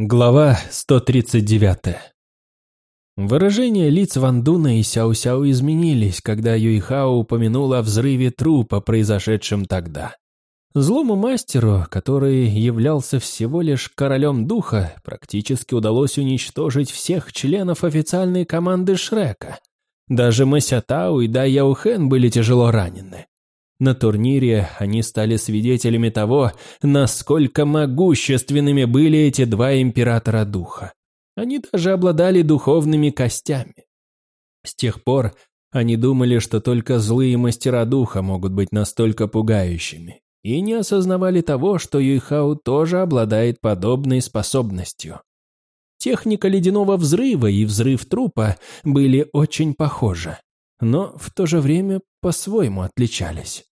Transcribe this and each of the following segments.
Глава 139 Выражения лиц Вандуна и Сяо-Сяо изменились, когда Юйхао упомянул о взрыве трупа, произошедшем тогда. Злому мастеру, который являлся всего лишь королем духа, практически удалось уничтожить всех членов официальной команды Шрека. Даже Масятау и Дай Яухен были тяжело ранены. На турнире они стали свидетелями того, насколько могущественными были эти два императора духа. Они даже обладали духовными костями. С тех пор они думали, что только злые мастера духа могут быть настолько пугающими, и не осознавали того, что Юйхау тоже обладает подобной способностью. Техника ледяного взрыва и взрыв трупа были очень похожи, но в то же время по-своему отличались.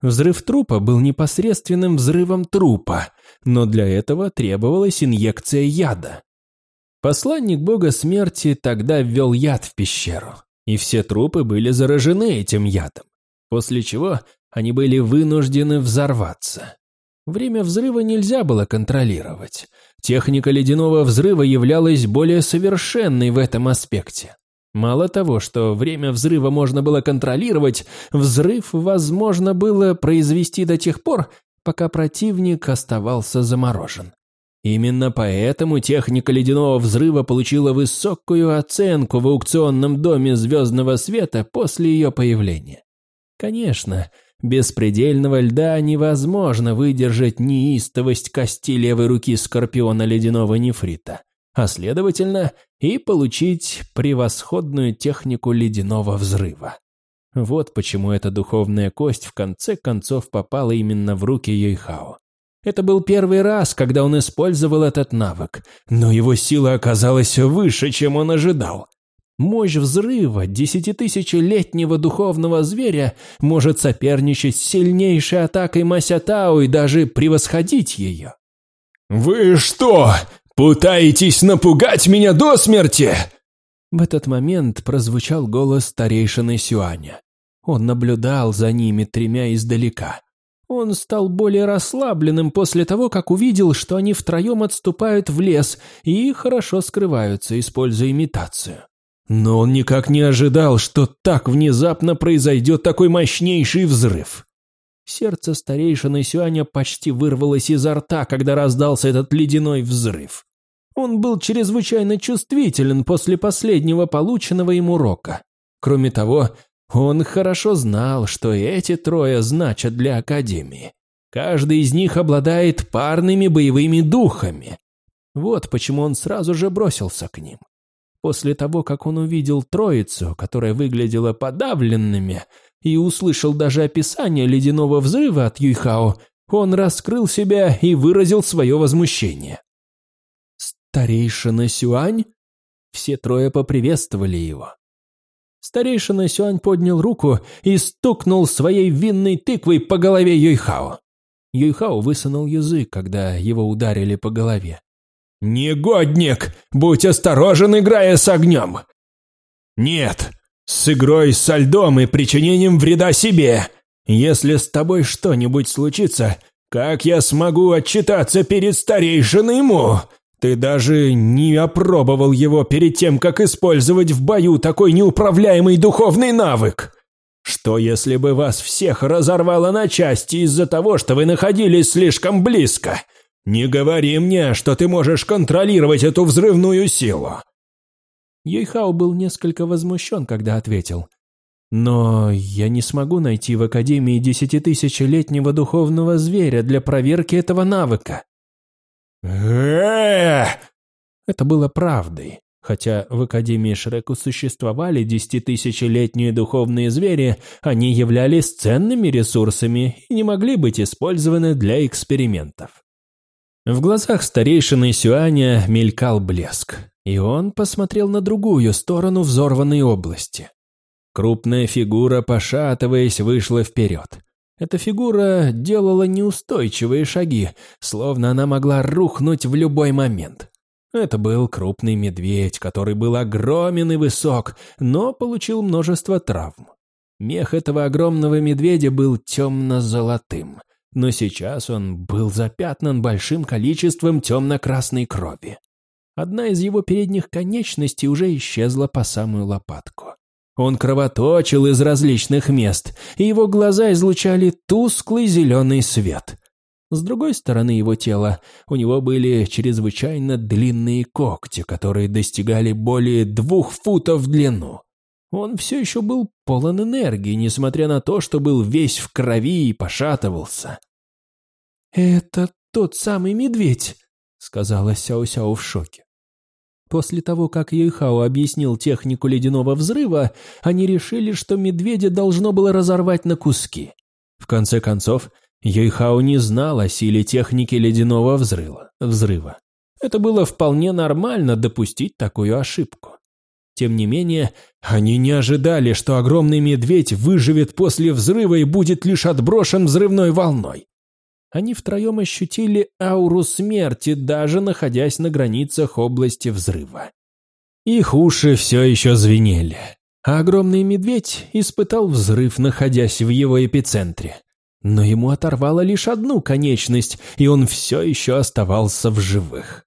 Взрыв трупа был непосредственным взрывом трупа, но для этого требовалась инъекция яда. Посланник бога смерти тогда ввел яд в пещеру, и все трупы были заражены этим ядом, после чего они были вынуждены взорваться. Время взрыва нельзя было контролировать. Техника ледяного взрыва являлась более совершенной в этом аспекте. Мало того, что время взрыва можно было контролировать, взрыв возможно было произвести до тех пор, пока противник оставался заморожен. Именно поэтому техника ледяного взрыва получила высокую оценку в аукционном доме Звездного Света после ее появления. Конечно, без предельного льда невозможно выдержать неистовость кости левой руки Скорпиона Ледяного Нефрита а следовательно и получить превосходную технику ледяного взрыва. Вот почему эта духовная кость в конце концов попала именно в руки Юйхао. Это был первый раз, когда он использовал этот навык, но его сила оказалась выше, чем он ожидал. Мощь взрыва десятитысячелетнего духовного зверя может соперничать с сильнейшей атакой Масятау и даже превосходить ее. «Вы что, «Пытаетесь напугать меня до смерти?» В этот момент прозвучал голос старейшины Сюаня. Он наблюдал за ними тремя издалека. Он стал более расслабленным после того, как увидел, что они втроем отступают в лес и хорошо скрываются, используя имитацию. Но он никак не ожидал, что так внезапно произойдет такой мощнейший взрыв. Сердце старейшины Сюаня почти вырвалось изо рта, когда раздался этот ледяной взрыв. Он был чрезвычайно чувствителен после последнего полученного им урока. Кроме того, он хорошо знал, что эти трое значат для Академии. Каждый из них обладает парными боевыми духами. Вот почему он сразу же бросился к ним. После того, как он увидел троицу, которая выглядела подавленными, и услышал даже описание ледяного взрыва от Юйхао, он раскрыл себя и выразил свое возмущение. «Старейшина Сюань?» Все трое поприветствовали его. Старейшина Сюань поднял руку и стукнул своей винной тыквой по голове Юйхао. Юйхао высунул язык, когда его ударили по голове. «Негодник! Будь осторожен, играя с огнем!» «Нет, с игрой со льдом и причинением вреда себе! Если с тобой что-нибудь случится, как я смогу отчитаться перед старейшиной ему? Ты даже не опробовал его перед тем, как использовать в бою такой неуправляемый духовный навык. Что если бы вас всех разорвало на части из-за того, что вы находились слишком близко? Не говори мне, что ты можешь контролировать эту взрывную силу. Юйхао был несколько возмущен, когда ответил. «Но я не смогу найти в Академии десятитысячелетнего духовного зверя для проверки этого навыка Это было правдой. Хотя в Академии Шреку существовали десятитысячелетние духовные звери, они являлись ценными ресурсами и не могли быть использованы для экспериментов. В глазах старейшины Сюаня мелькал блеск, и он посмотрел на другую сторону взорванной области. Крупная фигура, пошатываясь, вышла вперед. Эта фигура делала неустойчивые шаги, словно она могла рухнуть в любой момент. Это был крупный медведь, который был огромен и высок, но получил множество травм. Мех этого огромного медведя был темно-золотым, но сейчас он был запятнан большим количеством темно-красной крови. Одна из его передних конечностей уже исчезла по самую лопатку. Он кровоточил из различных мест, и его глаза излучали тусклый зеленый свет. С другой стороны его тела у него были чрезвычайно длинные когти, которые достигали более двух футов в длину. Он все еще был полон энергии, несмотря на то, что был весь в крови и пошатывался. «Это тот самый медведь», — сказала Сяо-Сяо в шоке. После того, как Юйхао объяснил технику ледяного взрыва, они решили, что медведя должно было разорвать на куски. В конце концов, Юйхао не знал о силе техники ледяного взрыва. взрыва. Это было вполне нормально допустить такую ошибку. Тем не менее, они не ожидали, что огромный медведь выживет после взрыва и будет лишь отброшен взрывной волной. Они втроем ощутили ауру смерти, даже находясь на границах области взрыва. Их уши все еще звенели, а огромный медведь испытал взрыв, находясь в его эпицентре. Но ему оторвало лишь одну конечность, и он все еще оставался в живых.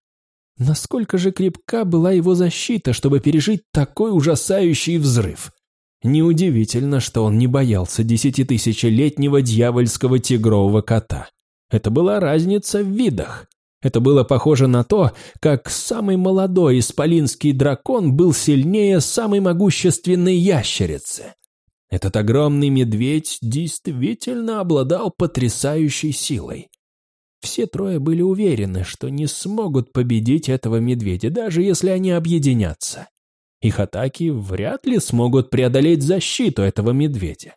Насколько же крепка была его защита, чтобы пережить такой ужасающий взрыв? Неудивительно, что он не боялся десятитысячелетнего дьявольского тигрового кота. Это была разница в видах. Это было похоже на то, как самый молодой исполинский дракон был сильнее самой могущественной ящерицы. Этот огромный медведь действительно обладал потрясающей силой. Все трое были уверены, что не смогут победить этого медведя, даже если они объединятся. Их атаки вряд ли смогут преодолеть защиту этого медведя.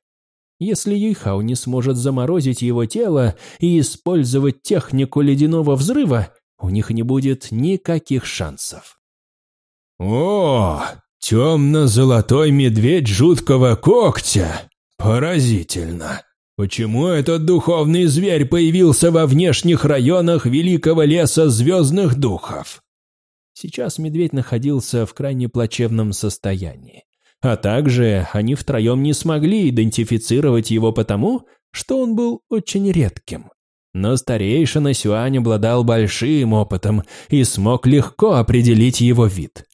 Если Юйхао не сможет заморозить его тело и использовать технику ледяного взрыва, у них не будет никаких шансов. «О, темно-золотой медведь жуткого когтя! Поразительно! Почему этот духовный зверь появился во внешних районах великого леса звездных духов?» Сейчас медведь находился в крайне плачевном состоянии. А также они втроем не смогли идентифицировать его потому, что он был очень редким. Но старейшина Сюань обладал большим опытом и смог легко определить его вид.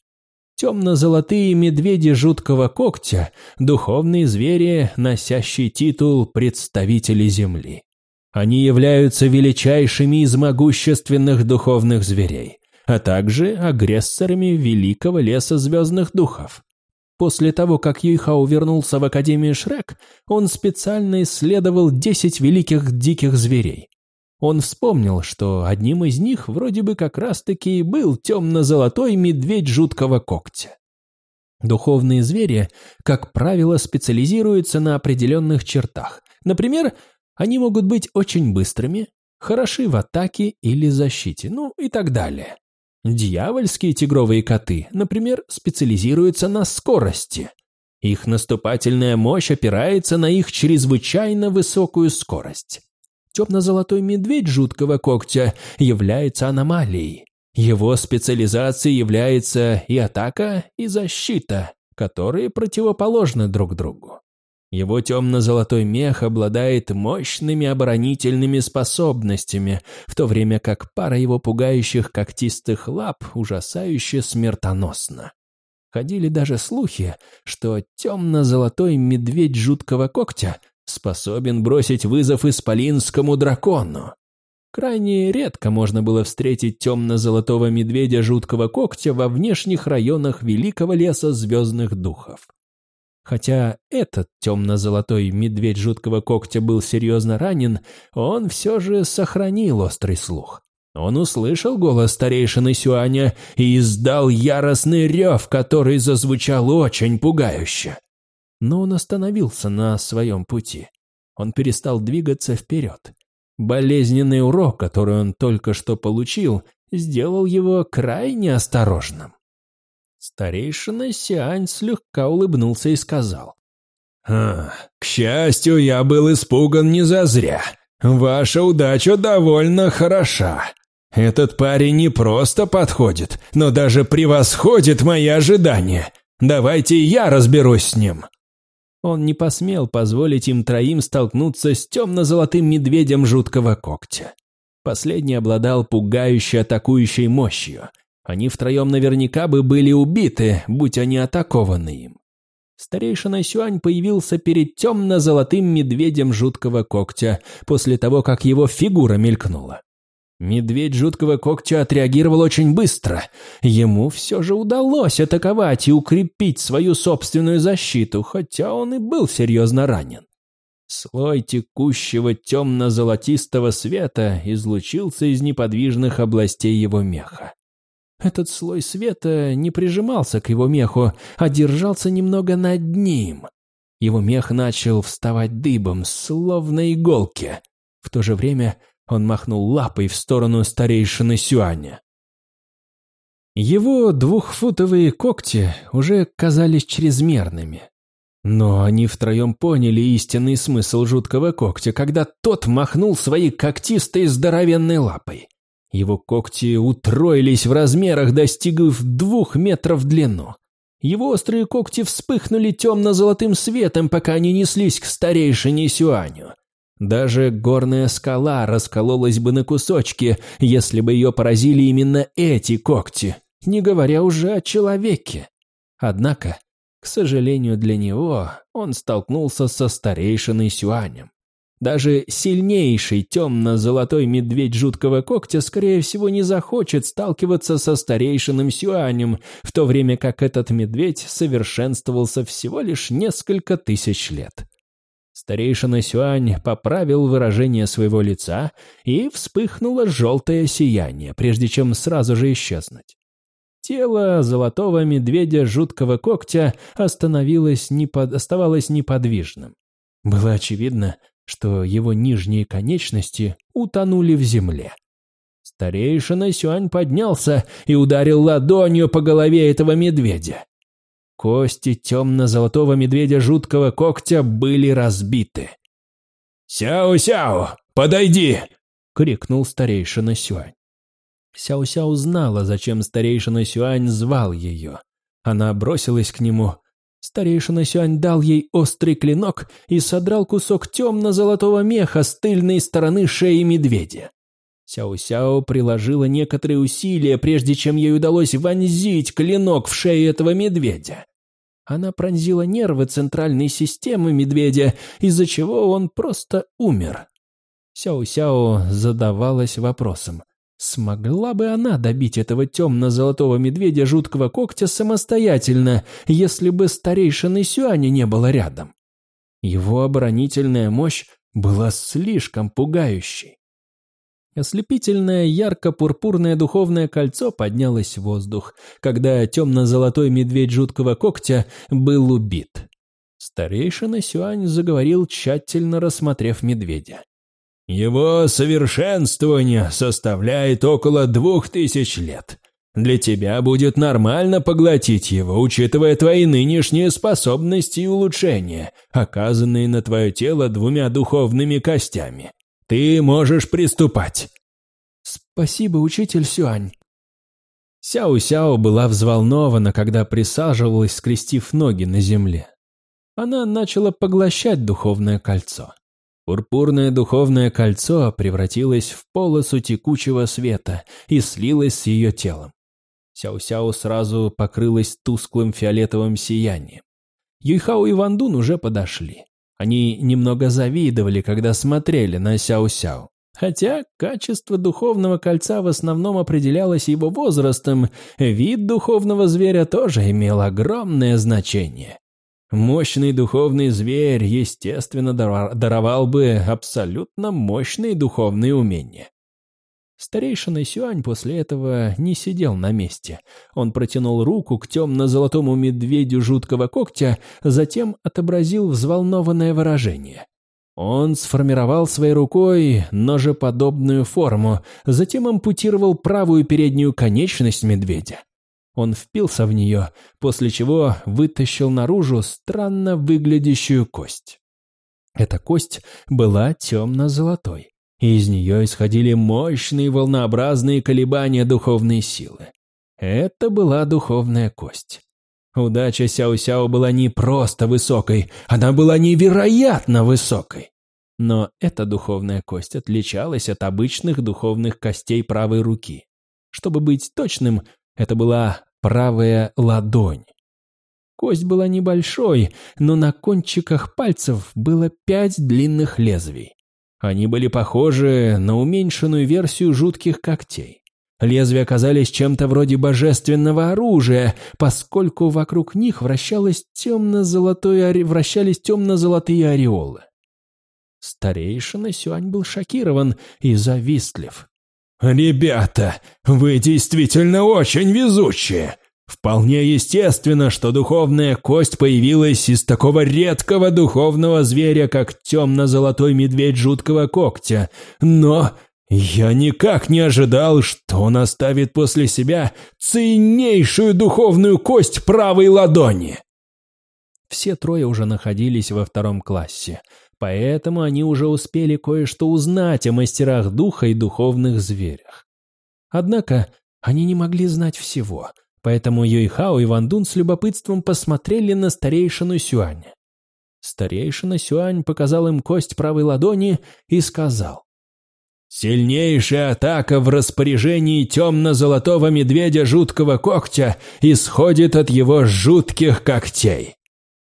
Темно-золотые медведи жуткого когтя – духовные звери, носящие титул представителей Земли. Они являются величайшими из могущественных духовных зверей, а также агрессорами великого леса звездных духов. После того, как Юйхао вернулся в Академию Шрек, он специально исследовал 10 великих диких зверей. Он вспомнил, что одним из них вроде бы как раз-таки и был темно-золотой медведь жуткого когтя. Духовные звери, как правило, специализируются на определенных чертах. Например, они могут быть очень быстрыми, хороши в атаке или защите, ну и так далее. Дьявольские тигровые коты, например, специализируются на скорости. Их наступательная мощь опирается на их чрезвычайно высокую скорость. Темно-золотой медведь жуткого когтя является аномалией. Его специализацией является и атака, и защита, которые противоположны друг другу. Его темно-золотой мех обладает мощными оборонительными способностями, в то время как пара его пугающих когтистых лап ужасающе смертоносна. Ходили даже слухи, что темно-золотой медведь жуткого когтя способен бросить вызов исполинскому дракону. Крайне редко можно было встретить темно-золотого медведя жуткого когтя во внешних районах великого леса звездных духов. Хотя этот темно-золотой медведь жуткого когтя был серьезно ранен, он все же сохранил острый слух. Он услышал голос старейшины Сюаня и издал яростный рев, который зазвучал очень пугающе. Но он остановился на своем пути. Он перестал двигаться вперед. Болезненный урок, который он только что получил, сделал его крайне осторожным. Старейшина Сиань слегка улыбнулся и сказал. «А, «К счастью, я был испуган не зазря. Ваша удача довольно хороша. Этот парень не просто подходит, но даже превосходит мои ожидания. Давайте я разберусь с ним». Он не посмел позволить им троим столкнуться с темно-золотым медведем жуткого когтя. Последний обладал пугающей атакующей мощью – Они втроем наверняка бы были убиты, будь они атакованы им. Старейшина Сюань появился перед темно-золотым медведем жуткого когтя после того, как его фигура мелькнула. Медведь жуткого когтя отреагировал очень быстро. Ему все же удалось атаковать и укрепить свою собственную защиту, хотя он и был серьезно ранен. Слой текущего темно-золотистого света излучился из неподвижных областей его меха. Этот слой света не прижимался к его меху, а держался немного над ним. Его мех начал вставать дыбом, словно иголки. В то же время он махнул лапой в сторону старейшины Сюаня. Его двухфутовые когти уже казались чрезмерными. Но они втроем поняли истинный смысл жуткого когтя, когда тот махнул своей когтистой здоровенной лапой. Его когти утроились в размерах, достигнув двух метров в длину. Его острые когти вспыхнули темно-золотым светом, пока они неслись к старейшине Сюаню. Даже горная скала раскололась бы на кусочки, если бы ее поразили именно эти когти, не говоря уже о человеке. Однако, к сожалению для него, он столкнулся со старейшиной Сюанем. Даже сильнейший темно-золотой медведь жуткого когтя, скорее всего, не захочет сталкиваться со старейшином Сюанем, в то время как этот медведь совершенствовался всего лишь несколько тысяч лет. Старейшина Сюань поправил выражение своего лица, и вспыхнуло желтое сияние, прежде чем сразу же исчезнуть. Тело золотого медведя жуткого когтя остановилось непод... оставалось неподвижным. Было очевидно, что его нижние конечности утонули в земле. Старейшина Сюань поднялся и ударил ладонью по голове этого медведя. Кости темно-золотого медведя жуткого когтя были разбиты. «Сяо-сяо, подойди!» — крикнул старейшина Сюань. Сяо-сяо знала, зачем старейшина Сюань звал ее. Она бросилась к нему. Старейшина Сюань дал ей острый клинок и содрал кусок темно-золотого меха с тыльной стороны шеи медведя. Сяо-сяо приложила некоторые усилия, прежде чем ей удалось вонзить клинок в шею этого медведя. Она пронзила нервы центральной системы медведя, из-за чего он просто умер. Сяо-Сяо задавалась вопросом, смогла бы она добить этого темно-золотого медведя жуткого когтя самостоятельно, если бы старейшины Сюани не было рядом? Его оборонительная мощь была слишком пугающей. Ослепительное ярко-пурпурное духовное кольцо поднялось в воздух, когда темно-золотой медведь жуткого когтя был убит. Старейшина Сюань заговорил, тщательно рассмотрев медведя. «Его совершенствование составляет около двух тысяч лет. Для тебя будет нормально поглотить его, учитывая твои нынешние способности и улучшения, оказанные на твое тело двумя духовными костями. Ты можешь приступать. Спасибо, учитель Сюань. Сяо-Сяо была взволнована, когда присаживалась, скрестив ноги на земле. Она начала поглощать духовное кольцо. Пурпурное духовное кольцо превратилось в полосу текучего света и слилось с ее телом. Сяо-Сяо сразу покрылась тусклым фиолетовым сиянием. Юйхао и Вандун уже подошли. Они немного завидовали, когда смотрели на Сяо-Сяо. Хотя качество духовного кольца в основном определялось его возрастом, вид духовного зверя тоже имел огромное значение. Мощный духовный зверь, естественно, даровал бы абсолютно мощные духовные умения. Старейшина Сюань после этого не сидел на месте. Он протянул руку к темно-золотому медведю жуткого когтя, затем отобразил взволнованное выражение. Он сформировал своей рукой ножеподобную форму, затем ампутировал правую переднюю конечность медведя. Он впился в нее, после чего вытащил наружу странно выглядящую кость. Эта кость была темно-золотой и из нее исходили мощные волнообразные колебания духовной силы. Это была духовная кость. Удача Сяо-Сяо была не просто высокой, она была невероятно высокой. Но эта духовная кость отличалась от обычных духовных костей правой руки. Чтобы быть точным, Это была правая ладонь. Кость была небольшой, но на кончиках пальцев было пять длинных лезвий. Они были похожи на уменьшенную версию жутких когтей. Лезвия оказались чем-то вроде божественного оружия, поскольку вокруг них вращалось темно-золотое, вращались темно-золотые ореолы. Старейшина Сюань был шокирован и завистлив. «Ребята, вы действительно очень везучие! Вполне естественно, что духовная кость появилась из такого редкого духовного зверя, как темно-золотой медведь жуткого когтя. Но я никак не ожидал, что он оставит после себя ценнейшую духовную кость правой ладони. Все трое уже находились во втором классе, поэтому они уже успели кое-что узнать о мастерах духа и духовных зверях. Однако они не могли знать всего, Поэтому Юйхао и Ван Дун с любопытством посмотрели на старейшину Сюань. Старейшина Сюань показал им кость правой ладони и сказал. «Сильнейшая атака в распоряжении темно-золотого медведя жуткого когтя исходит от его жутких когтей.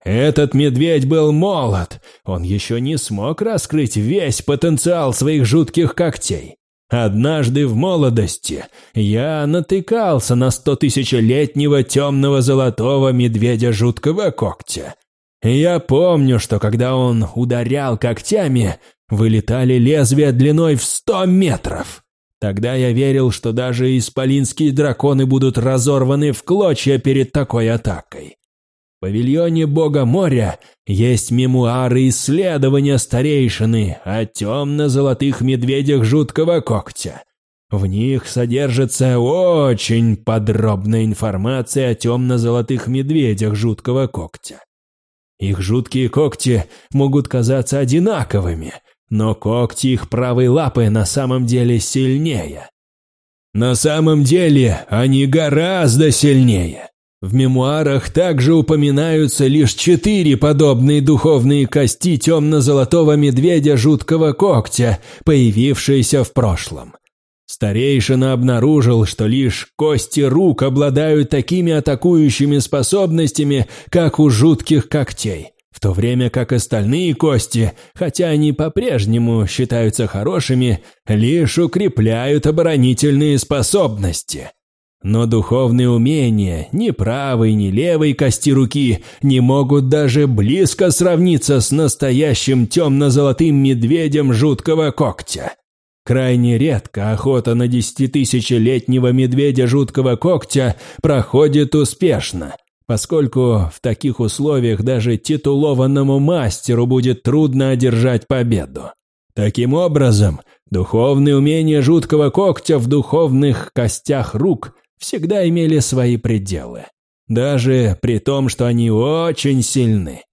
Этот медведь был молод, он еще не смог раскрыть весь потенциал своих жутких когтей. Однажды в молодости я натыкался на стотысячелетнего темного золотого медведя жуткого когтя. Я помню, что когда он ударял когтями, вылетали лезвия длиной в сто метров. Тогда я верил, что даже исполинские драконы будут разорваны в клочья перед такой атакой. Павильоне Бога моря есть мемуары исследования старейшины о темно-золотых медведях жуткого когтя. В них содержится очень подробная информация о темно-золотых медведях жуткого когтя. Их жуткие когти могут казаться одинаковыми, но когти их правой лапы на самом деле сильнее. На самом деле они гораздо сильнее. В мемуарах также упоминаются лишь четыре подобные духовные кости темно-золотого медведя жуткого когтя, появившиеся в прошлом. Старейшина обнаружил, что лишь кости рук обладают такими атакующими способностями, как у жутких когтей, в то время как остальные кости, хотя они по-прежнему считаются хорошими, лишь укрепляют оборонительные способности. Но духовные умения ни правой, ни левой кости руки не могут даже близко сравниться с настоящим темно-золотым медведем жуткого когтя. Крайне редко охота на десятитысячелетнего медведя жуткого когтя проходит успешно, поскольку в таких условиях даже титулованному мастеру будет трудно одержать победу. Таким образом, духовные умения жуткого когтя в духовных костях рук всегда имели свои пределы, даже при том, что они очень сильны.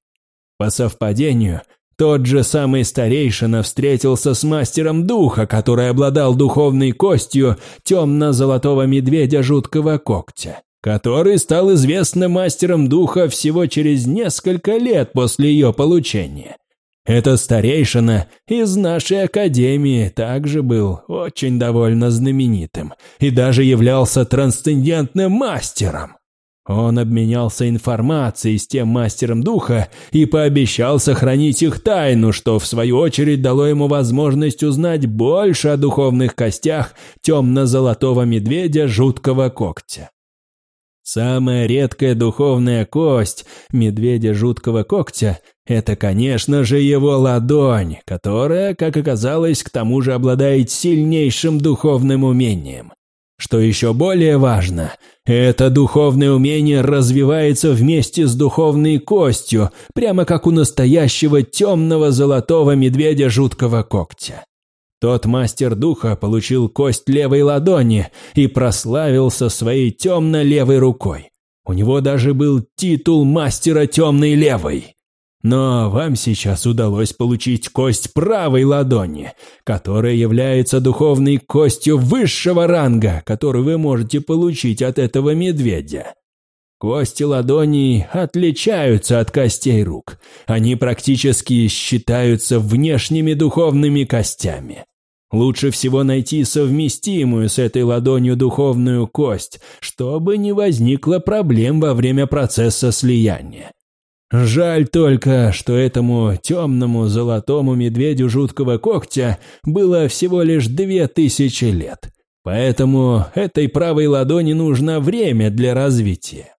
По совпадению, тот же самый старейшина встретился с мастером духа, который обладал духовной костью темно-золотого медведя жуткого когтя, который стал известным мастером духа всего через несколько лет после ее получения. Этот старейшина из нашей академии также был очень довольно знаменитым и даже являлся трансцендентным мастером. Он обменялся информацией с тем мастером духа и пообещал сохранить их тайну, что в свою очередь дало ему возможность узнать больше о духовных костях темно-золотого медведя жуткого когтя. Самая редкая духовная кость медведя жуткого когтя – это, конечно же, его ладонь, которая, как оказалось, к тому же обладает сильнейшим духовным умением. Что еще более важно, это духовное умение развивается вместе с духовной костью, прямо как у настоящего темного золотого медведя жуткого когтя. Тот мастер духа получил кость левой ладони и прославился своей темно-левой рукой. У него даже был титул мастера темной левой. Но вам сейчас удалось получить кость правой ладони, которая является духовной костью высшего ранга, которую вы можете получить от этого медведя. Кости ладоней отличаются от костей рук. Они практически считаются внешними духовными костями. Лучше всего найти совместимую с этой ладонью духовную кость, чтобы не возникло проблем во время процесса слияния. Жаль только, что этому темному золотому медведю жуткого когтя было всего лишь две тысячи лет. Поэтому этой правой ладони нужно время для развития.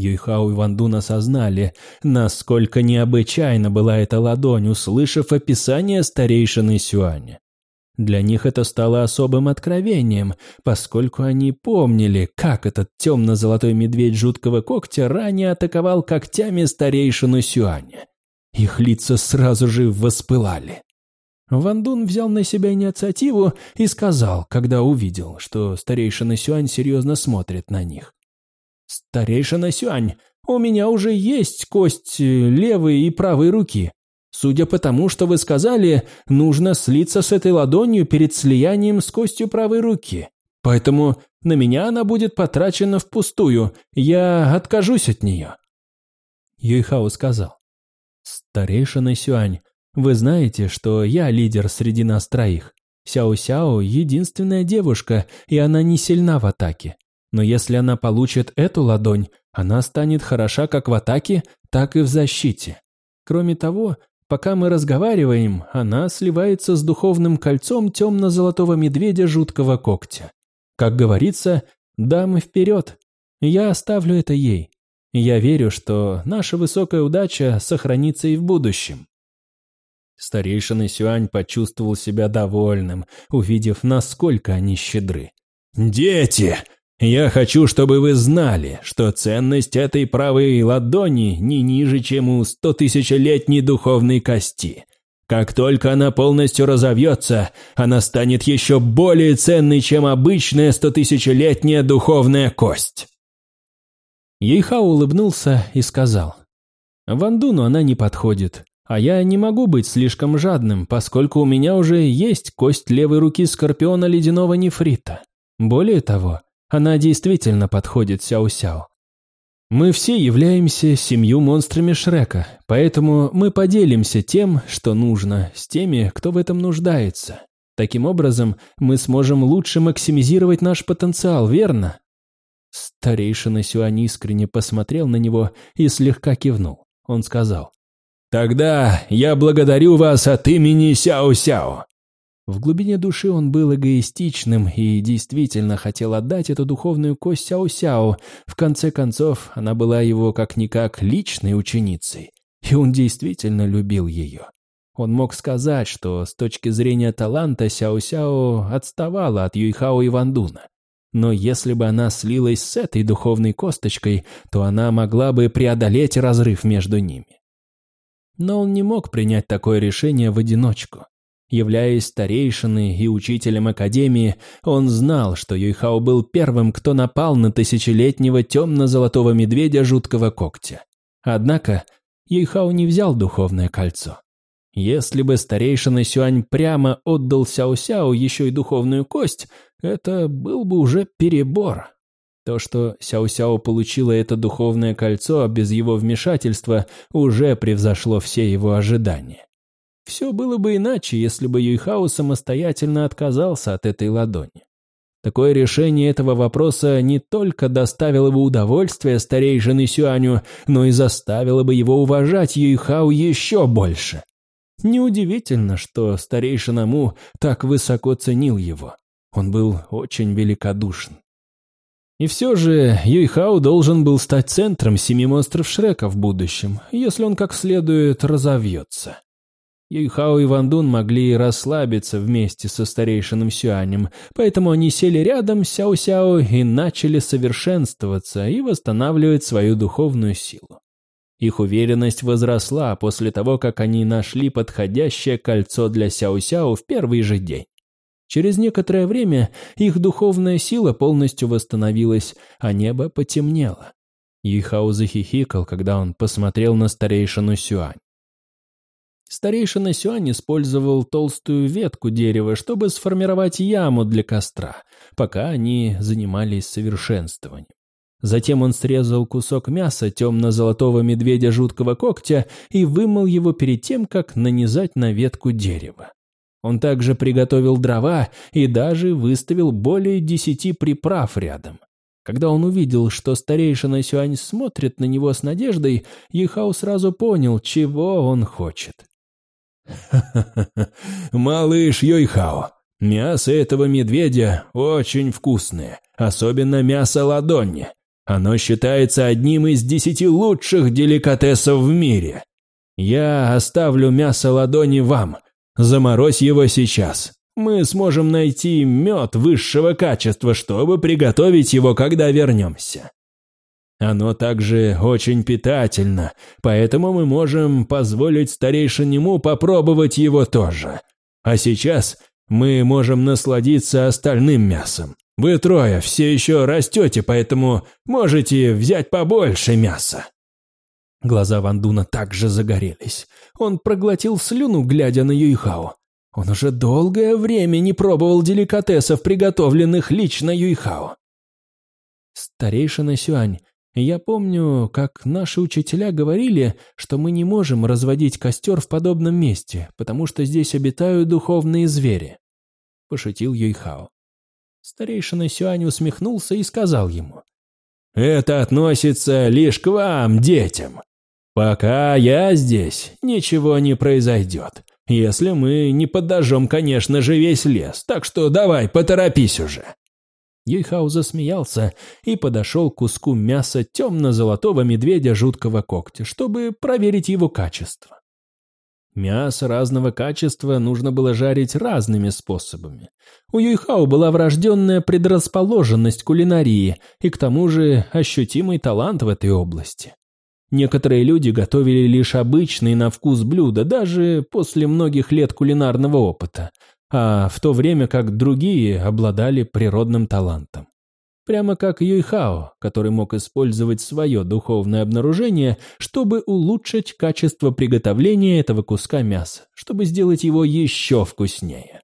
Юйхао и Вандун осознали, насколько необычайна была эта ладонь, услышав описание старейшины Сюаня. Для них это стало особым откровением, поскольку они помнили, как этот темно-золотой медведь жуткого когтя ранее атаковал когтями старейшину Сюаня. Их лица сразу же воспылали. Вандун взял на себя инициативу и сказал, когда увидел, что старейшина Сюань серьезно смотрит на них. «Старейшина Сюань, у меня уже есть кость э, левой и правой руки. Судя по тому, что вы сказали, нужно слиться с этой ладонью перед слиянием с костью правой руки. Поэтому на меня она будет потрачена впустую. Я откажусь от нее». Юйхао сказал. «Старейшина Сюань, вы знаете, что я лидер среди нас троих. Сяо-Сяо – единственная девушка, и она не сильна в атаке. Но если она получит эту ладонь, она станет хороша как в атаке, так и в защите. Кроме того, пока мы разговариваем, она сливается с духовным кольцом темно-золотого медведя жуткого когтя. Как говорится, дамы вперед. Я оставлю это ей. Я верю, что наша высокая удача сохранится и в будущем. Старейшина Сюань почувствовал себя довольным, увидев, насколько они щедры. «Дети!» Я хочу, чтобы вы знали, что ценность этой правой ладони не ниже, чем у стотысячелетней духовной кости. Как только она полностью разовьется, она станет еще более ценной, чем обычная стотысячелетняя духовная кость. Ейхао улыбнулся и сказал, «Вандуну она не подходит, а я не могу быть слишком жадным, поскольку у меня уже есть кость левой руки скорпиона ледяного нефрита. Более того, она действительно подходит Сяо-Сяо. Мы все являемся семью монстрами Шрека, поэтому мы поделимся тем, что нужно, с теми, кто в этом нуждается. Таким образом, мы сможем лучше максимизировать наш потенциал, верно? Старейшина Сюань искренне посмотрел на него и слегка кивнул. Он сказал, «Тогда я благодарю вас от имени Сяо-Сяо. В глубине души он был эгоистичным и действительно хотел отдать эту духовную кость Сяо-Сяо. В конце концов, она была его как-никак личной ученицей, и он действительно любил ее. Он мог сказать, что с точки зрения таланта Сяо-Сяо отставала от Юйхао и Вандуна. Но если бы она слилась с этой духовной косточкой, то она могла бы преодолеть разрыв между ними. Но он не мог принять такое решение в одиночку. Являясь старейшиной и учителем Академии, он знал, что Юйхао был первым, кто напал на тысячелетнего темно-золотого медведя жуткого когтя. Однако Юйхао не взял духовное кольцо. Если бы старейшина Сюань прямо отдал Сяо-Сяо еще и духовную кость, это был бы уже перебор. То, что Сяо-Сяо получила это духовное кольцо без его вмешательства, уже превзошло все его ожидания. Все было бы иначе, если бы Юйхао самостоятельно отказался от этой ладони. Такое решение этого вопроса не только доставило бы удовольствие старейшины Сюаню, но и заставило бы его уважать Юйхао еще больше. Неудивительно, что старейшина Му так высоко ценил его. Он был очень великодушен. И все же Юйхао должен был стать центром семи монстров Шрека в будущем, если он как следует разовьется. Юйхао и Вандун могли расслабиться вместе со старейшином Сюанем, поэтому они сели рядом с Сяо-Сяо и начали совершенствоваться и восстанавливать свою духовную силу. Их уверенность возросла после того, как они нашли подходящее кольцо для Сяо-Сяо в первый же день. Через некоторое время их духовная сила полностью восстановилась, а небо потемнело. Юйхао захихикал, когда он посмотрел на старейшину Сюань. Старейшина Сюань использовал толстую ветку дерева, чтобы сформировать яму для костра, пока они занимались совершенствованием. Затем он срезал кусок мяса темно-золотого медведя жуткого когтя и вымыл его перед тем, как нанизать на ветку дерева. Он также приготовил дрова и даже выставил более десяти приправ рядом. Когда он увидел, что старейшина Сюань смотрит на него с надеждой, Ехау сразу понял, чего он хочет. малыш Йойхао, мясо этого медведя очень вкусное, особенно мясо ладони. Оно считается одним из десяти лучших деликатесов в мире. Я оставлю мясо ладони вам. Заморозь его сейчас. Мы сможем найти мед высшего качества, чтобы приготовить его, когда вернемся. Оно также очень питательно, поэтому мы можем позволить старейшинему попробовать его тоже. А сейчас мы можем насладиться остальным мясом. Вы трое все еще растете, поэтому можете взять побольше мяса». Глаза Вандуна также загорелись. Он проглотил слюну, глядя на Юйхао. Он уже долгое время не пробовал деликатесов, приготовленных лично Юйхао. Старейшина Сюань, я помню, как наши учителя говорили, что мы не можем разводить костер в подобном месте, потому что здесь обитают духовные звери. Пошутил Юйхао. Старейшина Сюань усмехнулся и сказал ему. «Это относится лишь к вам, детям. Пока я здесь, ничего не произойдет. Если мы не подожжем, конечно же, весь лес, так что давай, поторопись уже». Юйхау засмеялся и подошел к куску мяса темно-золотого медведя жуткого когтя, чтобы проверить его качество. Мясо разного качества нужно было жарить разными способами. У Юйхао была врожденная предрасположенность кулинарии и к тому же ощутимый талант в этой области. Некоторые люди готовили лишь обычные на вкус блюда, даже после многих лет кулинарного опыта, а в то время как другие обладали природным талантом. Прямо как Юйхао, который мог использовать свое духовное обнаружение, чтобы улучшить качество приготовления этого куска мяса, чтобы сделать его еще вкуснее.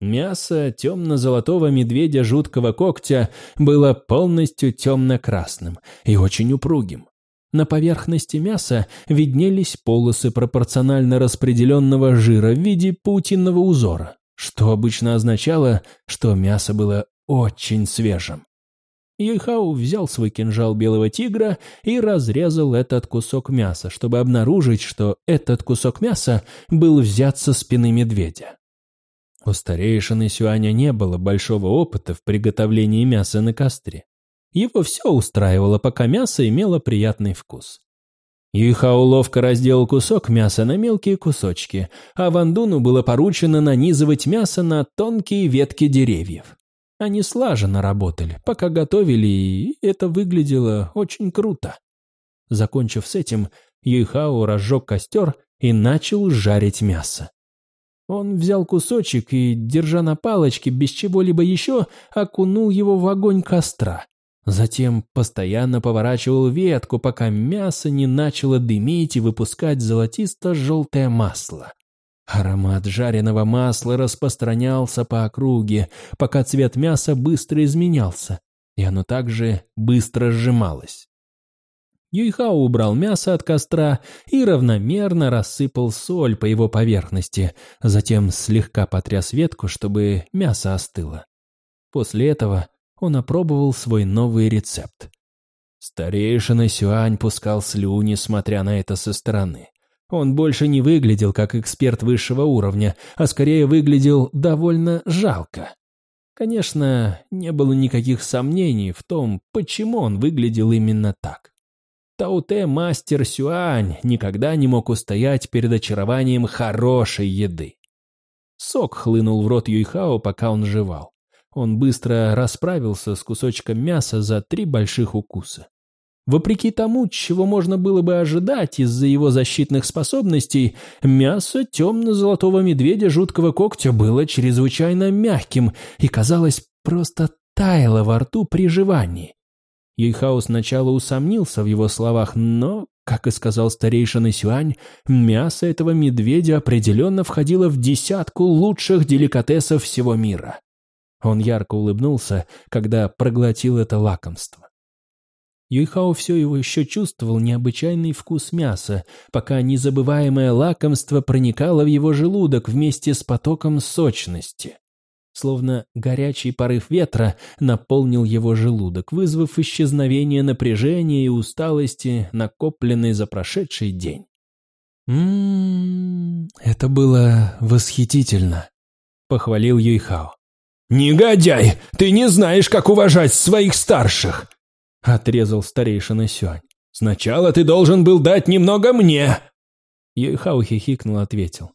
Мясо темно-золотого медведя жуткого когтя было полностью темно-красным и очень упругим. На поверхности мяса виднелись полосы пропорционально распределенного жира в виде паутинного узора, что обычно означало, что мясо было очень свежим. Юйхау взял свой кинжал белого тигра и разрезал этот кусок мяса, чтобы обнаружить, что этот кусок мяса был взят со спины медведя. У старейшины Сюаня не было большого опыта в приготовлении мяса на костре. Его все устраивало, пока мясо имело приятный вкус. Юйхао ловко разделал кусок мяса на мелкие кусочки, а Вандуну было поручено нанизывать мясо на тонкие ветки деревьев. Они слаженно работали, пока готовили, и это выглядело очень круто. Закончив с этим, Юйхао разжег костер и начал жарить мясо. Он взял кусочек и, держа на палочке без чего-либо еще, окунул его в огонь костра. Затем постоянно поворачивал ветку, пока мясо не начало дымить и выпускать золотисто-желтое масло. Аромат жареного масла распространялся по округе, пока цвет мяса быстро изменялся, и оно также быстро сжималось. Юйхао убрал мясо от костра и равномерно рассыпал соль по его поверхности, затем слегка потряс ветку, чтобы мясо остыло. После этого он опробовал свой новый рецепт. Старейшина Сюань пускал слюни, смотря на это со стороны. Он больше не выглядел как эксперт высшего уровня, а скорее выглядел довольно жалко. Конечно, не было никаких сомнений в том, почему он выглядел именно так. Тауте мастер Сюань никогда не мог устоять перед очарованием хорошей еды. Сок хлынул в рот Юйхао, пока он жевал. Он быстро расправился с кусочком мяса за три больших укуса. Вопреки тому, чего можно было бы ожидать из-за его защитных способностей, мясо темно-золотого медведя жуткого когтя было чрезвычайно мягким и, казалось, просто таяло во рту при жевании. Юйхао сначала усомнился в его словах, но, как и сказал старейшина Сюань, мясо этого медведя определенно входило в десятку лучших деликатесов всего мира. Он ярко улыбнулся, когда проглотил это лакомство. Юйхао все его еще чувствовал необычайный вкус мяса, пока незабываемое лакомство проникало в его желудок вместе с потоком сочности. Словно горячий порыв ветра наполнил его желудок, вызвав исчезновение напряжения и усталости, накопленной за прошедший день. «Ммм, это было восхитительно», — похвалил Юйхао. «Негодяй! Ты не знаешь, как уважать своих старших!» — отрезал старейшина Сюань. «Сначала ты должен был дать немного мне!» Юйхао хихикнул ответил.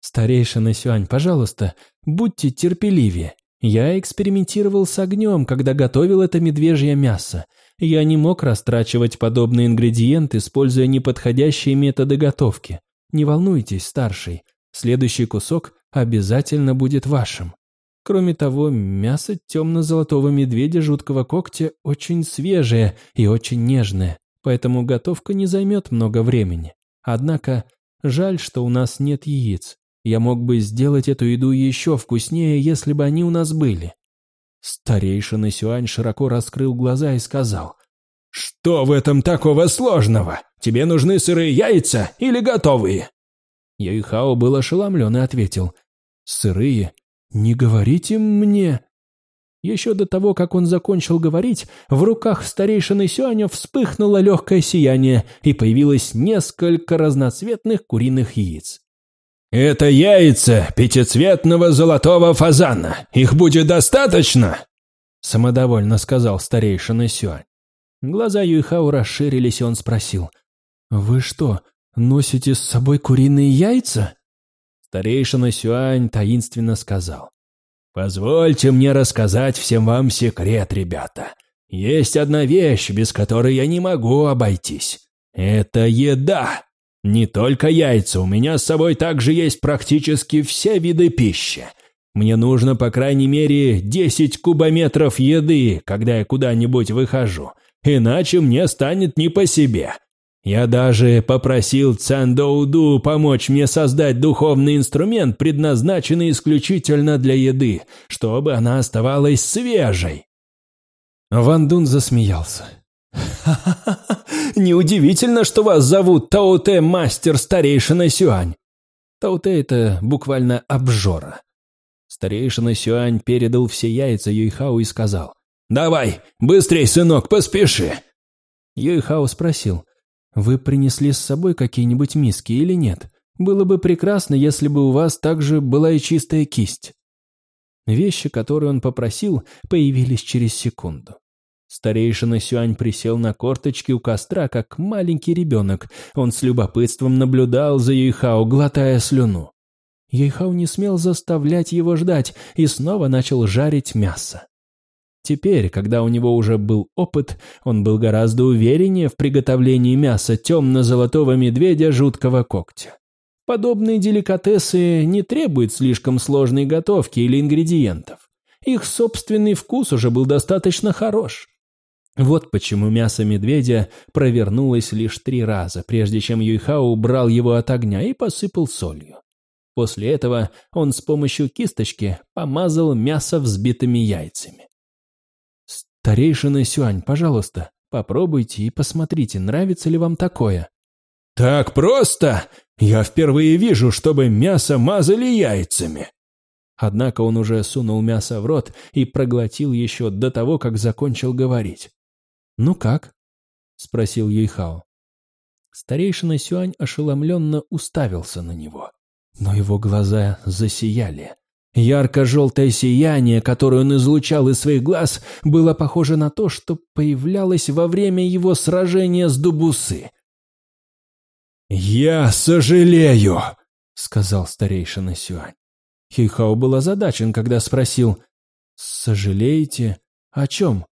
«Старейшина Сюань, пожалуйста, будьте терпеливее. Я экспериментировал с огнем, когда готовил это медвежье мясо. Я не мог растрачивать подобные ингредиенты, используя неподходящие методы готовки. Не волнуйтесь, старший, следующий кусок обязательно будет вашим. Кроме того, мясо темно-золотого медведя жуткого когтя очень свежее и очень нежное, поэтому готовка не займет много времени. Однако, жаль, что у нас нет яиц. Я мог бы сделать эту еду еще вкуснее, если бы они у нас были. Старейшина Сюань широко раскрыл глаза и сказал. «Что в этом такого сложного? Тебе нужны сырые яйца или готовые?» Юйхао был ошеломлен и ответил. «Сырые «Не говорите мне!» Еще до того, как он закончил говорить, в руках старейшины Сюаня вспыхнуло легкое сияние, и появилось несколько разноцветных куриных яиц. «Это яйца пятицветного золотого фазана. Их будет достаточно?» Самодовольно сказал старейшина Сюань. Глаза Юйхао расширились, и он спросил. «Вы что, носите с собой куриные яйца?» Старейшина Сюань таинственно сказал. «Позвольте мне рассказать всем вам секрет, ребята. Есть одна вещь, без которой я не могу обойтись. Это еда. Не только яйца, у меня с собой также есть практически все виды пищи. Мне нужно, по крайней мере, 10 кубометров еды, когда я куда-нибудь выхожу, иначе мне станет не по себе. Я даже попросил Цандоуду помочь мне создать духовный инструмент, предназначенный исключительно для еды, чтобы она оставалась свежей. Ван Дун засмеялся. «Ха-ха-ха! Неудивительно, что вас зовут Тауте Мастер Старейшина Сюань!» Тауте — это буквально обжора. Старейшина Сюань передал все яйца Юйхау и сказал. «Давай, быстрей, сынок, поспеши!» Юйхао спросил. Вы принесли с собой какие-нибудь миски или нет? Было бы прекрасно, если бы у вас также была и чистая кисть. Вещи, которые он попросил, появились через секунду. Старейшина Сюань присел на корточки у костра, как маленький ребенок. Он с любопытством наблюдал за Юйхао, глотая слюну. Юйхао не смел заставлять его ждать и снова начал жарить мясо. Теперь, когда у него уже был опыт, он был гораздо увереннее в приготовлении мяса темно-золотого медведя жуткого когтя. Подобные деликатесы не требуют слишком сложной готовки или ингредиентов. Их собственный вкус уже был достаточно хорош. Вот почему мясо медведя провернулось лишь три раза, прежде чем Юйхао убрал его от огня и посыпал солью. После этого он с помощью кисточки помазал мясо взбитыми яйцами. «Старейшина Сюань, пожалуйста, попробуйте и посмотрите, нравится ли вам такое». «Так просто? Я впервые вижу, чтобы мясо мазали яйцами». Однако он уже сунул мясо в рот и проглотил еще до того, как закончил говорить. «Ну как?» — спросил Юйхао. Старейшина Сюань ошеломленно уставился на него, но его глаза засияли. Ярко-желтое сияние, которое он излучал из своих глаз, было похоже на то, что появлялось во время его сражения с Дубусы. «Я сожалею», — сказал старейшина Сюань. Хейхао был озадачен, когда спросил, «Сожалеете? О чем?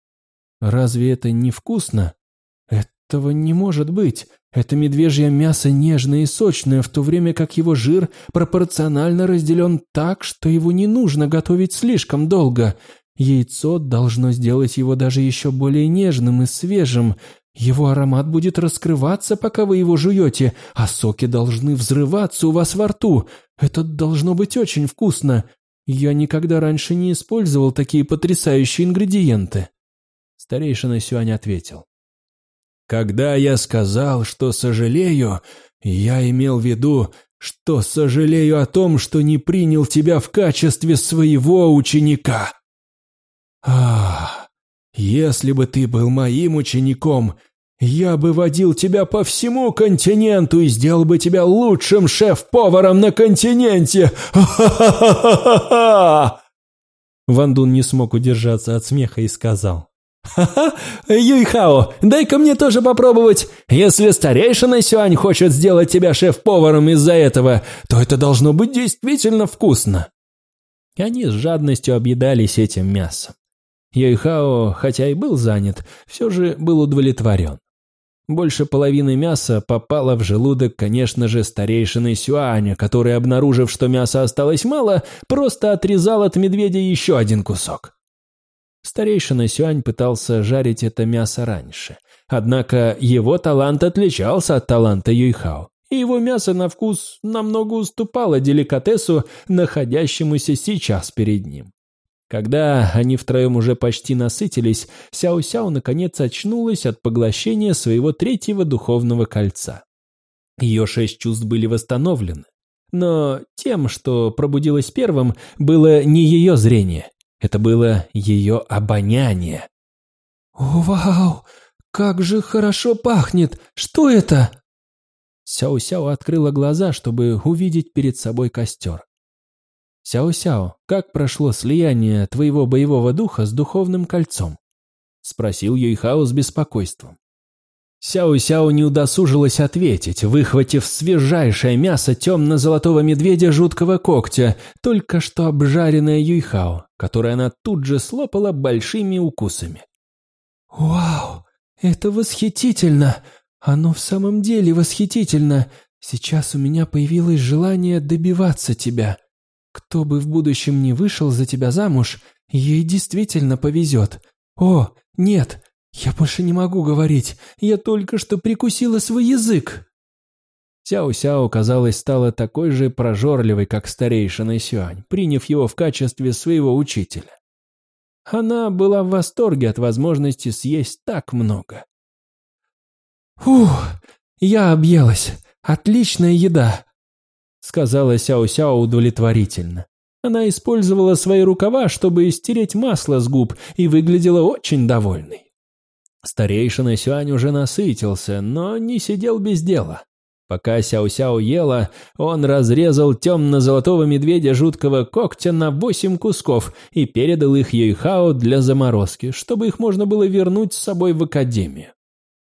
Разве это невкусно? Этого не может быть. Это медвежье мясо нежное и сочное, в то время как его жир пропорционально разделен так, что его не нужно готовить слишком долго. Яйцо должно сделать его даже еще более нежным и свежим. Его аромат будет раскрываться, пока вы его жуете, а соки должны взрываться у вас во рту. Это должно быть очень вкусно. Я никогда раньше не использовал такие потрясающие ингредиенты. Старейшина Сюань ответил. Когда я сказал, что сожалею, я имел в виду, что сожалею о том, что не принял тебя в качестве своего ученика. Ах, если бы ты был моим учеником, я бы водил тебя по всему континенту и сделал бы тебя лучшим шеф-поваром на континенте. Ха-ха-ха-ха-ха! Ван Дун не смог удержаться от смеха и сказал. «Ха-ха, Юйхао, дай-ка мне тоже попробовать. Если старейшина Сюань хочет сделать тебя шеф-поваром из-за этого, то это должно быть действительно вкусно». Они с жадностью объедались этим мясом. Юйхао, хотя и был занят, все же был удовлетворен. Больше половины мяса попало в желудок, конечно же, старейшины Сюаня, который, обнаружив, что мяса осталось мало, просто отрезал от медведя еще один кусок. Старейшина Сюань пытался жарить это мясо раньше. Однако его талант отличался от таланта Юйхао, и его мясо на вкус намного уступало деликатесу, находящемуся сейчас перед ним. Когда они втроем уже почти насытились, Сяо-Сяо наконец очнулась от поглощения своего третьего духовного кольца. Ее шесть чувств были восстановлены. Но тем, что пробудилось первым, было не ее зрение. Это было ее обоняние. «Вау! Как же хорошо пахнет! Что это?» Сяо-Сяо открыла глаза, чтобы увидеть перед собой костер. «Сяо-Сяо, как прошло слияние твоего боевого духа с духовным кольцом?» — спросил Юйхао с беспокойством. Сяо-Сяо не удосужилась ответить, выхватив свежайшее мясо темно-золотого медведя жуткого когтя, только что обжаренное Юйхао, которое она тут же слопала большими укусами. «Вау, это восхитительно! Оно в самом деле восхитительно! Сейчас у меня появилось желание добиваться тебя. Кто бы в будущем не вышел за тебя замуж, ей действительно повезет. О, нет, я больше не могу говорить, я только что прикусила свой язык. Сяо-Сяо, казалось, стала такой же прожорливой, как старейшина Сюань, приняв его в качестве своего учителя. Она была в восторге от возможности съесть так много. «Фух, я объелась. Отличная еда сказала Сяо-Сяо удовлетворительно. Она использовала свои рукава, чтобы стереть масло с губ, и выглядела очень довольной. Старейшина Сюань уже насытился, но не сидел без дела. Пока Сяо-Сяо ела, он разрезал темно-золотого медведя жуткого когтя на восемь кусков и передал их Юйхао для заморозки, чтобы их можно было вернуть с собой в академию.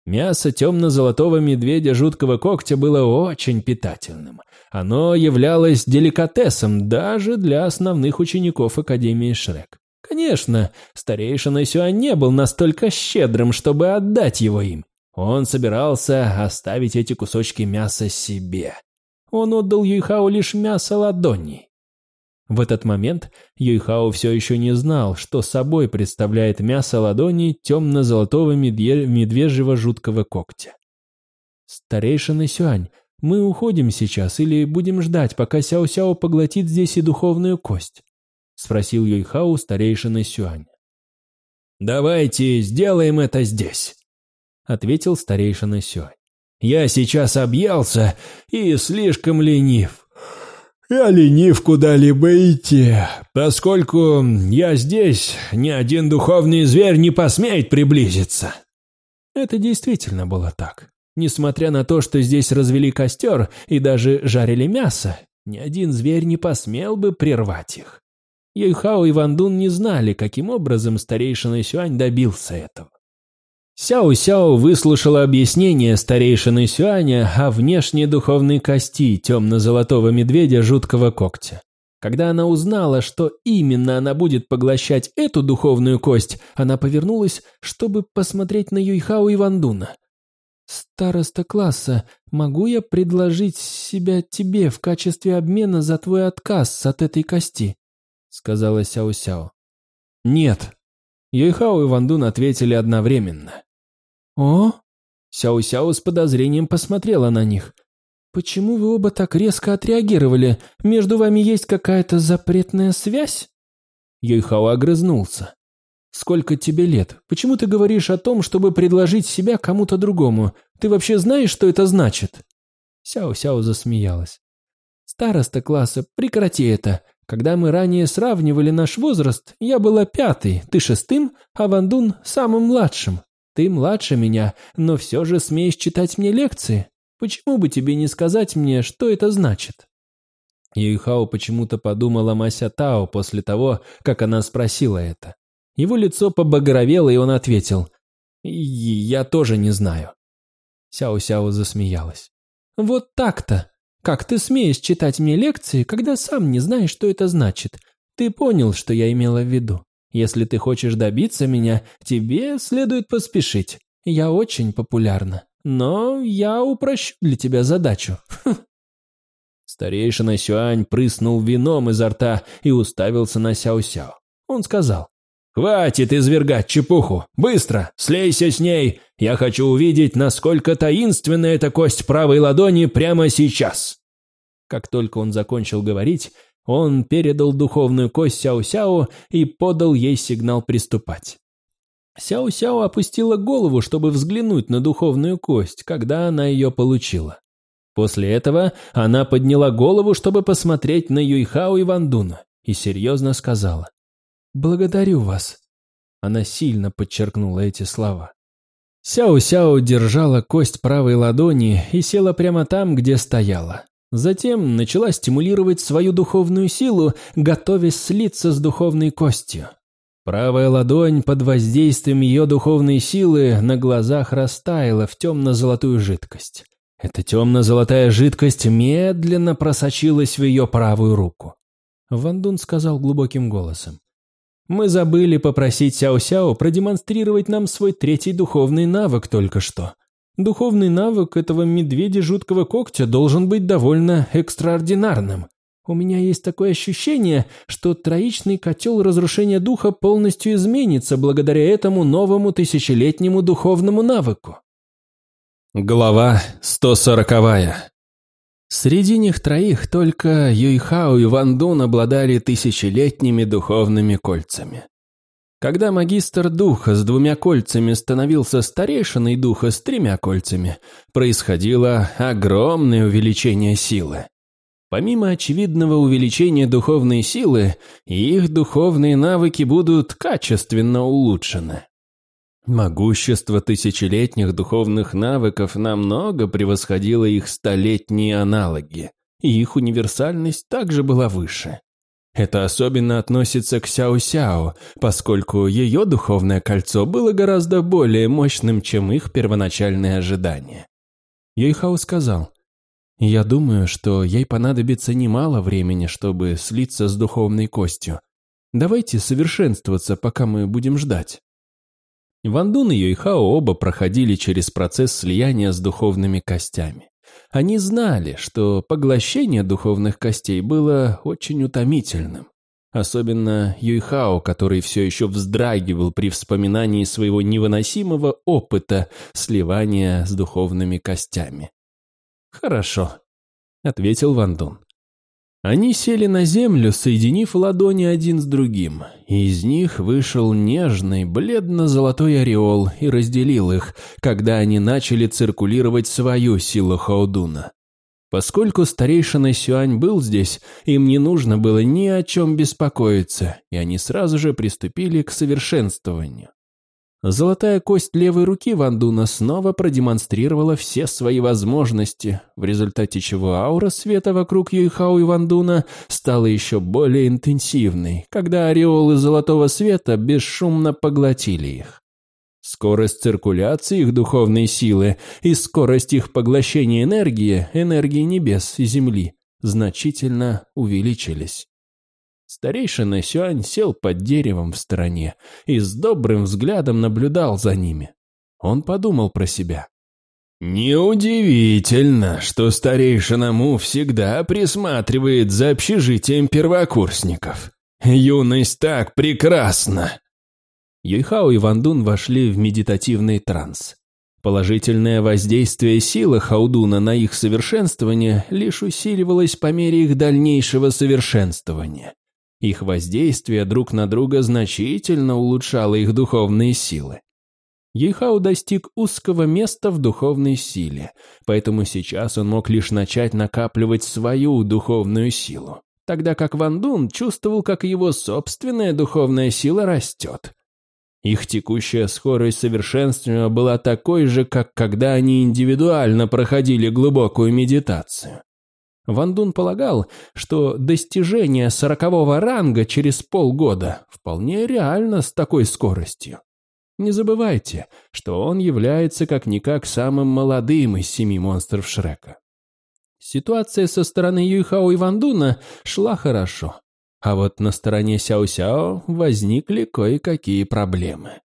Мясо темно-золотого медведя жуткого когтя было очень питательным. Оно являлось деликатесом даже для основных учеников Академии Шрек. Конечно, старейшина Сюань не был настолько щедрым, чтобы отдать его им. Он собирался оставить эти кусочки мяса себе. Он отдал Юйхао лишь мясо ладоней. В этот момент Юйхао все еще не знал, что собой представляет мясо ладони темно-золотого медвежьего жуткого когтя. «Старейшина Сюань, мы уходим сейчас или будем ждать, пока Сяо-Сяо поглотит здесь и духовную кость?» — спросил Юйхао старейшина Сюань. «Давайте сделаем это здесь», — ответил старейшина Сюань. «Я сейчас объелся и слишком ленив. Я ленив куда-либо идти, поскольку я здесь, ни один духовный зверь не посмеет приблизиться». Это действительно было так. Несмотря на то, что здесь развели костер и даже жарили мясо, ни один зверь не посмел бы прервать их. Юйхао и Ван Дун не знали, каким образом старейшина Сюань добился этого. Сяо-Сяо выслушала объяснение старейшины Сюаня о внешней духовной кости темно-золотого медведя жуткого когтя. Когда она узнала, что именно она будет поглощать эту духовную кость, она повернулась, чтобы посмотреть на Юйхао и Вандуна. «Староста класса, могу я предложить себя тебе в качестве обмена за твой отказ от этой кости?» — сказала Сяо-Сяо. «Нет». Юйхао и Вандун ответили одновременно. «О?» Сяо-Сяо с подозрением посмотрела на них. «Почему вы оба так резко отреагировали? Между вами есть какая-то запретная связь?» Юйхао огрызнулся. Сколько тебе лет? Почему ты говоришь о том, чтобы предложить себя кому-то другому? Ты вообще знаешь, что это значит?» Сяо-Сяо засмеялась. «Староста класса, прекрати это. Когда мы ранее сравнивали наш возраст, я была пятой, ты шестым, а Вандун самым младшим. Ты младше меня, но все же смеешь читать мне лекции. Почему бы тебе не сказать мне, что это значит?» Юйхао почему-то подумал о Мася Тао после того, как она спросила это. Его лицо побагровело, и он ответил, «Я тоже не знаю». Сяо-Сяо засмеялась. «Вот так-то! Как ты смеешь читать мне лекции, когда сам не знаешь, что это значит? Ты понял, что я имела в виду. Если ты хочешь добиться меня, тебе следует поспешить. Я очень популярна, но я упрощу для тебя задачу». Старейшина Сюань прыснул вином изо рта и уставился на Сяо-Сяо. Он сказал, «Хватит извергать чепуху! Быстро, слейся с ней! Я хочу увидеть, насколько таинственна эта кость правой ладони прямо сейчас!» Как только он закончил говорить, он передал духовную кость Сяо-Сяо и подал ей сигнал приступать. Сяо-Сяо опустила голову, чтобы взглянуть на духовную кость, когда она ее получила. После этого она подняла голову, чтобы посмотреть на Юйхао и Вандуна, и серьезно сказала «Благодарю вас». Она сильно подчеркнула эти слова. Сяо-Сяо держала кость правой ладони и села прямо там, где стояла. Затем начала стимулировать свою духовную силу, готовясь слиться с духовной костью. Правая ладонь под воздействием ее духовной силы на глазах растаяла в темно-золотую жидкость. Эта темно-золотая жидкость медленно просочилась в ее правую руку. Ван Дун сказал глубоким голосом. «Мы забыли попросить Сяо-Сяо продемонстрировать нам свой третий духовный навык только что. Духовный навык этого медведя жуткого когтя должен быть довольно экстраординарным. У меня есть такое ощущение, что троичный котел разрушения духа полностью изменится благодаря этому новому тысячелетнему духовному навыку. Глава 140 Среди них троих только Юйхао и Ван Дун обладали тысячелетними духовными кольцами. Когда магистр духа с двумя кольцами становился старейшиной духа с тремя кольцами, происходило огромное увеличение силы. Помимо очевидного увеличения духовной силы, их духовные навыки будут качественно улучшены. Могущество тысячелетних духовных навыков намного превосходило их столетние аналоги, и их универсальность также была выше. Это особенно относится к Сяо-Сяо, поскольку ее духовное кольцо было гораздо более мощным, чем их первоначальные ожидания. Юйхао сказал, «Я думаю, что ей понадобится немало времени, чтобы слиться с духовной костью. Давайте совершенствоваться, пока мы будем ждать». Ван Дун и Юйхао оба проходили через процесс слияния с духовными костями. Они знали, что поглощение духовных костей было очень утомительным. Особенно Юйхао, который все еще вздрагивал при вспоминании своего невыносимого опыта сливания с духовными костями. «Хорошо», — ответил Ван Дун. Они сели на землю, соединив ладони один с другим, из них вышел нежный, бледно-золотой ореол и разделил их, когда они начали циркулировать свою силу Хаудуна. Поскольку старейшина Сюань был здесь, им не нужно было ни о чем беспокоиться, и они сразу же приступили к совершенствованию. Золотая кость левой руки Вандуна снова продемонстрировала все свои возможности, в результате чего аура света вокруг Юйхао и Вандуна стала еще более интенсивной, когда ореолы золотого света бесшумно поглотили их. Скорость циркуляции их духовной силы и скорость их поглощения энергии, энергии небес и земли, значительно увеличились. Старейшина Сюань сел под деревом в стороне и с добрым взглядом наблюдал за ними. Он подумал про себя. «Неудивительно, что старейшина Му всегда присматривает за общежитием первокурсников. Юность так прекрасна!» Юйхао и Вандун вошли в медитативный транс. Положительное воздействие силы Хаудуна на их совершенствование лишь усиливалось по мере их дальнейшего совершенствования. Их воздействие друг на друга значительно улучшало их духовные силы. Ейхау достиг узкого места в духовной силе, поэтому сейчас он мог лишь начать накапливать свою духовную силу, тогда как Ван Дун чувствовал, как его собственная духовная сила растет. Их текущая скорость совершенствования была такой же, как когда они индивидуально проходили глубокую медитацию. Ван Дун полагал, что достижение сорокового ранга через полгода вполне реально с такой скоростью. Не забывайте, что он является как-никак самым молодым из семи монстров Шрека. Ситуация со стороны Юйхао и Вандуна шла хорошо. А вот на стороне Сяо-Сяо возникли кое-какие проблемы.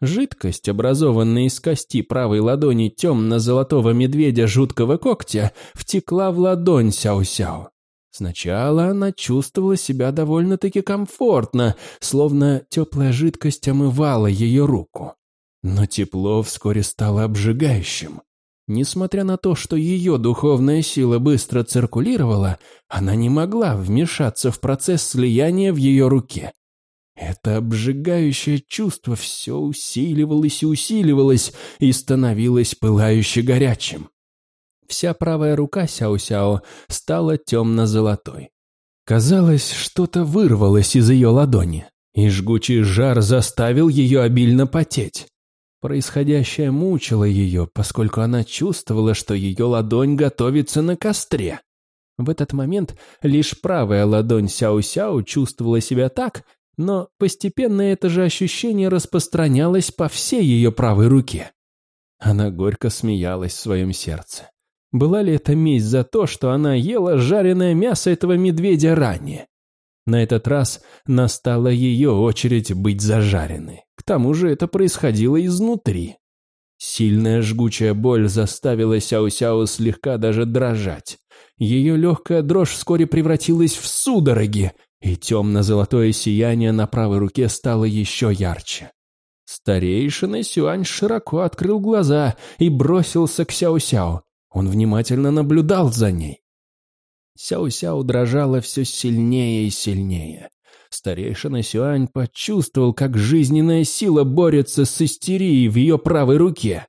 Жидкость, образованная из кости правой ладони темно-золотого медведя жуткого когтя, втекла в ладонь Сяо-Сяо. Сначала она чувствовала себя довольно-таки комфортно, словно теплая жидкость омывала ее руку. Но тепло вскоре стало обжигающим. Несмотря на то, что ее духовная сила быстро циркулировала, она не могла вмешаться в процесс слияния в ее руке. Это обжигающее чувство все усиливалось и усиливалось и становилось пылающе горячим. Вся правая рука Сяо-Сяо стала темно-золотой. Казалось, что-то вырвалось из ее ладони, и жгучий жар заставил ее обильно потеть. Происходящее мучило ее, поскольку она чувствовала, что ее ладонь готовится на костре. В этот момент лишь правая ладонь Сяо-Сяо чувствовала себя так, но постепенно это же ощущение распространялось по всей ее правой руке. Она горько смеялась в своем сердце. Была ли это месть за то, что она ела жареное мясо этого медведя ранее? На этот раз настала ее очередь быть зажаренной. К тому же это происходило изнутри. Сильная жгучая боль заставила Сяо-Сяо слегка даже дрожать. Ее легкая дрожь вскоре превратилась в судороги, и темно-золотое сияние на правой руке стало еще ярче. Старейшина Сюань широко открыл глаза и бросился к Сяо-Сяо. Он внимательно наблюдал за ней. Сяо-Сяо дрожала все сильнее и сильнее. Старейшина Сюань почувствовал, как жизненная сила борется с истерией в ее правой руке.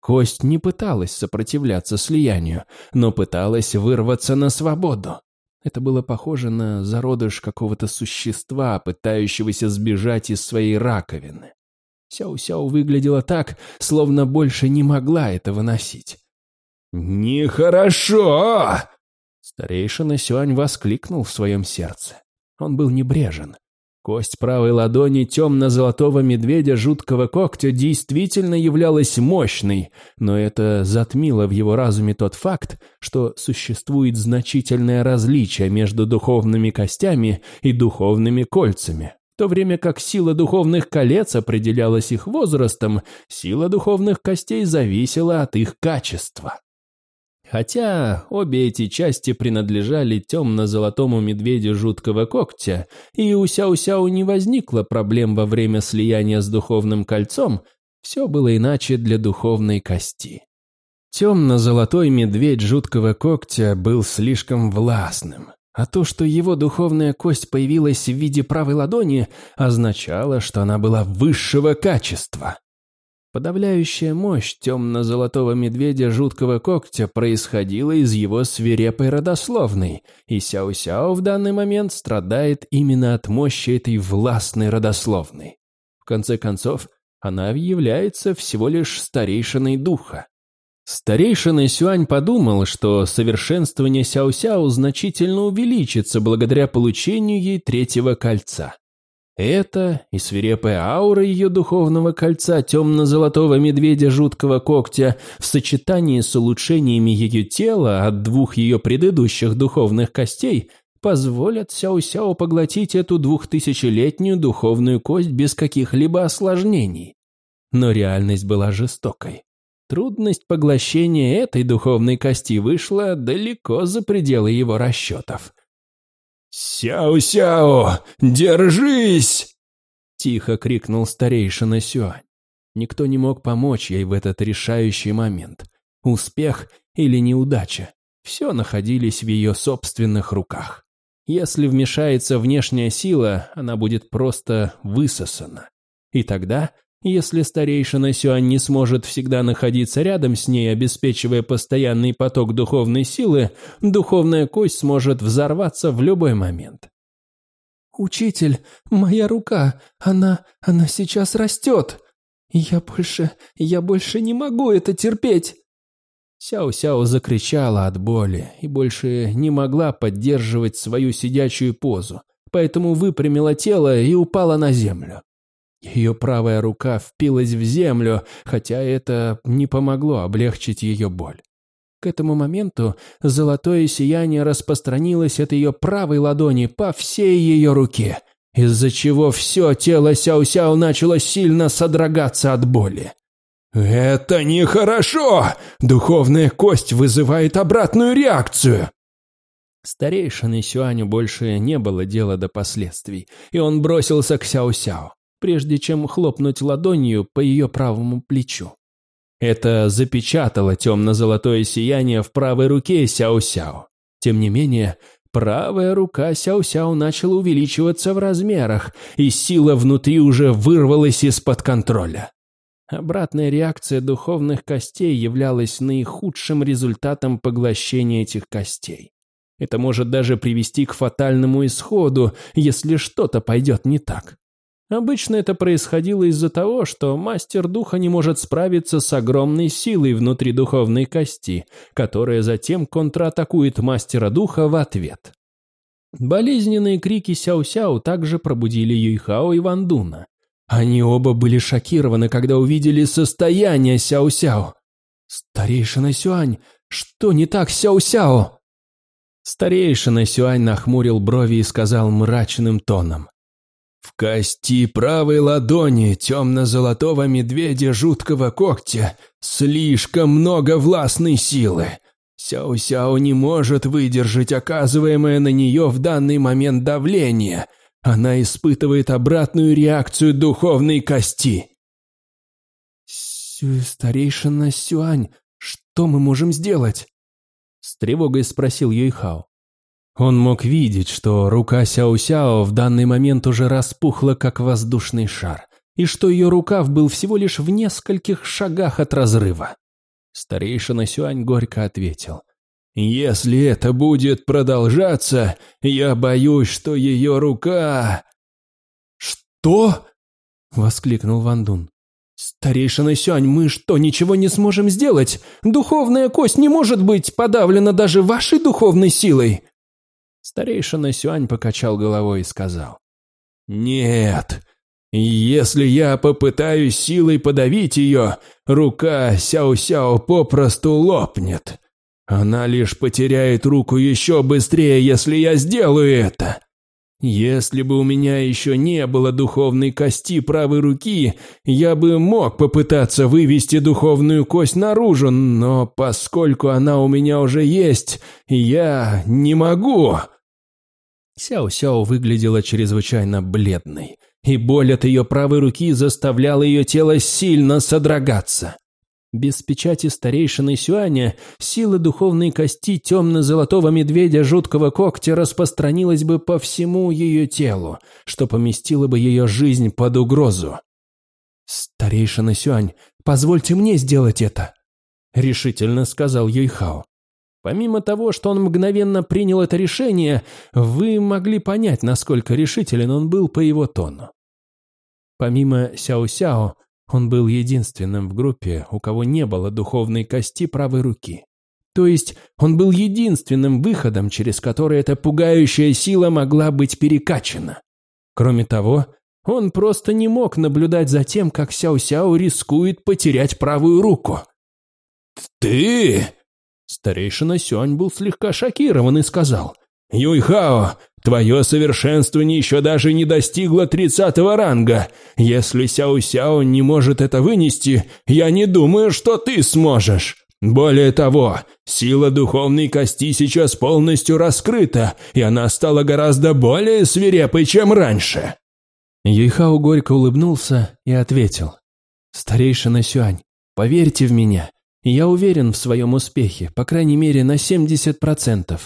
Кость не пыталась сопротивляться слиянию, но пыталась вырваться на свободу. Это было похоже на зародыш какого-то существа, пытающегося сбежать из своей раковины. Сяо-Сяо выглядела так, словно больше не могла это выносить. «Нехорошо!» Старейшина Сюань воскликнул в своем сердце. Он был небрежен. Кость правой ладони темно-золотого медведя жуткого когтя действительно являлась мощной, но это затмило в его разуме тот факт, что существует значительное различие между духовными костями и духовными кольцами. В то время как сила духовных колец определялась их возрастом, сила духовных костей зависела от их качества. Хотя обе эти части принадлежали темно-золотому медведю жуткого когтя, и у Сяо-Сяо не возникло проблем во время слияния с духовным кольцом, все было иначе для духовной кости. Темно-золотой медведь жуткого когтя был слишком властным, а то, что его духовная кость появилась в виде правой ладони, означало, что она была высшего качества. Подавляющая мощь темно-золотого медведя жуткого когтя происходила из его свирепой родословной, и Сяо-Сяо в данный момент страдает именно от мощи этой властной родословной. В конце концов, она является всего лишь старейшиной духа. Старейшина Сюань подумал, что совершенствование Сяо-Сяо значительно увеличится благодаря получению ей третьего кольца. Это и свирепая аура ее духовного кольца темно-золотого медведя жуткого когтя в сочетании с улучшениями ее тела от двух ее предыдущих духовных костей позволят Сяо-Сяо поглотить эту двухтысячелетнюю духовную кость без каких-либо осложнений. Но реальность была жестокой. Трудность поглощения этой духовной кости вышла далеко за пределы его расчетов. «Сяо-сяо, держись!» Тихо крикнул старейшина Сюань. Никто не мог помочь ей в этот решающий момент. Успех или неудача – все находились в ее собственных руках. Если вмешается внешняя сила, она будет просто высосана. И тогда, если старейшина Сюань не сможет всегда находиться рядом с ней, обеспечивая постоянный поток духовной силы, духовная кость сможет взорваться в любой момент. «Учитель, моя рука, она, она сейчас растет. Я больше, я больше не могу это терпеть». Сяо-Сяо закричала от боли и больше не могла поддерживать свою сидячую позу, поэтому выпрямила тело и упала на землю. Ее правая рука впилась в землю, хотя это не помогло облегчить ее боль. К этому моменту золотое сияние распространилось от ее правой ладони по всей ее руке, из-за чего все тело Сяо-Сяо начало сильно содрогаться от боли. «Это нехорошо! Духовная кость вызывает обратную реакцию!» Старейшины Сюаню больше не было дела до последствий, и он бросился к Сяо-Сяо, прежде чем хлопнуть ладонью по ее правому плечу. Это запечатало темно-золотое сияние в правой руке Сяо-Сяо. Тем не менее, правая рука Сяо-Сяо начала увеличиваться в размерах, и сила внутри уже вырвалась из-под контроля. Обратная реакция духовных костей являлась наихудшим результатом поглощения этих костей. Это может даже привести к фатальному исходу, если что-то пойдет не так. Обычно это происходило из-за того, что мастер духа не может справиться с огромной силой внутри духовной кости, которая затем контратакует мастера духа в ответ. Болезненные крики Сяо-Сяо также пробудили Юйхао и Вандуна. Они оба были шокированы, когда увидели состояние Сяо-Сяо. «Старейшина Сюань, что не так Сяо-Сяо?» Старейшина Сюань нахмурил брови и сказал мрачным тоном. «В кости правой ладони темно-золотого медведя жуткого когтя слишком много властной силы. Сяо-Сяо не может выдержать оказываемое на нее в данный момент давление – она испытывает обратную реакцию духовной кости. Сю, «Старейшина Сюань, что мы можем сделать?» С тревогой спросил Юйхао. Он мог видеть, что рука Сяо-Сяо в данный момент уже распухла, как воздушный шар, и что ее рукав был всего лишь в нескольких шагах от разрыва. Старейшина Сюань горько ответил. Если это будет продолжаться, я боюсь, что ее рука...» «Что?» — воскликнул Ван Дун. «Старейшина Сюань, мы что, ничего не сможем сделать? Духовная кость не может быть подавлена даже вашей духовной силой!» Старейшина Сюань покачал головой и сказал. «Нет, если я попытаюсь силой подавить ее, рука Сяо-Сяо попросту лопнет. Она лишь потеряет руку еще быстрее, если я сделаю это. Если бы у меня еще не было духовной кости правой руки, я бы мог попытаться вывести духовную кость наружу, но поскольку она у меня уже есть, я не могу. Сяо-Сяо выглядела чрезвычайно бледной, и боль от ее правой руки заставляла ее тело сильно содрогаться. Без печати старейшины Сюаня сила духовной кости темно-золотого медведя жуткого когтя распространилась бы по всему ее телу, что поместило бы ее жизнь под угрозу. «Старейшина Сюань, позвольте мне сделать это», — решительно сказал Юйхао. Помимо того, что он мгновенно принял это решение, вы могли понять, насколько решителен он был по его тону. Помимо Сяо-Сяо, он был единственным в группе, у кого не было духовной кости правой руки. То есть он был единственным выходом, через который эта пугающая сила могла быть перекачана. Кроме того, он просто не мог наблюдать за тем, как Сяо-Сяо рискует потерять правую руку. «Ты?» Старейшина Сюань был слегка шокирован и сказал. «Юйхао, твое совершенствование еще даже не достигло тридцатого ранга. Если Сяо-Сяо не может это вынести, я не думаю, что ты сможешь. Более того, сила духовной кости сейчас полностью раскрыта, и она стала гораздо более свирепой, чем раньше». Юйхао горько улыбнулся и ответил. «Старейшина Сюань, поверьте в меня, я уверен в своем успехе, по крайней мере на 70%.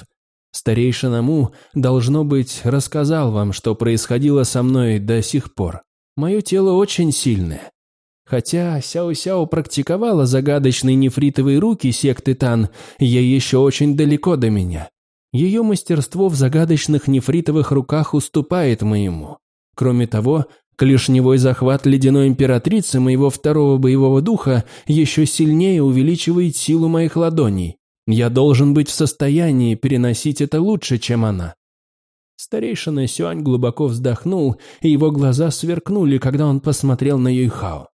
Старейшина Му, должно быть, рассказал вам, что происходило со мной до сих пор. Мое тело очень сильное. Хотя Сяо-Сяо практиковала загадочные нефритовые руки секты Тан, ей еще очень далеко до меня. Ее мастерство в загадочных нефритовых руках уступает моему. Кроме того, клешневой захват ледяной императрицы моего второго боевого духа еще сильнее увеличивает силу моих ладоней. Я должен быть в состоянии переносить это лучше, чем она. Старейшина Сюань глубоко вздохнул, и его глаза сверкнули, когда он посмотрел на Юйхао.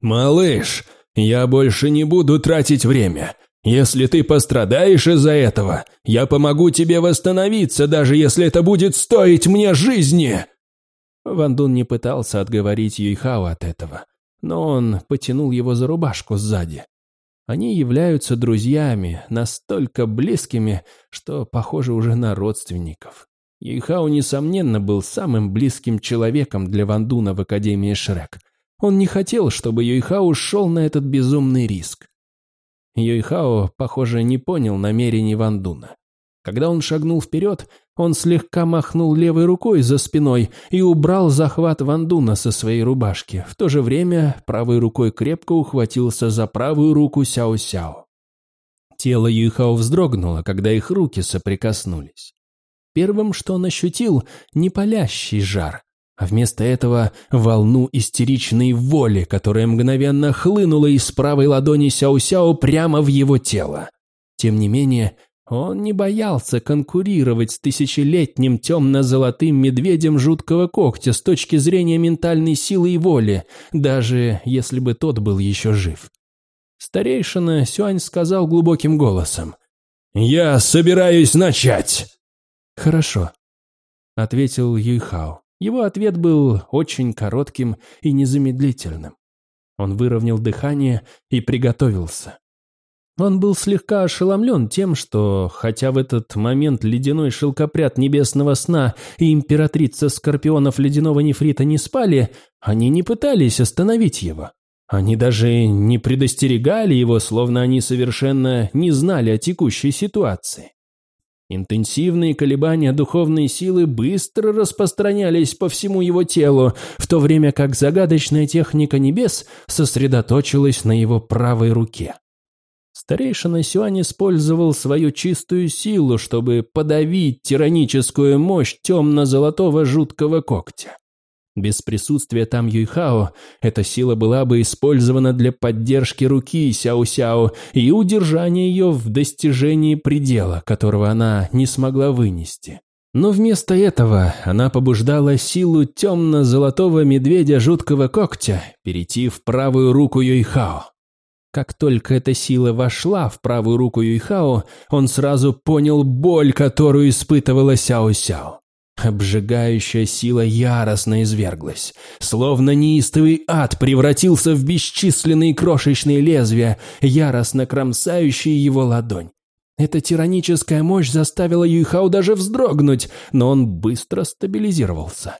«Малыш, я больше не буду тратить время. Если ты пострадаешь из-за этого, я помогу тебе восстановиться, даже если это будет стоить мне жизни!» Ван Дун не пытался отговорить Юйхао от этого, но он потянул его за рубашку сзади. Они являются друзьями, настолько близкими, что похожи уже на родственников. Юйхао, несомненно, был самым близким человеком для Ван Дуна в Академии Шрек. Он не хотел, чтобы Юйхао шел на этот безумный риск. Юйхао, похоже, не понял намерений Ван Дуна. Когда он шагнул вперед, он слегка махнул левой рукой за спиной и убрал захват Вандуна со своей рубашки. В то же время правой рукой крепко ухватился за правую руку Сяо-Сяо. Тело Юйхао вздрогнуло, когда их руки соприкоснулись. Первым, что он ощутил, не палящий жар, а вместо этого волну истеричной воли, которая мгновенно хлынула из правой ладони Сяо-Сяо прямо в его тело. Тем не менее, он не боялся конкурировать с тысячелетним темно-золотым медведем жуткого когтя с точки зрения ментальной силы и воли, даже если бы тот был еще жив. Старейшина Сюань сказал глубоким голосом. «Я собираюсь начать!» «Хорошо», — ответил Юйхао. Его ответ был очень коротким и незамедлительным. Он выровнял дыхание и приготовился. Он был слегка ошеломлен тем, что, хотя в этот момент ледяной шелкопряд небесного сна и императрица скорпионов ледяного нефрита не спали, они не пытались остановить его. Они даже не предостерегали его, словно они совершенно не знали о текущей ситуации. Интенсивные колебания духовной силы быстро распространялись по всему его телу, в то время как загадочная техника небес сосредоточилась на его правой руке. Старейшина Сюань использовал свою чистую силу, чтобы подавить тираническую мощь темно-золотого жуткого когтя. Без присутствия там Юйхао эта сила была бы использована для поддержки руки Сяо-Сяо и удержания ее в достижении предела, которого она не смогла вынести. Но вместо этого она побуждала силу темно-золотого медведя жуткого когтя перейти в правую руку Юйхао. Как только эта сила вошла в правую руку Юйхао, он сразу понял боль, которую испытывала Сяо-Сяо. Обжигающая сила яростно изверглась. Словно неистовый ад превратился в бесчисленные крошечные лезвия, яростно кромсающие его ладонь. Эта тираническая мощь заставила Юйхао даже вздрогнуть, но он быстро стабилизировался.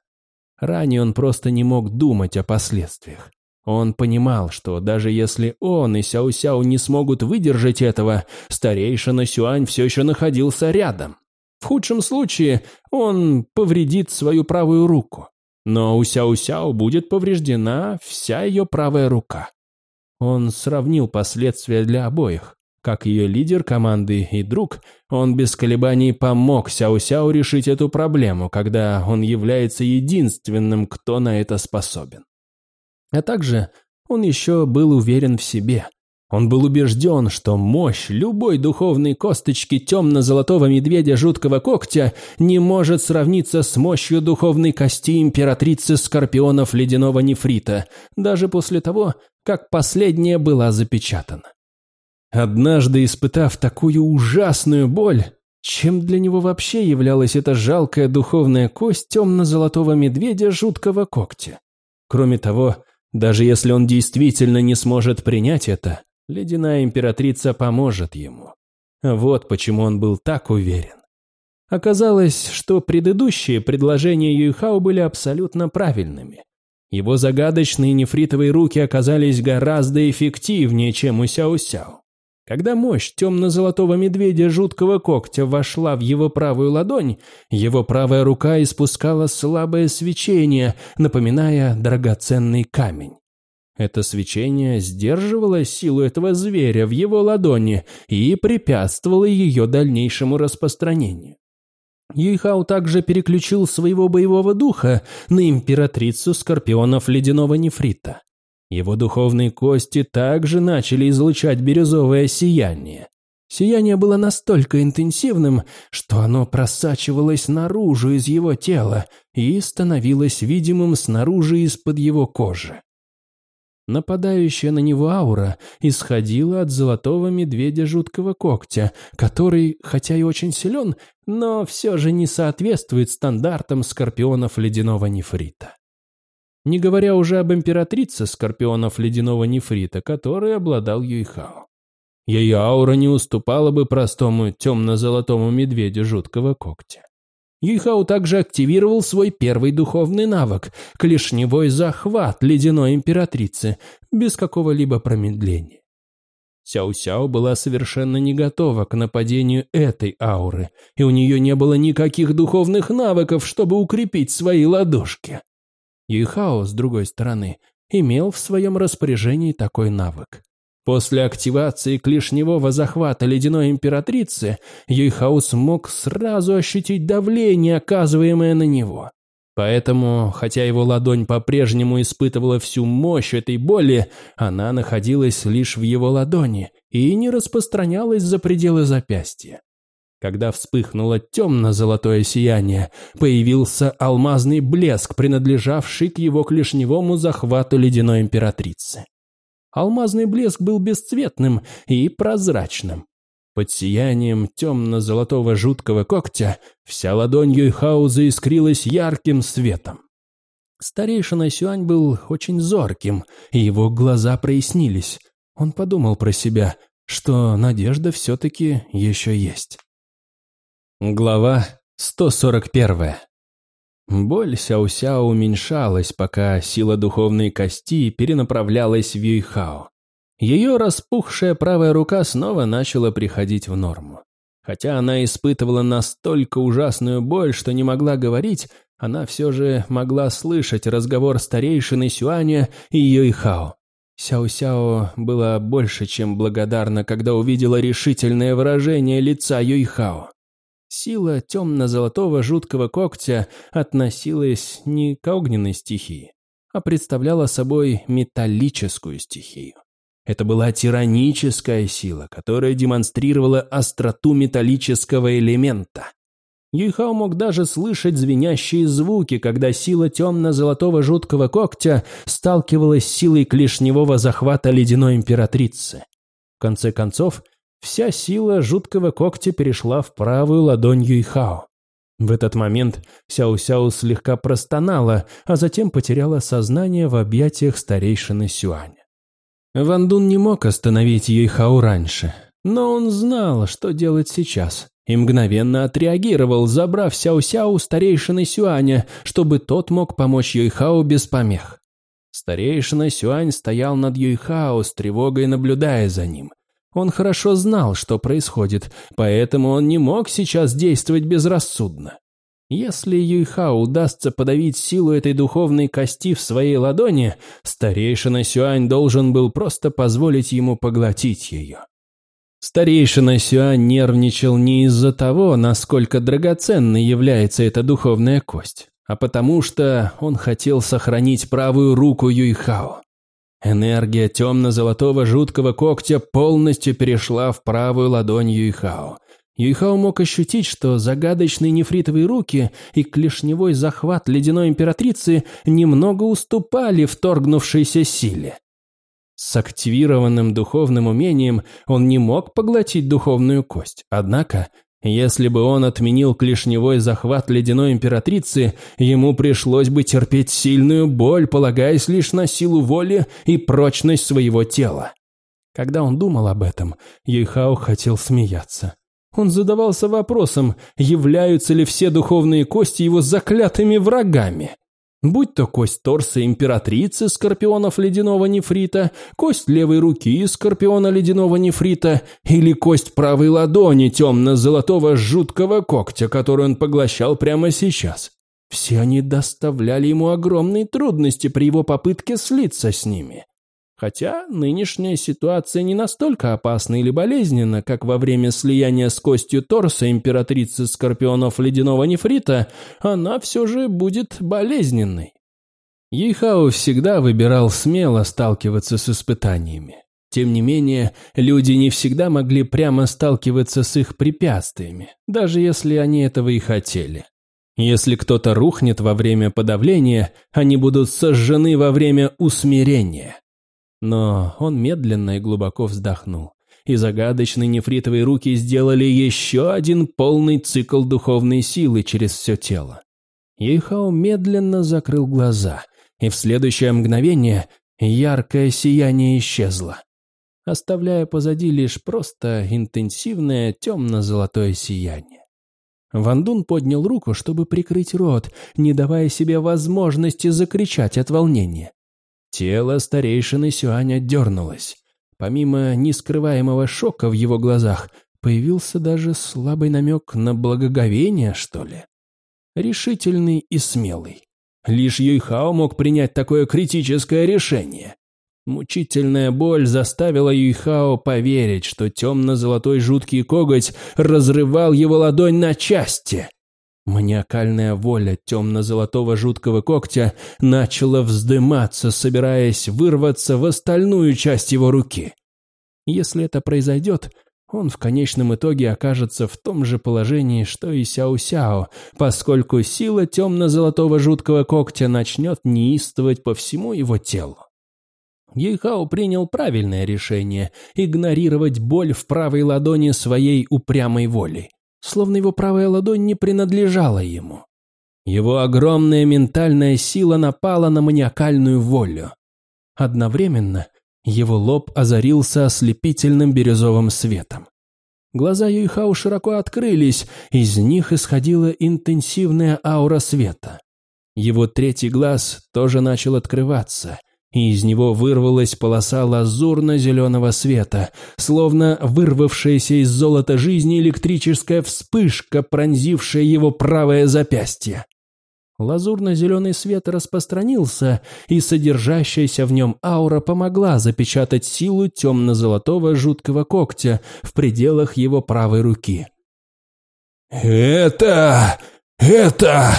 Ранее он просто не мог думать о последствиях. Он понимал, что даже если он и Сяо-Сяо не смогут выдержать этого, старейшина Сюань все еще находился рядом. В худшем случае он повредит свою правую руку, но у Сяо-Сяо будет повреждена вся ее правая рука. Он сравнил последствия для обоих. Как ее лидер команды и друг, он без колебаний помог Сяо-Сяо решить эту проблему, когда он является единственным, кто на это способен. А также он еще был уверен в себе. Он был убежден, что мощь любой духовной косточки темно-золотого медведя жуткого когтя не может сравниться с мощью духовной кости императрицы скорпионов ледяного нефрита, даже после того, как последняя была запечатана. Однажды испытав такую ужасную боль, чем для него вообще являлась эта жалкая духовная кость темно-золотого медведя жуткого когтя? Кроме того, даже если он действительно не сможет принять это, ледяная императрица поможет ему. Вот почему он был так уверен. Оказалось, что предыдущие предложения Юйхао были абсолютно правильными. Его загадочные нефритовые руки оказались гораздо эффективнее, чем у Сяо-Сяо. Когда мощь темно-золотого медведя жуткого когтя вошла в его правую ладонь, его правая рука испускала слабое свечение, напоминая драгоценный камень. Это свечение сдерживало силу этого зверя в его ладони и препятствовало ее дальнейшему распространению. Юйхао также переключил своего боевого духа на императрицу скорпионов ледяного нефрита. Его духовные кости также начали излучать бирюзовое сияние. Сияние было настолько интенсивным, что оно просачивалось наружу из его тела и становилось видимым снаружи из-под его кожи. Нападающая на него аура исходила от золотого медведя жуткого когтя, который, хотя и очень силен, но все же не соответствует стандартам скорпионов ледяного нефрита. Не говоря уже об императрице скорпионов ледяного нефрита, который обладал Юйхао. Ее аура не уступала бы простому темно-золотому медведю жуткого когтя. Юйхао также активировал свой первый духовный навык – клешневой захват ледяной императрицы, без какого-либо промедления. Сяо-Сяо была совершенно не готова к нападению этой ауры, и у нее не было никаких духовных навыков, чтобы укрепить свои ладошки. Юйхао, с другой стороны, имел в своем распоряжении такой навык. После активации клешневого захвата ледяной императрицы, Юйхао смог сразу ощутить давление, оказываемое на него. Поэтому, хотя его ладонь по-прежнему испытывала всю мощь этой боли, она находилась лишь в его ладони и не распространялась за пределы запястья. Когда вспыхнуло темно-золотое сияние, появился алмазный блеск, принадлежавший к его клешневому захвату ледяной императрицы. Алмазный блеск был бесцветным и прозрачным. Под сиянием темно-золотого жуткого когтя вся ладонь Юйхао заискрилась ярким светом. Старейшина Сюань был очень зорким, и его глаза прояснились. Он подумал про себя, что надежда все-таки еще есть. Глава 141. Боль Сяо-Сяо уменьшалась, пока сила духовной кости перенаправлялась в Юйхао. Ее распухшая правая рука снова начала приходить в норму. Хотя она испытывала настолько ужасную боль, что не могла говорить, она все же могла слышать разговор старейшины Сюаня и Юйхао. Сяо-Сяо была больше, чем благодарна, когда увидела решительное выражение лица Юйхао. Сила темно-золотого жуткого когтя относилась не к огненной стихии, а представляла собой металлическую стихию. Это была тираническая сила, которая демонстрировала остроту металлического элемента. Юйхао мог даже слышать звенящие звуки, когда сила темно-золотого жуткого когтя сталкивалась с силой клешневого захвата ледяной императрицы. В конце концов, Вся сила жуткого когтя перешла в правую ладонь Юйхао. В этот момент Сяо-Сяо слегка простонала, а затем потеряла сознание в объятиях старейшины Сюаня. Ван Дун не мог остановить Юйхао раньше, но он знал, что делать сейчас, и мгновенно отреагировал, забрав Сяо-Сяо старейшины Сюаня, чтобы тот мог помочь Юйхао без помех. Старейшина Сюань стоял над Юйхао с тревогой, наблюдая за ним. Он хорошо знал, что происходит, поэтому он не мог сейчас действовать безрассудно. Если Юйхао удастся подавить силу этой духовной кости в своей ладони, старейшина Сюань должен был просто позволить ему поглотить ее. Старейшина Сюань нервничал не из-за того, насколько драгоценной является эта духовная кость, а потому что он хотел сохранить правую руку Юйхао. Энергия темно-золотого жуткого когтя полностью перешла в правую ладонь Юйхао. Юйхао мог ощутить, что загадочные нефритовые руки и клешневой захват ледяной императрицы немного уступали вторгнувшейся силе. С активированным духовным умением он не мог поглотить духовную кость, однако если бы он отменил клешневой захват ледяной императрицы, ему пришлось бы терпеть сильную боль, полагаясь лишь на силу воли и прочность своего тела. Когда он думал об этом, Юйхао хотел смеяться. Он задавался вопросом, являются ли все духовные кости его заклятыми врагами. Будь то кость торса императрицы скорпионов ледяного нефрита, кость левой руки скорпиона ледяного нефрита или кость правой ладони темно-золотого жуткого когтя, который он поглощал прямо сейчас. Все они доставляли ему огромные трудности при его попытке слиться с ними. Хотя нынешняя ситуация не настолько опасна или болезненна, как во время слияния с костью торса императрицы скорпионов ледяного нефрита, она все же будет болезненной. Ейхао всегда выбирал смело сталкиваться с испытаниями. Тем не менее, люди не всегда могли прямо сталкиваться с их препятствиями, даже если они этого и хотели. Если кто-то рухнет во время подавления, они будут сожжены во время усмирения. Но он медленно и глубоко вздохнул, и загадочные нефритовые руки сделали еще один полный цикл духовной силы через все тело. Ейхао медленно закрыл глаза, и в следующее мгновение яркое сияние исчезло, оставляя позади лишь просто интенсивное темно-золотое сияние. Вандун поднял руку, чтобы прикрыть рот, не давая себе возможности закричать от волнения. Тело старейшины Сюаня дернулось. Помимо нескрываемого шока в его глазах, появился даже слабый намек на благоговение, что ли. Решительный и смелый. Лишь Юйхао мог принять такое критическое решение. Мучительная боль заставила Юйхао поверить, что темно-золотой жуткий коготь разрывал его ладонь на части. Маниакальная воля темно-золотого жуткого когтя начала вздыматься, собираясь вырваться в остальную часть его руки. Если это произойдет, он в конечном итоге окажется в том же положении, что и Сяо-Сяо, поскольку сила темно-золотого жуткого когтя начнет неистовать по всему его телу. Ейхао принял правильное решение – игнорировать боль в правой ладони своей упрямой волей словно его правая ладонь не принадлежала ему. Его огромная ментальная сила напала на маниакальную волю. Одновременно его лоб озарился ослепительным бирюзовым светом. Глаза Юйхау широко открылись, из них исходила интенсивная аура света. Его третий глаз тоже начал открываться, и из него вырвалась полоса лазурно-зеленого света, словно вырвавшаяся из золота жизни электрическая вспышка, пронзившая его правое запястье. Лазурно-зеленый свет распространился, и содержащаяся в нем аура помогла запечатать силу темно-золотого жуткого когтя в пределах его правой руки. «Это... это...»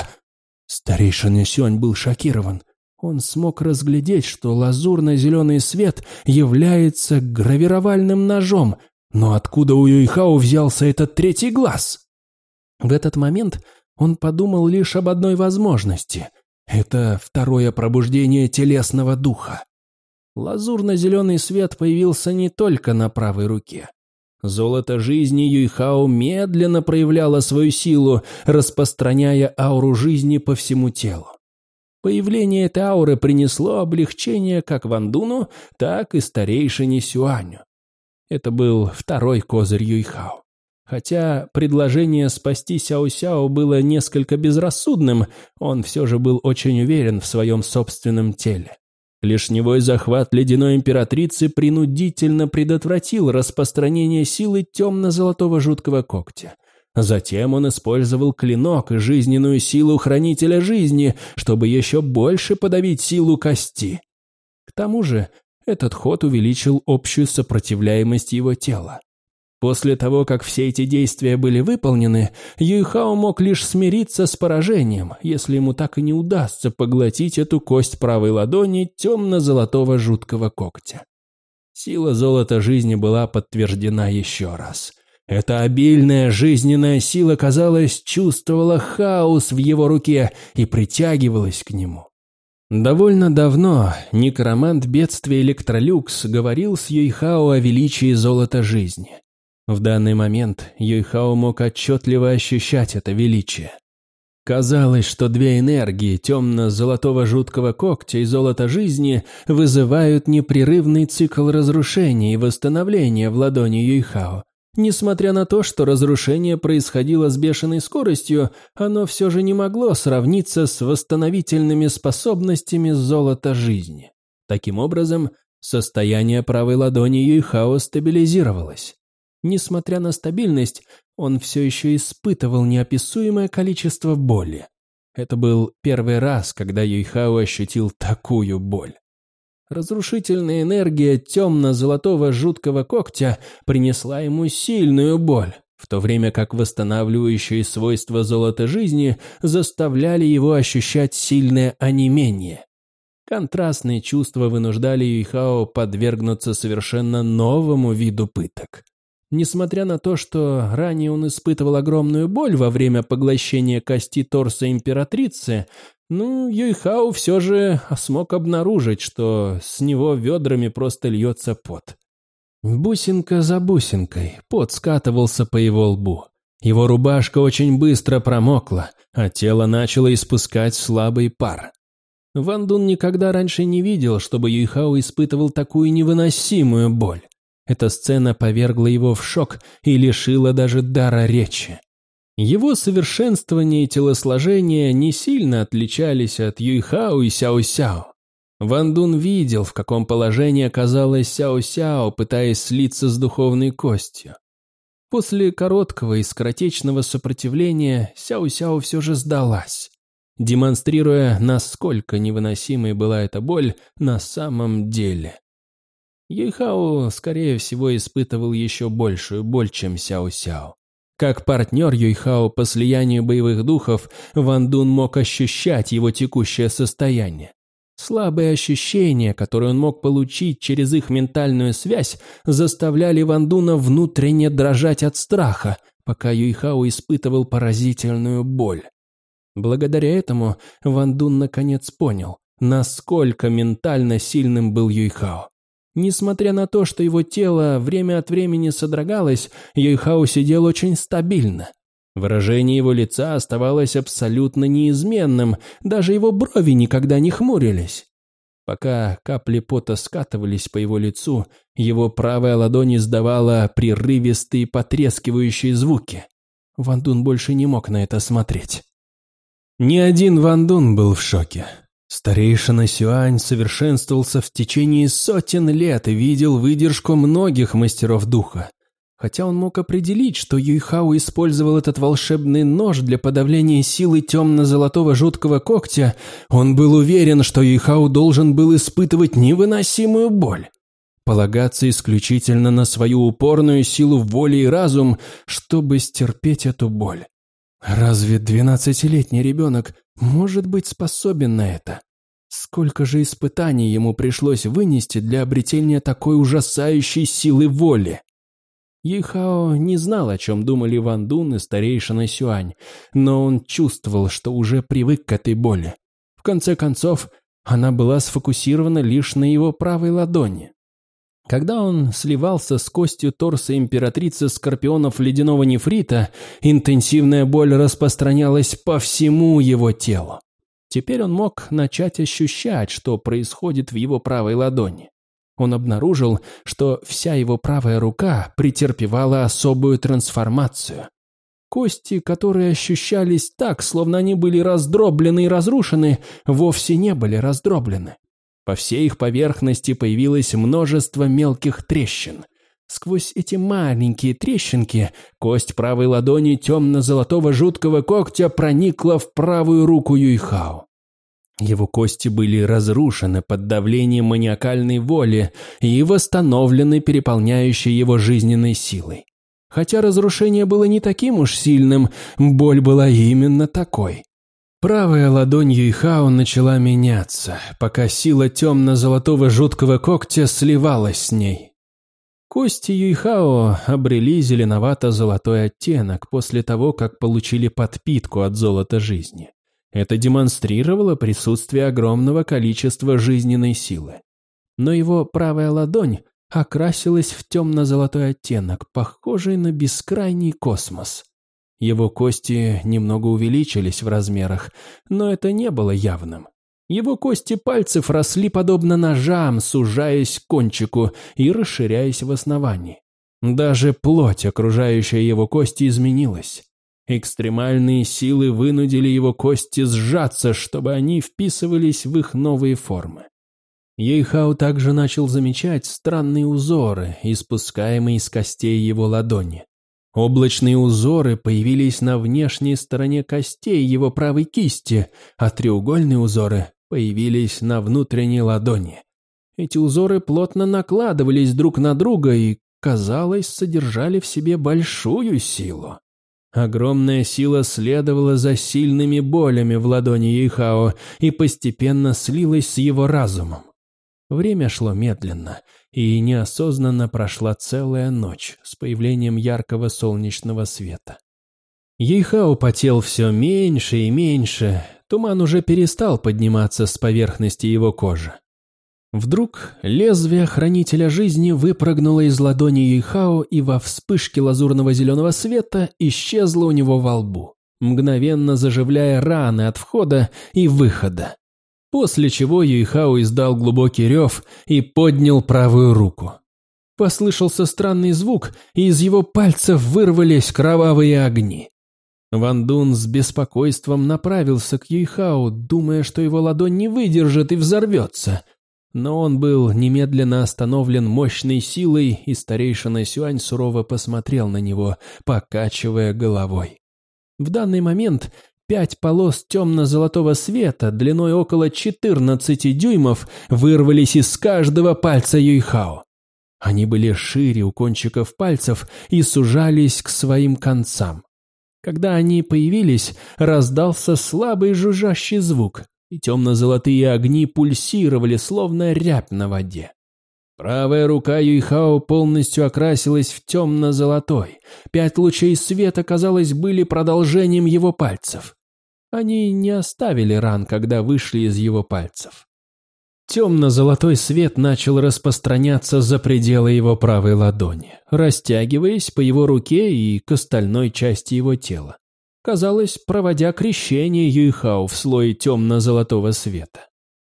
Старейшина Сюань был шокирован он смог разглядеть, что лазурно-зеленый свет является гравировальным ножом, но откуда у Юйхао взялся этот третий глаз? В этот момент он подумал лишь об одной возможности. Это второе пробуждение телесного духа. Лазурно-зеленый свет появился не только на правой руке. Золото жизни Юйхао медленно проявляло свою силу, распространяя ауру жизни по всему телу. Появление этой ауры принесло облегчение как Вандуну, так и старейшине Сюаню. Это был второй козырь Юйхао. Хотя предложение спасти Сяо-Сяо было несколько безрассудным, он все же был очень уверен в своем собственном теле. Клешневой захват ледяной императрицы принудительно предотвратил распространение силы темно-золотого жуткого когтя – Затем он использовал клинок и жизненную силу хранителя жизни, чтобы еще больше подавить силу кости. К тому же, этот ход увеличил общую сопротивляемость его тела. После того, как все эти действия были выполнены, Юйхао мог лишь смириться с поражением, если ему так и не удастся поглотить эту кость правой ладони темно-золотого жуткого когтя. Сила золота жизни была подтверждена еще раз. Эта обильная жизненная сила, казалось, чувствовала хаос в его руке и притягивалась к нему. Довольно давно некромант бедствия Электролюкс говорил с Юйхао о величии золота жизни. В данный момент Юйхао мог отчетливо ощущать это величие. Казалось, что две энергии темно-золотого жуткого когтя и золота жизни вызывают непрерывный цикл разрушения и восстановления в ладони Юйхао, Несмотря на то, что разрушение происходило с бешеной скоростью, оно все же не могло сравниться с восстановительными способностями золота жизни. Таким образом, состояние правой ладони Юйхао стабилизировалось. Несмотря на стабильность, он все еще испытывал неописуемое количество боли. Это был первый раз, когда Юйхао ощутил такую боль. Разрушительная энергия темно-золотого жуткого когтя принесла ему сильную боль, в то время как восстанавливающие свойства золота жизни заставляли его ощущать сильное онемение. Контрастные чувства вынуждали Юйхао подвергнуться совершенно новому виду пыток. Несмотря на то, что ранее он испытывал огромную боль во время поглощения кости торса императрицы, ну, Юйхао все же смог обнаружить, что с него ведрами просто льется пот. Бусинка за бусинкой пот скатывался по его лбу. Его рубашка очень быстро промокла, а тело начало испускать слабый пар. Ван Дун никогда раньше не видел, чтобы Юйхао испытывал такую невыносимую боль. Эта сцена повергла его в шок и лишила даже дара речи. Его совершенствование и телосложение не сильно отличались от Юйхао и Сяо-Сяо. Ван Дун видел, в каком положении оказалась Сяо-Сяо, пытаясь слиться с духовной костью. После короткого и скоротечного сопротивления Сяо-Сяо все же сдалась, демонстрируя, насколько невыносимой была эта боль на самом деле. Юйхао, скорее всего, испытывал еще большую боль, чем Сяо-Сяо. Как партнер Юйхао по слиянию боевых духов, Ван Дун мог ощущать его текущее состояние. Слабые ощущения, которые он мог получить через их ментальную связь, заставляли Ван Дуна внутренне дрожать от страха, пока Юйхао испытывал поразительную боль. Благодаря этому Ван Дун наконец понял, насколько ментально сильным был Юйхао. Несмотря на то, что его тело время от времени содрогалось, Юйхао сидел очень стабильно. Выражение его лица оставалось абсолютно неизменным, даже его брови никогда не хмурились. Пока капли пота скатывались по его лицу, его правая ладонь издавала прерывистые потрескивающие звуки. Вандун больше не мог на это смотреть. Ни один Вандун был в шоке. Старейшина Сюань совершенствовался в течение сотен лет и видел выдержку многих мастеров духа. Хотя он мог определить, что Юйхао использовал этот волшебный нож для подавления силы темно-золотого жуткого когтя, он был уверен, что Юйхао должен был испытывать невыносимую боль. Полагаться исключительно на свою упорную силу воли и разум, чтобы стерпеть эту боль. Разве двенадцатилетний ребенок может быть способен на это? Сколько же испытаний ему пришлось вынести для обретения такой ужасающей силы воли? Ихао не знал, о чем думали Ван Дун и старейшина Сюань, но он чувствовал, что уже привык к этой боли. В конце концов, она была сфокусирована лишь на его правой ладони. Когда он сливался с костью торса императрицы скорпионов ледяного нефрита, интенсивная боль распространялась по всему его телу. Теперь он мог начать ощущать, что происходит в его правой ладони. Он обнаружил, что вся его правая рука претерпевала особую трансформацию. Кости, которые ощущались так, словно они были раздроблены и разрушены, вовсе не были раздроблены. По всей их поверхности появилось множество мелких трещин. Сквозь эти маленькие трещинки кость правой ладони темно-золотого жуткого когтя проникла в правую руку Юйхао. Его кости были разрушены под давлением маниакальной воли и восстановлены переполняющей его жизненной силой. Хотя разрушение было не таким уж сильным, боль была именно такой. Правая ладонь Юйхао начала меняться, пока сила темно-золотого жуткого когтя сливалась с ней. Кости Юйхао обрели зеленовато-золотой оттенок после того, как получили подпитку от золота жизни. Это демонстрировало присутствие огромного количества жизненной силы. Но его правая ладонь окрасилась в темно-золотой оттенок, похожий на бескрайний космос. Его кости немного увеличились в размерах, но это не было явным. Его кости пальцев росли подобно ножам, сужаясь к кончику и расширяясь в основании. Даже плоть, окружающая его кости, изменилась. Экстремальные силы вынудили его кости сжаться, чтобы они вписывались в их новые формы. Ейхау также начал замечать странные узоры, испускаемые из костей его ладони. Облачные узоры появились на внешней стороне костей его правой кисти, а треугольные узоры появились на внутренней ладони. Эти узоры плотно накладывались друг на друга и, казалось, содержали в себе большую силу. Огромная сила следовала за сильными болями в ладони Ейхао и постепенно слилась с его разумом. Время шло медленно, и неосознанно прошла целая ночь с появлением яркого солнечного света. Ейхао потел все меньше и меньше, туман уже перестал подниматься с поверхности его кожи. Вдруг лезвие хранителя жизни выпрыгнуло из ладони Юйхао и во вспышке лазурного зеленого света исчезло у него во лбу, мгновенно заживляя раны от входа и выхода. После чего Юйхао издал глубокий рев и поднял правую руку. Послышался странный звук, и из его пальцев вырвались кровавые огни. Ван Дун с беспокойством направился к Юйхао, думая, что его ладонь не выдержит и взорвется – но он был немедленно остановлен мощной силой, и старейшина Сюань сурово посмотрел на него, покачивая головой. В данный момент пять полос темно-золотого света длиной около 14 дюймов вырвались из каждого пальца Юйхао. Они были шире у кончиков пальцев и сужались к своим концам. Когда они появились, раздался слабый жужжащий звук, и темно-золотые огни пульсировали, словно рябь на воде. Правая рука Юйхао полностью окрасилась в темно-золотой. Пять лучей света, казалось, были продолжением его пальцев. Они не оставили ран, когда вышли из его пальцев. Темно-золотой свет начал распространяться за пределы его правой ладони, растягиваясь по его руке и к остальной части его тела казалось, проводя крещение Юйхао в слое темно-золотого света.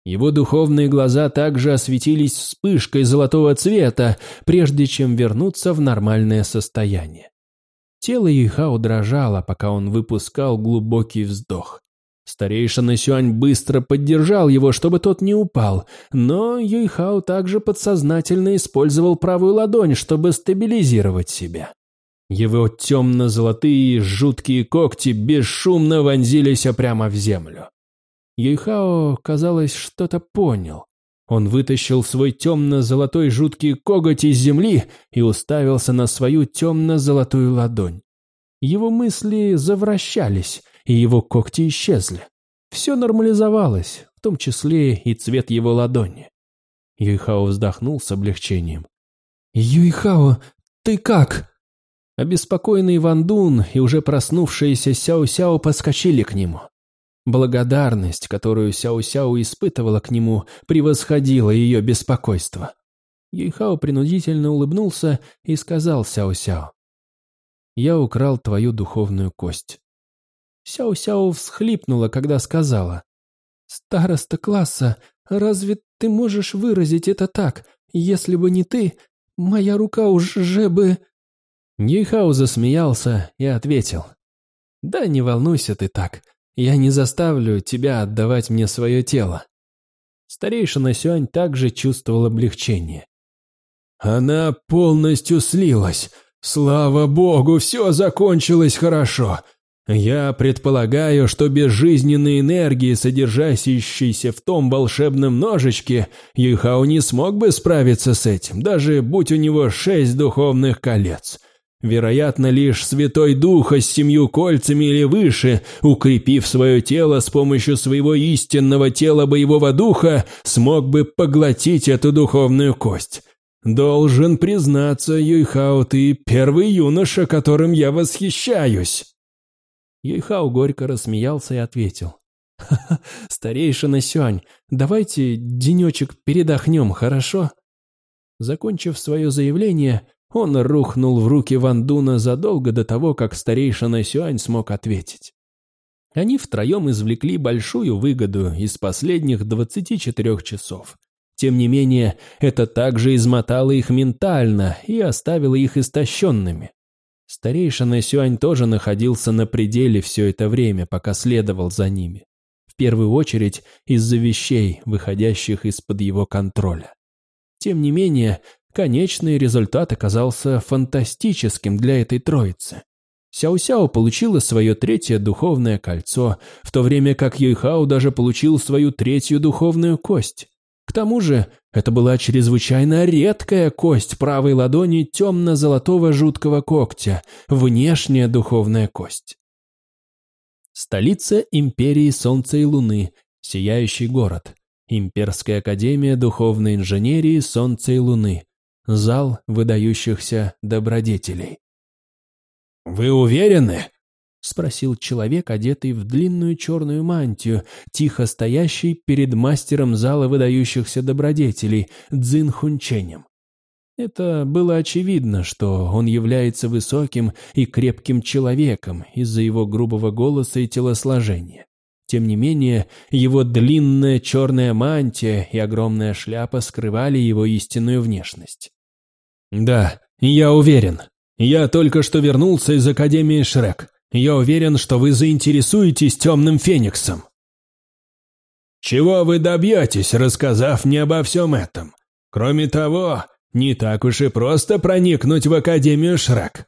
Его духовные глаза также осветились вспышкой золотого цвета, прежде чем вернуться в нормальное состояние. Тело Юйхао дрожало, пока он выпускал глубокий вздох. Старейшина Сюань быстро поддержал его, чтобы тот не упал, но Юйхао также подсознательно использовал правую ладонь, чтобы стабилизировать себя. Его темно-золотые жуткие когти бесшумно вонзились прямо в землю. Юйхао, казалось, что-то понял. Он вытащил свой темно-золотой жуткий коготь из земли и уставился на свою темно-золотую ладонь. Его мысли завращались, и его когти исчезли. Все нормализовалось, в том числе и цвет его ладони. Юйхао вздохнул с облегчением. «Юйхао, ты как?» Обеспокоенный Ван Дун и уже проснувшиеся Сяо-Сяо подскочили к нему. Благодарность, которую Сяо-Сяо испытывала к нему, превосходила ее беспокойство. Юйхао принудительно улыбнулся и сказал Сяо-Сяо. «Я украл твою духовную кость». Сяо-Сяо всхлипнула, когда сказала. «Староста класса, разве ты можешь выразить это так? Если бы не ты, моя рука уже бы...» Ньюхау засмеялся и ответил. «Да не волнуйся ты так. Я не заставлю тебя отдавать мне свое тело». Старейшина Сюань также чувствовал облегчение. «Она полностью слилась. Слава богу, все закончилось хорошо. Я предполагаю, что без жизненной энергии, содержащейся в том волшебном ножичке, Юйхао не смог бы справиться с этим, даже будь у него шесть духовных колец». Вероятно, лишь Святой Духа с семью кольцами или выше, укрепив свое тело с помощью своего истинного тела боевого духа, смог бы поглотить эту духовную кость. Должен признаться, Юйхао, ты первый юноша, которым я восхищаюсь. Юйхао горько рассмеялся и ответил. «Ха-ха, старейшина Сюань, давайте денечек передохнем, хорошо?» Закончив свое заявление, он рухнул в руки Ван Дуна задолго до того, как старейшина Сюань смог ответить. Они втроем извлекли большую выгоду из последних 24 часов. Тем не менее, это также измотало их ментально и оставило их истощенными. Старейшина Сюань тоже находился на пределе все это время, пока следовал за ними. В первую очередь из-за вещей, выходящих из-под его контроля. Тем не менее, конечный результат оказался фантастическим для этой троицы. Сяо-Сяо получила свое третье духовное кольцо, в то время как Юйхао даже получил свою третью духовную кость. К тому же, это была чрезвычайно редкая кость правой ладони темно-золотого жуткого когтя, внешняя духовная кость. Столица империи Солнца и Луны, сияющий город. Имперская академия духовной инженерии Солнца и Луны. Зал выдающихся добродетелей. «Вы уверены?» — спросил человек, одетый в длинную черную мантию, тихо стоящий перед мастером зала выдающихся добродетелей Цзин Хунченем. Это было очевидно, что он является высоким и крепким человеком из-за его грубого голоса и телосложения. Тем не менее, его длинная черная мантия и огромная шляпа скрывали его истинную внешность. «Да, я уверен. Я только что вернулся из Академии Шрек. Я уверен, что вы заинтересуетесь темным фениксом. Чего вы добьетесь, рассказав мне обо всем этом? Кроме того, не так уж и просто проникнуть в Академию Шрек,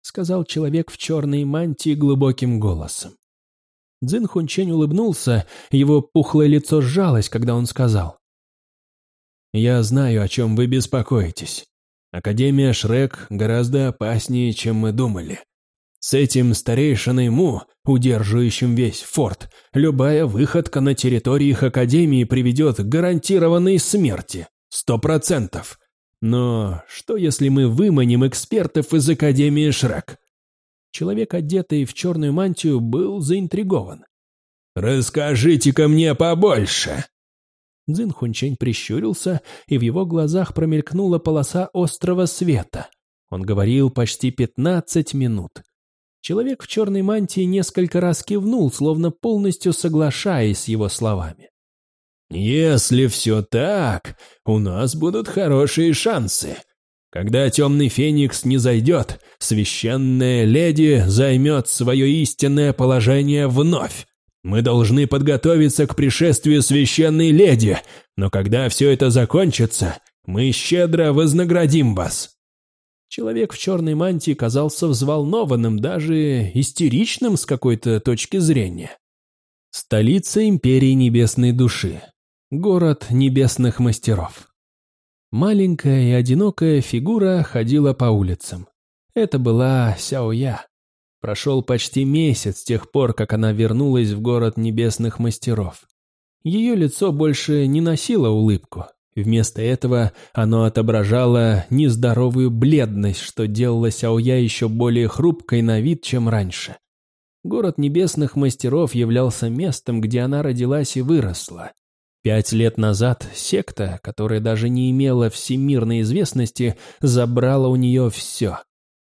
сказал человек в черной мантии глубоким голосом. Цзин Хунчень улыбнулся, его пухлое лицо сжалось, когда он сказал. «Я знаю, о чем вы беспокоитесь. Академия Шрек гораздо опаснее, чем мы думали. С этим старейшиной Му, удерживающим весь форт, любая выходка на территории их Академии приведет к гарантированной смерти. Сто процентов. Но что, если мы выманим экспертов из Академии Шрек? Человек, одетый в черную мантию, был заинтригован. «Расскажите-ка мне побольше!» Цзин Хунчень прищурился, и в его глазах промелькнула полоса острого света. Он говорил почти пятнадцать минут. Человек в черной мантии несколько раз кивнул, словно полностью соглашаясь с его словами. «Если все так, у нас будут хорошие шансы. Когда темный феникс не зайдет, священная леди займет свое истинное положение вновь. Мы должны подготовиться к пришествию священной леди, но когда все это закончится, мы щедро вознаградим вас». Человек в черной мантии казался взволнованным, даже истеричным с какой-то точки зрения. Столица Империи Небесной Души. Город небесных мастеров. Маленькая и одинокая фигура ходила по улицам. Это была Сяоя. Прошел почти месяц с тех пор, как она вернулась в город небесных мастеров. Ее лицо больше не носило улыбку, Вместо этого оно отображало нездоровую бледность, что делало Сяоя еще более хрупкой на вид, чем раньше. Город небесных мастеров являлся местом, где она родилась и выросла. Пять лет назад секта, которая даже не имела всемирной известности, забрала у нее все.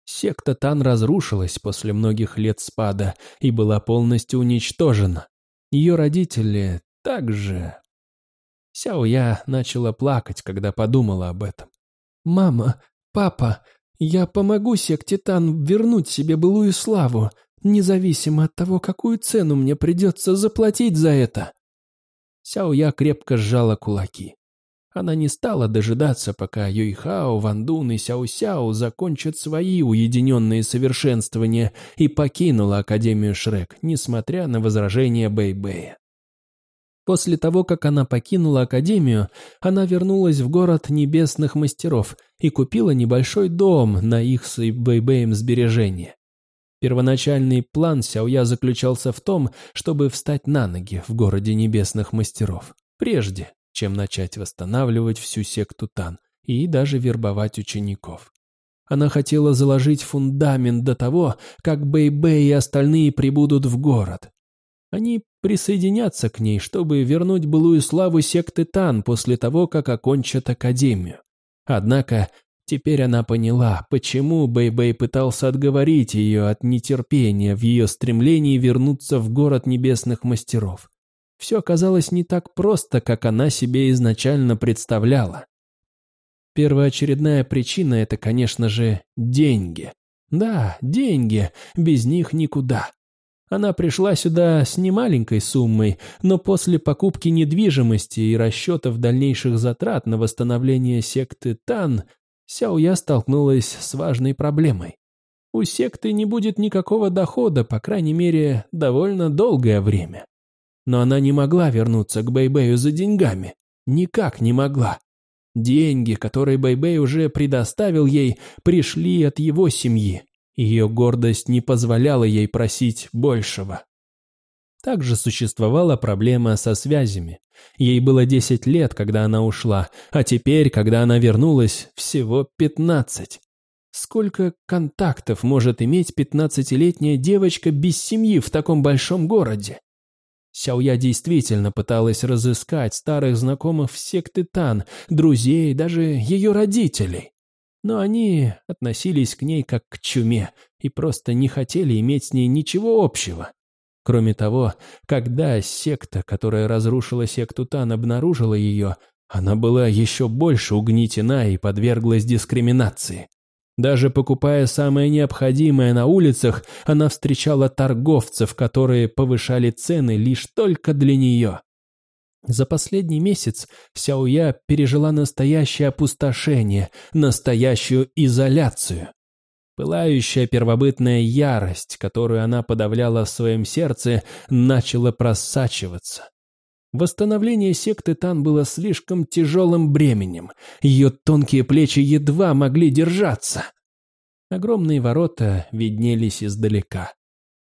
Секта Тан разрушилась после многих лет спада и была полностью уничтожена. Ее родители также Сяо Я начала плакать, когда подумала об этом. «Мама, папа, я помогу секте Тан вернуть себе былую славу, независимо от того, какую цену мне придется заплатить за это». Сяо Я крепко сжала кулаки. Она не стала дожидаться, пока Юйхао, Вандун и Сяо-Сяо закончат свои уединенные совершенствования и покинула Академию Шрек, несмотря на возражения Бэйбэя. После того, как она покинула Академию, она вернулась в город небесных мастеров и купила небольшой дом на их с Бэйбэем сбережения. Первоначальный план Сяоя заключался в том, чтобы встать на ноги в городе небесных мастеров, прежде чем начать восстанавливать всю секту Тан и даже вербовать учеников. Она хотела заложить фундамент до того, как Бэйбэй и остальные прибудут в город, они присоединятся к ней, чтобы вернуть былую славу секты Тан после того, как окончат Академию. Однако теперь она поняла, почему Бэй-Бэй пытался отговорить ее от нетерпения в ее стремлении вернуться в город небесных мастеров. Все оказалось не так просто, как она себе изначально представляла. Первоочередная причина – это, конечно же, деньги. Да, деньги, без них никуда. Она пришла сюда с немаленькой суммой, но после покупки недвижимости и расчетов дальнейших затрат на восстановление секты Тан, Сяоя столкнулась с важной проблемой. У секты не будет никакого дохода, по крайней мере, довольно долгое время. Но она не могла вернуться к Бэйбэю за деньгами. Никак не могла. Деньги, которые Бэйбэй уже предоставил ей, пришли от его семьи. Ее гордость не позволяла ей просить большего. Также существовала проблема со связями. Ей было 10 лет, когда она ушла, а теперь, когда она вернулась, всего 15. Сколько контактов может иметь 15-летняя девочка без семьи в таком большом городе? Сяоя действительно пыталась разыскать старых знакомых секты Тан, друзей, даже ее родителей. Но они относились к ней как к чуме и просто не хотели иметь с ней ничего общего. Кроме того, когда секта, которая разрушила секту Тан, обнаружила ее, она была еще больше угнетена и подверглась дискриминации. Даже покупая самое необходимое на улицах, она встречала торговцев, которые повышали цены лишь только для нее. За последний месяц Сяоя пережила настоящее опустошение, настоящую изоляцию. Пылающая первобытная ярость, которую она подавляла в своем сердце, начала просачиваться. Восстановление секты Тан было слишком тяжелым бременем. Ее тонкие плечи едва могли держаться. Огромные ворота виднелись издалека.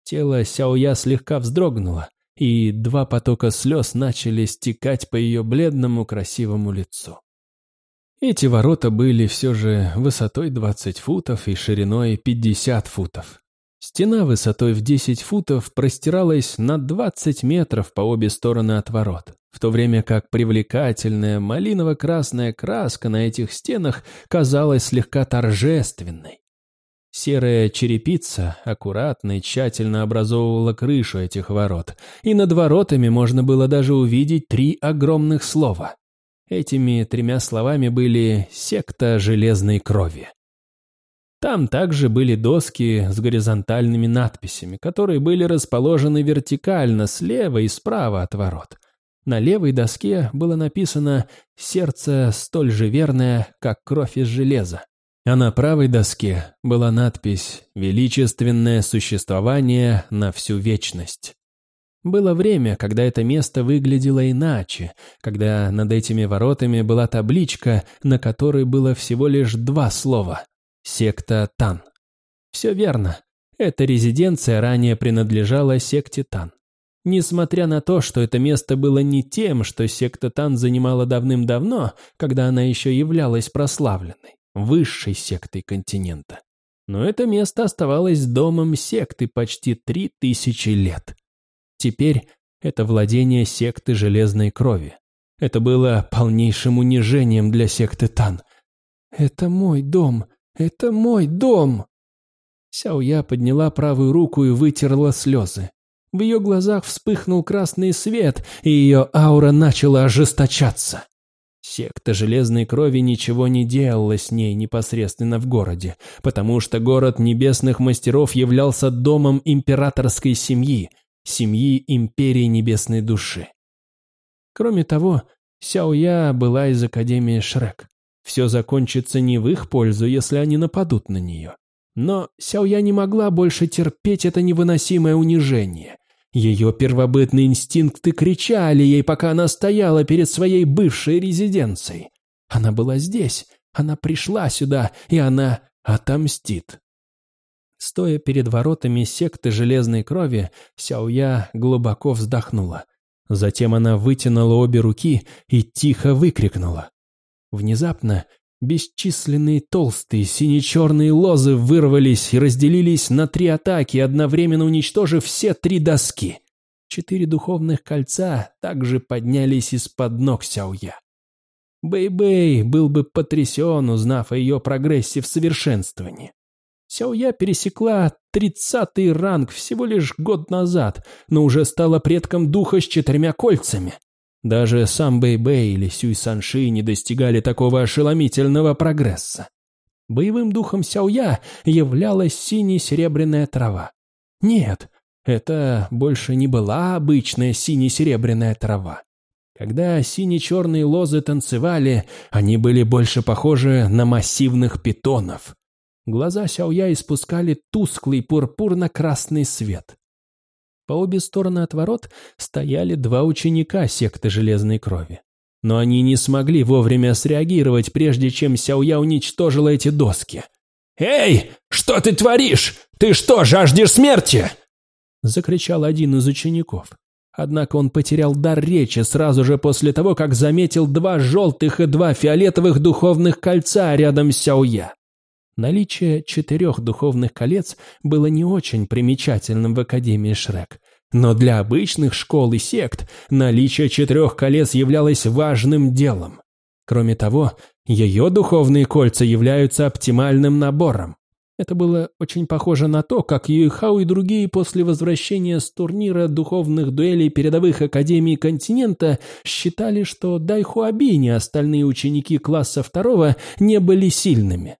Тело Сяоя слегка вздрогнуло, и два потока слез начали стекать по ее бледному красивому лицу. Эти ворота были все же высотой 20 футов и шириной 50 футов. Стена высотой в 10 футов простиралась на 20 метров по обе стороны от ворот, в то время как привлекательная малиново-красная краска на этих стенах казалась слегка торжественной. Серая черепица аккуратно и тщательно образовывала крышу этих ворот, и над воротами можно было даже увидеть три огромных слова. Этими тремя словами были «секта железной крови». Там также были доски с горизонтальными надписями, которые были расположены вертикально слева и справа от ворот. На левой доске было написано «Сердце столь же верное, как кровь из железа». А на правой доске была надпись «Величественное существование на всю вечность». Было время, когда это место выглядело иначе, когда над этими воротами была табличка, на которой было всего лишь два слова Секта Тан. Все верно. Эта резиденция ранее принадлежала секте Тан. Несмотря на то, что это место было не тем, что секта Тан занимала давным-давно, когда она еще являлась прославленной, высшей сектой континента. Но это место оставалось домом секты почти три тысячи лет. Теперь это владение секты Железной Крови. Это было полнейшим унижением для секты Тан. «Это мой дом», «Это мой дом!» Сяоя подняла правую руку и вытерла слезы. В ее глазах вспыхнул красный свет, и ее аура начала ожесточаться. Секта Железной Крови ничего не делала с ней непосредственно в городе, потому что город Небесных Мастеров являлся домом императорской семьи, семьи Империи Небесной Души. Кроме того, Сяоя была из Академии Шрек. Все закончится не в их пользу, если они нападут на нее. Но Сяоя не могла больше терпеть это невыносимое унижение. Ее первобытные инстинкты кричали ей, пока она стояла перед своей бывшей резиденцией. Она была здесь, она пришла сюда, и она отомстит. Стоя перед воротами секты Железной Крови, Сяоя глубоко вздохнула. Затем она вытянула обе руки и тихо выкрикнула. Внезапно бесчисленные толстые сине-черные лозы вырвались и разделились на три атаки, одновременно уничтожив все три доски. Четыре духовных кольца также поднялись из-под ног Сяоя. Бэй-Бэй был бы потрясен, узнав о ее прогрессе в совершенствовании. Сяоя пересекла тридцатый ранг всего лишь год назад, но уже стала предком духа с четырьмя кольцами. Даже сам Бэй-Бэй или Сюй Санши не достигали такого ошеломительного прогресса. Боевым духом Сяоя являлась сине-серебряная трава. Нет, это больше не была обычная сине-серебряная трава. Когда сине-черные лозы танцевали, они были больше похожи на массивных питонов. Глаза Сяоя испускали тусклый пурпурно-красный свет. По обе стороны от ворот стояли два ученика секты Железной Крови. Но они не смогли вовремя среагировать, прежде чем Сяоя уничтожила эти доски. «Эй, что ты творишь? Ты что, жаждешь смерти?» Закричал один из учеников. Однако он потерял дар речи сразу же после того, как заметил два желтых и два фиолетовых духовных кольца рядом с Сяоя. Наличие четырех духовных колец было не очень примечательным в Академии Шрек, но для обычных школ и сект наличие четырех колец являлось важным делом. Кроме того, ее духовные кольца являются оптимальным набором. Это было очень похоже на то, как Юйхау и другие после возвращения с турнира духовных дуэлей передовых академий континента считали, что Дайхуабинь и остальные ученики класса второго не были сильными.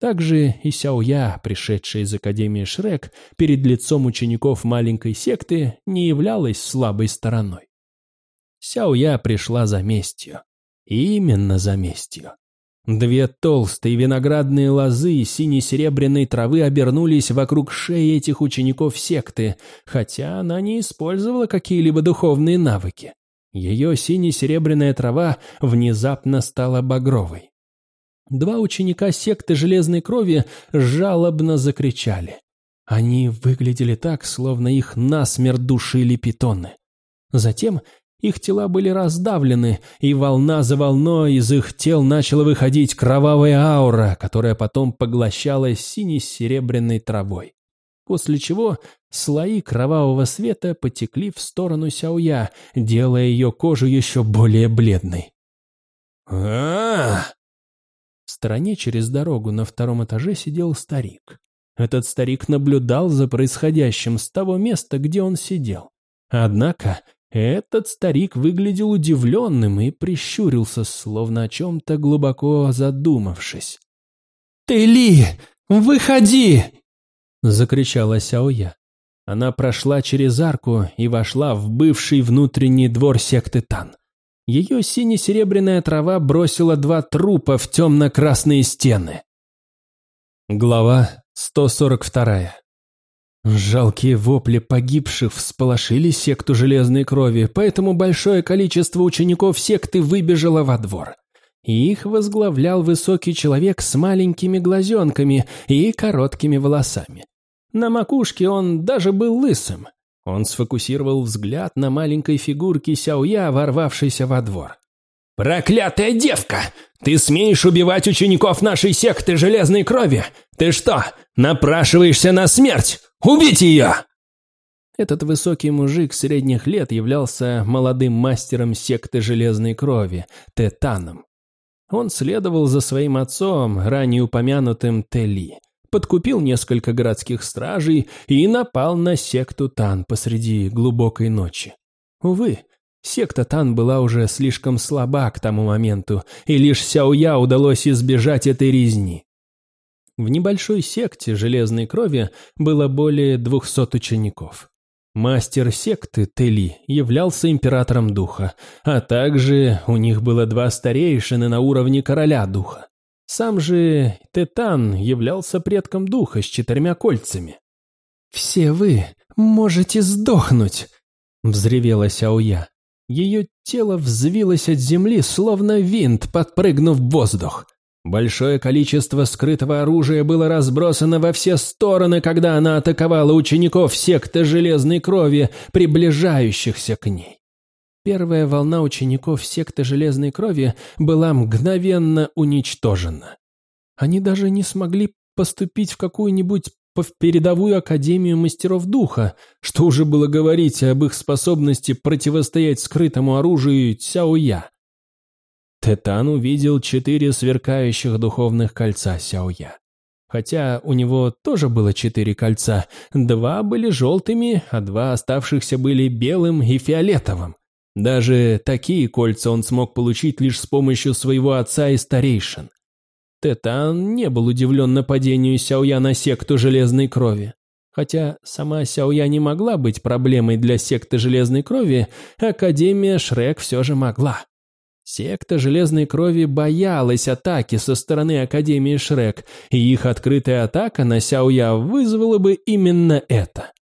Также и Сяоя, пришедшая из Академии Шрек, перед лицом учеников маленькой секты не являлась слабой стороной. Сяоя пришла за местью. Именно за местью. Две толстые виноградные лозы сине-серебряной травы обернулись вокруг шеи этих учеников секты, хотя она не использовала какие-либо духовные навыки. Ее сине-серебряная трава внезапно стала багровой. Два ученика секты Железной Крови жалобно закричали. Они выглядели так, словно их насмерть душили питоны. Затем их тела были раздавлены, и волна за волной из их тел начала выходить кровавая аура, которая потом поглощалась сине-серебряной травой. После чего слои кровавого света потекли в сторону Сяоя, делая ее кожу еще более бледной. а, стороне через дорогу на втором этаже сидел старик. Этот старик наблюдал за происходящим с того места, где он сидел. Однако этот старик выглядел удивленным и прищурился, словно о чем-то глубоко задумавшись. «Ты Ли, выходи!» — закричала Сяоя. Она прошла через арку и вошла в бывший внутренний двор секты Тан. Ее сине-серебряная трава бросила два трупа в темно-красные стены. Глава 142. Жалкие вопли погибших всполошили секту Железной Крови, поэтому большое количество учеников секты выбежало во двор. Их возглавлял высокий человек с маленькими глазенками и короткими волосами. На макушке он даже был лысым, он сфокусировал взгляд на маленькой фигурке Сяоя, ворвавшейся во двор. «Проклятая девка! Ты смеешь убивать учеников нашей секты Железной Крови? Ты что, напрашиваешься на смерть? Убить ее!» Этот высокий мужик средних лет являлся молодым мастером секты Железной Крови, Тетаном. Он следовал за своим отцом, ранее упомянутым Тели подкупил несколько городских стражей и напал на секту Тан посреди глубокой ночи. Увы, секта Тан была уже слишком слаба к тому моменту, и лишь Сяоя удалось избежать этой резни. В небольшой секте Железной Крови было более двухсот учеников. Мастер секты Тели являлся императором духа, а также у них было два старейшины на уровне короля духа. Сам же Тетан являлся предком духа с четырьмя кольцами. «Все вы можете сдохнуть!» — взревела Сяоя. Ее тело взвилось от земли, словно винт, подпрыгнув в воздух. Большое количество скрытого оружия было разбросано во все стороны, когда она атаковала учеников секты Железной Крови, приближающихся к ней. Первая волна учеников секты Железной Крови была мгновенно уничтожена. Они даже не смогли поступить в какую-нибудь передовую академию мастеров духа, что уже было говорить об их способности противостоять скрытому оружию Цяоя. Тетан увидел четыре сверкающих духовных кольца Сяоя. Хотя у него тоже было четыре кольца, два были желтыми, а два оставшихся были белым и фиолетовым. Даже такие кольца он смог получить лишь с помощью своего отца и старейшин. Тетан не был удивлен нападению Сяоя на секту Железной Крови. Хотя сама Сяоя не могла быть проблемой для секты Железной Крови, Академия Шрек все же могла. Секта Железной Крови боялась атаки со стороны Академии Шрек, и их открытая атака на Сяоя вызвала бы именно это.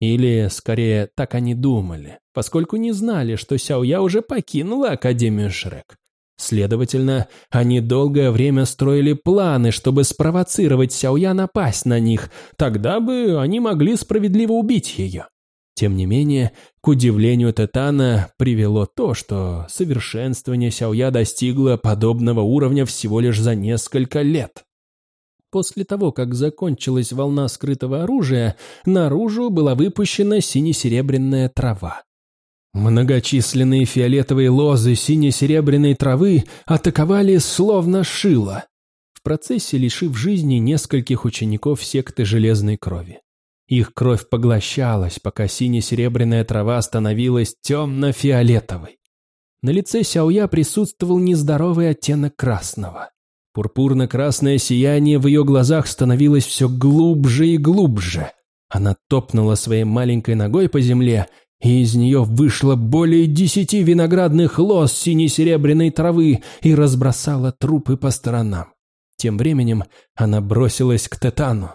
Или, скорее, так они думали, поскольку не знали, что Сяоя уже покинула Академию Шрек. Следовательно, они долгое время строили планы, чтобы спровоцировать Сяоя напасть на них, тогда бы они могли справедливо убить ее. Тем не менее, к удивлению Тетана привело то, что совершенствование Сяоя достигло подобного уровня всего лишь за несколько лет. После того, как закончилась волна скрытого оружия, наружу была выпущена сине-серебряная трава. Многочисленные фиолетовые лозы сине-серебряной травы атаковали словно шило, в процессе лишив жизни нескольких учеников секты Железной Крови. Их кровь поглощалась, пока сине-серебряная трава становилась темно-фиолетовой. На лице Сяоя присутствовал нездоровый оттенок красного. Пурпурно-красное сияние в ее глазах становилось все глубже и глубже. Она топнула своей маленькой ногой по земле, и из нее вышло более десяти виноградных лоз сине-серебряной травы и разбросала трупы по сторонам. Тем временем она бросилась к Тетану.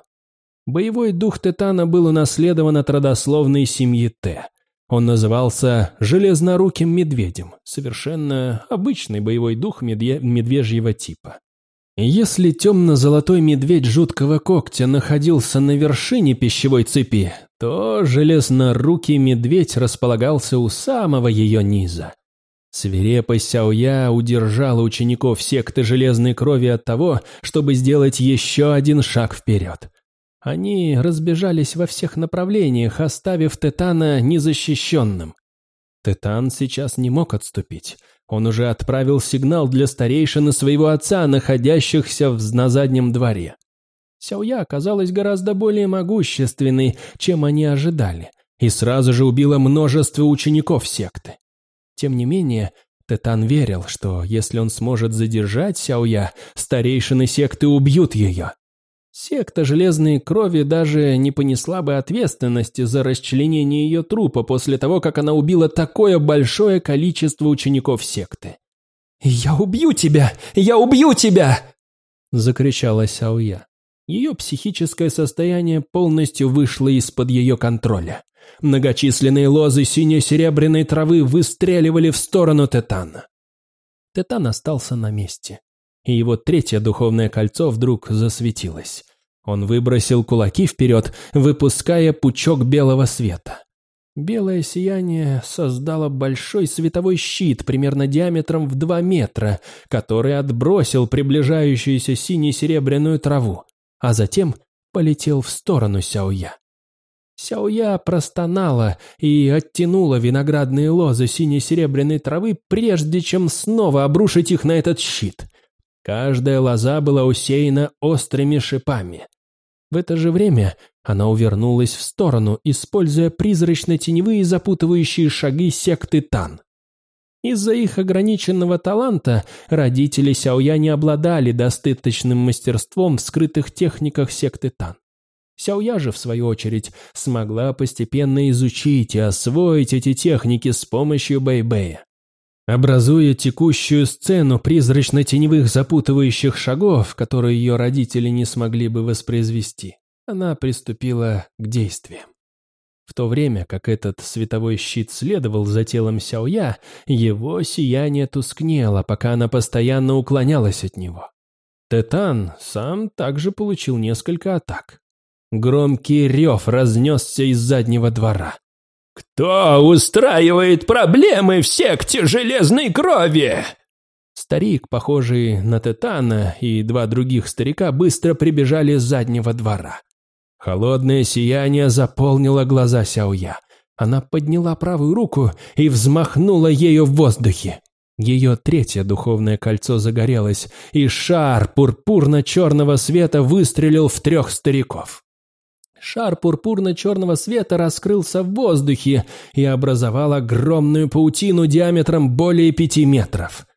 Боевой дух Титана был унаследован от родословной семьи Т. Он назывался «железноруким медведем», совершенно обычный боевой дух медве медвежьего типа. Если темно-золотой медведь жуткого когтя находился на вершине пищевой цепи, то железнорукий медведь располагался у самого ее низа. Свирепость Сяоя удержала учеников секты Железной Крови от того, чтобы сделать еще один шаг вперед. Они разбежались во всех направлениях, оставив Тетана незащищенным. Тетан сейчас не мог отступить. Он уже отправил сигнал для старейшины своего отца, находящихся в, на заднем дворе. Сяоя оказалась гораздо более могущественной, чем они ожидали, и сразу же убила множество учеников секты. Тем не менее, Тетан верил, что если он сможет задержать Сяоя, старейшины секты убьют ее. Секта Железной Крови даже не понесла бы ответственности за расчленение ее трупа после того, как она убила такое большое количество учеников секты. «Я убью тебя! Я убью тебя!» – закричала Сяоя. Ее психическое состояние полностью вышло из-под ее контроля. Многочисленные лозы сине-серебряной травы выстреливали в сторону Тетана. Тетан остался на месте и его третье духовное кольцо вдруг засветилось. Он выбросил кулаки вперед, выпуская пучок белого света. Белое сияние создало большой световой щит примерно диаметром в два метра, который отбросил приближающуюся сине-серебряную траву, а затем полетел в сторону Сяоя. Сяоя простонала и оттянула виноградные лозы сине-серебряной травы, прежде чем снова обрушить их на этот щит. Каждая лоза была усеяна острыми шипами. В это же время она увернулась в сторону, используя призрачно-теневые запутывающие шаги секты Тан. Из-за их ограниченного таланта родители Сяоя не обладали достаточным мастерством в скрытых техниках секты Тан. Сяоя же, в свою очередь, смогла постепенно изучить и освоить эти техники с помощью Бэйбэя. Образуя текущую сцену призрачно-теневых запутывающих шагов, которые ее родители не смогли бы воспроизвести, она приступила к действиям. В то время как этот световой щит следовал за телом Сяоя, его сияние тускнело, пока она постоянно уклонялась от него. Тетан сам также получил несколько атак. Громкий рев разнесся из заднего двора. «Кто устраивает проблемы в секте железной крови?» Старик, похожий на Тетана, и два других старика быстро прибежали с заднего двора. Холодное сияние заполнило глаза Сяоя. Она подняла правую руку и взмахнула ею в воздухе. Ее третье духовное кольцо загорелось, и шар пурпурно-черного света выстрелил в трех стариков. Шар пурпурно-черного света раскрылся в воздухе и образовал огромную паутину диаметром более пяти метров.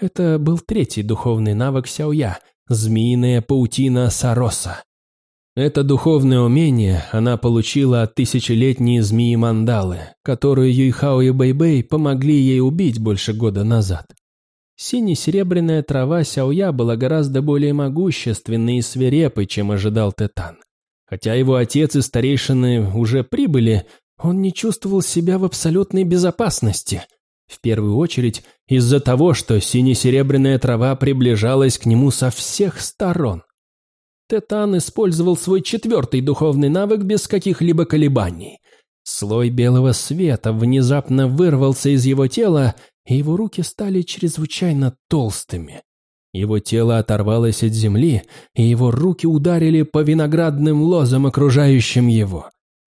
Это был третий духовный навык Сяоя – змеиная паутина Сароса. Это духовное умение она получила от тысячелетней змеи Мандалы, которую Юйхао и Бэйбэй помогли ей убить больше года назад. Сине-серебряная трава Сяоя была гораздо более могущественной и свирепой, чем ожидал Тетан. Хотя его отец и старейшины уже прибыли, он не чувствовал себя в абсолютной безопасности. В первую очередь из-за того, что сине-серебряная трава приближалась к нему со всех сторон. Тетан использовал свой четвертый духовный навык без каких-либо колебаний. Слой белого света внезапно вырвался из его тела, и его руки стали чрезвычайно толстыми. Его тело оторвалось от земли, и его руки ударили по виноградным лозам, окружающим его.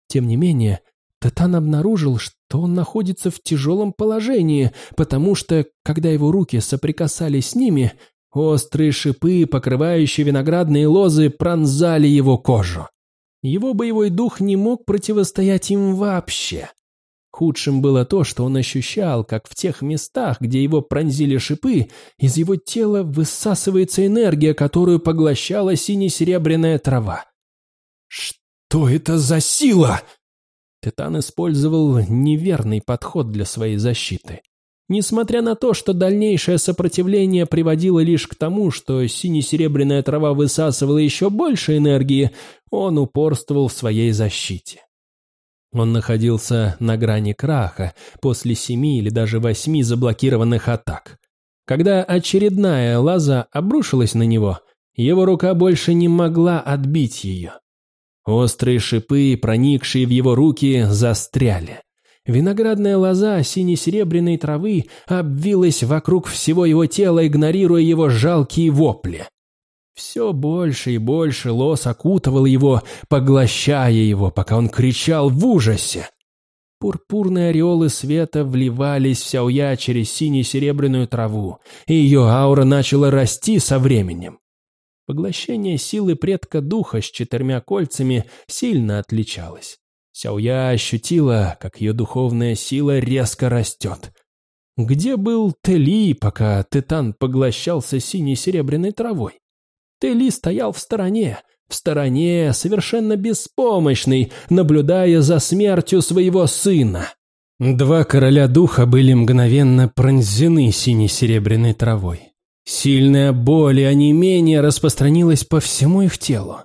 Тем не менее, Тетан обнаружил, что он находится в тяжелом положении, потому что, когда его руки соприкасались с ними, Острые шипы, покрывающие виноградные лозы, пронзали его кожу. Его боевой дух не мог противостоять им вообще. Худшим было то, что он ощущал, как в тех местах, где его пронзили шипы, из его тела высасывается энергия, которую поглощала сине-серебряная трава. «Что это за сила?» Титан использовал неверный подход для своей защиты. Несмотря на то, что дальнейшее сопротивление приводило лишь к тому, что сине-серебряная трава высасывала еще больше энергии, он упорствовал в своей защите. Он находился на грани краха после семи или даже восьми заблокированных атак. Когда очередная лоза обрушилась на него, его рука больше не могла отбить ее. Острые шипы, проникшие в его руки, застряли. Виноградная лоза сине-серебряной травы обвилась вокруг всего его тела, игнорируя его жалкие вопли. Все больше и больше лос окутывал его, поглощая его, пока он кричал в ужасе. Пурпурные ореолы света вливались в Сяоя через сине-серебряную траву, и ее аура начала расти со временем. Поглощение силы предка духа с четырьмя кольцами сильно отличалось. Сяоя ощутила, как ее духовная сила резко растет. Где был Тели, пока Титан поглощался синей-серебряной травой? Тели стоял в стороне, в стороне, совершенно беспомощный, наблюдая за смертью своего сына. Два короля духа были мгновенно пронзены синей-серебряной травой. Сильная боль и онемение распространилась по всему их телу.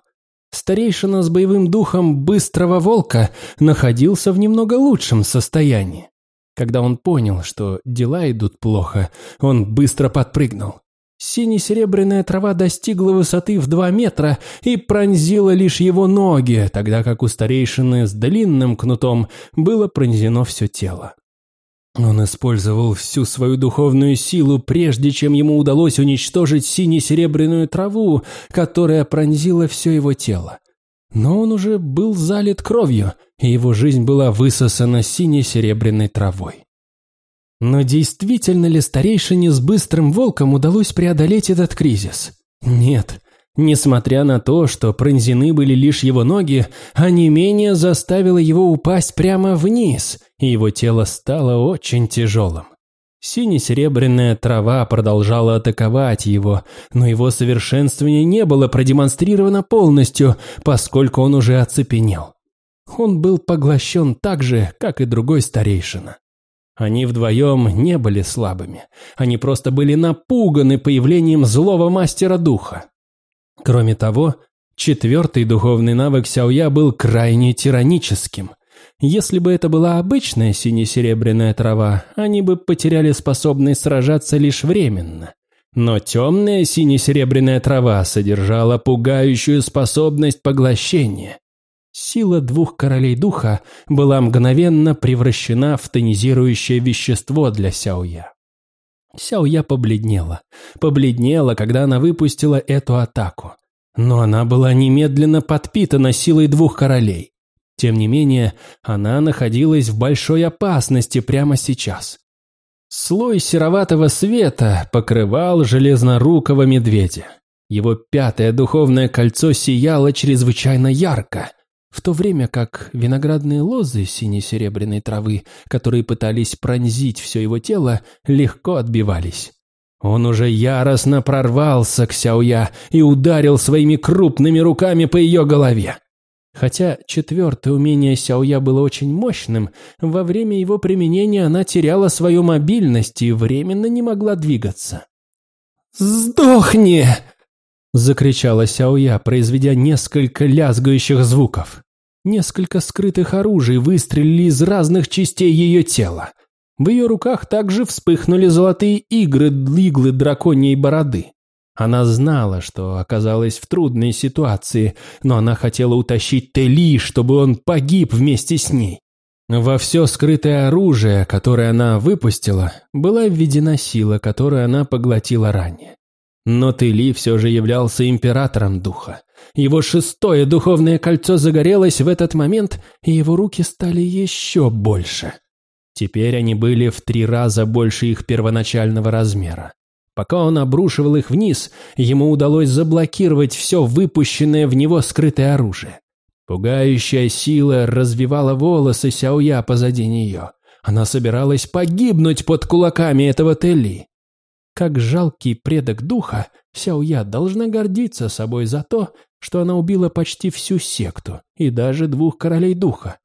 Старейшина с боевым духом быстрого волка находился в немного лучшем состоянии. Когда он понял, что дела идут плохо, он быстро подпрыгнул. Сине-серебряная трава достигла высоты в два метра и пронзила лишь его ноги, тогда как у старейшины с длинным кнутом было пронзено все тело. Он использовал всю свою духовную силу, прежде чем ему удалось уничтожить сине-серебряную траву, которая пронзила все его тело. Но он уже был залит кровью, и его жизнь была высосана сине-серебряной травой. Но действительно ли старейшине с быстрым волком удалось преодолеть этот кризис? Нет. Несмотря на то, что пронзены были лишь его ноги, а не менее заставило его упасть прямо вниз, и его тело стало очень тяжелым. Сине-серебряная трава продолжала атаковать его, но его совершенствование не было продемонстрировано полностью, поскольку он уже оцепенел. Он был поглощен так же, как и другой старейшина. Они вдвоем не были слабыми, они просто были напуганы появлением злого мастера духа. Кроме того, четвертый духовный навык Сяоя был крайне тираническим. Если бы это была обычная сине-серебряная трава, они бы потеряли способность сражаться лишь временно. Но темная сине-серебряная трава содержала пугающую способность поглощения. Сила двух королей духа была мгновенно превращена в тонизирующее вещество для Сяоя. Сяоя побледнела. Побледнела, когда она выпустила эту атаку. Но она была немедленно подпитана силой двух королей. Тем не менее, она находилась в большой опасности прямо сейчас. Слой сероватого света покрывал железнорукого медведя. Его пятое духовное кольцо сияло чрезвычайно ярко, в то время как виноградные лозы сине-серебряной травы, которые пытались пронзить все его тело, легко отбивались. Он уже яростно прорвался к Сяоя и ударил своими крупными руками по ее голове. Хотя четвертое умение Сяоя было очень мощным, во время его применения она теряла свою мобильность и временно не могла двигаться. «Сдохни!» – закричала Сяоя, произведя несколько лязгающих звуков. Несколько скрытых оружий выстрелили из разных частей ее тела. В ее руках также вспыхнули золотые игры иглы драконьей бороды. Она знала, что оказалась в трудной ситуации, но она хотела утащить Тели, чтобы он погиб вместе с ней. Во все скрытое оружие, которое она выпустила, была введена сила, которую она поглотила ранее. Но Тели все же являлся императором духа. Его шестое духовное кольцо загорелось в этот момент, и его руки стали еще больше. Теперь они были в три раза больше их первоначального размера. Пока он обрушивал их вниз, ему удалось заблокировать все выпущенное в него скрытое оружие. Пугающая сила развивала волосы Сяоя позади нее. Она собиралась погибнуть под кулаками этого Телли. Как жалкий предок духа, Сяоя должна гордиться собой за то, что она убила почти всю секту и даже двух королей духа.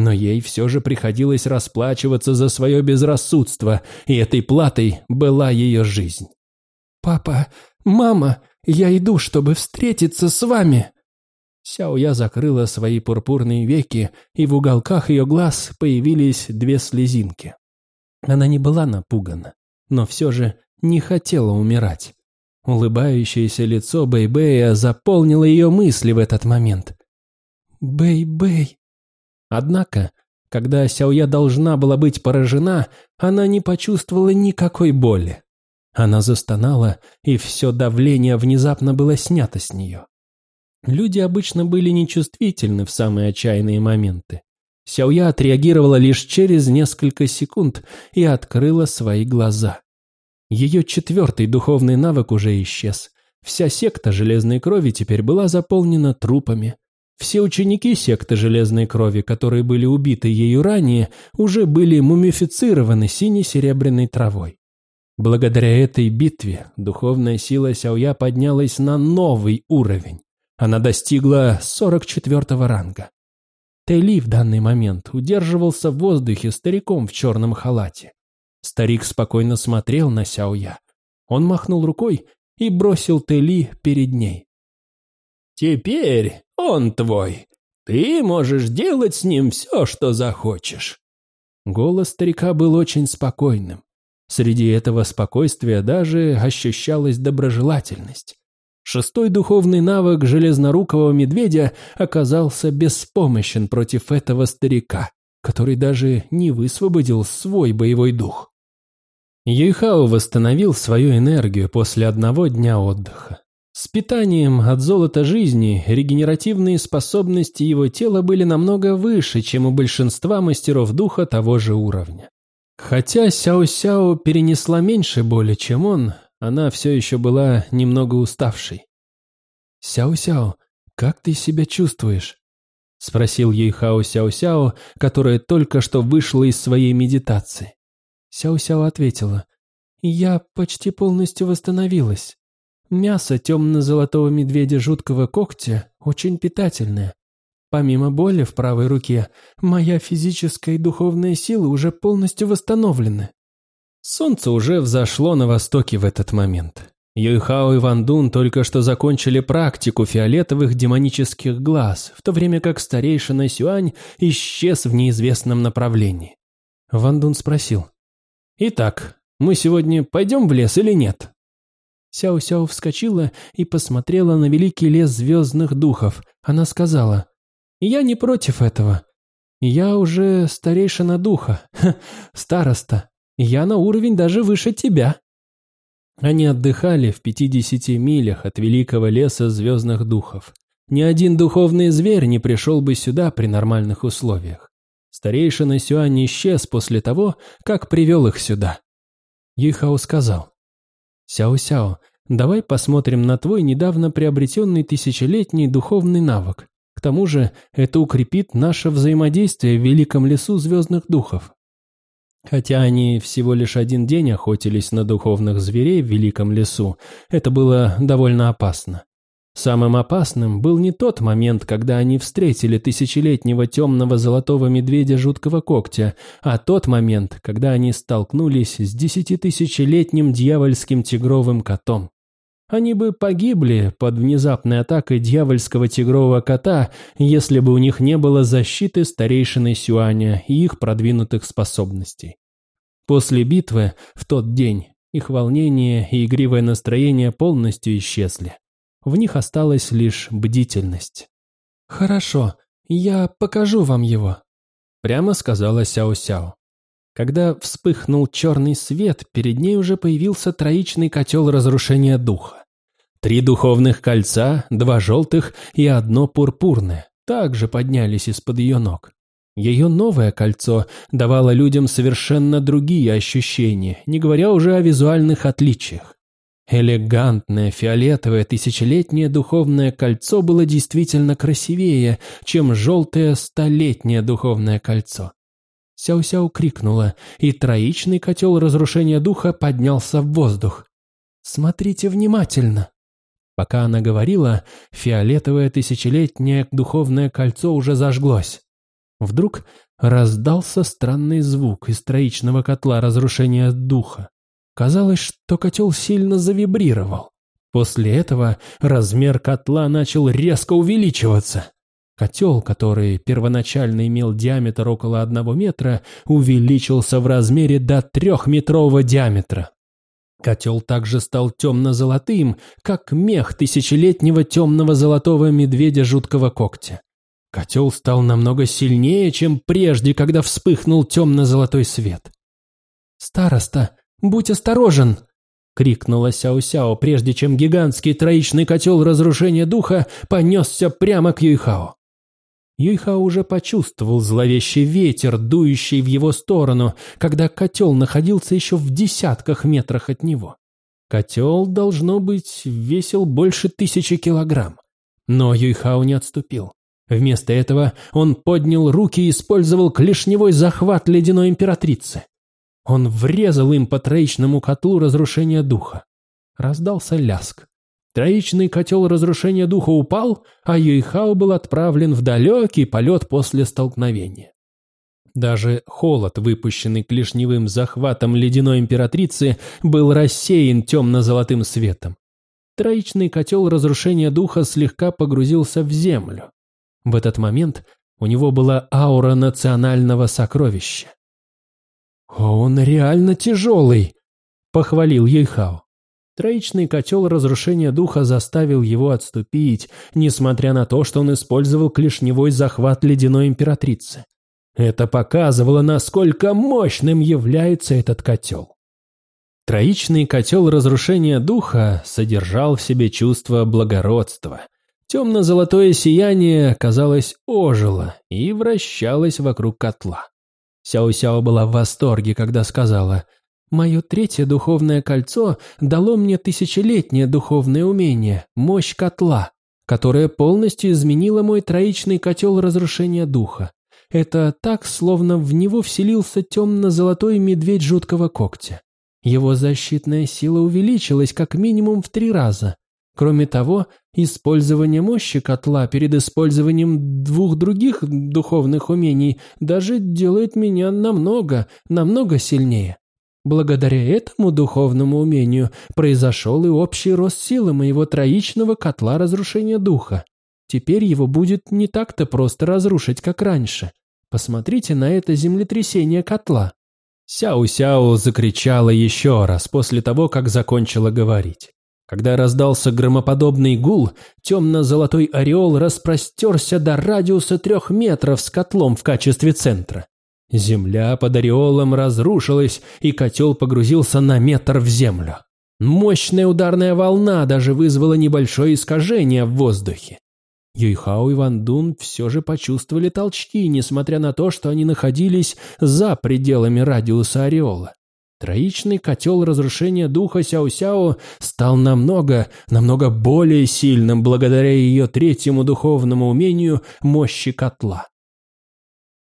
Но ей все же приходилось расплачиваться за свое безрассудство, и этой платой была ее жизнь. «Папа, мама, я иду, чтобы встретиться с вами!» Сяоя закрыла свои пурпурные веки, и в уголках ее глаз появились две слезинки. Она не была напугана, но все же не хотела умирать. Улыбающееся лицо Бэй-Бэя заполнило ее мысли в этот момент. «Бэй-Бэй!» Однако, когда Сяоя должна была быть поражена, она не почувствовала никакой боли. Она застонала, и все давление внезапно было снято с нее. Люди обычно были нечувствительны в самые отчаянные моменты. Сяоя отреагировала лишь через несколько секунд и открыла свои глаза. Ее четвертый духовный навык уже исчез. Вся секта Железной Крови теперь была заполнена трупами. Все ученики секты Железной Крови, которые были убиты ею ранее, уже были мумифицированы сине-серебряной травой. Благодаря этой битве духовная сила Сяоя поднялась на новый уровень. Она достигла 44 ранга. Тейли в данный момент удерживался в воздухе стариком в черном халате. Старик спокойно смотрел на Сяоя. Он махнул рукой и бросил Тэли перед ней. «Теперь он твой. Ты можешь делать с ним все, что захочешь». Голос старика был очень спокойным. Среди этого спокойствия даже ощущалась доброжелательность. Шестой духовный навык железнорукого медведя оказался беспомощен против этого старика, который даже не высвободил свой боевой дух. Юйхао восстановил свою энергию после одного дня отдыха. С питанием от золота жизни регенеративные способности его тела были намного выше, чем у большинства мастеров духа того же уровня. Хотя Сяо-Сяо перенесла меньше боли, чем он, она все еще была немного уставшей. «Сяо-Сяо, как ты себя чувствуешь?» – спросил Юйхао Сяо-Сяо, которая только что вышла из своей медитации. Сяо-Сяо ответила. «Я почти полностью восстановилась. Мясо темно-золотого медведя жуткого когтя очень питательное. Помимо боли в правой руке, моя физическая и духовная сила уже полностью восстановлены». Солнце уже взошло на востоке в этот момент. Юйхао и Ван Дун только что закончили практику фиолетовых демонических глаз, в то время как старейшина Сюань исчез в неизвестном направлении. Ван Дун спросил, «Итак, мы сегодня пойдем в лес или нет?» Сяо-Сяо вскочила и посмотрела на великий лес звездных духов. Она сказала, «Я не против этого. Я уже старейшина духа, Ха, староста. Я на уровень даже выше тебя». Они отдыхали в 50 милях от великого леса звездных духов. Ни один духовный зверь не пришел бы сюда при нормальных условиях. Старейшина Сюань исчез после того, как привел их сюда. Юйхао сказал. «Сяо-сяо, давай посмотрим на твой недавно приобретенный тысячелетний духовный навык. К тому же это укрепит наше взаимодействие в великом лесу звездных духов». Хотя они всего лишь один день охотились на духовных зверей в великом лесу, это было довольно опасно. Самым опасным был не тот момент, когда они встретили тысячелетнего темного золотого медведя жуткого когтя, а тот момент, когда они столкнулись с десятитысячелетним дьявольским тигровым котом. Они бы погибли под внезапной атакой дьявольского тигрового кота, если бы у них не было защиты старейшины Сюаня и их продвинутых способностей. После битвы, в тот день, их волнение и игривое настроение полностью исчезли. В них осталась лишь бдительность. «Хорошо, я покажу вам его», — прямо сказала Сяо-Сяо. Когда вспыхнул черный свет, перед ней уже появился троичный котел разрушения духа. Три духовных кольца, два желтых и одно пурпурное также поднялись из-под ее ног. Ее новое кольцо давало людям совершенно другие ощущения, не говоря уже о визуальных отличиях. Элегантное фиолетовое тысячелетнее духовное кольцо было действительно красивее, чем желтое столетнее духовное кольцо. Сяо-Сяо крикнула, и троичный котел разрушения духа поднялся в воздух. «Смотрите внимательно!» Пока она говорила, фиолетовое тысячелетнее духовное кольцо уже зажглось. Вдруг раздался странный звук из троичного котла разрушения духа. Казалось, что котел сильно завибрировал. После этого размер котла начал резко увеличиваться. Котел, который первоначально имел диаметр около одного метра, увеличился в размере до трехметрового диаметра. Котел также стал темно-золотым, как мех тысячелетнего темного золотого медведя жуткого когтя. Котел стал намного сильнее, чем прежде, когда вспыхнул темно-золотой свет. «Староста, «Будь осторожен!» — крикнула Сяо-Сяо, прежде чем гигантский троичный котел разрушения духа понесся прямо к Юйхао. Юйхао уже почувствовал зловещий ветер, дующий в его сторону, когда котел находился еще в десятках метрах от него. Котел, должно быть, весил больше тысячи килограмм. Но Юйхао не отступил. Вместо этого он поднял руки и использовал клешневой захват ледяной императрицы. Он врезал им по троичному котлу разрушения духа. Раздался ляск. Троичный котел разрушения духа упал, а Юйхао был отправлен в далекий полет после столкновения. Даже холод, выпущенный клешневым захватом ледяной императрицы, был рассеян темно-золотым светом. Троичный котел разрушения духа слегка погрузился в землю. В этот момент у него была аура национального сокровища. «Он реально тяжелый», — похвалил Ейхао. Троичный котел разрушения духа заставил его отступить, несмотря на то, что он использовал клешневой захват ледяной императрицы. Это показывало, насколько мощным является этот котел. Троичный котел разрушения духа содержал в себе чувство благородства. Темно-золотое сияние, казалось, ожило и вращалось вокруг котла. Сяо-Сяо была в восторге, когда сказала, «Мое третье духовное кольцо дало мне тысячелетнее духовное умение, мощь котла, которое полностью изменило мой троичный котел разрушения духа. Это так, словно в него вселился темно-золотой медведь жуткого когтя. Его защитная сила увеличилась как минимум в три раза. Кроме того, использование мощи котла перед использованием двух других духовных умений даже делает меня намного, намного сильнее. Благодаря этому духовному умению произошел и общий рост силы моего троичного котла разрушения духа. Теперь его будет не так-то просто разрушить, как раньше. Посмотрите на это землетрясение котла. Сяо-Сяо закричала еще раз после того, как закончила говорить. Когда раздался громоподобный гул, темно-золотой ореол распростерся до радиуса трех метров с котлом в качестве центра. Земля под ореолом разрушилась, и котел погрузился на метр в землю. Мощная ударная волна даже вызвала небольшое искажение в воздухе. Юйхао и Ван Дун все же почувствовали толчки, несмотря на то, что они находились за пределами радиуса ореола. Троичный котел разрушения духа Сяо-Сяо стал намного, намного более сильным благодаря ее третьему духовному умению мощи котла.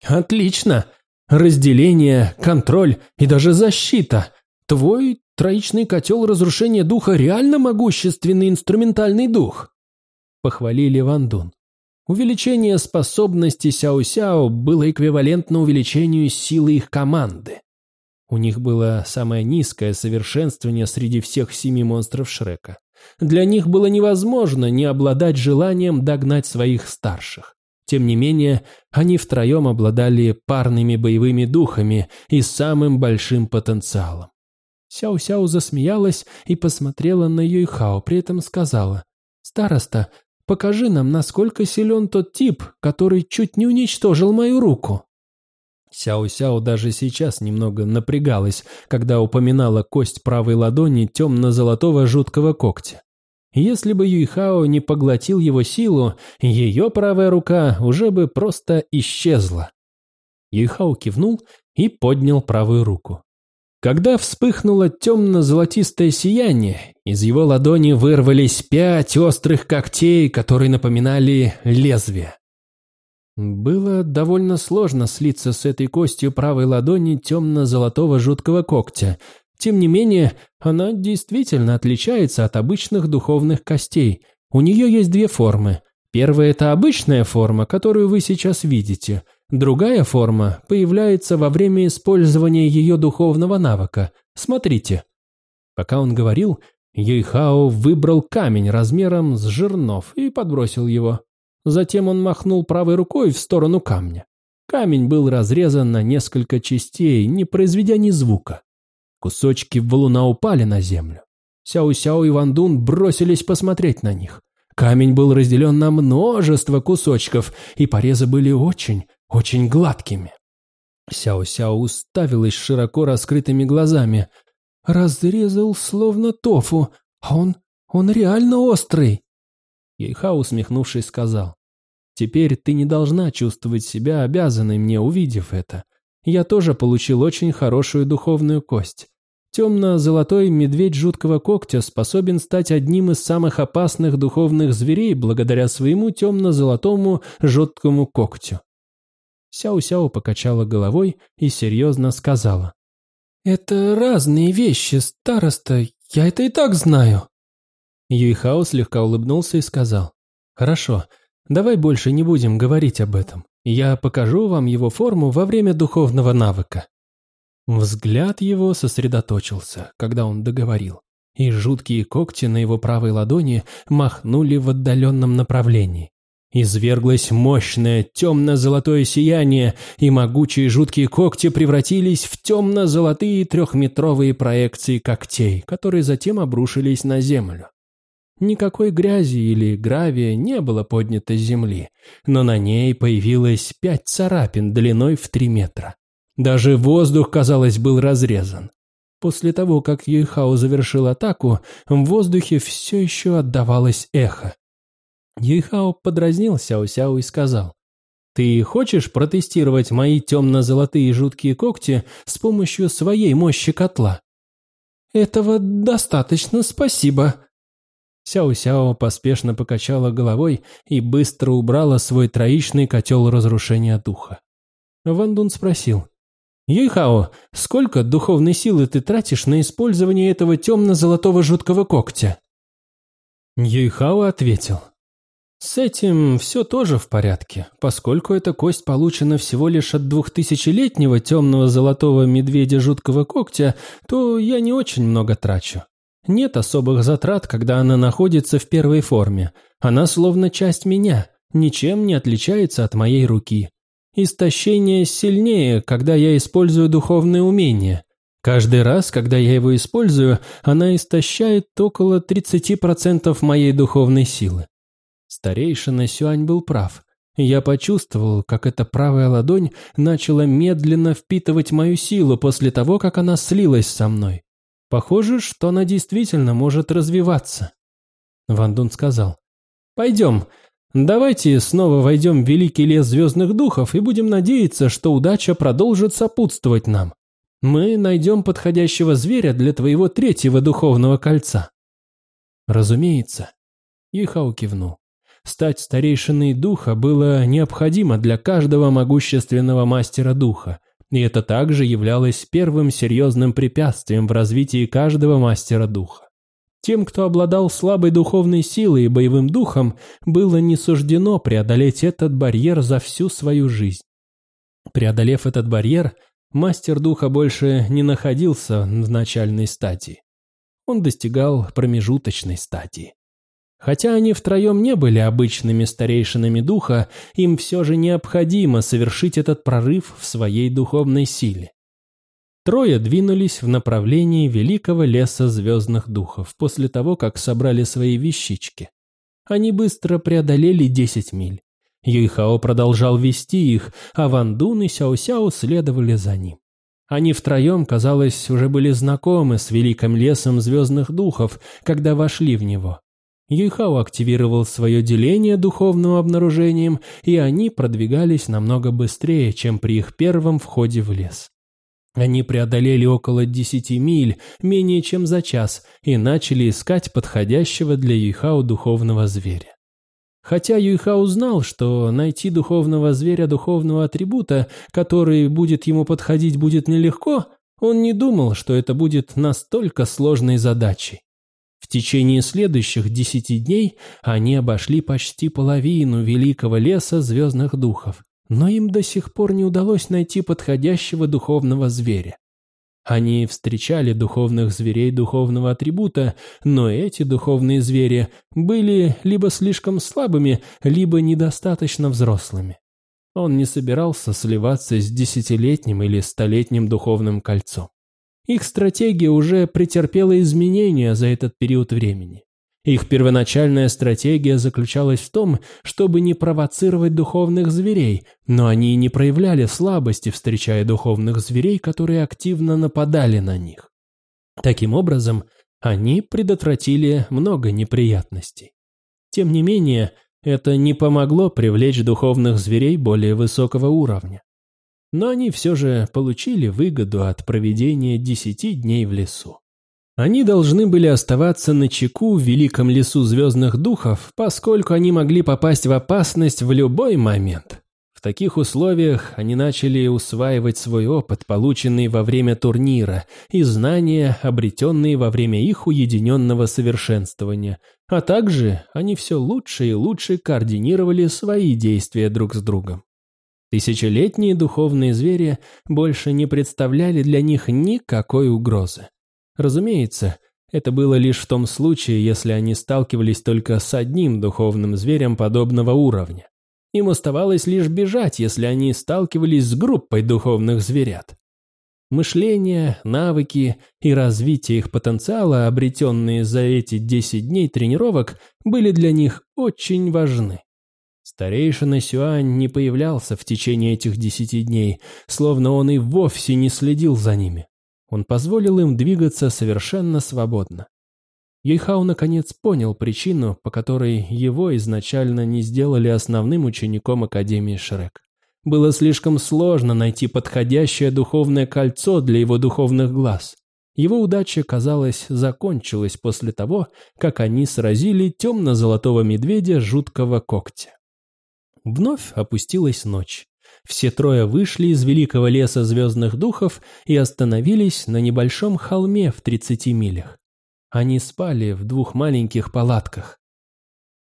«Отлично! Разделение, контроль и даже защита. Твой троичный котел разрушения духа реально могущественный инструментальный дух!» Похвалили Ван Дун. Увеличение способности Сяо-Сяо было эквивалентно увеличению силы их команды. У них было самое низкое совершенствование среди всех семи монстров Шрека. Для них было невозможно не обладать желанием догнать своих старших. Тем не менее, они втроем обладали парными боевыми духами и самым большим потенциалом. Сяо-Сяо засмеялась и посмотрела на Юйхао, при этом сказала, «Староста, покажи нам, насколько силен тот тип, который чуть не уничтожил мою руку». Сяо-Сяо даже сейчас немного напрягалась, когда упоминала кость правой ладони темно-золотого жуткого когтя. Если бы Юйхао не поглотил его силу, ее правая рука уже бы просто исчезла. Юйхао кивнул и поднял правую руку. Когда вспыхнуло темно-золотистое сияние, из его ладони вырвались пять острых когтей, которые напоминали лезвие. Было довольно сложно слиться с этой костью правой ладони темно-золотого жуткого когтя. Тем не менее, она действительно отличается от обычных духовных костей. У нее есть две формы. Первая – это обычная форма, которую вы сейчас видите. Другая форма появляется во время использования ее духовного навыка. Смотрите. Пока он говорил, Юйхао выбрал камень размером с жернов и подбросил его. Затем он махнул правой рукой в сторону камня. Камень был разрезан на несколько частей, не произведя ни звука. Кусочки валуна упали на землю. Сяо-Сяо и Ван Дун бросились посмотреть на них. Камень был разделен на множество кусочков, и порезы были очень, очень гладкими. Сяо-Сяо уставилась широко раскрытыми глазами. «Разрезал словно тофу, а он... он реально острый!» Ейха, усмехнувшись, сказал. «Теперь ты не должна чувствовать себя обязанной мне, увидев это. Я тоже получил очень хорошую духовную кость. Темно-золотой медведь жуткого когтя способен стать одним из самых опасных духовных зверей благодаря своему темно-золотому жуткому когтю. Сяо-Сяо покачала головой и серьезно сказала. «Это разные вещи, староста, я это и так знаю». Юйхао слегка улыбнулся и сказал. «Хорошо, давай больше не будем говорить об этом. Я покажу вам его форму во время духовного навыка». Взгляд его сосредоточился, когда он договорил, и жуткие когти на его правой ладони махнули в отдаленном направлении. Изверглось мощное темно-золотое сияние, и могучие жуткие когти превратились в темно-золотые трехметровые проекции когтей, которые затем обрушились на землю. Никакой грязи или гравия не было поднято с земли, но на ней появилось пять царапин длиной в три метра. Даже воздух, казалось, был разрезан. После того, как Юйхао завершил атаку, в воздухе все еще отдавалось эхо. Юйхао подразнил Сяо-Сяо и сказал, «Ты хочешь протестировать мои темно-золотые жуткие когти с помощью своей мощи котла?» «Этого достаточно, спасибо», Сяо-Сяо поспешно покачала головой и быстро убрала свой троичный котел разрушения духа. Ван Дун спросил. «Юйхао, сколько духовной силы ты тратишь на использование этого темно-золотого жуткого когтя?» Юйхао ответил. «С этим все тоже в порядке, поскольку эта кость получена всего лишь от двухтысячелетнего темного золотого медведя жуткого когтя, то я не очень много трачу. Нет особых затрат, когда она находится в первой форме. Она словно часть меня, ничем не отличается от моей руки. Истощение сильнее, когда я использую духовные умения. Каждый раз, когда я его использую, она истощает около 30% моей духовной силы. Старейшина Сюань был прав. Я почувствовал, как эта правая ладонь начала медленно впитывать мою силу после того, как она слилась со мной. Похоже, что она действительно может развиваться. Ван Дун сказал. «Пойдем. Давайте снова войдем в великий лес звездных духов и будем надеяться, что удача продолжит сопутствовать нам. Мы найдем подходящего зверя для твоего третьего духовного кольца». «Разумеется», — Ихау кивнул. Стать старейшиной духа было необходимо для каждого могущественного мастера духа, и это также являлось первым серьезным препятствием в развитии каждого мастера духа. Тем, кто обладал слабой духовной силой и боевым духом, было не суждено преодолеть этот барьер за всю свою жизнь. Преодолев этот барьер, мастер духа больше не находился в начальной стадии. Он достигал промежуточной стадии. Хотя они втроем не были обычными старейшинами духа, им все же необходимо совершить этот прорыв в своей духовной силе. Трое двинулись в направлении великого леса звездных духов после того, как собрали свои вещички. Они быстро преодолели 10 миль. Юйхао продолжал вести их, а Ван Дун и Сяо-Сяо следовали за ним. Они втроем, казалось, уже были знакомы с великим лесом звездных духов, когда вошли в него. Юйхао активировал свое деление духовным обнаружением, и они продвигались намного быстрее, чем при их первом входе в лес. Они преодолели около десяти миль, менее чем за час, и начали искать подходящего для Юйхао духовного зверя. Хотя Юйхао знал, что найти духовного зверя духовного атрибута, который будет ему подходить, будет нелегко, он не думал, что это будет настолько сложной задачей. В течение следующих десяти дней они обошли почти половину великого леса звездных духов, но им до сих пор не удалось найти подходящего духовного зверя. Они встречали духовных зверей духовного атрибута, но эти духовные звери были либо слишком слабыми, либо недостаточно взрослыми. Он не собирался сливаться с десятилетним или столетним духовным кольцом. Их стратегия уже претерпела изменения за этот период времени. Их первоначальная стратегия заключалась в том, чтобы не провоцировать духовных зверей, но они не проявляли слабости, встречая духовных зверей, которые активно нападали на них. Таким образом, они предотвратили много неприятностей. Тем не менее, это не помогло привлечь духовных зверей более высокого уровня но они все же получили выгоду от проведения десяти дней в лесу. Они должны были оставаться на чеку в великом лесу звездных духов, поскольку они могли попасть в опасность в любой момент. В таких условиях они начали усваивать свой опыт, полученный во время турнира, и знания, обретенные во время их уединенного совершенствования, а также они все лучше и лучше координировали свои действия друг с другом. Тысячелетние духовные звери больше не представляли для них никакой угрозы. Разумеется, это было лишь в том случае, если они сталкивались только с одним духовным зверем подобного уровня. Им оставалось лишь бежать, если они сталкивались с группой духовных зверят. Мышление, навыки и развитие их потенциала, обретенные за эти 10 дней тренировок, были для них очень важны. Старейшина Сюань не появлялся в течение этих десяти дней, словно он и вовсе не следил за ними. Он позволил им двигаться совершенно свободно. Юйхао наконец понял причину, по которой его изначально не сделали основным учеником Академии Шрек. Было слишком сложно найти подходящее духовное кольцо для его духовных глаз. Его удача, казалось, закончилась после того, как они сразили темно-золотого медведя жуткого когтя. Вновь опустилась ночь. Все трое вышли из великого леса звездных духов и остановились на небольшом холме в 30 милях. Они спали в двух маленьких палатках.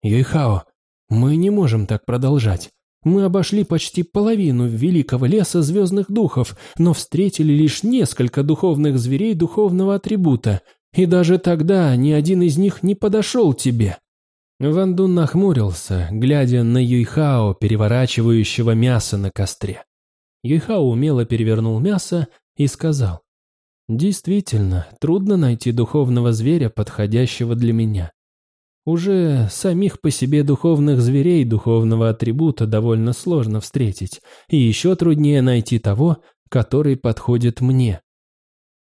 «Юйхао, мы не можем так продолжать. Мы обошли почти половину великого леса звездных духов, но встретили лишь несколько духовных зверей духовного атрибута, и даже тогда ни один из них не подошел тебе», Ван Дун нахмурился, глядя на Юйхао, переворачивающего мясо на костре. Юйхао умело перевернул мясо и сказал, «Действительно, трудно найти духовного зверя, подходящего для меня. Уже самих по себе духовных зверей духовного атрибута довольно сложно встретить, и еще труднее найти того, который подходит мне».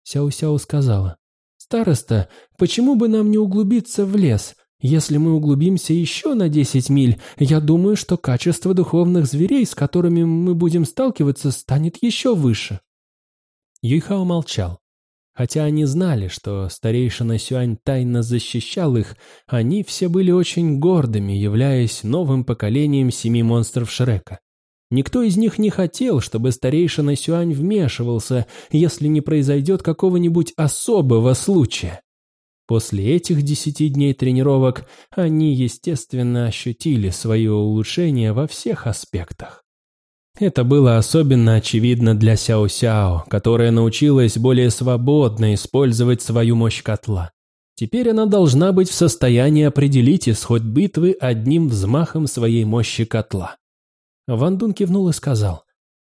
Сяо-Сяо сказала, «Староста, почему бы нам не углубиться в лес?» Если мы углубимся еще на 10 миль, я думаю, что качество духовных зверей, с которыми мы будем сталкиваться, станет еще выше. Юйхао молчал. Хотя они знали, что старейшина Сюань тайно защищал их, они все были очень гордыми, являясь новым поколением семи монстров Шрека. Никто из них не хотел, чтобы старейшина Сюань вмешивался, если не произойдет какого-нибудь особого случая. После этих десяти дней тренировок они, естественно, ощутили свое улучшение во всех аспектах. Это было особенно очевидно для Сяо-Сяо, которая научилась более свободно использовать свою мощь котла. Теперь она должна быть в состоянии определить исход битвы одним взмахом своей мощи котла. Ван Дун кивнул и сказал,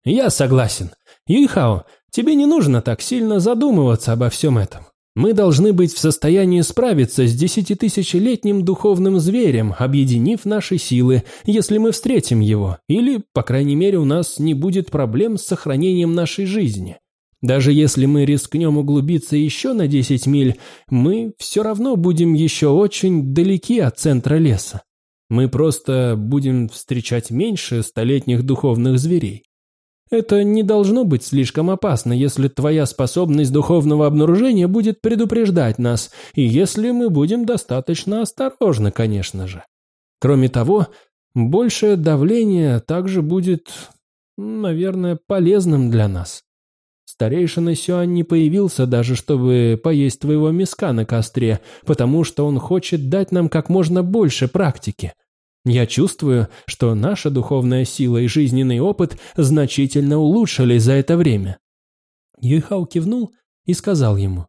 «Я согласен. Юйхао, тебе не нужно так сильно задумываться обо всем этом. Мы должны быть в состоянии справиться с десятитысячелетним духовным зверем, объединив наши силы, если мы встретим его, или, по крайней мере, у нас не будет проблем с сохранением нашей жизни. Даже если мы рискнем углубиться еще на 10 миль, мы все равно будем еще очень далеки от центра леса. Мы просто будем встречать меньше столетних духовных зверей. Это не должно быть слишком опасно, если твоя способность духовного обнаружения будет предупреждать нас, и если мы будем достаточно осторожны, конечно же. Кроме того, большее давление также будет, наверное, полезным для нас. Старейшина Сюань не появился даже, чтобы поесть твоего миска на костре, потому что он хочет дать нам как можно больше практики. Я чувствую, что наша духовная сила и жизненный опыт значительно улучшились за это время. Юйхау кивнул и сказал ему.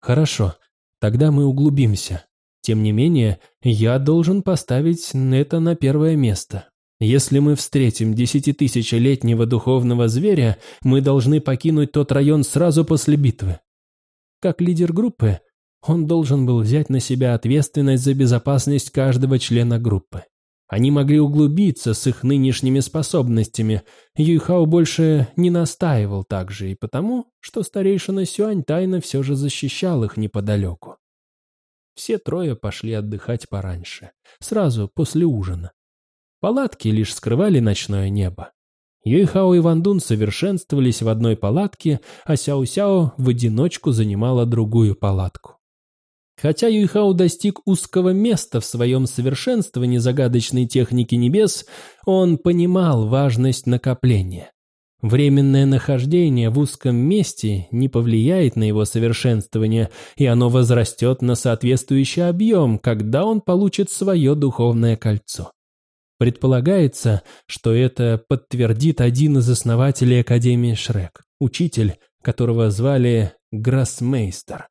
«Хорошо, тогда мы углубимся. Тем не менее, я должен поставить это на первое место. Если мы встретим десятитысячелетнего духовного зверя, мы должны покинуть тот район сразу после битвы. Как лидер группы, он должен был взять на себя ответственность за безопасность каждого члена группы. Они могли углубиться с их нынешними способностями. Юйхао больше не настаивал так же и потому, что старейшина Сюань тайно все же защищал их неподалеку. Все трое пошли отдыхать пораньше, сразу после ужина. Палатки лишь скрывали ночное небо. Юйхао и Вандун совершенствовались в одной палатке, а Сяо-Сяо в одиночку занимала другую палатку. Хотя Юйхао достиг узкого места в своем совершенствовании загадочной техники небес, он понимал важность накопления. Временное нахождение в узком месте не повлияет на его совершенствование, и оно возрастет на соответствующий объем, когда он получит свое духовное кольцо. Предполагается, что это подтвердит один из основателей Академии Шрек, учитель, которого звали Гроссмейстер.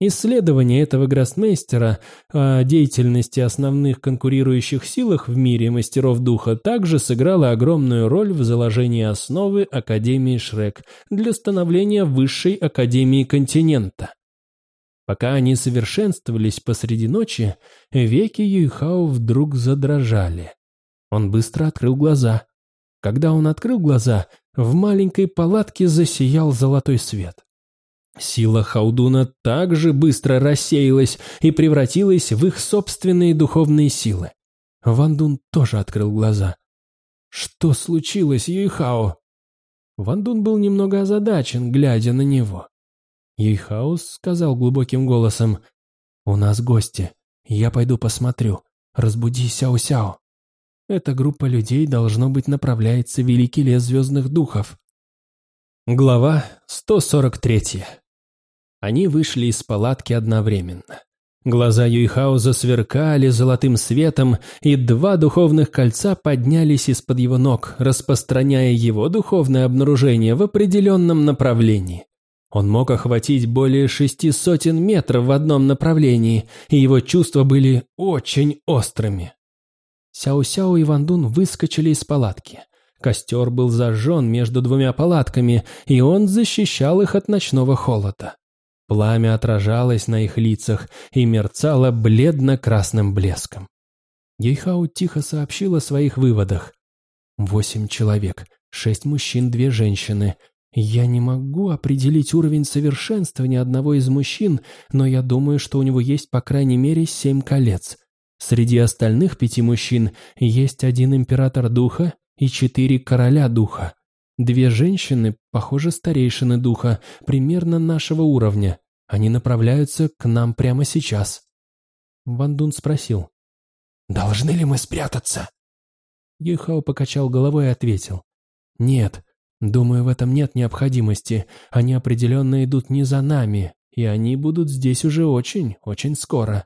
Исследование этого гроссмейстера о деятельности основных конкурирующих силах в мире мастеров духа также сыграло огромную роль в заложении основы Академии Шрек для становления высшей Академии континента. Пока они совершенствовались посреди ночи, веки Юйхао вдруг задрожали. Он быстро открыл глаза. Когда он открыл глаза, в маленькой палатке засиял золотой свет. Сила Хаудуна также быстро рассеялась и превратилась в их собственные духовные силы. Ван Дун тоже открыл глаза. «Что случилось, Юйхао?» Ван Дун был немного озадачен, глядя на него. Юйхао сказал глубоким голосом, «У нас гости. Я пойду посмотрю. Разбуди Сяо-Сяо». Эта группа людей, должно быть, направляется в Великий лес звездных духов. Глава 143 они вышли из палатки одновременно. Глаза Юйхао засверкали золотым светом, и два духовных кольца поднялись из-под его ног, распространяя его духовное обнаружение в определенном направлении. Он мог охватить более шести сотен метров в одном направлении, и его чувства были очень острыми. Сяо-Сяо и Вандун выскочили из палатки. Костер был зажжен между двумя палатками, и он защищал их от ночного холода. Пламя отражалось на их лицах и мерцало бледно-красным блеском. Гейхау тихо сообщил о своих выводах. «Восемь человек, шесть мужчин, две женщины. Я не могу определить уровень совершенствования одного из мужчин, но я думаю, что у него есть по крайней мере семь колец. Среди остальных пяти мужчин есть один император духа и четыре короля духа. Две женщины, похоже, старейшины духа, примерно нашего уровня. Они направляются к нам прямо сейчас. Ван Дун спросил. «Должны ли мы спрятаться?» Юйхао покачал головой и ответил. «Нет, думаю, в этом нет необходимости. Они определенно идут не за нами, и они будут здесь уже очень, очень скоро.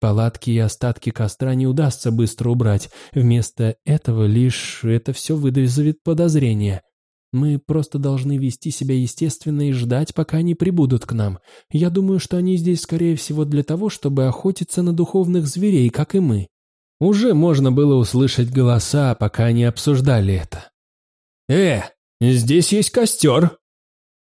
Палатки и остатки костра не удастся быстро убрать. Вместо этого лишь это все вызовет подозрение. Мы просто должны вести себя естественно и ждать, пока они прибудут к нам. Я думаю, что они здесь, скорее всего, для того, чтобы охотиться на духовных зверей, как и мы. Уже можно было услышать голоса, пока они обсуждали это. «Э, здесь есть костер!»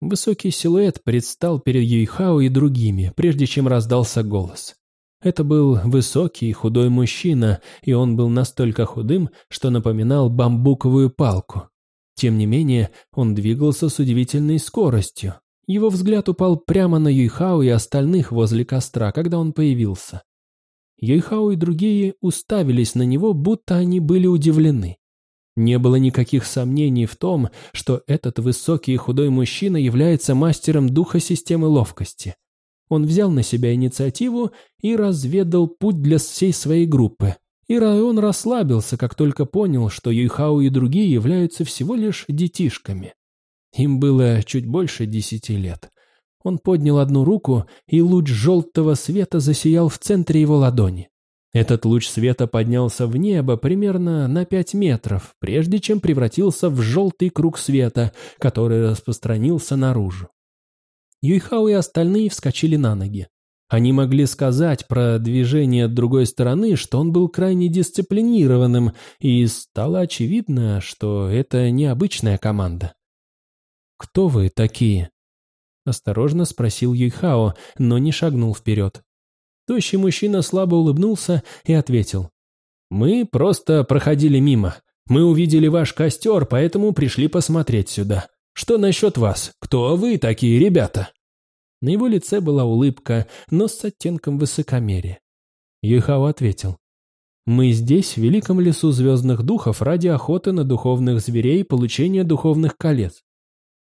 Высокий силуэт предстал перед Юйхао и другими, прежде чем раздался голос. Это был высокий худой мужчина, и он был настолько худым, что напоминал бамбуковую палку. Тем не менее, он двигался с удивительной скоростью. Его взгляд упал прямо на Юйхао и остальных возле костра, когда он появился. Юйхао и другие уставились на него, будто они были удивлены. Не было никаких сомнений в том, что этот высокий и худой мужчина является мастером духа системы ловкости. Он взял на себя инициативу и разведал путь для всей своей группы. И он расслабился, как только понял, что Юйхао и другие являются всего лишь детишками. Им было чуть больше десяти лет. Он поднял одну руку, и луч желтого света засиял в центре его ладони. Этот луч света поднялся в небо примерно на пять метров, прежде чем превратился в желтый круг света, который распространился наружу. Юйхао и остальные вскочили на ноги. Они могли сказать про движение другой стороны, что он был крайне дисциплинированным, и стало очевидно, что это необычная команда. «Кто вы такие?» Осторожно спросил Юйхао, но не шагнул вперед. Тощий мужчина слабо улыбнулся и ответил. «Мы просто проходили мимо. Мы увидели ваш костер, поэтому пришли посмотреть сюда. Что насчет вас? Кто вы такие ребята?» На его лице была улыбка, но с оттенком высокомерия. Юйхао ответил. «Мы здесь, в великом лесу звездных духов, ради охоты на духовных зверей и получения духовных колец».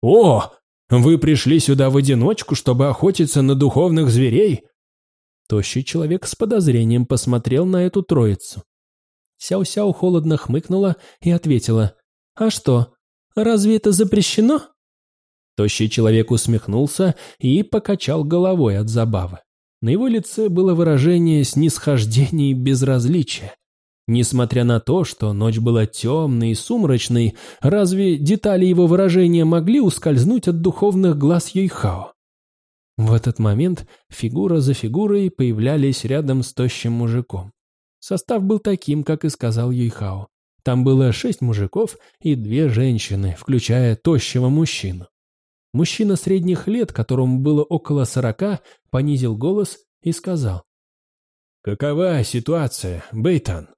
«О, вы пришли сюда в одиночку, чтобы охотиться на духовных зверей?» Тощий человек с подозрением посмотрел на эту троицу. Сяо-Сяо холодно хмыкнула и ответила. «А что, разве это запрещено?» Тощий человек усмехнулся и покачал головой от забавы. На его лице было выражение снисхождения и безразличия. Несмотря на то, что ночь была темной и сумрачной, разве детали его выражения могли ускользнуть от духовных глаз Юйхао? В этот момент фигура за фигурой появлялись рядом с тощим мужиком. Состав был таким, как и сказал Юйхао. Там было шесть мужиков и две женщины, включая тощего мужчину. Мужчина средних лет, которому было около сорока, понизил голос и сказал. «Какова ситуация, Бейтан?»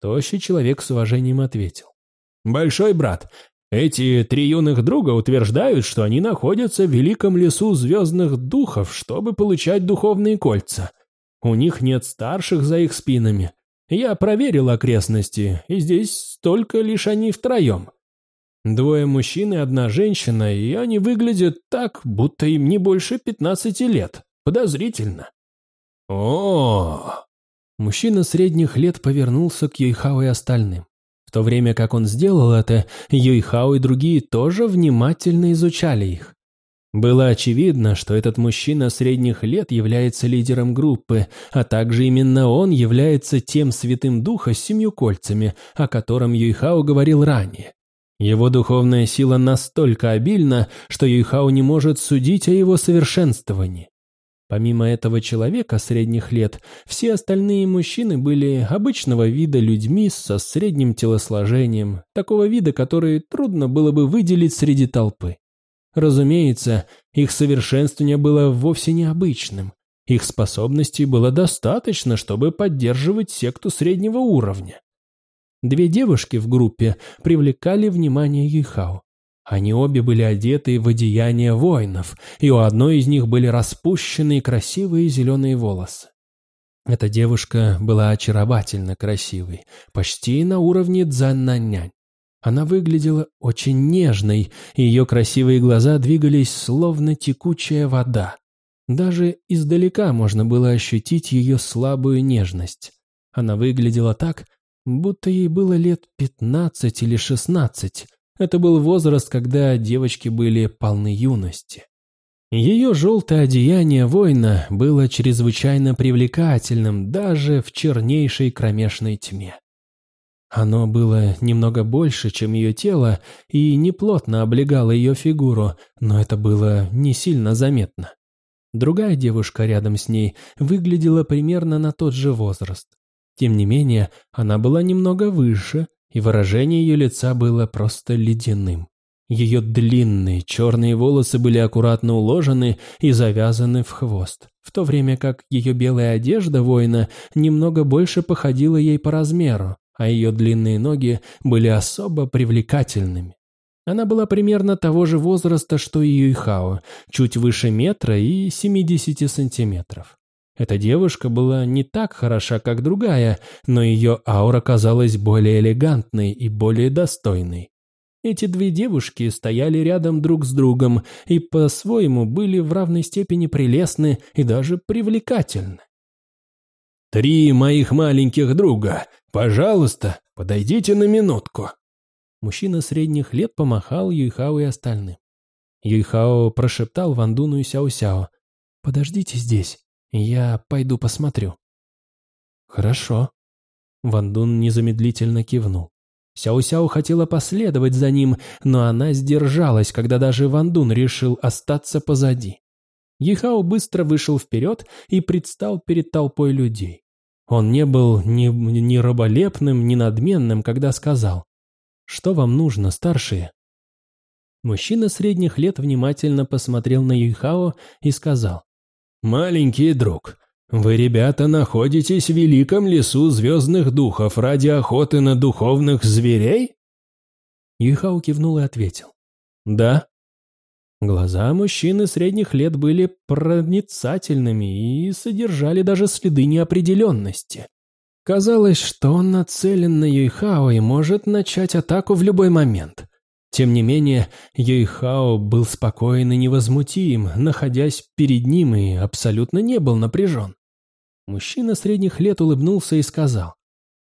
Тощий человек с уважением ответил. «Большой брат, эти три юных друга утверждают, что они находятся в великом лесу звездных духов, чтобы получать духовные кольца. У них нет старших за их спинами. Я проверил окрестности, и здесь только лишь они втроем. Двое мужчин и одна женщина, и они выглядят так, будто им не больше пятнадцати лет. Подозрительно. О, Мужчина средних лет повернулся к Юйхао и остальным. В то время как он сделал это, Юйхао и другие тоже внимательно изучали их. Было очевидно, что этот мужчина средних лет является лидером группы, а также именно он является тем святым духа с семью кольцами, о котором Юйхао говорил ранее. Его духовная сила настолько обильна, что Юйхао не может судить о его совершенствовании. Помимо этого человека средних лет, все остальные мужчины были обычного вида людьми со средним телосложением, такого вида, который трудно было бы выделить среди толпы. Разумеется, их совершенствование было вовсе необычным. Их способностей было достаточно, чтобы поддерживать секту среднего уровня. Две девушки в группе привлекали внимание Юйхао. Они обе были одеты в одеяния воинов, и у одной из них были распущенные красивые зеленые волосы. Эта девушка была очаровательно красивой, почти на уровне Цзаннанянь. Она выглядела очень нежной, и ее красивые глаза двигались словно текучая вода. Даже издалека можно было ощутить ее слабую нежность. Она выглядела так, будто ей было лет пятнадцать или шестнадцать. Это был возраст, когда девочки были полны юности. Ее желтое одеяние воина было чрезвычайно привлекательным даже в чернейшей кромешной тьме. Оно было немного больше, чем ее тело, и неплотно облегало ее фигуру, но это было не сильно заметно. Другая девушка рядом с ней выглядела примерно на тот же возраст. Тем не менее, она была немного выше, и выражение ее лица было просто ледяным. Ее длинные черные волосы были аккуратно уложены и завязаны в хвост, в то время как ее белая одежда воина немного больше походила ей по размеру, а ее длинные ноги были особо привлекательными. Она была примерно того же возраста, что и Юйхао, чуть выше метра и 70 сантиметров. Эта девушка была не так хороша, как другая, но ее аура казалась более элегантной и более достойной. Эти две девушки стояли рядом друг с другом и по-своему были в равной степени прелестны и даже привлекательны. «Три моих маленьких друга. Пожалуйста, подойдите на минутку». Мужчина средних лет помахал Юйхао и остальным. Юйхао прошептал Вандуну и Сяо-Сяо. «Подождите здесь, я пойду посмотрю». «Хорошо». Вандун незамедлительно кивнул. Сяо-Сяо хотела последовать за ним, но она сдержалась, когда даже Вандун решил остаться позади. Ехао быстро вышел вперед и предстал перед толпой людей. Он не был ни, ни раболепным, ни надменным, когда сказал «Что вам нужно, старшие?» Мужчина средних лет внимательно посмотрел на Юйхао и сказал «Маленький друг, вы, ребята, находитесь в великом лесу звездных духов ради охоты на духовных зверей?» Юйхао кивнул и ответил «Да». Глаза мужчины средних лет были проницательными и содержали даже следы неопределенности. Казалось, что он нацелен на Юйхао и может начать атаку в любой момент. Тем не менее, Юйхао был спокоен и невозмутим, находясь перед ним и абсолютно не был напряжен. Мужчина средних лет улыбнулся и сказал,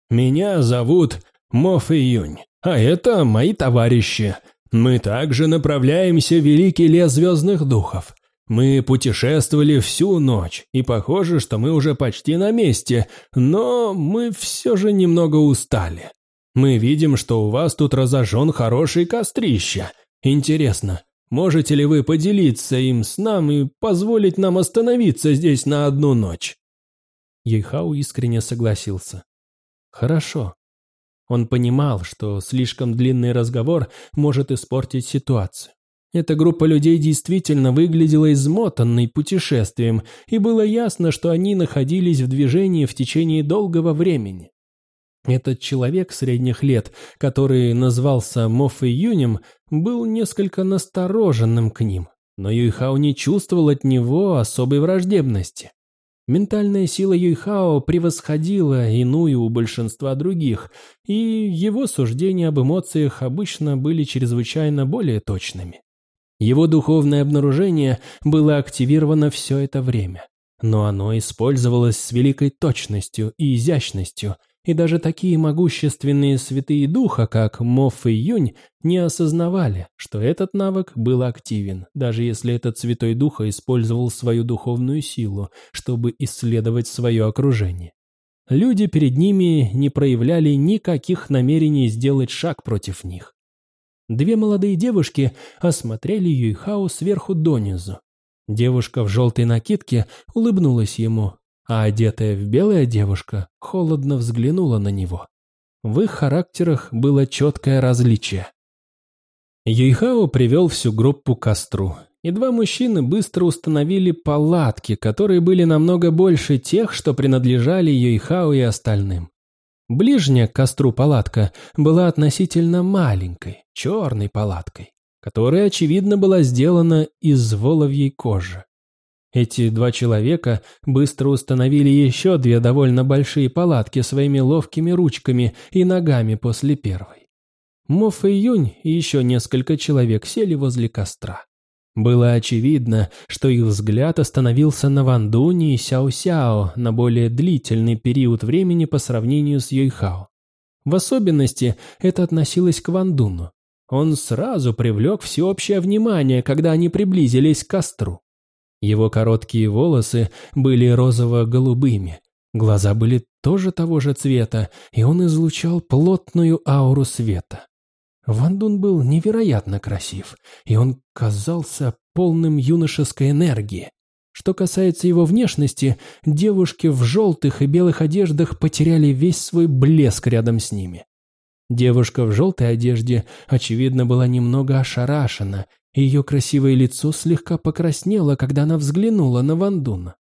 «Меня зовут Моф Июнь, а это мои товарищи. Мы также направляемся в Великий лес звездных духов. Мы путешествовали всю ночь, и похоже, что мы уже почти на месте, но мы все же немного устали. Мы видим, что у вас тут разожжен хороший кострище. Интересно, можете ли вы поделиться им с нам и позволить нам остановиться здесь на одну ночь?» Ейхау искренне согласился. «Хорошо, он понимал, что слишком длинный разговор может испортить ситуацию. Эта группа людей действительно выглядела измотанной путешествием, и было ясно, что они находились в движении в течение долгого времени. Этот человек средних лет, который назвался Мофф Юнем, был несколько настороженным к ним, но Юйхао не чувствовал от него особой враждебности. Ментальная сила Юйхао превосходила иную у большинства других, и его суждения об эмоциях обычно были чрезвычайно более точными. Его духовное обнаружение было активировано все это время, но оно использовалось с великой точностью и изящностью – и даже такие могущественные святые духа, как Мофф и Юнь, не осознавали, что этот навык был активен, даже если этот святой духа использовал свою духовную силу, чтобы исследовать свое окружение. Люди перед ними не проявляли никаких намерений сделать шаг против них. Две молодые девушки осмотрели Юйхао сверху донизу. Девушка в желтой накидке улыбнулась ему, а одетая в белая девушка холодно взглянула на него. В их характерах было четкое различие. Юйхао привел всю группу к костру, и два мужчины быстро установили палатки, которые были намного больше тех, что принадлежали Юйхао и остальным. Ближняя к костру палатка была относительно маленькой, черной палаткой, которая, очевидно, была сделана из воловьей кожи. Эти два человека быстро установили еще две довольно большие палатки своими ловкими ручками и ногами после первой. Моф и Юнь и еще несколько человек сели возле костра. Было очевидно, что их взгляд остановился на Вандуне и Сяо-Сяо на более длительный период времени по сравнению с Юйхао. В особенности это относилось к Вандуну. Он сразу привлек всеобщее внимание, когда они приблизились к костру. Его короткие волосы были розово-голубыми, глаза были тоже того же цвета, и он излучал плотную ауру света. Ван Дун был невероятно красив, и он казался полным юношеской энергии. Что касается его внешности, девушки в желтых и белых одеждах потеряли весь свой блеск рядом с ними. Девушка в желтой одежде, очевидно, была немного ошарашена, и ее красивое лицо слегка покраснело, когда она взглянула на Вандуна.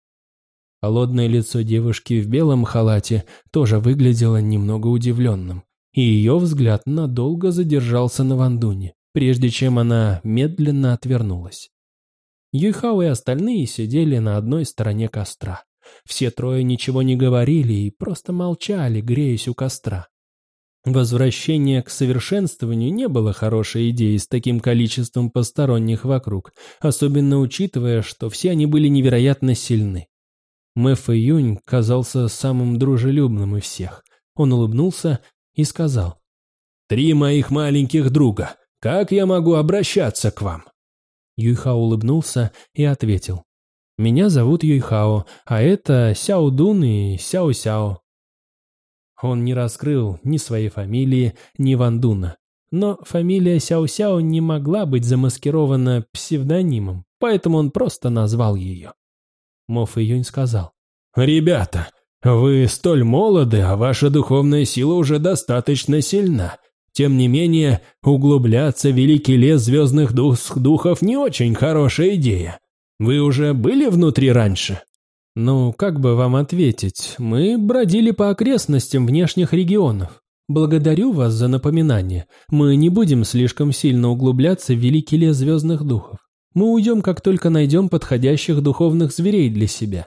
Холодное лицо девушки в белом халате тоже выглядело немного удивленным и ее взгляд надолго задержался на Вандуне, прежде чем она медленно отвернулась. Юйхао и остальные сидели на одной стороне костра. Все трое ничего не говорили и просто молчали, греясь у костра. Возвращение к совершенствованию не было хорошей идеей с таким количеством посторонних вокруг, особенно учитывая, что все они были невероятно сильны. Мэф Юнь казался самым дружелюбным из всех. Он улыбнулся и сказал. «Три моих маленьких друга. Как я могу обращаться к вам?» Юйхао улыбнулся и ответил. «Меня зовут Юйхао, а это Сяо Дун и Сяо Сяо». Он не раскрыл ни своей фамилии, ни Вандуна. Но фамилия Сяо Сяо не могла быть замаскирована псевдонимом, поэтому он просто назвал ее. Мо Фэйюнь сказал. «Ребята, вы столь молоды, а ваша духовная сила уже достаточно сильна. Тем не менее, углубляться в великий лес звездных дух духов не очень хорошая идея. Вы уже были внутри раньше? Ну, как бы вам ответить, мы бродили по окрестностям внешних регионов. Благодарю вас за напоминание. Мы не будем слишком сильно углубляться в великий лес звездных духов. Мы уйдем, как только найдем подходящих духовных зверей для себя.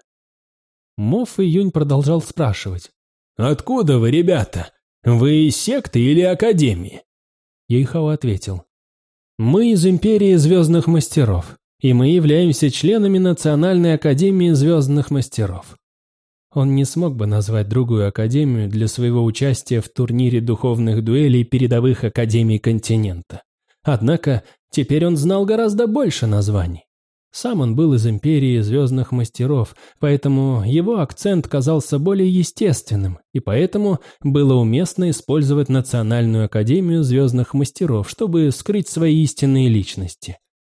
Мофф Июнь продолжал спрашивать. «Откуда вы, ребята? Вы из секты или академии?» Юйхао ответил. «Мы из Империи Звездных Мастеров, и мы являемся членами Национальной Академии Звездных Мастеров». Он не смог бы назвать другую академию для своего участия в турнире духовных дуэлей передовых академий континента. Однако теперь он знал гораздо больше названий. Сам он был из империи звездных мастеров, поэтому его акцент казался более естественным, и поэтому было уместно использовать Национальную академию звездных мастеров, чтобы скрыть свои истинные личности.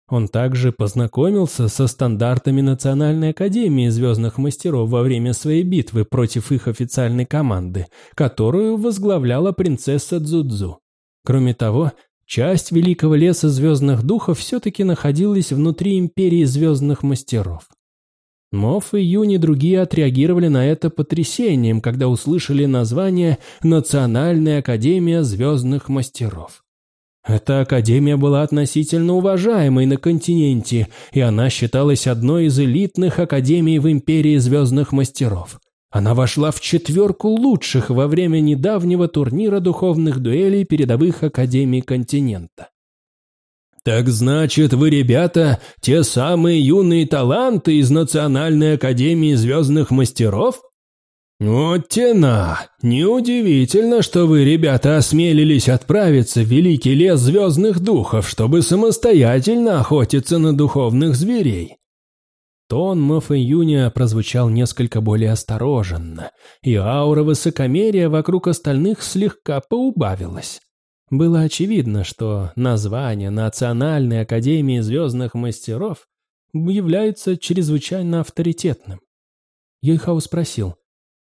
Он также познакомился со стандартами Национальной академии звездных мастеров во время своей битвы против их официальной команды, которую возглавляла принцесса Дзудзу. Кроме того, Часть Великого Леса Звездных Духов все-таки находилась внутри Империи Звездных Мастеров. Мофф и Юни другие отреагировали на это потрясением, когда услышали название «Национальная Академия Звездных Мастеров». Эта академия была относительно уважаемой на континенте, и она считалась одной из элитных академий в Империи Звездных Мастеров. Она вошла в четверку лучших во время недавнего турнира духовных дуэлей передовых академий континента. «Так значит, вы, ребята, те самые юные таланты из Национальной Академии Звездных Мастеров?» «Вот тена! Неудивительно, что вы, ребята, осмелились отправиться в Великий Лес Звездных Духов, чтобы самостоятельно охотиться на духовных зверей. Тон Мэфа Юня прозвучал несколько более остороженно, и аура высокомерия вокруг остальных слегка поубавилась. Было очевидно, что название Национальной Академии Звездных Мастеров является чрезвычайно авторитетным. Юйхау спросил,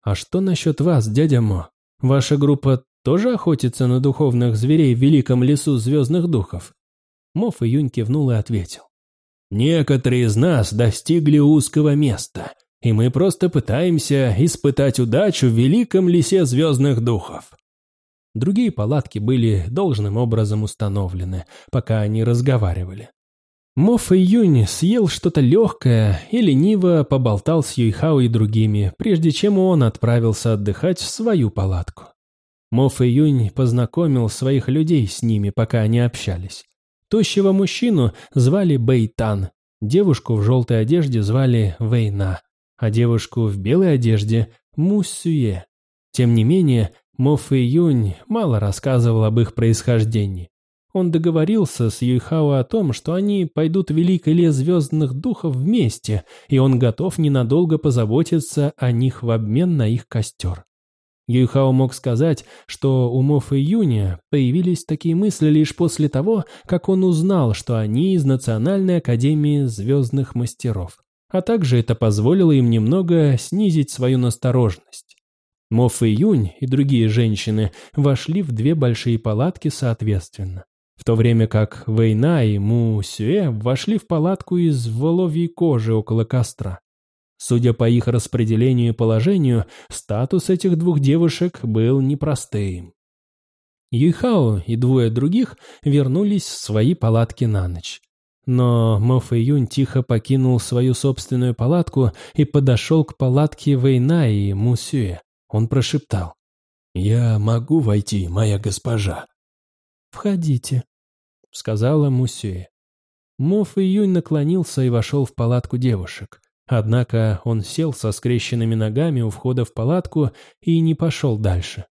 «А что насчет вас, дядя Мо? Ваша группа тоже охотится на духовных зверей в Великом Лесу Звездных Духов?» Мо Фэюнь кивнул и ответил, Некоторые из нас достигли узкого места, и мы просто пытаемся испытать удачу в великом лесе звездных духов. Другие палатки были должным образом установлены, пока они разговаривали. Моф и Юнь съел что-то легкое и лениво поболтал с Юйхао и другими, прежде чем он отправился отдыхать в свою палатку. Мо Фэюнь познакомил своих людей с ними, пока они общались. Тощего мужчину звали Бэйтан, девушку в желтой одежде звали Вейна, а девушку в белой одежде – Муссюе. Тем не менее, Мо Фэюнь мало рассказывал об их происхождении. Он договорился с Юйхао о том, что они пойдут в Великое лес звездных духов вместе, и он готов ненадолго позаботиться о них в обмен на их костер. Юйхао мог сказать, что у Мофа и Юня появились такие мысли лишь после того, как он узнал, что они из Национальной Академии Звездных Мастеров. А также это позволило им немного снизить свою настороженность. Моф и Юнь и другие женщины вошли в две большие палатки соответственно в то время как Вейна и Му Сюэ вошли в палатку из воловьей кожи около костра. Судя по их распределению и положению, статус этих двух девушек был непростым. Юйхао и двое других вернулись в свои палатки на ночь. Но Мо Юнь тихо покинул свою собственную палатку и подошел к палатке Вейна и Мусюэ. Он прошептал. «Я могу войти, моя госпожа?» «Входите», — сказала Мусюэ. Моф Июнь наклонился и вошел в палатку девушек. Однако он сел со скрещенными ногами у входа в палатку и не пошел дальше.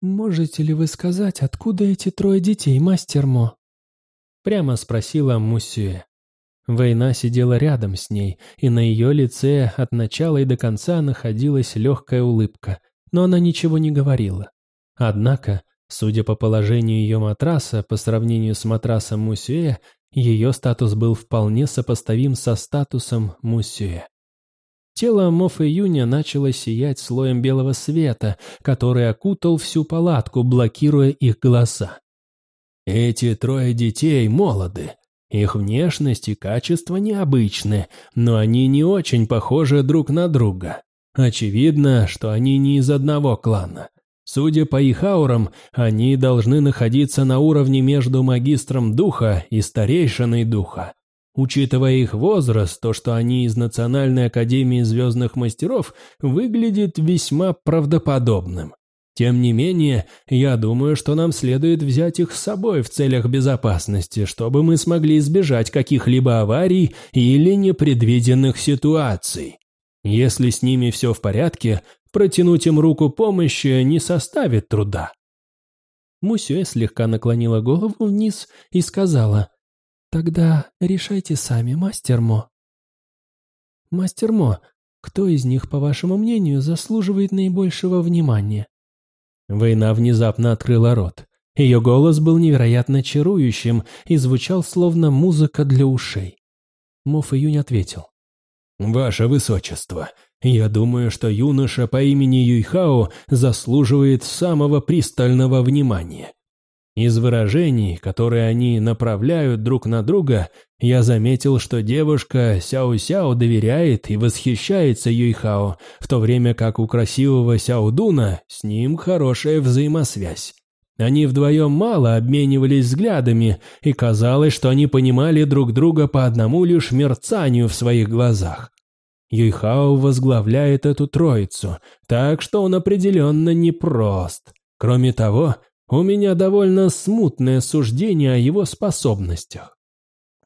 «Можете ли вы сказать, откуда эти трое детей, мастер Мо?» Прямо спросила Мусюэ. Война сидела рядом с ней, и на ее лице от начала и до конца находилась легкая улыбка, но она ничего не говорила. Однако Судя по положению ее матраса, по сравнению с матрасом Мусюэ, ее статус был вполне сопоставим со статусом Мусюэ. Тело Мофа Юня начало сиять слоем белого света, который окутал всю палатку, блокируя их глаза. Эти трое детей молоды. Их внешность и качество необычны, но они не очень похожи друг на друга. Очевидно, что они не из одного клана. Судя по их аурам, они должны находиться на уровне между магистром духа и старейшиной духа. Учитывая их возраст, то, что они из Национальной Академии Звездных Мастеров, выглядит весьма правдоподобным. Тем не менее, я думаю, что нам следует взять их с собой в целях безопасности, чтобы мы смогли избежать каких-либо аварий или непредвиденных ситуаций. Если с ними все в порядке, протянуть им руку помощи не составит труда. Мусюэ слегка наклонила голову вниз и сказала, «Тогда решайте сами, мастер Мо». «Мастер Мо, кто из них, по вашему мнению, заслуживает наибольшего внимания?» Война внезапно открыла рот. Ее голос был невероятно чарующим и звучал словно музыка для ушей. Моф Июнь ответил. «Ваше Высочество, я думаю, что юноша по имени Юйхао заслуживает самого пристального внимания. Из выражений, которые они направляют друг на друга, я заметил, что девушка Сяо-Сяо доверяет и восхищается Юйхао, в то время как у красивого Сяо-Дуна с ним хорошая взаимосвязь. Они вдвоем мало обменивались взглядами, и казалось, что они понимали друг друга по одному лишь мерцанию в своих глазах. Юйхао возглавляет эту троицу, так что он определенно непрост. Кроме того, у меня довольно смутное суждение о его способностях.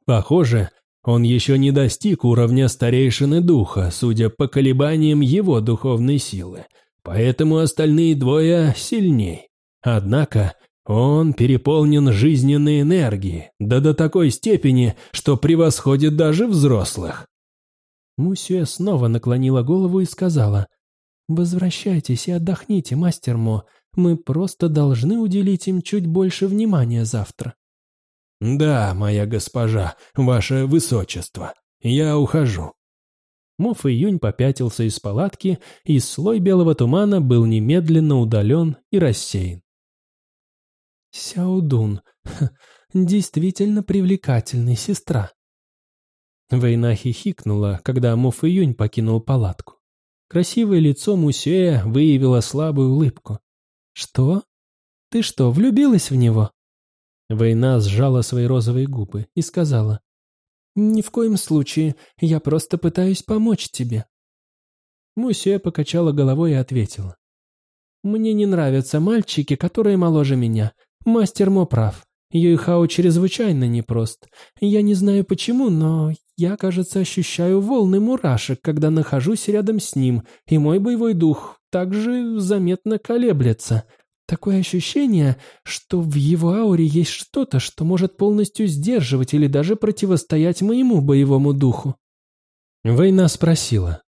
Похоже, он еще не достиг уровня старейшины духа, судя по колебаниям его духовной силы, поэтому остальные двое сильней. Однако он переполнен жизненной энергией, да до такой степени, что превосходит даже взрослых. Мусюэ снова наклонила голову и сказала, «Возвращайтесь и отдохните, мастер Мо. Мы просто должны уделить им чуть больше внимания завтра». «Да, моя госпожа, ваше высочество, я ухожу». Моф Июнь попятился из палатки, и слой белого тумана был немедленно удален и рассеян. «Сяодун, действительно привлекательная сестра», Война хихикнула, когда Муф Июнь покинул палатку. Красивое лицо Мусея выявило слабую улыбку. «Что? Ты что, влюбилась в него?» Война сжала свои розовые губы и сказала. «Ни в коем случае, я просто пытаюсь помочь тебе». Мусея покачала головой и ответила. Мне не нравятся мальчики, которые моложе меня. Мастер Мо прав. Юйхао чрезвычайно непрост. Я не знаю почему, но я, кажется, ощущаю волны мурашек, когда нахожусь рядом с ним, и мой боевой дух также заметно колеблется. Такое ощущение, что в его ауре есть что-то, что может полностью сдерживать или даже противостоять моему боевому духу. Война спросила,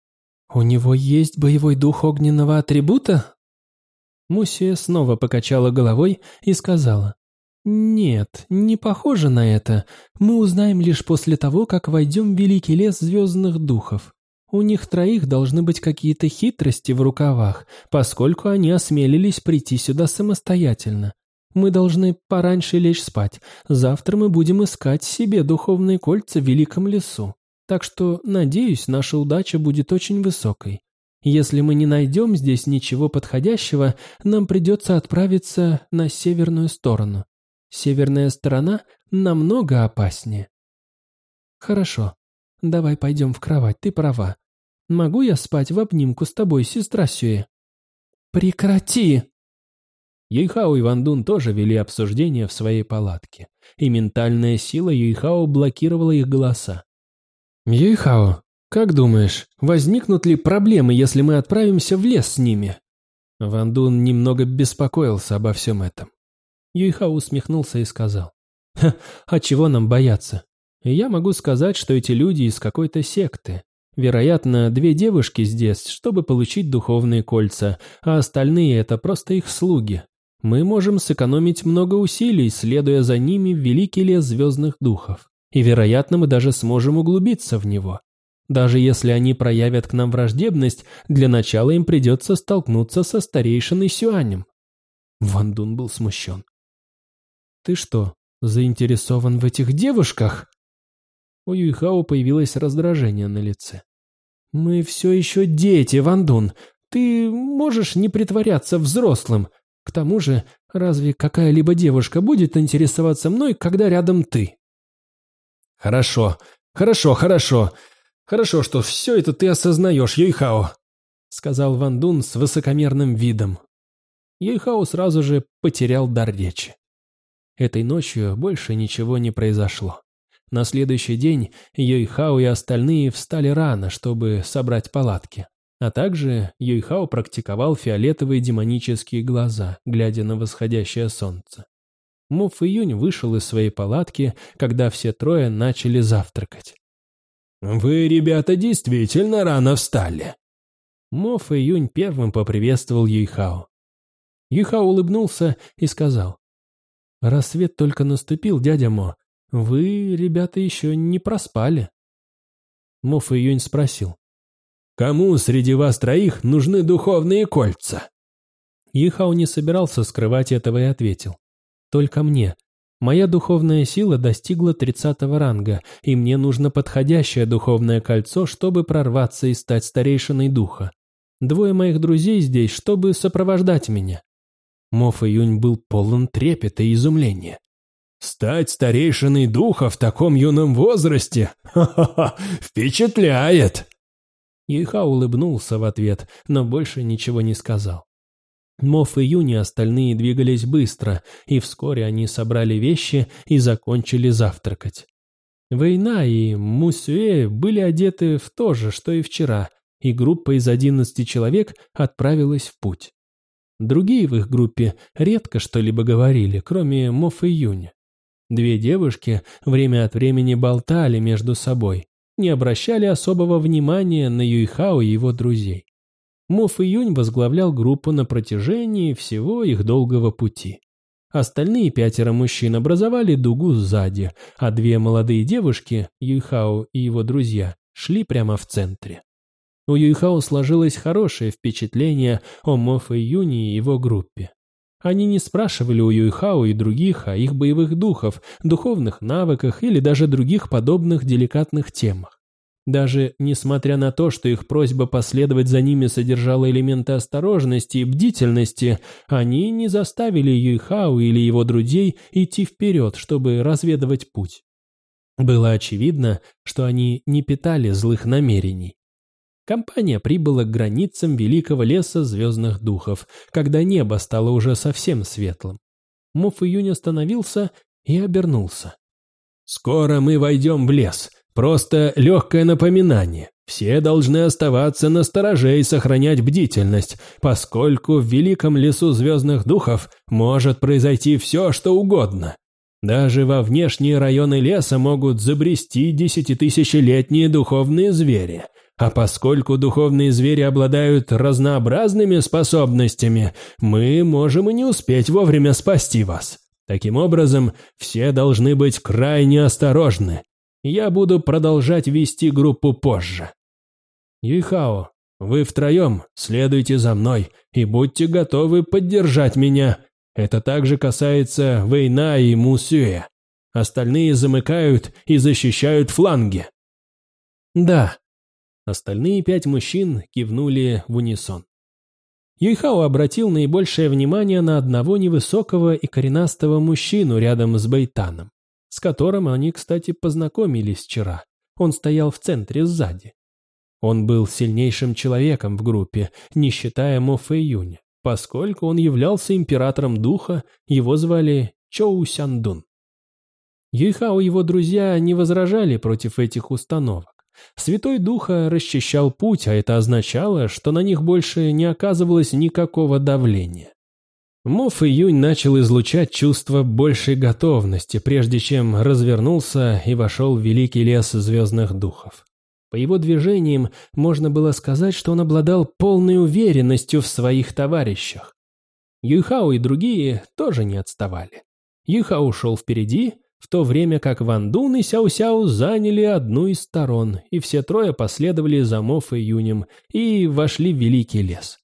«У него есть боевой дух огненного атрибута?» Мусия снова покачала головой и сказала, «Нет, не похоже на это. Мы узнаем лишь после того, как войдем в Великий лес звездных духов. У них троих должны быть какие-то хитрости в рукавах, поскольку они осмелились прийти сюда самостоятельно. Мы должны пораньше лечь спать. Завтра мы будем искать себе духовные кольца в Великом лесу. Так что, надеюсь, наша удача будет очень высокой. Если мы не найдем здесь ничего подходящего, нам придется отправиться на северную сторону. Северная сторона намного опаснее. Хорошо. Давай пойдем в кровать, ты права. Могу я спать в обнимку с тобой, сестра Сюэ? Прекрати! Юйхао и Вандун тоже вели обсуждение в своей палатке, и ментальная сила Юйхао блокировала их голоса. «Юйхао, как думаешь, возникнут ли проблемы, если мы отправимся в лес с ними?» Вандун немного беспокоился обо всем этом. Юйхао усмехнулся и сказал. «Ха, а чего нам бояться? Я могу сказать, что эти люди из какой-то секты. Вероятно, две девушки здесь, чтобы получить духовные кольца, а остальные – это просто их слуги. Мы можем сэкономить много усилий, следуя за ними в великий лес звездных духов. И, вероятно, мы даже сможем углубиться в него. Даже если они проявят к нам враждебность, для начала им придется столкнуться со старейшиной Сюанем. Ван Дун был смущен. «Ты что, заинтересован в этих девушках?» У Юйхао появилось раздражение на лице. «Мы все еще дети, Ван Дун. Ты можешь не притворяться взрослым. К тому же, разве какая-либо девушка будет интересоваться мной, когда рядом ты?» «Хорошо, хорошо, хорошо. Хорошо, что все это ты осознаешь, Юйхао», сказал Ван Дун с высокомерным видом. Юйхао сразу же потерял дар речи. Этой ночью больше ничего не произошло. На следующий день Йойхао и остальные встали рано, чтобы собрать палатки. А также Йойхао практиковал фиолетовые демонические глаза, глядя на восходящее солнце. Муф Июнь вышел из своей палатки, когда все трое начали завтракать. «Вы, ребята, действительно рано встали!» Моф Июнь первым поприветствовал Юйхао. Юйхао улыбнулся и сказал, «Рассвет только наступил, дядя Мо. Вы, ребята, еще не проспали». Моф Июнь спросил. «Кому среди вас троих нужны духовные кольца?» Ихау не собирался скрывать этого и ответил. «Только мне. Моя духовная сила достигла тридцатого ранга, и мне нужно подходящее духовное кольцо, чтобы прорваться и стать старейшиной духа. Двое моих друзей здесь, чтобы сопровождать меня. Моф Июнь был полон трепета и изумления. «Стать старейшиной духа в таком юном возрасте? Ха-ха-ха! Впечатляет!» Иха улыбнулся в ответ, но больше ничего не сказал. Моф и Юни остальные двигались быстро, и вскоре они собрали вещи и закончили завтракать. Война и Мусюэ были одеты в то же, что и вчера, и группа из одиннадцати человек отправилась в путь. Другие в их группе редко что-либо говорили, кроме Моф и Юни. Две девушки время от времени болтали между собой, не обращали особого внимания на Юйхао и его друзей. Моф и Юнь возглавлял группу на протяжении всего их долгого пути. Остальные пятеро мужчин образовали дугу сзади, а две молодые девушки, Юйхао и его друзья, шли прямо в центре. У Юйхао сложилось хорошее впечатление о Мофе Юни и его группе. Они не спрашивали у Юйхао и других о их боевых духов, духовных навыках или даже других подобных деликатных темах. Даже несмотря на то, что их просьба последовать за ними содержала элементы осторожности и бдительности, они не заставили Юйхао или его друзей идти вперед, чтобы разведывать путь. Было очевидно, что они не питали злых намерений. Компания прибыла к границам великого леса звездных духов, когда небо стало уже совсем светлым. Муф Июнь остановился и обернулся. «Скоро мы войдем в лес. Просто легкое напоминание. Все должны оставаться на стороже и сохранять бдительность, поскольку в великом лесу звездных духов может произойти все, что угодно. Даже во внешние районы леса могут забрести десятитысячелетние духовные звери. А поскольку духовные звери обладают разнообразными способностями, мы можем и не успеть вовремя спасти вас. Таким образом, все должны быть крайне осторожны. Я буду продолжать вести группу позже. Юйхао, вы втроем следуйте за мной и будьте готовы поддержать меня. Это также касается Вейна и Мусюэ. Остальные замыкают и защищают фланги. Да. Остальные пять мужчин кивнули в унисон. Юйхао обратил наибольшее внимание на одного невысокого и коренастого мужчину рядом с Бейтаном, с которым они, кстати, познакомились вчера. Он стоял в центре сзади. Он был сильнейшим человеком в группе, не считая Мо Фэйюня. Поскольку он являлся императором духа, его звали Чоу Сяндун. Юйхао и его друзья не возражали против этих установок. Святой Духа расчищал путь, а это означало, что на них больше не оказывалось никакого давления. Моф Июнь начал излучать чувство большей готовности, прежде чем развернулся и вошел в великий лес звездных духов. По его движениям можно было сказать, что он обладал полной уверенностью в своих товарищах. Юйхао и другие тоже не отставали. Юйхао шел впереди, в то время как Ван Дун и Сяо-Сяо заняли одну из сторон, и все трое последовали за Моф и Юнем и вошли в Великий лес.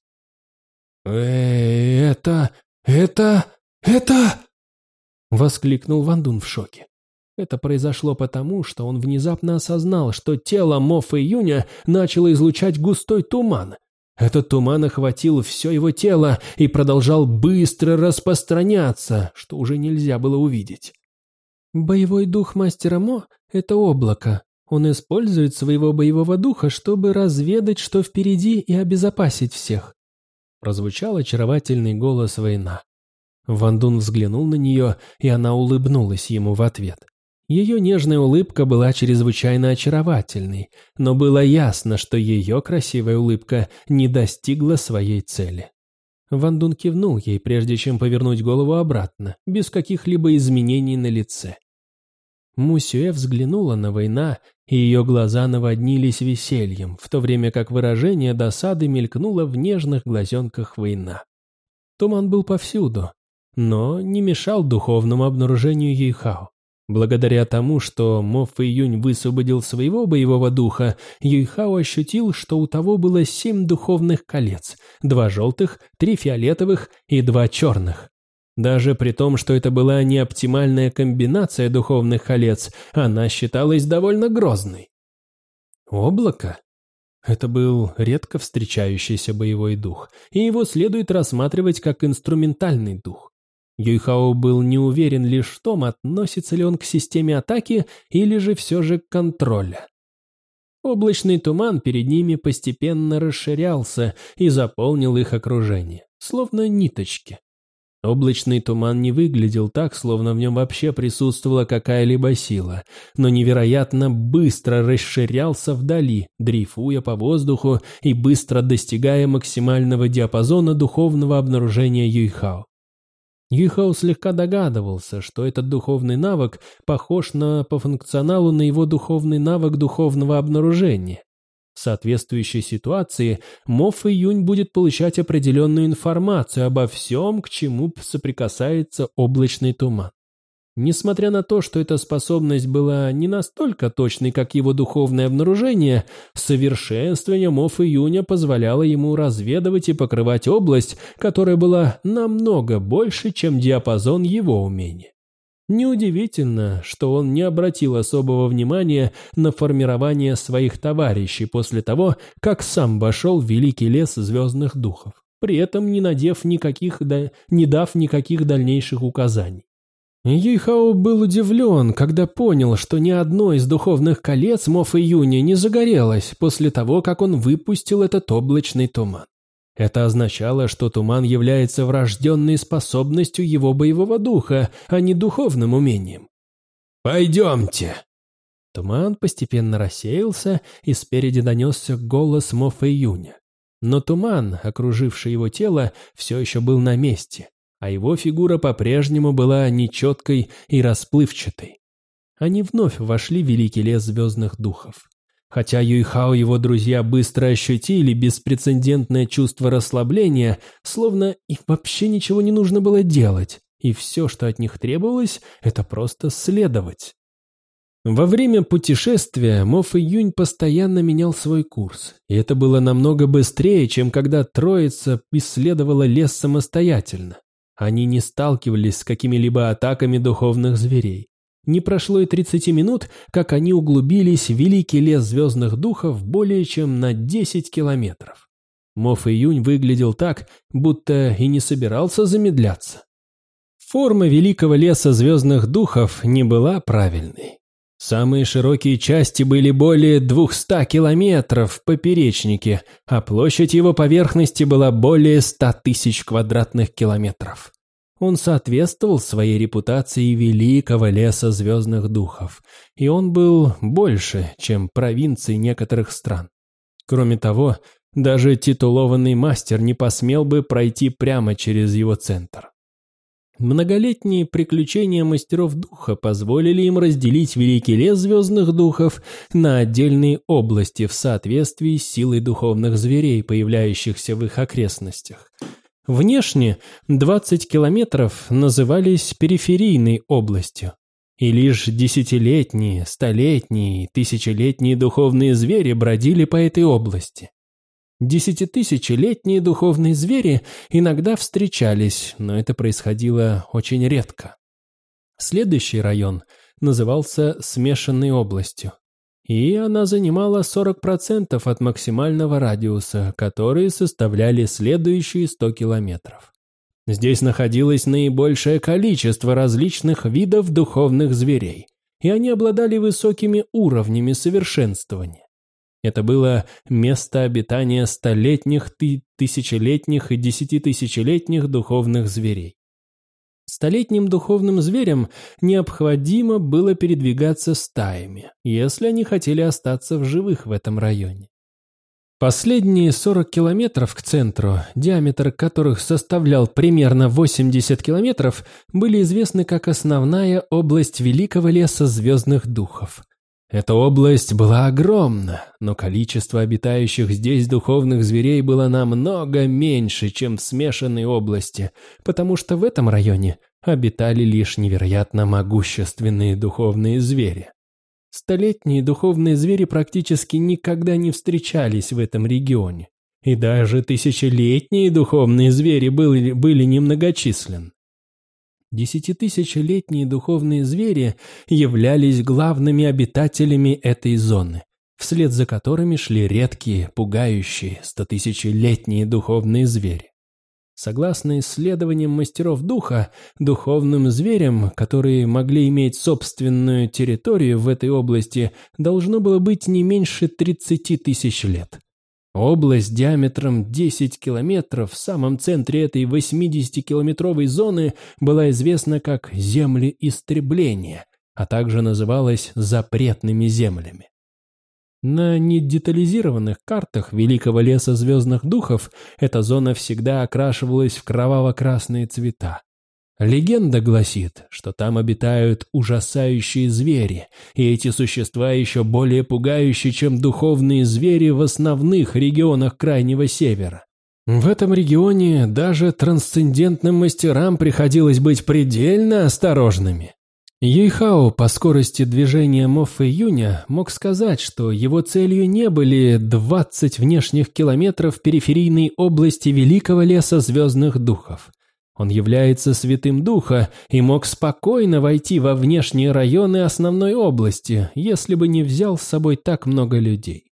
«Э, это... это... это...» — воскликнул Ван Дун в шоке. Это произошло потому, что он внезапно осознал, что тело Мофа Юня начало излучать густой туман. Этот туман охватил все его тело и продолжал быстро распространяться, что уже нельзя было увидеть. Боевой дух мастера Мо – это облако. Он использует своего боевого духа, чтобы разведать, что впереди, и обезопасить всех. Прозвучал очаровательный голос Война. Ван Дун взглянул на нее, и она улыбнулась ему в ответ. Ее нежная улыбка была чрезвычайно очаровательной, но было ясно, что ее красивая улыбка не достигла своей цели. Ван Дун кивнул ей, прежде чем повернуть голову обратно, без каких-либо изменений на лице. Мусюэ взглянула на Война, и ее глаза наводнились весельем, в то время как выражение досады мелькнуло в нежных глазенках Война. Туман был повсюду, но не мешал духовному обнаружению Юйхао. Благодаря тому, что Мо Фэйюнь высвободил своего боевого духа, Юйхао ощутил, что у того было семь духовных колец, два желтых, три фиолетовых и два черных. Даже при том, что это была не оптимальная комбинация духовных колец, она считалась довольно грозной. Облако? Это был редко встречающийся боевой дух, и его следует рассматривать как инструментальный дух. Юйхао был не уверен лишь в том, относится ли он к системе атаки или же все же к контроля. Облачный туман перед ними постепенно расширялся и заполнил их окружение, словно ниточки. Облачный туман не выглядел так, словно в нем вообще присутствовала какая-либо сила, но невероятно быстро расширялся вдали, дрейфуя по воздуху и быстро достигая максимального диапазона духовного обнаружения Юйхао. Юйхао слегка догадывался, что этот духовный навык похож на, по функционалу на его духовный навык духовного обнаружения. В соответствующей ситуации Моф и Юнь будет получать определенную информацию обо всем, к чему соприкасается облачный туман. Несмотря на то, что эта способность была не настолько точной, как его духовное обнаружение, совершенствование Моф Июня позволяло ему разведывать и покрывать область, которая была намного больше, чем диапазон его умения. Неудивительно, что он не обратил особого внимания на формирование своих товарищей после того, как сам вошел в великий лес звездных духов, при этом не надев никаких, не дав никаких дальнейших указаний. Юйхао был удивлен, когда понял, что ни одно из духовных колец Моф Июня не загорелось после того, как он выпустил этот облачный туман. Это означало, что туман является врожденной способностью его боевого духа, а не духовным умением. «Пойдемте!» Туман постепенно рассеялся, и спереди донесся голос Мофа Июня. Но туман, окруживший его тело, все еще был на месте, а его фигура по-прежнему была нечеткой и расплывчатой. Они вновь вошли в великий лес звездных духов. Хотя Юйхао и его друзья быстро ощутили беспрецедентное чувство расслабления, словно им вообще ничего не нужно было делать, и все, что от них требовалось, это просто следовать. Во время путешествия Моф Юнь постоянно менял свой курс, и это было намного быстрее, чем когда троица исследовала лес самостоятельно. Они не сталкивались с какими-либо атаками духовных зверей. Не прошло и 30 минут, как они углубились в великий лес звездных духов более чем на 10 километров. Моф Июнь выглядел так, будто и не собирался замедляться. Форма великого леса звездных духов не была правильной. Самые широкие части были более 200 километров в поперечнике, а площадь его поверхности была более 100 тысяч квадратных километров. Он соответствовал своей репутации великого леса звездных духов, и он был больше, чем провинции некоторых стран. Кроме того, даже титулованный мастер не посмел бы пройти прямо через его центр. Многолетние приключения мастеров духа позволили им разделить великий лес звездных духов на отдельные области в соответствии с силой духовных зверей, появляющихся в их окрестностях. Внешне 20 километров назывались периферийной областью, и лишь десятилетние, столетние, тысячелетние духовные звери бродили по этой области. Десятитысячелетние духовные звери иногда встречались, но это происходило очень редко. Следующий район назывался смешанной областью, и она занимала 40% от максимального радиуса, который составляли следующие 100 километров. Здесь находилось наибольшее количество различных видов духовных зверей, и они обладали высокими уровнями совершенствования. Это было место обитания столетних, тысячелетних и десятитысячелетних духовных зверей. Столетним духовным зверям необходимо было передвигаться стаями, если они хотели остаться в живых в этом районе. Последние 40 километров к центру, диаметр которых составлял примерно 80 километров, были известны как основная область Великого леса звездных духов. Эта область была огромна, но количество обитающих здесь духовных зверей было намного меньше, чем в смешанной области, потому что в этом районе обитали лишь невероятно могущественные духовные звери. Столетние духовные звери практически никогда не встречались в этом регионе, и даже тысячелетние духовные звери были, были немногочисленны. Десятитысячелетние духовные звери являлись главными обитателями этой зоны, вслед за которыми шли редкие, пугающие, стотысячелетние духовные звери. Согласно исследованиям мастеров духа, духовным зверям, которые могли иметь собственную территорию в этой области, должно было быть не меньше 30 тысяч лет. Область диаметром 10 километров в самом центре этой 80-километровой зоны была известна как «земли истребления», а также называлась «запретными землями». На недетализированных картах Великого леса звездных духов эта зона всегда окрашивалась в кроваво-красные цвета. Легенда гласит, что там обитают ужасающие звери, и эти существа еще более пугающие, чем духовные звери в основных регионах Крайнего Севера. В этом регионе даже трансцендентным мастерам приходилось быть предельно осторожными. Юйхао по скорости движения Моффа Юня мог сказать, что его целью не были 20 внешних километров периферийной области Великого леса звездных духов. Он является святым духа и мог спокойно войти во внешние районы основной области, если бы не взял с собой так много людей.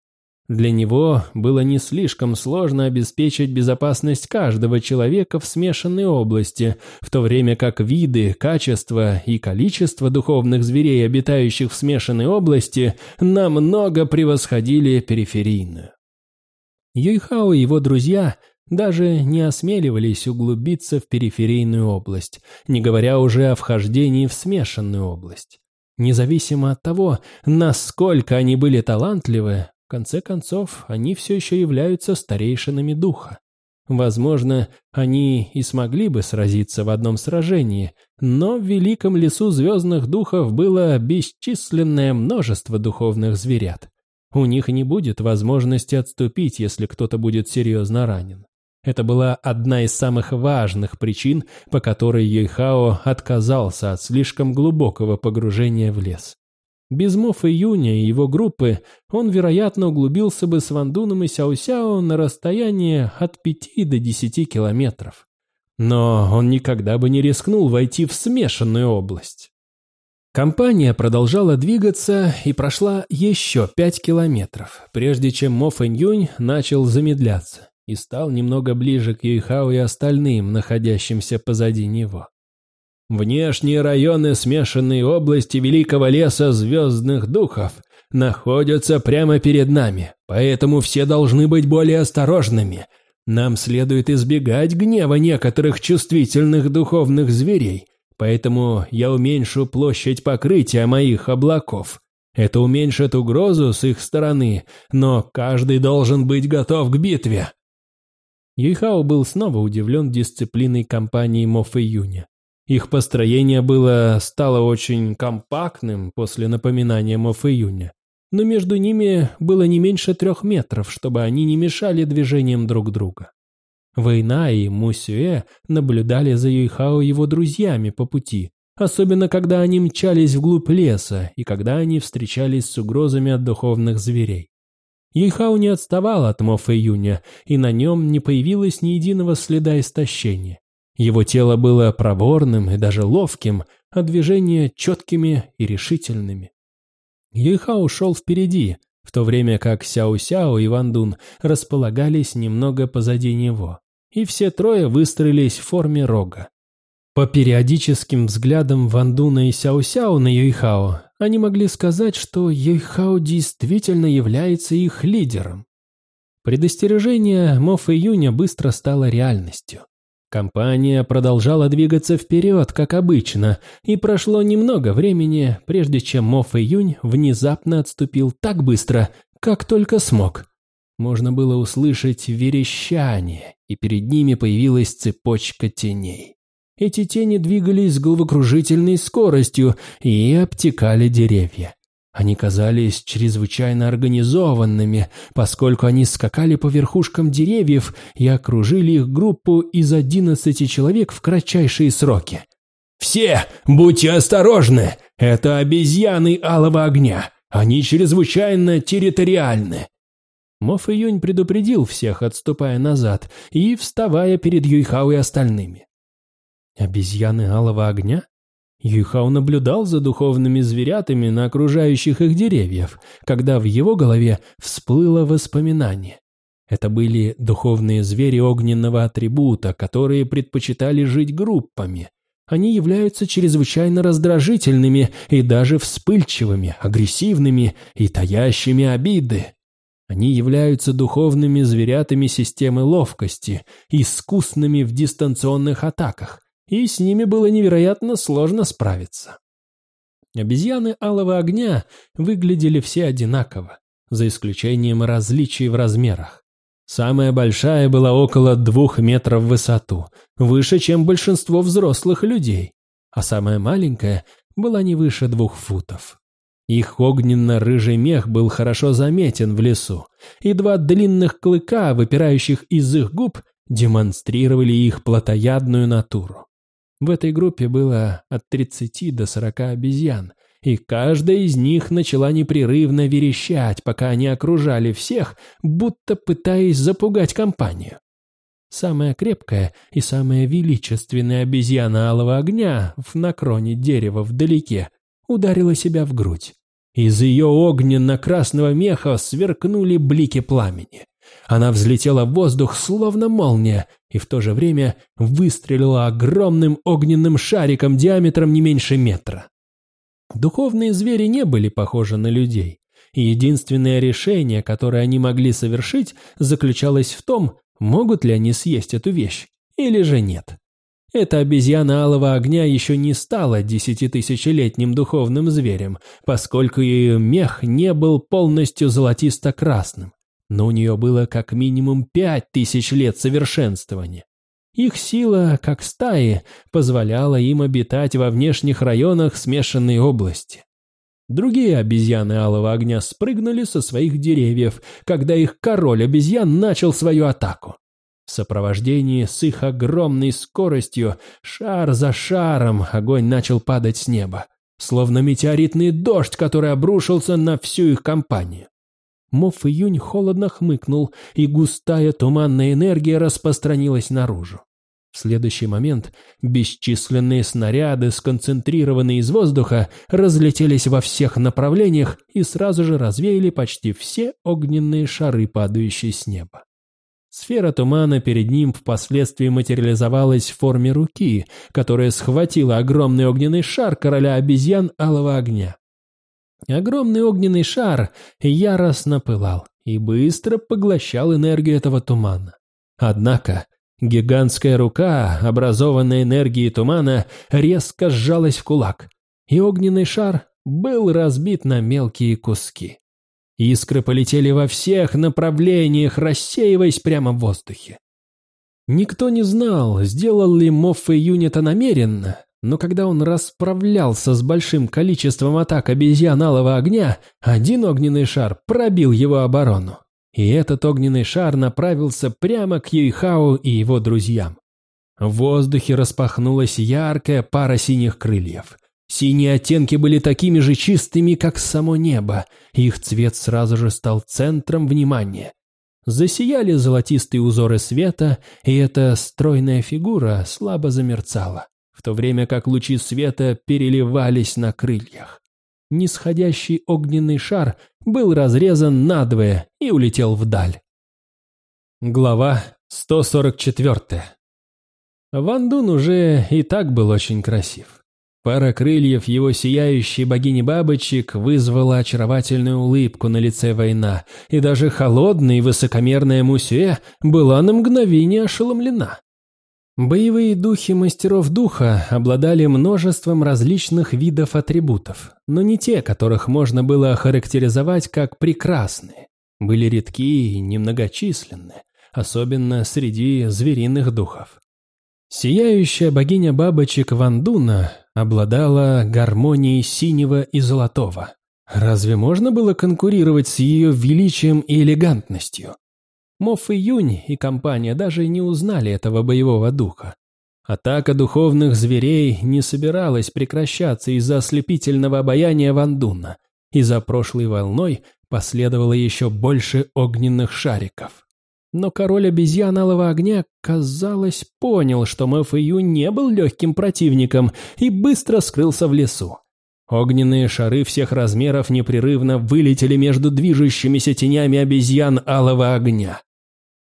Для него было не слишком сложно обеспечить безопасность каждого человека в смешанной области, в то время как виды, качество и количество духовных зверей, обитающих в смешанной области, намного превосходили периферийную. Юйхао и его друзья даже не осмеливались углубиться в периферийную область, не говоря уже о вхождении в смешанную область. Независимо от того, насколько они были талантливы, в конце концов, они все еще являются старейшинами духа. Возможно, они и смогли бы сразиться в одном сражении, но в великом лесу звездных духов было бесчисленное множество духовных зверят. У них не будет возможности отступить, если кто-то будет серьезно ранен. Это была одна из самых важных причин, по которой Йойхао отказался от слишком глубокого погружения в лес. Без Мофа Юня и его группы он, вероятно, углубился бы с Вандуном и Сяосяо на расстояние от 5 до 10 километров. Но он никогда бы не рискнул войти в смешанную область. Компания продолжала двигаться и прошла еще 5 километров, прежде чем Мо Юнь начал замедляться и стал немного ближе к Юйхао и остальным, находящимся позади него. Внешние районы смешанной области Великого Леса Звездных Духов находятся прямо перед нами, поэтому все должны быть более осторожными. Нам следует избегать гнева некоторых чувствительных духовных зверей, поэтому я уменьшу площадь покрытия моих облаков. Это уменьшит угрозу с их стороны, но каждый должен быть готов к битве. Юйхао был снова удивлен дисциплиной компании Моф Июня. Их построение было стало очень компактным после напоминания Моф Июня, но между ними было не меньше трех метров, чтобы они не мешали движениям друг друга. Война и Мусюэ наблюдали за Юйхао его друзьями по пути, особенно когда они мчались вглубь леса и когда они встречались с угрозами от духовных зверей. Юйхао не отставал от Моф Июня, и на нем не появилось ни единого следа истощения. Его тело было проворным и даже ловким, а движения четкими и решительными. Юйхао шел впереди, в то время как Сяо-Сяо и Ван Дун располагались немного позади него, и все трое выстроились в форме рога. По периодическим взглядам Ван Дуна и Сяо-Сяо на Юйхао, они могли сказать, что Юйхао действительно является их лидером. Предостережение Моф Юня быстро стало реальностью. Компания продолжала двигаться вперед, как обычно, и прошло немного времени, прежде чем Моф Июнь внезапно отступил так быстро, как только смог. Можно было услышать верещание, и перед ними появилась цепочка теней. Эти тени двигались с головокружительной скоростью и обтекали деревья. Они казались чрезвычайно организованными, поскольку они скакали по верхушкам деревьев и окружили их группу из одиннадцати человек в кратчайшие сроки. «Все будьте осторожны! Это обезьяны алого огня! Они чрезвычайно территориальны!» Моф Июнь предупредил всех, отступая назад и вставая перед Юйхао и остальными. «Обезьяны алого огня?» Юйхао наблюдал за духовными зверятами на окружающих их деревьев, когда в его голове всплыло воспоминание. Это были духовные звери огненного атрибута, которые предпочитали жить группами. Они являются чрезвычайно раздражительными и даже вспыльчивыми, агрессивными и таящими обиды. Они являются духовными зверятами системы ловкости, искусными в дистанционных атаках, и с ними было невероятно сложно справиться. Обезьяны алого огня выглядели все одинаково, за исключением различий в размерах. Самая большая была около двух метров в высоту, выше, чем большинство взрослых людей, а самая маленькая была не выше двух футов. Их огненно-рыжий мех был хорошо заметен в лесу, и два длинных клыка, выпирающих из их губ, демонстрировали их плотоядную натуру. В этой группе было от 30 до 40 обезьян, и каждая из них начала непрерывно верещать, пока они окружали всех, будто пытаясь запугать компанию. Самая крепкая и самая величественная обезьяна алого огня в накроне дерева вдалеке ударила себя в грудь. Из ее огненно-красного меха сверкнули блики пламени. Она взлетела в воздух, словно молния, и в то же время выстрелила огромным огненным шариком диаметром не меньше метра. Духовные звери не были похожи на людей, и единственное решение, которое они могли совершить, заключалось в том, могут ли они съесть эту вещь, или же нет. Эта обезьяна алого огня еще не стала десятитысячелетним духовным зверем, поскольку ее мех не был полностью золотисто-красным, но у нее было как минимум пять тысяч лет совершенствования. Их сила, как стаи, позволяла им обитать во внешних районах смешанной области. Другие обезьяны алого огня спрыгнули со своих деревьев, когда их король обезьян начал свою атаку. В сопровождении с их огромной скоростью, шар за шаром, огонь начал падать с неба, словно метеоритный дождь, который обрушился на всю их компанию. Мофф Июнь холодно хмыкнул, и густая туманная энергия распространилась наружу. В следующий момент бесчисленные снаряды, сконцентрированные из воздуха, разлетелись во всех направлениях и сразу же развеяли почти все огненные шары, падающие с неба. Сфера тумана перед ним впоследствии материализовалась в форме руки, которая схватила огромный огненный шар короля обезьян алого огня. Огромный огненный шар яростно пылал и быстро поглощал энергию этого тумана. Однако гигантская рука, образованная энергией тумана, резко сжалась в кулак, и огненный шар был разбит на мелкие куски. Искры полетели во всех направлениях, рассеиваясь прямо в воздухе. Никто не знал, сделал ли Моффе Юнита намеренно, но когда он расправлялся с большим количеством атак обезьян алого огня, один огненный шар пробил его оборону. И этот огненный шар направился прямо к Юйхао и его друзьям. В воздухе распахнулась яркая пара синих крыльев. Синие оттенки были такими же чистыми, как само небо, их цвет сразу же стал центром внимания. Засияли золотистые узоры света, и эта стройная фигура слабо замерцала, то время как лучи света переливались на крыльях. Нисходящий огненный шар был разрезан надвое и улетел вдаль. Глава 144 Ван Дун уже и так был очень красив. Пара крыльев его сияющей богини-бабочек вызвала очаровательную улыбку на лице война, и даже холодная и высокомерная Мусюэ была на мгновение ошеломлена. Боевые духи мастеров духа обладали множеством различных видов атрибутов, но не те, которых можно было охарактеризовать как прекрасные. Были редки и немногочисленны, особенно среди звериных духов. Сияющая богиня бабочек Вандуна обладала гармонией синего и золотого. Разве можно было конкурировать с ее величием и элегантностью? Мофф и Юнь и компания даже не узнали этого боевого духа. Атака духовных зверей не собиралась прекращаться из-за ослепительного обаяния Вандуна, и за прошлой волной последовало еще больше огненных шариков. Но король обезьян Алого Огня, казалось, понял, что Мэфэю не был легким противником и быстро скрылся в лесу. Огненные шары всех размеров непрерывно вылетели между движущимися тенями обезьян Алого Огня.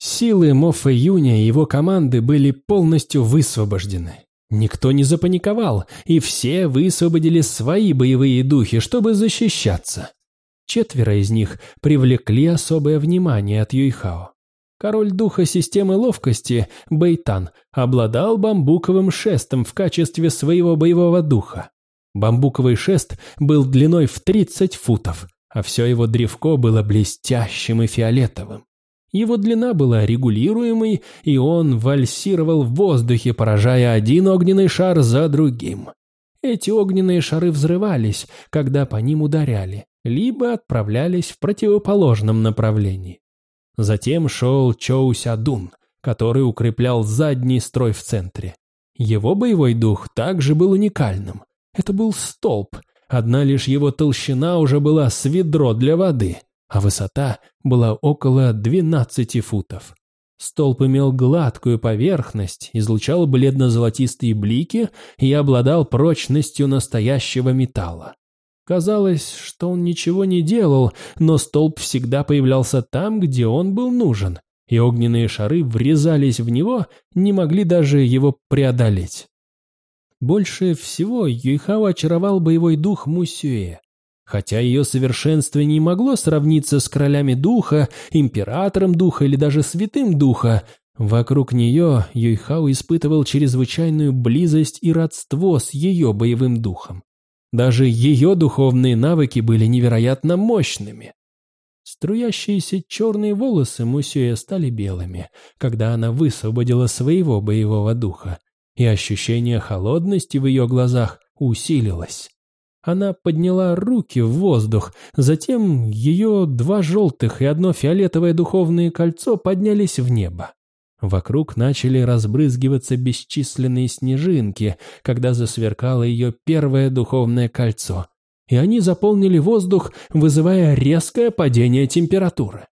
Силы Моффа Юня и его команды были полностью высвобождены. Никто не запаниковал, и все высвободили свои боевые духи, чтобы защищаться. Четверо из них привлекли особое внимание от Юйхао. Король духа системы ловкости, Бейтан, обладал бамбуковым шестом в качестве своего боевого духа. Бамбуковый шест был длиной в 30 футов, а все его древко было блестящим и фиолетовым. Его длина была регулируемой, и он вальсировал в воздухе, поражая один огненный шар за другим. Эти огненные шары взрывались, когда по ним ударяли, либо отправлялись в противоположном направлении. Затем шел Чоу Сядун, который укреплял задний строй в центре. Его боевой дух также был уникальным. Это был столб. Одна лишь его толщина уже была с ведро для воды, а высота была около 12 футов. Столб имел гладкую поверхность, излучал бледно-золотистые блики и обладал прочностью настоящего металла. Казалось, что он ничего не делал, но столб всегда появлялся там, где он был нужен, и огненные шары врезались в него, не могли даже его преодолеть. Больше всего Юйхао очаровал боевой дух Мусюэ. Хотя ее совершенство не могло сравниться с королями духа, императором духа или даже святым духа, вокруг нее Юйхао испытывал чрезвычайную близость и родство с ее боевым духом. Даже ее духовные навыки были невероятно мощными. Струящиеся черные волосы Мусюя стали белыми, когда она высвободила своего боевого духа, и ощущение холодности в ее глазах усилилось. Она подняла руки в воздух, затем ее два желтых и одно фиолетовое духовное кольцо поднялись в небо. Вокруг начали разбрызгиваться бесчисленные снежинки, когда засверкало ее первое духовное кольцо, и они заполнили воздух, вызывая резкое падение температуры.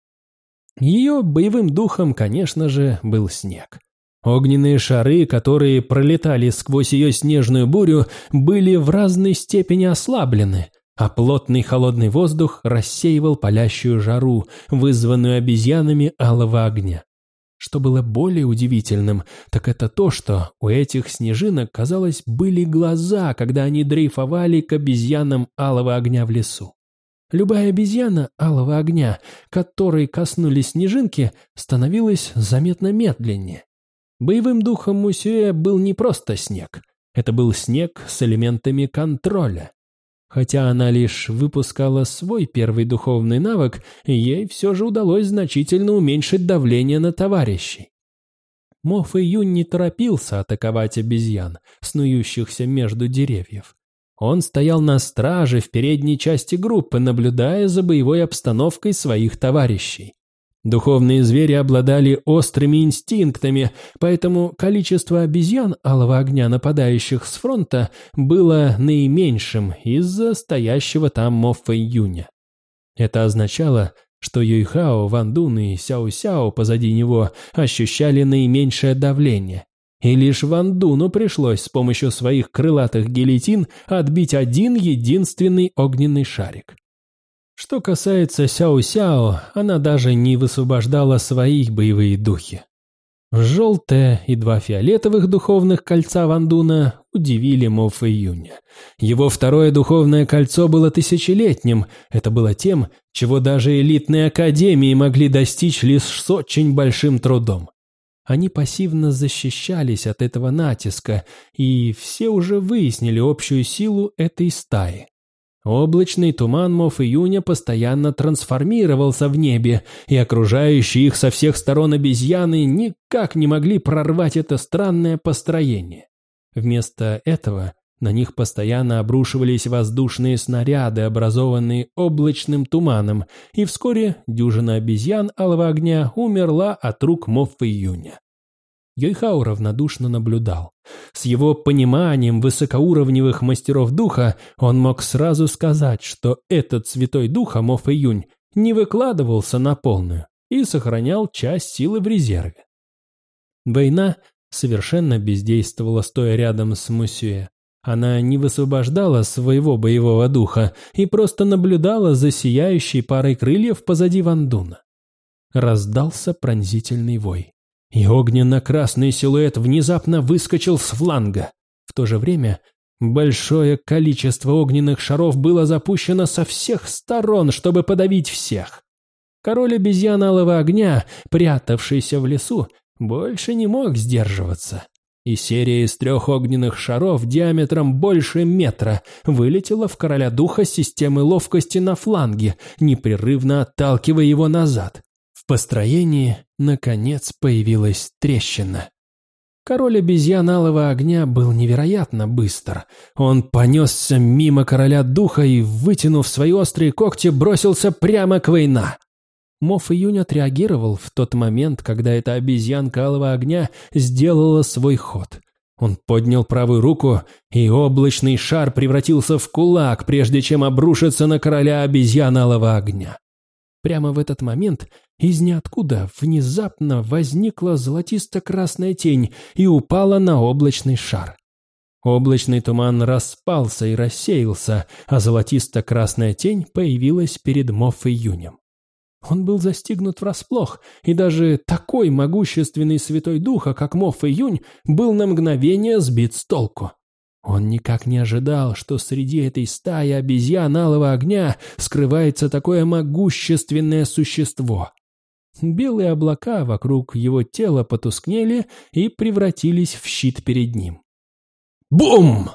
Ее боевым духом, конечно же, был снег. Огненные шары, которые пролетали сквозь ее снежную бурю, были в разной степени ослаблены, а плотный холодный воздух рассеивал палящую жару, вызванную обезьянами алого огня. Что было более удивительным, так это то, что у этих снежинок, казалось, были глаза, когда они дрейфовали к обезьянам алого огня в лесу. Любая обезьяна алого огня, которой коснулись снежинки, становилась заметно медленнее. Боевым духом Мусюэ был не просто снег. Это был снег с элементами контроля. Хотя она лишь выпускала свой первый духовный навык, ей все же удалось значительно уменьшить давление на товарищей. Мо Фэ Юнь не торопился атаковать обезьян, снующихся между деревьев. Он стоял на страже в передней части группы, наблюдая за боевой обстановкой своих товарищей. Духовные звери обладали острыми инстинктами, поэтому количество обезьян алого огня, нападающих с фронта, было наименьшим из-за стоящего там Моффа Юня. Это означало, что Юйхао, Ван Дун и Сяо-Сяо позади него ощущали наименьшее давление. И лишь Ван Дуну пришлось с помощью своих крылатых гильотин отбить один единственный огненный шарик. Что касается Сяо-Сяо, она даже не высвобождала свои боевые духи. Желтое и два фиолетовых духовных кольца Вандуна удивили Моф Июня. Его второе духовное кольцо было тысячелетним. Это было тем, чего даже элитные академии могли достичь лишь с очень большим трудом. Они пассивно защищались от этого натиска, и все уже выяснили общую силу этой стаи. Облачный туман Мов июня постоянно трансформировался в небе, и окружающие их со всех сторон обезьяны никак не могли прорвать это странное построение. Вместо этого на них постоянно обрушивались воздушные снаряды, образованные облачным туманом, и вскоре дюжина обезьян алого огня умерла от рук Мов июня. Йойхао равнодушно наблюдал. С его пониманием высокоуровневых мастеров духа он мог сразу сказать, что этот святой дух Амоф Июнь не выкладывался на полную и сохранял часть силы в резерве. Война совершенно бездействовала, стоя рядом с Мусюэ. Она не высвобождала своего боевого духа и просто наблюдала за сияющей парой крыльев позади Вандуна. Раздался пронзительный вой и огненно-красный силуэт внезапно выскочил с фланга. В то же время большое количество огненных шаров было запущено со всех сторон, чтобы подавить всех. Король обезьян алого огня, прятавшийся в лесу, больше не мог сдерживаться. И серия из трех огненных шаров диаметром больше метра вылетела в короля духа системы ловкости на фланге, непрерывно отталкивая его назад построении, наконец, появилась трещина. Король обезьян алого огня был невероятно быстр. Он понесся мимо короля духа и, вытянув свои острые когти, бросился прямо к война. Моф Июнь отреагировал в тот момент, когда эта обезьянка алого огня сделала свой ход. Он поднял правую руку, и облачный шар превратился в кулак, прежде чем обрушиться на короля обезьян алого огня. Прямо в этот момент из ниоткуда внезапно возникла золотисто-красная тень и упала на облачный шар. Облачный туман распался и рассеялся, а золотисто-красная тень появилась перед Моффой Юнем. Он был застигнут врасплох, и даже такой могущественный святой духа, как Мофф Юнь, был на мгновение сбит с толку. Он никак не ожидал, что среди этой стаи обезьян алого огня скрывается такое могущественное существо. Белые облака вокруг его тела потускнели и превратились в щит перед ним. Бум!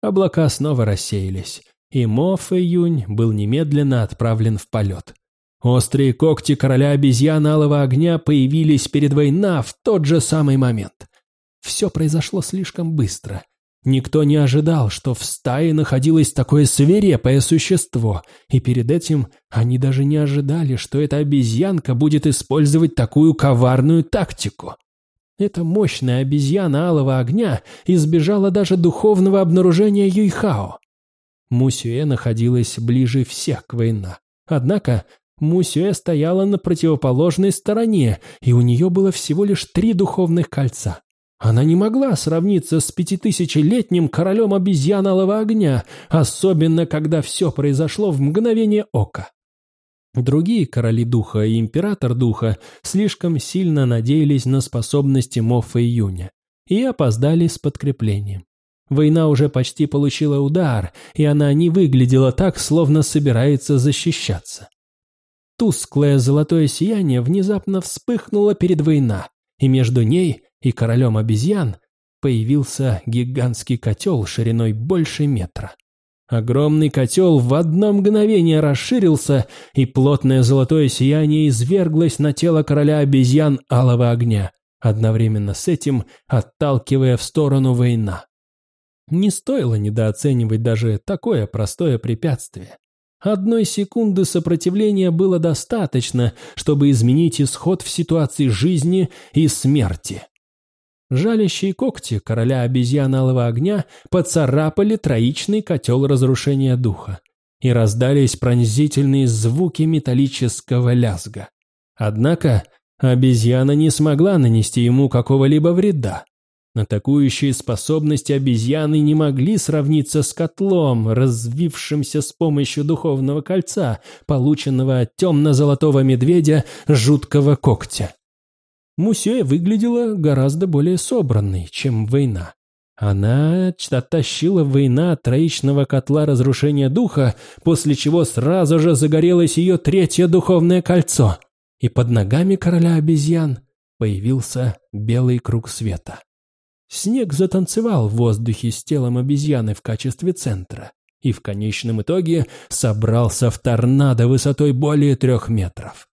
Облака снова рассеялись, и Мо Юнь был немедленно отправлен в полет. Острые когти короля обезьян Алого Огня появились перед война в тот же самый момент. Все произошло слишком быстро. Никто не ожидал, что в стае находилось такое свирепое существо, и перед этим они даже не ожидали, что эта обезьянка будет использовать такую коварную тактику. Эта мощная обезьяна алого огня избежала даже духовного обнаружения Юйхао. Мусюэ находилась ближе всех к Вейна. Однако Мусюэ стояла на противоположной стороне, и у нее было всего лишь три духовных кольца. Она не могла сравниться с пятитысячелетним королем обезьян алого огня, особенно когда все произошло в мгновение ока. Другие короли духа и император духа слишком сильно надеялись на способности Моффа Юня и опоздали с подкреплением. Война уже почти получила удар, и она не выглядела так, словно собирается защищаться. Тусклое золотое сияние внезапно вспыхнуло перед война, и между ней и королем обезьян появился гигантский котел шириной больше метра. Огромный котел в одно мгновение расширился, и плотное золотое сияние изверглось на тело короля обезьян алого огня, одновременно с этим отталкивая в сторону война. Не стоило недооценивать даже такое простое препятствие. Одной секунды сопротивления было достаточно, чтобы изменить исход в ситуации жизни и смерти. Жалящие когти короля обезьяналого огня поцарапали троичный котел разрушения духа, и раздались пронзительные звуки металлического лязга. Однако обезьяна не смогла нанести ему какого-либо вреда. Атакующие способности обезьяны не могли сравниться с котлом, развившимся с помощью духовного кольца, полученного от темно-золотого медведя жуткого когтя. Мусюэ выглядела гораздо более собранной, чем Война. Она оттащила Война от троичного котла разрушения духа, после чего сразу же загорелось ее третье духовное кольцо, и под ногами короля обезьян появился белый круг света. Снег затанцевал в воздухе с телом обезьяны в качестве центра, и в конечном итоге собрался в торнадо высотой более трех метров.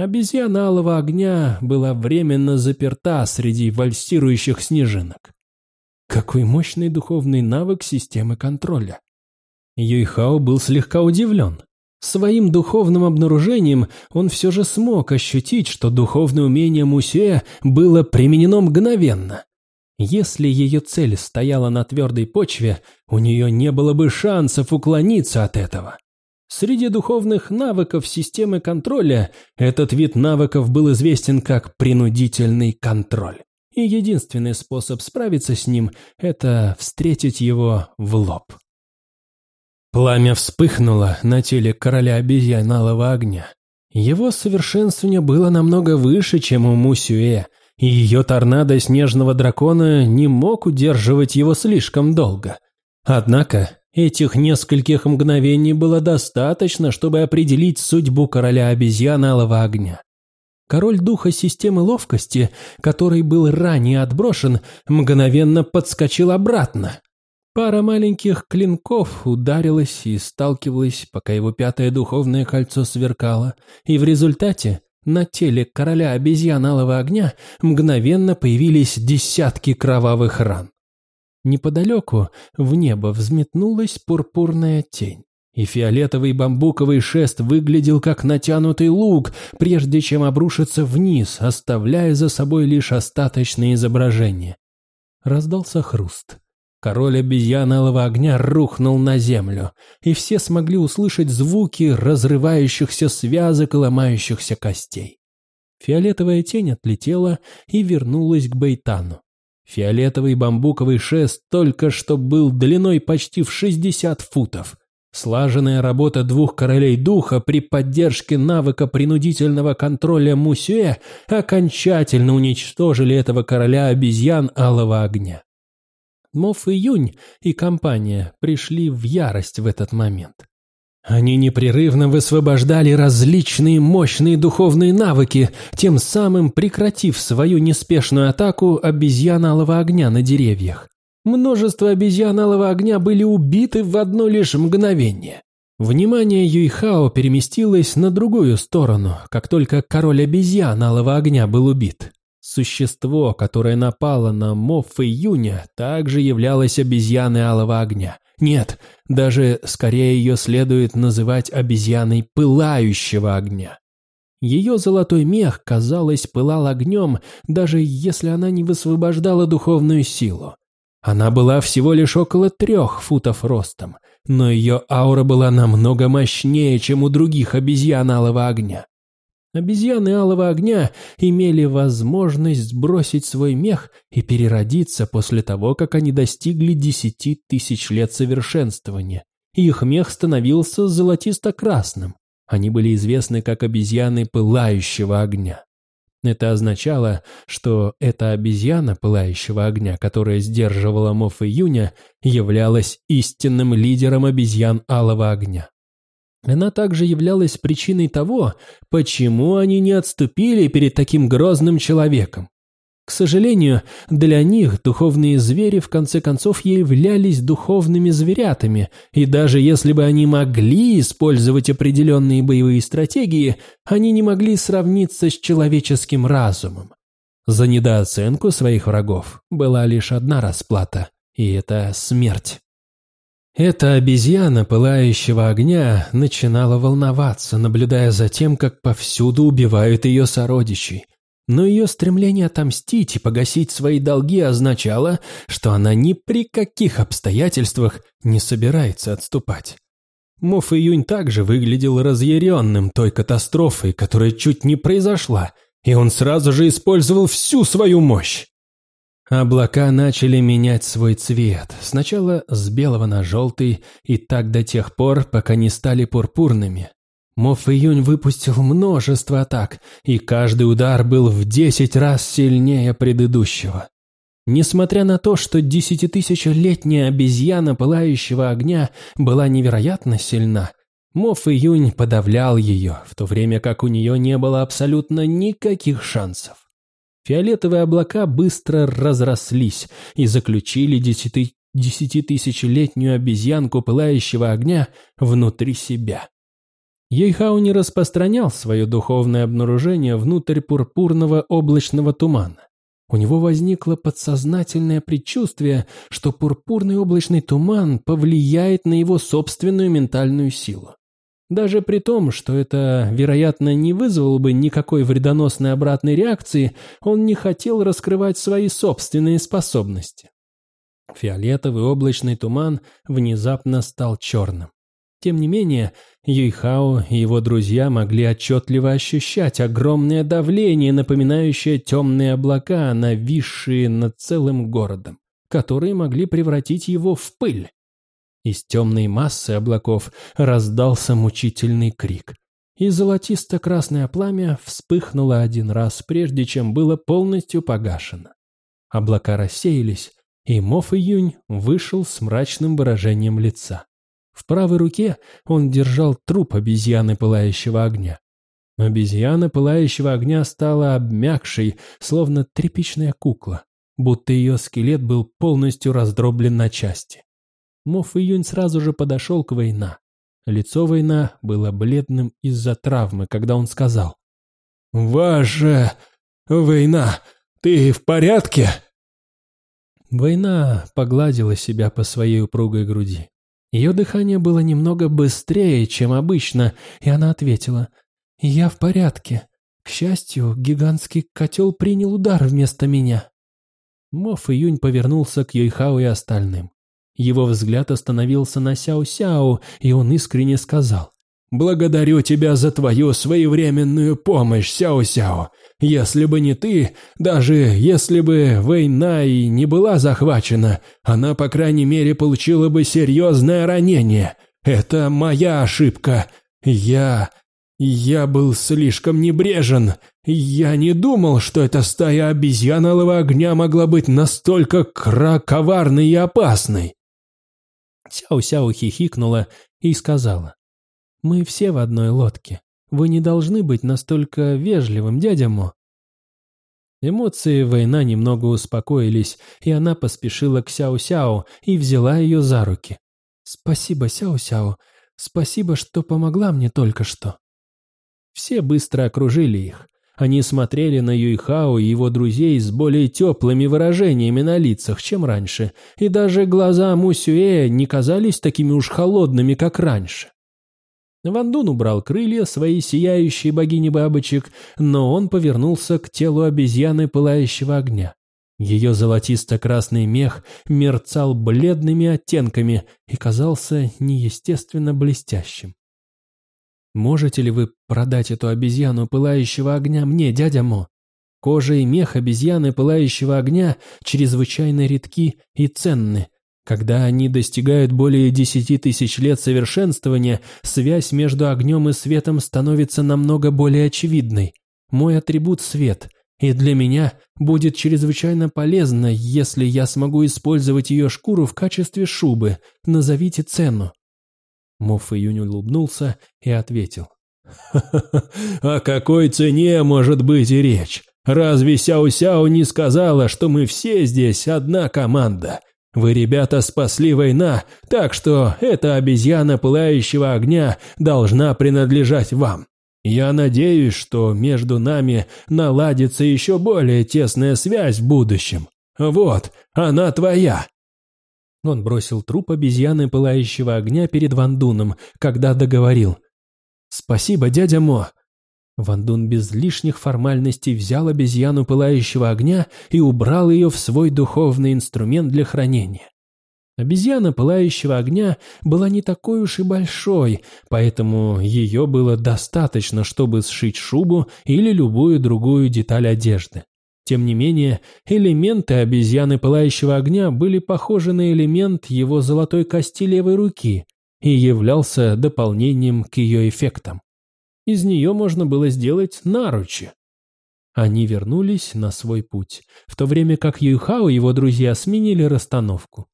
Обезьяна алого огня была временно заперта среди вальсирующих снежинок. Какой мощный духовный навык системы контроля. Юйхао был слегка удивлен. Своим духовным обнаружением он все же смог ощутить, что духовное умение Мусе было применено мгновенно. Если ее цель стояла на твердой почве, у нее не было бы шансов уклониться от этого. Среди духовных навыков системы контроля этот вид навыков был известен как принудительный контроль. И единственный способ справиться с ним – это встретить его в лоб. Пламя вспыхнуло на теле короля обезьян алого огня. Его совершенствование было намного выше, чем у Мусюэ, и ее торнадо снежного дракона не мог удерживать его слишком долго. Однако Этих нескольких мгновений было достаточно, чтобы определить судьбу короля обезьян Алого Огня. Король духа системы ловкости, который был ранее отброшен, мгновенно подскочил обратно. Пара маленьких клинков ударилась и сталкивалась, пока его пятое духовное кольцо сверкало, и в результате на теле короля обезьян Алого Огня мгновенно появились десятки кровавых ран. Неподалеку в небо взметнулась пурпурная тень, и фиолетовый бамбуковый шест выглядел как натянутый лук, прежде чем обрушиться вниз, оставляя за собой лишь остаточное изображение. Раздался хруст. Король обезьян алого огня рухнул на землю, и все смогли услышать звуки разрывающихся связок и ломающихся костей. Фиолетовая тень отлетела и вернулась к Бейтану. Фиолетовый бамбуковый шест только что был длиной почти в 60 футов. Слаженная работа двух королей духа при поддержке навыка принудительного контроля Мусюэ окончательно уничтожили этого короля обезьян Алого Огня. Моф и Юнь и компания пришли в ярость в этот момент. Они непрерывно высвобождали различные мощные духовные навыки, тем самым прекратив свою неспешную атаку обезьян Алого Огня на деревьях. Множество обезьян Алого Огня были убиты в одно лишь мгновение. Внимание Юйхао переместилось на другую сторону, как только король обезьян Алого Огня был убит. Существо, которое напало на Мофф и Юня, также являлось обезьяной Алого Огня. Нет, даже скорее ее следует называть обезьяной Пылающего Огня. Ее золотой мех, казалось, пылал огнем, даже если она не высвобождала духовную силу. Она была всего лишь около трех футов ростом, но ее аура была намного мощнее, чем у других обезьян алого огня. Обезьяны алого огня имели возможность сбросить свой мех и переродиться после того, как они достигли десяти тысяч лет совершенствования. Их мех становился золотисто-красным. Они были известны как обезьяны пылающего огня. Это означало, что эта обезьяна пылающего огня, которая сдерживала Моф Июня, являлась истинным лидером обезьян алого огня. Она также являлась причиной того, почему они не отступили перед таким грозным человеком. К сожалению, для них духовные звери в конце концов являлись духовными зверятами, и даже если бы они могли использовать определенные боевые стратегии, они не могли сравниться с человеческим разумом. За недооценку своих врагов была лишь одна расплата, и это смерть. Эта обезьяна пылающего огня начинала волноваться, наблюдая за тем, как повсюду убивают ее сородичей – но ее стремление отомстить и погасить свои долги означало, что она ни при каких обстоятельствах не собирается отступать. Моф Июнь также выглядел разъяренным той катастрофой, которая чуть не произошла, и он сразу же использовал всю свою мощь. Облака начали менять свой цвет, сначала с белого на желтый, и так до тех пор, пока не стали пурпурными. Моф Июнь выпустил множество атак, и каждый удар был в десять раз сильнее предыдущего. Несмотря на то, что десятитысячелетняя обезьяна пылающего огня была невероятно сильна, Моф Июнь подавлял ее, в то время как у нее не было абсолютно никаких шансов. Фиолетовые облака быстро разрослись и заключили десяти... десятитысячелетнюю обезьянку пылающего огня внутри себя. Ейхау не распространял свое духовное обнаружение внутрь пурпурного облачного тумана. У него возникло подсознательное предчувствие, что пурпурный облачный туман повлияет на его собственную ментальную силу. Даже при том, что это, вероятно, не вызвало бы никакой вредоносной обратной реакции, он не хотел раскрывать свои собственные способности. Фиолетовый облачный туман внезапно стал черным. Тем не менее, Юйхао и его друзья могли отчетливо ощущать огромное давление, напоминающее темные облака, нависшие над целым городом, которые могли превратить его в пыль. Из темной массы облаков раздался мучительный крик, и золотисто-красное пламя вспыхнуло один раз, прежде чем было полностью погашено. Облака рассеялись, и Моф Июнь вышел с мрачным выражением лица. В правой руке он держал труп обезьяны пылающего огня. Обезьяна пылающего огня стала обмякшей, словно тряпичная кукла, будто ее скелет был полностью раздроблен на части. Моф Июнь сразу же подошел к Война. Лицо Война было бледным из-за травмы, когда он сказал «Ваша Война, ты в порядке?» Война погладила себя по своей упругой груди. Ее дыхание было немного быстрее, чем обычно, и она ответила «Я в порядке. К счастью, гигантский котел принял удар вместо меня». Моф Июнь повернулся к Юйхао и остальным. Его взгляд остановился на Сяо-Сяо, и он искренне сказал Благодарю тебя за твою своевременную помощь, Сяо-Сяо. Если бы не ты, даже если бы Вэйнай не была захвачена, она, по крайней мере, получила бы серьезное ранение. Это моя ошибка. Я... я был слишком небрежен. Я не думал, что эта стая обезьяналого огня могла быть настолько коварной и опасной. Сяо-Сяо хихикнула и сказала. Мы все в одной лодке. Вы не должны быть настолько вежливым, дядя Мо». Эмоции Война немного успокоились, и она поспешила к Сяо-Сяо и взяла ее за руки. «Спасибо, Сяо-Сяо. Спасибо, что помогла мне только что». Все быстро окружили их. Они смотрели на Юйхао и его друзей с более теплыми выражениями на лицах, чем раньше, и даже глаза Мусюэ не казались такими уж холодными, как раньше. Ван Дун убрал крылья своей сияющей богини бабочек, но он повернулся к телу обезьяны пылающего огня. Ее золотисто-красный мех мерцал бледными оттенками и казался неестественно блестящим. «Можете ли вы продать эту обезьяну пылающего огня мне, дядя Мо? Кожа и мех обезьяны пылающего огня чрезвычайно редки и ценны, когда они достигают более десяти тысяч лет совершенствования, связь между огнем и светом становится намного более очевидной. Мой атрибут – свет, и для меня будет чрезвычайно полезно, если я смогу использовать ее шкуру в качестве шубы. Назовите цену. Мофф Июнь улыбнулся и ответил. «Ха-ха-ха, о какой цене может быть и речь? Разве Сяо-Сяо не сказала, что мы все здесь одна команда?» Вы, ребята, спасли война, так что эта обезьяна пылающего огня должна принадлежать вам. Я надеюсь, что между нами наладится еще более тесная связь в будущем. Вот, она твоя». Он бросил труп обезьяны пылающего огня перед Вандуном, когда договорил. «Спасибо, дядя Мо. Вандун без лишних формальностей взял обезьяну пылающего огня и убрал ее в свой духовный инструмент для хранения. Обезьяна пылающего огня была не такой уж и большой, поэтому ее было достаточно, чтобы сшить шубу или любую другую деталь одежды. Тем не менее, элементы обезьяны пылающего огня были похожи на элемент его золотой кости левой руки и являлся дополнением к ее эффектам. Из нее можно было сделать наручи. Они вернулись на свой путь, в то время как Юйхао и его друзья сменили расстановку.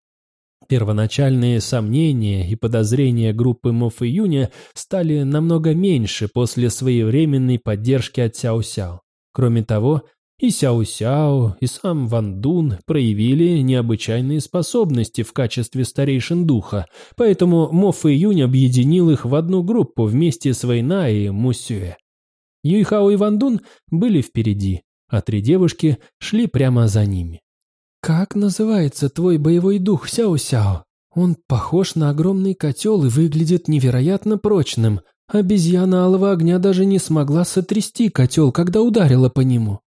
Первоначальные сомнения и подозрения группы Моф Юня стали намного меньше после своевременной поддержки от Сяо-Сяо. Кроме того, и Сяо-Сяо, и сам Ван Дун проявили необычайные способности в качестве старейшин духа, поэтому Мо Фэ Юнь объединил их в одну группу вместе с Вэйна и Мусюэ. Юйхао и Ван Дун были впереди, а три девушки шли прямо за ними. «Как называется твой боевой дух, Сяо-Сяо? Он похож на огромный котел и выглядит невероятно прочным. Обезьяна алого огня даже не смогла сотрясти котел, когда ударила по нему».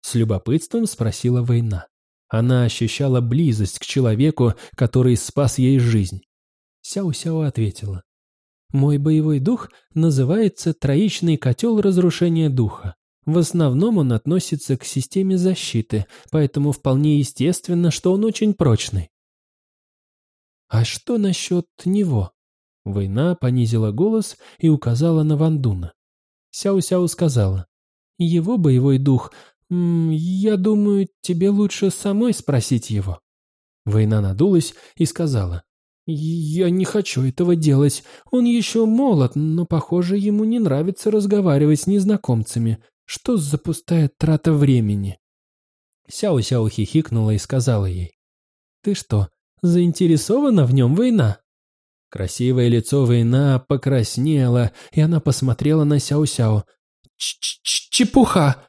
С любопытством спросила Война. Она ощущала близость к человеку, который спас ей жизнь. Сяо-Сяо ответила. «Мой боевой дух называется троичный котел разрушения духа. В основном он относится к системе защиты, поэтому вполне естественно, что он очень прочный». «А что насчет него?» Война понизила голос и указала на Вандуна. Сяо-Сяо сказала. «Его боевой дух «Я думаю, тебе лучше самой спросить его». Война надулась и сказала. «Я не хочу этого делать. Он еще молод, но, похоже, ему не нравится разговаривать с незнакомцами. Что за пустая трата времени?» Сяо-Сяо хихикнула и сказала ей. «Ты что, заинтересована в нем, Война?» Красивое лицо Война покраснело, и она посмотрела на Сяо-Сяо. «Чепуха!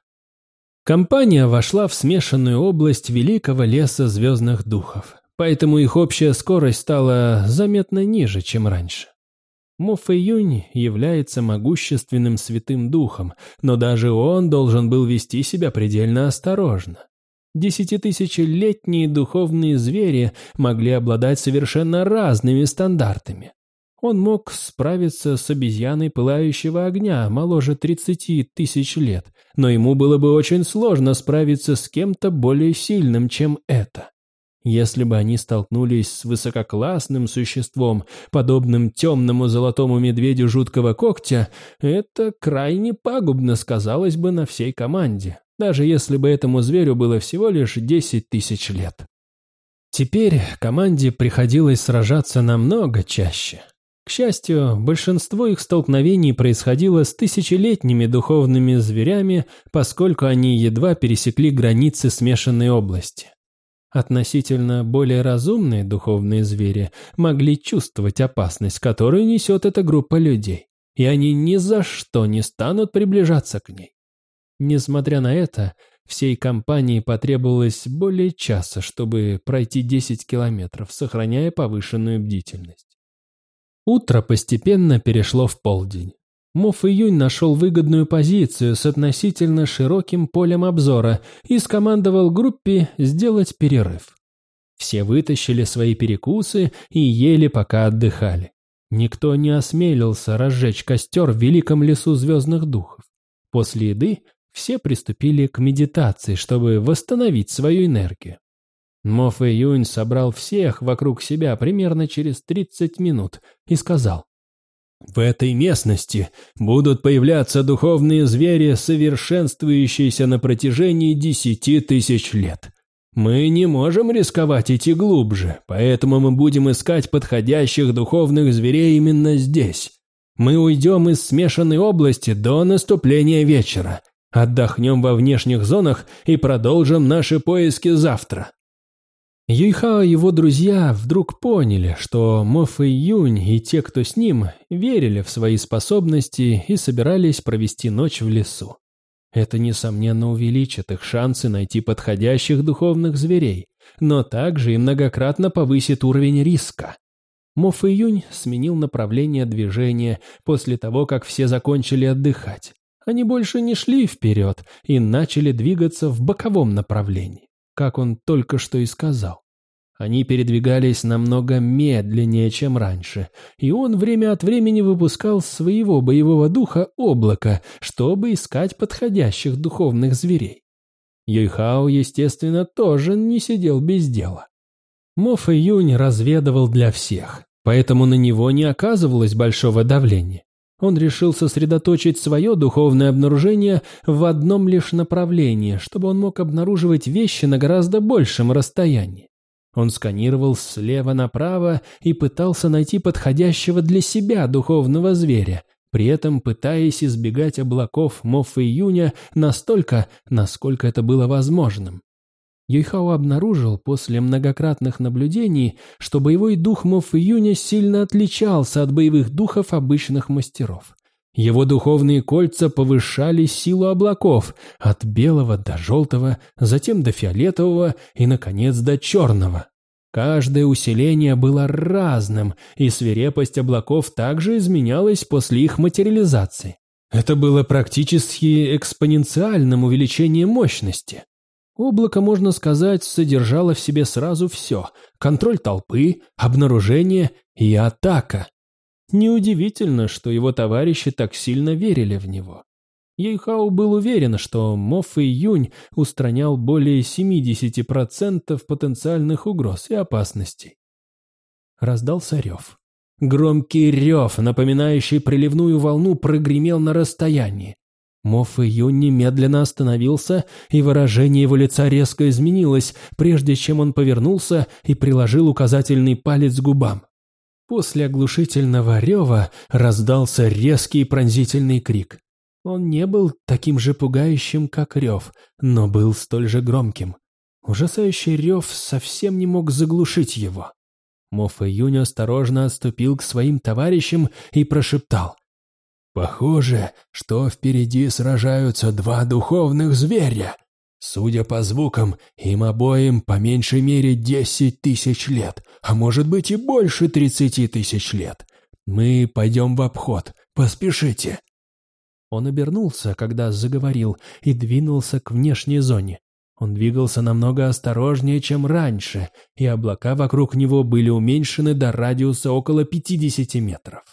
Компания вошла в смешанную область великого леса звездных духов, поэтому их общая скорость стала заметно ниже, чем раньше. Моф Юнь является могущественным святым духом, но даже он должен был вести себя предельно осторожно. Десятитысячелетние духовные звери могли обладать совершенно разными стандартами. Он мог справиться с обезьяной пылающего огня моложе 30 тысяч лет, но ему было бы очень сложно справиться с кем-то более сильным, чем это. Если бы они столкнулись с высококлассным существом, подобным темному золотому медведю жуткого когтя, это крайне пагубно сказалось бы на всей команде, даже если бы этому зверю было всего лишь 10 тысяч лет. Теперь команде приходилось сражаться намного чаще. К счастью, большинство их столкновений происходило с тысячелетними духовными зверями, поскольку они едва пересекли границы смешанной области. Относительно более разумные духовные звери могли чувствовать опасность, которую несет эта группа людей, и они ни за что не станут приближаться к ней. Несмотря на это, всей компании потребовалось более часа, чтобы пройти 10 километров, сохраняя повышенную бдительность. Утро постепенно перешло в полдень. Моф Июнь нашел выгодную позицию с относительно широким полем обзора и скомандовал группе сделать перерыв. Все вытащили свои перекусы и ели, пока отдыхали. Никто не осмелился разжечь костер в великом лесу звездных духов. После еды все приступили к медитации, чтобы восстановить свою энергию. Моф Июнь собрал всех вокруг себя примерно через 30 минут и сказал, в этой местности будут появляться духовные звери, совершенствующиеся на протяжении десяти тысяч лет. Мы не можем рисковать идти глубже, поэтому мы будем искать подходящих духовных зверей именно здесь. Мы уйдем из смешанной области до наступления вечера, отдохнем во внешних зонах и продолжим наши поиски завтра. Юйхао и его друзья вдруг поняли, что Мо Фэй Юнь и те, кто с ним, верили в свои способности и собирались провести ночь в лесу. Это, несомненно, увеличит их шансы найти подходящих духовных зверей, но также и многократно повысит уровень риска. Мо Фэй Юнь сменил направление движения после того, как все закончили отдыхать. Они больше не шли вперед и начали двигаться в боковом направлении как он только что и сказал. Они передвигались намного медленнее, чем раньше, и он время от времени выпускал своего боевого духа облако, чтобы искать подходящих духовных зверей. Юйхао, естественно, тоже не сидел без дела. Моф Юнь разведывал для всех, поэтому на него не оказывалось большого давления он решил сосредоточить свое духовное обнаружение в одном лишь направлении, чтобы он мог обнаруживать вещи на гораздо большем расстоянии. Он сканировал слева направо и пытался найти подходящего для себя духовного зверя, при этом пытаясь избегать облаков Моффа июня настолько, насколько это было возможным. Юйхао обнаружил после многократных наблюдений, что боевой дух Мов Июня сильно отличался от боевых духов обычных мастеров. Его духовные кольца повышали силу облаков от белого до желтого, затем до фиолетового и, наконец, до черного. Каждое усиление было разным, и свирепость облаков также изменялась после их материализации. Это было практически экспоненциальным увеличением мощности. Облако, можно сказать, содержало в себе сразу все – контроль толпы, обнаружение и атака. Неудивительно, что его товарищи так сильно верили в него. Ейхау был уверен, что Мофф и Юнь устранял более 70% потенциальных угроз и опасностей. Раздался рев. Громкий рев, напоминающий приливную волну, прогремел на расстоянии. Моф Июнь немедленно остановился, и выражение его лица резко изменилось, прежде чем он повернулся и приложил указательный палец к губам. После оглушительного рева раздался резкий пронзительный крик. Он не был таким же пугающим, как рев, но был столь же громким. Ужасающий рев совсем не мог заглушить его. Моф Июнь осторожно отступил к своим товарищам и прошептал. Похоже, что впереди сражаются два духовных зверя. Судя по звукам, им обоим по меньшей мере десять тысяч лет, а может быть и больше тридцати тысяч лет. Мы пойдем в обход, поспешите. Он обернулся, когда заговорил, и двинулся к внешней зоне. Он двигался намного осторожнее, чем раньше, и облака вокруг него были уменьшены до радиуса около 50 метров.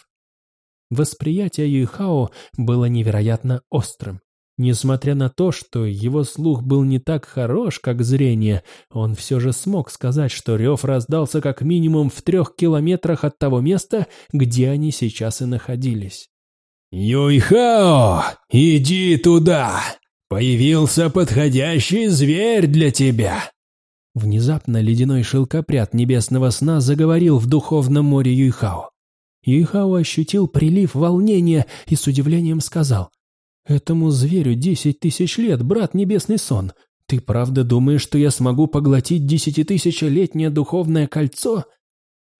Восприятие Юйхао было невероятно острым. Несмотря на то, что его слух был не так хорош, как зрение, он все же смог сказать, что рев раздался как минимум в трех километрах от того места, где они сейчас и находились. «Юйхао, иди туда! Появился подходящий зверь для тебя!» Внезапно ледяной шелкопряд небесного сна заговорил в духовном море Юйхао. Юйхао ощутил прилив волнения и с удивлением сказал – «Этому зверю десять тысяч лет, брат Небесный Сон. Ты правда думаешь, что я смогу поглотить десятитысячелетнее духовное кольцо?»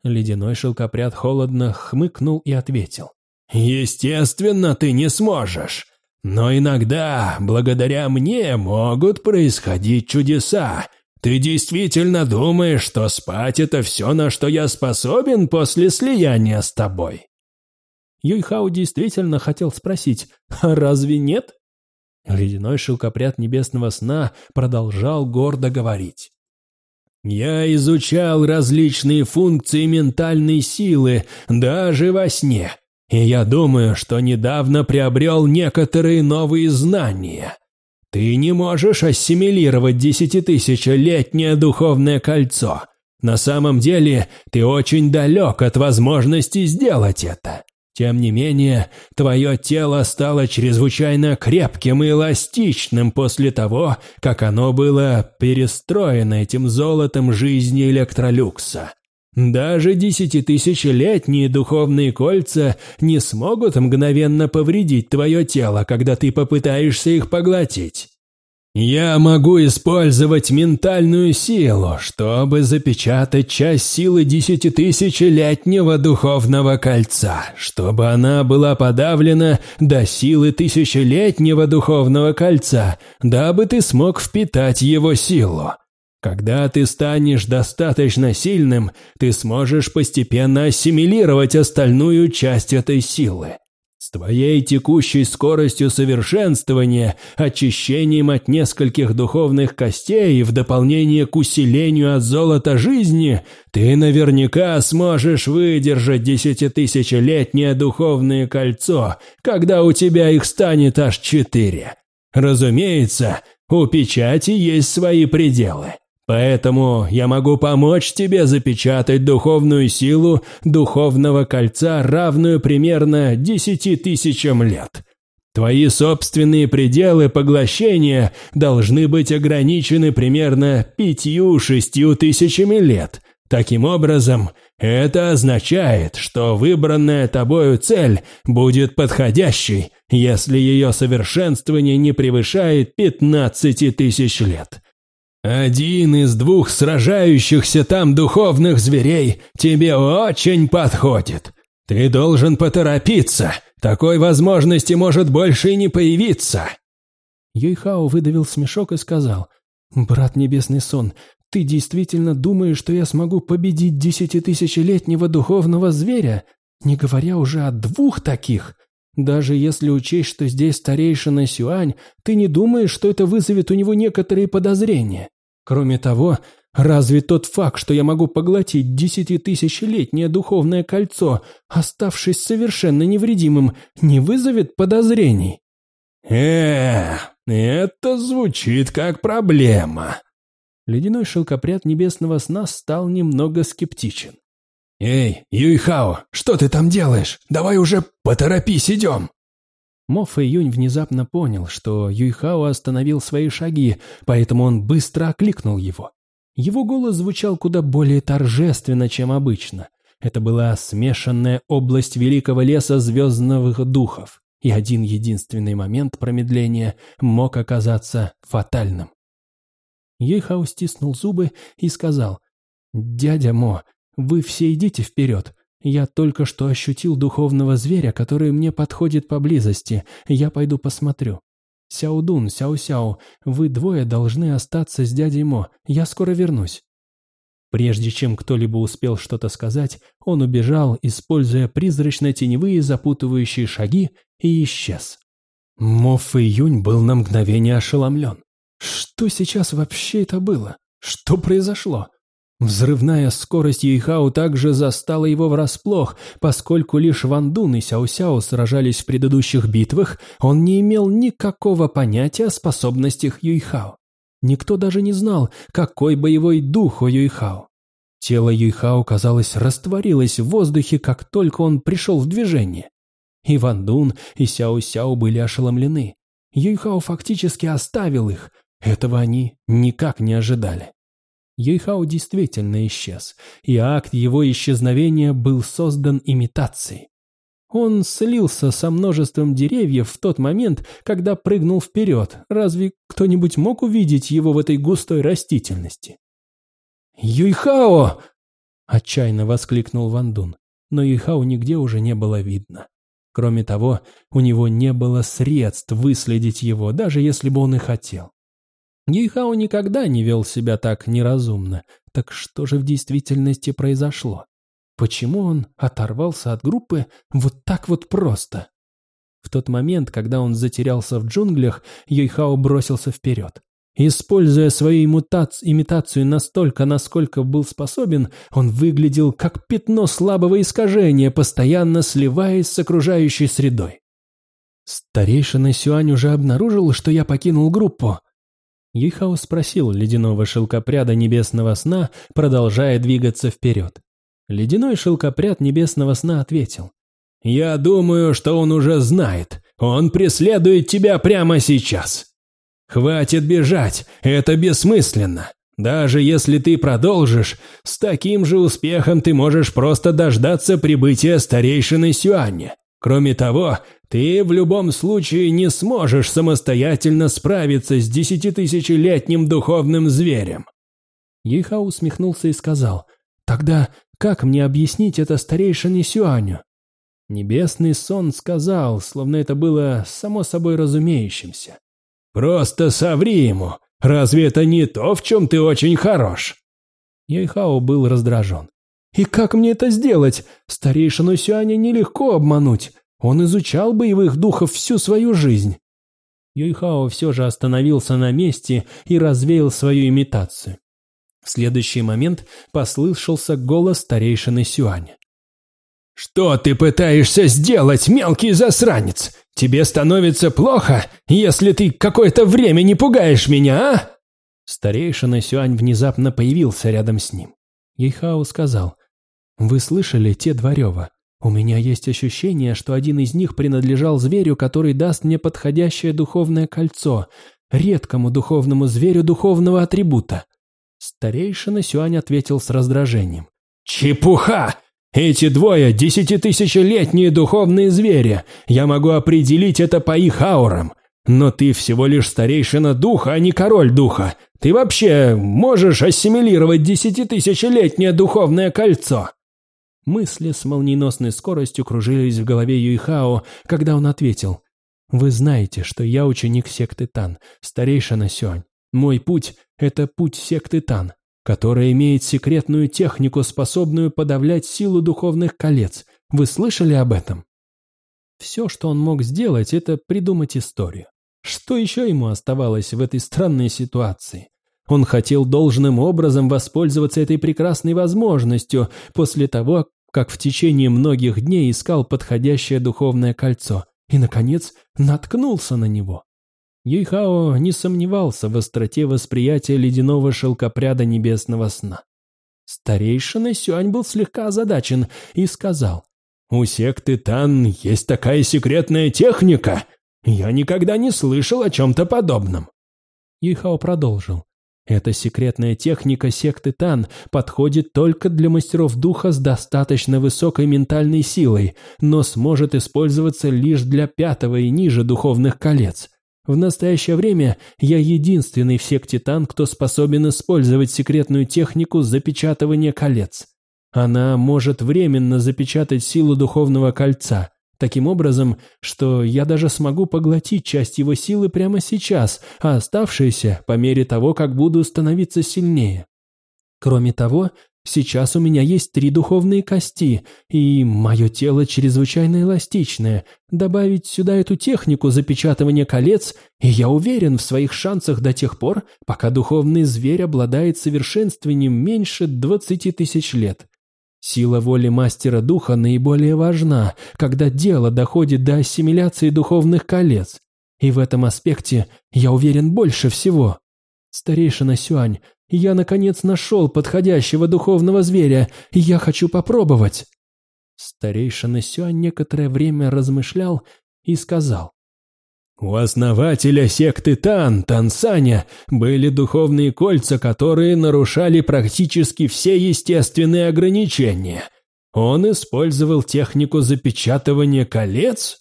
Ледяной шелкопряд холодно хмыкнул и ответил. «Естественно, ты не сможешь. Но иногда, благодаря мне, могут происходить чудеса. Ты действительно думаешь, что спать – это все, на что я способен после слияния с тобой?» Юйхао действительно хотел спросить, а разве нет? Ледяной шелкопряд небесного сна продолжал гордо говорить. «Я изучал различные функции ментальной силы даже во сне, и я думаю, что недавно приобрел некоторые новые знания. Ты не можешь ассимилировать десятитысячелетнее духовное кольцо. На самом деле ты очень далек от возможности сделать это. Тем не менее, твое тело стало чрезвычайно крепким и эластичным после того, как оно было перестроено этим золотом жизни Электролюкса. Даже десятитысячелетние духовные кольца не смогут мгновенно повредить твое тело, когда ты попытаешься их поглотить. Я могу использовать ментальную силу, чтобы запечатать часть силы десятитысячелетнего духовного кольца, чтобы она была подавлена до силы тысячелетнего духовного кольца, дабы ты смог впитать его силу. Когда ты станешь достаточно сильным, ты сможешь постепенно ассимилировать остальную часть этой силы. С твоей текущей скоростью совершенствования, очищением от нескольких духовных костей в дополнение к усилению от золота жизни, ты наверняка сможешь выдержать десятитысячелетнее духовное кольцо, когда у тебя их станет аж четыре. Разумеется, у печати есть свои пределы. Поэтому я могу помочь тебе запечатать духовную силу духовного кольца, равную примерно десяти тысячам лет. Твои собственные пределы поглощения должны быть ограничены примерно пятью-шестью тысячами лет. Таким образом, это означает, что выбранная тобою цель будет подходящей, если ее совершенствование не превышает пятнадцати тысяч лет. Один из двух сражающихся там духовных зверей тебе очень подходит. Ты должен поторопиться. Такой возможности может больше и не появиться. Юйхао выдавил смешок и сказал, «Брат Небесный Сон, ты действительно думаешь, что я смогу победить десятитысячелетнего духовного зверя, не говоря уже о двух таких? Даже если учесть, что здесь старейшина Сюань, ты не думаешь, что это вызовет у него некоторые подозрения? Кроме того, разве тот факт, что я могу поглотить десятитысячелетнее духовное кольцо, оставшись совершенно невредимым, не вызовет подозрений? э это звучит как проблема. Ледяной шелкопряд небесного сна стал немного скептичен. «Эй, Юйхао, что ты там делаешь? Давай уже поторопись, идем!» Мо Фэй внезапно понял, что Юйхао остановил свои шаги, поэтому он быстро окликнул его. Его голос звучал куда более торжественно, чем обычно. Это была смешанная область великого леса звездных духов, и один единственный момент промедления мог оказаться фатальным. Юйхао стиснул зубы и сказал, «Дядя Мо, вы все идите вперед. Я только что ощутил духовного зверя, который мне подходит поблизости. Я пойду посмотрю. Сяодун, Сяо-Сяо, вы двое должны остаться с дядей Мо. Я скоро вернусь. Прежде чем кто-либо успел что-то сказать, он убежал, используя призрачно-теневые запутывающие шаги, и исчез. Мо Фэй Юнь был на мгновение ошеломлен. Что сейчас вообще это было? Что произошло? Взрывная скорость Юйхао также застала его врасплох, поскольку лишь Ван Дун и Сяо Сяо сражались в предыдущих битвах, он не имел никакого понятия о способностях Юйхао. Никто даже не знал, какой боевой дух у Юйхао. Тело Юйхао, казалось, растворилось в воздухе, как только он пришел в движение. И Ван Дун, и Сяо Сяо были ошеломлены. Юйхао фактически оставил их. Этого они никак не ожидали. Юйхао действительно исчез, и акт его исчезновения был создан имитацией. Он слился со множеством деревьев в тот момент, когда прыгнул вперед. Разве кто-нибудь мог увидеть его в этой густой растительности? «Юйхао!» – отчаянно воскликнул Ван Дун, но Юйхао нигде уже не было видно. Кроме того, у него не было средств выследить его, даже если бы он и хотел. Гейхао никогда не вел себя так неразумно. Так что же в действительности произошло? Почему он оторвался от группы вот так вот просто? В тот момент, когда он затерялся в джунглях, Йойхао бросился вперед. Используя свою имитацию настолько, насколько был способен, он выглядел как пятно слабого искажения, постоянно сливаясь с окружающей средой. Старейшина Сюань уже обнаружил, что я покинул группу. Юйхао спросил ледяного шелкопряда небесного сна, продолжая двигаться вперед. Ледяной шелкопряд небесного сна ответил. «Я думаю, что он уже знает. Он преследует тебя прямо сейчас. Хватит бежать, это бессмысленно. Даже если ты продолжишь, с таким же успехом ты можешь просто дождаться прибытия старейшины Сюаня. Кроме того, ты в любом случае не сможешь самостоятельно справиться с десятитысячелетним духовным зверем. Ейха усмехнулся и сказал, «Тогда как мне объяснить это старейшине Сюаню?» Небесный сон сказал, словно это было само собой разумеющимся. «Просто соври ему. Разве это не то, в чем ты очень хорош?» Йойхао был раздражен. «И как мне это сделать? Старейшину Сюаня нелегко обмануть. Он изучал боевых духов всю свою жизнь. Юйхао все же остановился на месте и развеял свою имитацию. В следующий момент послышался голос старейшины Сюаня. «Что ты пытаешься сделать, мелкий засранец? Тебе становится плохо, если ты какое-то время не пугаешь меня, а?» Старейшина Сюань внезапно появился рядом с ним. Ейхао сказал, «Вы слышали те два рева? У меня есть ощущение, что один из них принадлежал зверю, который даст мне подходящее духовное кольцо, редкому духовному зверю духовного атрибута. Старейшина Сюань ответил с раздражением. «Чепуха! Эти двое – десятитысячелетние духовные звери. Я могу определить это по их аурам. Но ты всего лишь старейшина духа, а не король духа. Ты вообще можешь ассимилировать десятитысячелетнее духовное кольцо?» Мысли с молниеносной скоростью кружились в голове Юйхао, когда он ответил. «Вы знаете, что я ученик секты Тан, старейшина Сюань. Мой путь – это путь секты Тан, которая имеет секретную технику, способную подавлять силу духовных колец. Вы слышали об этом?» Все, что он мог сделать, это придумать историю. Что еще ему оставалось в этой странной ситуации? Он хотел должным образом воспользоваться этой прекрасной возможностью после того, как в течение многих дней искал подходящее духовное кольцо и, наконец, наткнулся на него. Юйхао не сомневался в остроте восприятия ледяного шелкопряда небесного сна. Старейшина Сюань был слегка озадачен и сказал, «У секты Тан есть такая секретная техника. Я никогда не слышал о чем-то подобном». Юйхао продолжил, эта секретная техника секты Тан подходит только для мастеров духа с достаточно высокой ментальной силой, но сможет использоваться лишь для пятого и ниже духовных колец. В настоящее время я единственный в секте Тан, кто способен использовать секретную технику запечатывания колец. Она может временно запечатать силу духовного кольца – Таким образом, что я даже смогу поглотить часть его силы прямо сейчас, а оставшиеся по мере того, как буду становиться сильнее. Кроме того, Сейчас у меня есть три духовные кости, и мое тело чрезвычайно эластичное. Добавить сюда эту технику запечатывания колец, и я уверен в своих шансах до тех пор, пока духовный зверь обладает совершенствованием меньше двадцати тысяч лет. Сила воли мастера духа наиболее важна, когда дело доходит до ассимиляции духовных колец. И в этом аспекте я уверен больше всего. Старейшина Сюань, я, наконец, нашел подходящего духовного зверя, и я хочу попробовать. Старейшина Сюань некоторое время размышлял и сказал. У основателя секты Тан, Тансаня, были духовные кольца, которые нарушали практически все естественные ограничения. Он использовал технику запечатывания колец?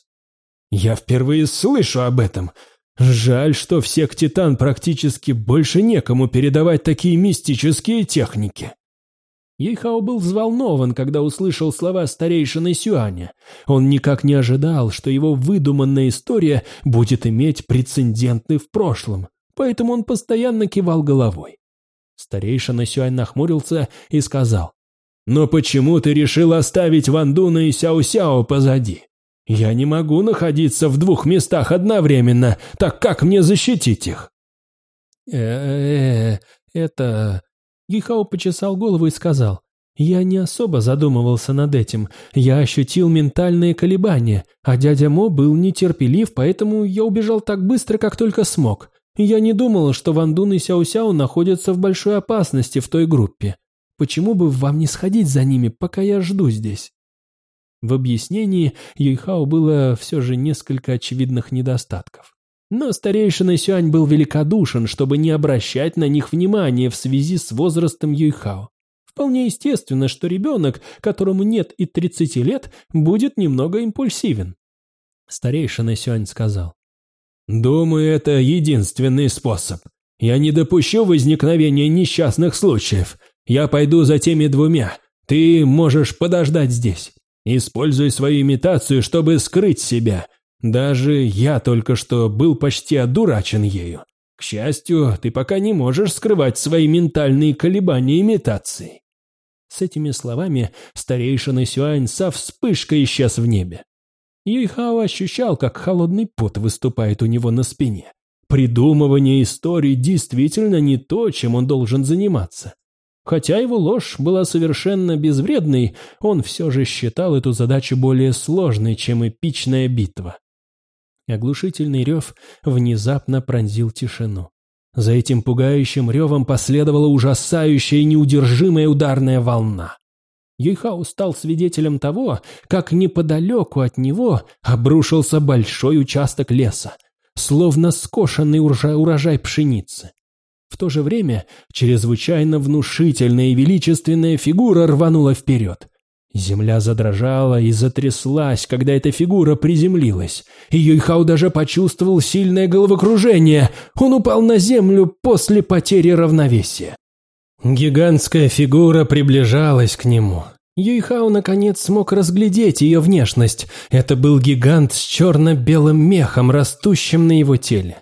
Я впервые слышу об этом. Жаль, что в секте Тан практически больше некому передавать такие мистические техники. Ейхао был взволнован, когда услышал слова старейшины Сюаня. Он никак не ожидал, что его выдуманная история будет иметь прецедентный в прошлом, поэтому он постоянно кивал головой. Старейшина Сюань нахмурился и сказал, «Но почему ты решил оставить Вандуна и Сяо-Сяо позади? Я не могу находиться в двух местах одновременно, так как мне защитить их?» «Э-э-э, это...» Гихао почесал голову и сказал, «Я не особо задумывался над этим. Я ощутил ментальные колебания, а дядя Мо был нетерпелив, поэтому я убежал так быстро, как только смог. Я не думал, что Ван Дун и Сяо Сяо находятся в большой опасности в той группе. Почему бы вам не сходить за ними, пока я жду здесь?» В объяснении Юйхао было все же несколько очевидных недостатков. Но старейшина Сюань был великодушен, чтобы не обращать на них внимания в связи с возрастом Юйхао. Вполне естественно, что ребенок, которому нет и 30 лет, будет немного импульсивен. Старейшина Сюань сказал. «Думаю, это единственный способ. Я не допущу возникновения несчастных случаев. Я пойду за теми двумя. Ты можешь подождать здесь. Используй свою имитацию, чтобы скрыть себя. Даже я только что был почти одурачен ею. К счастью, ты пока не можешь скрывать свои ментальные колебания имитации. С этими словами старейшина Сюань со вспышкой исчез в небе. Юйхао ощущал, как холодный пот выступает у него на спине. Придумывание историй действительно не то, чем он должен заниматься. Хотя его ложь была совершенно безвредной, он все же считал эту задачу более сложной, чем эпичная битва. Оглушительный рев внезапно пронзил тишину. За этим пугающим ревом последовала ужасающая неудержимая ударная волна. Юйхао стал свидетелем того, как неподалеку от него обрушился большой участок леса, словно скошенный урожай пшеницы. В то же время чрезвычайно внушительная и величественная фигура рванула вперед. Земля задрожала и затряслась, когда эта фигура приземлилась. И Юйхау даже почувствовал сильное головокружение. Он упал на землю после потери равновесия. Гигантская фигура приближалась к нему. Юйхао наконец смог разглядеть ее внешность. Это был гигант с черно-белым мехом, растущим на его теле.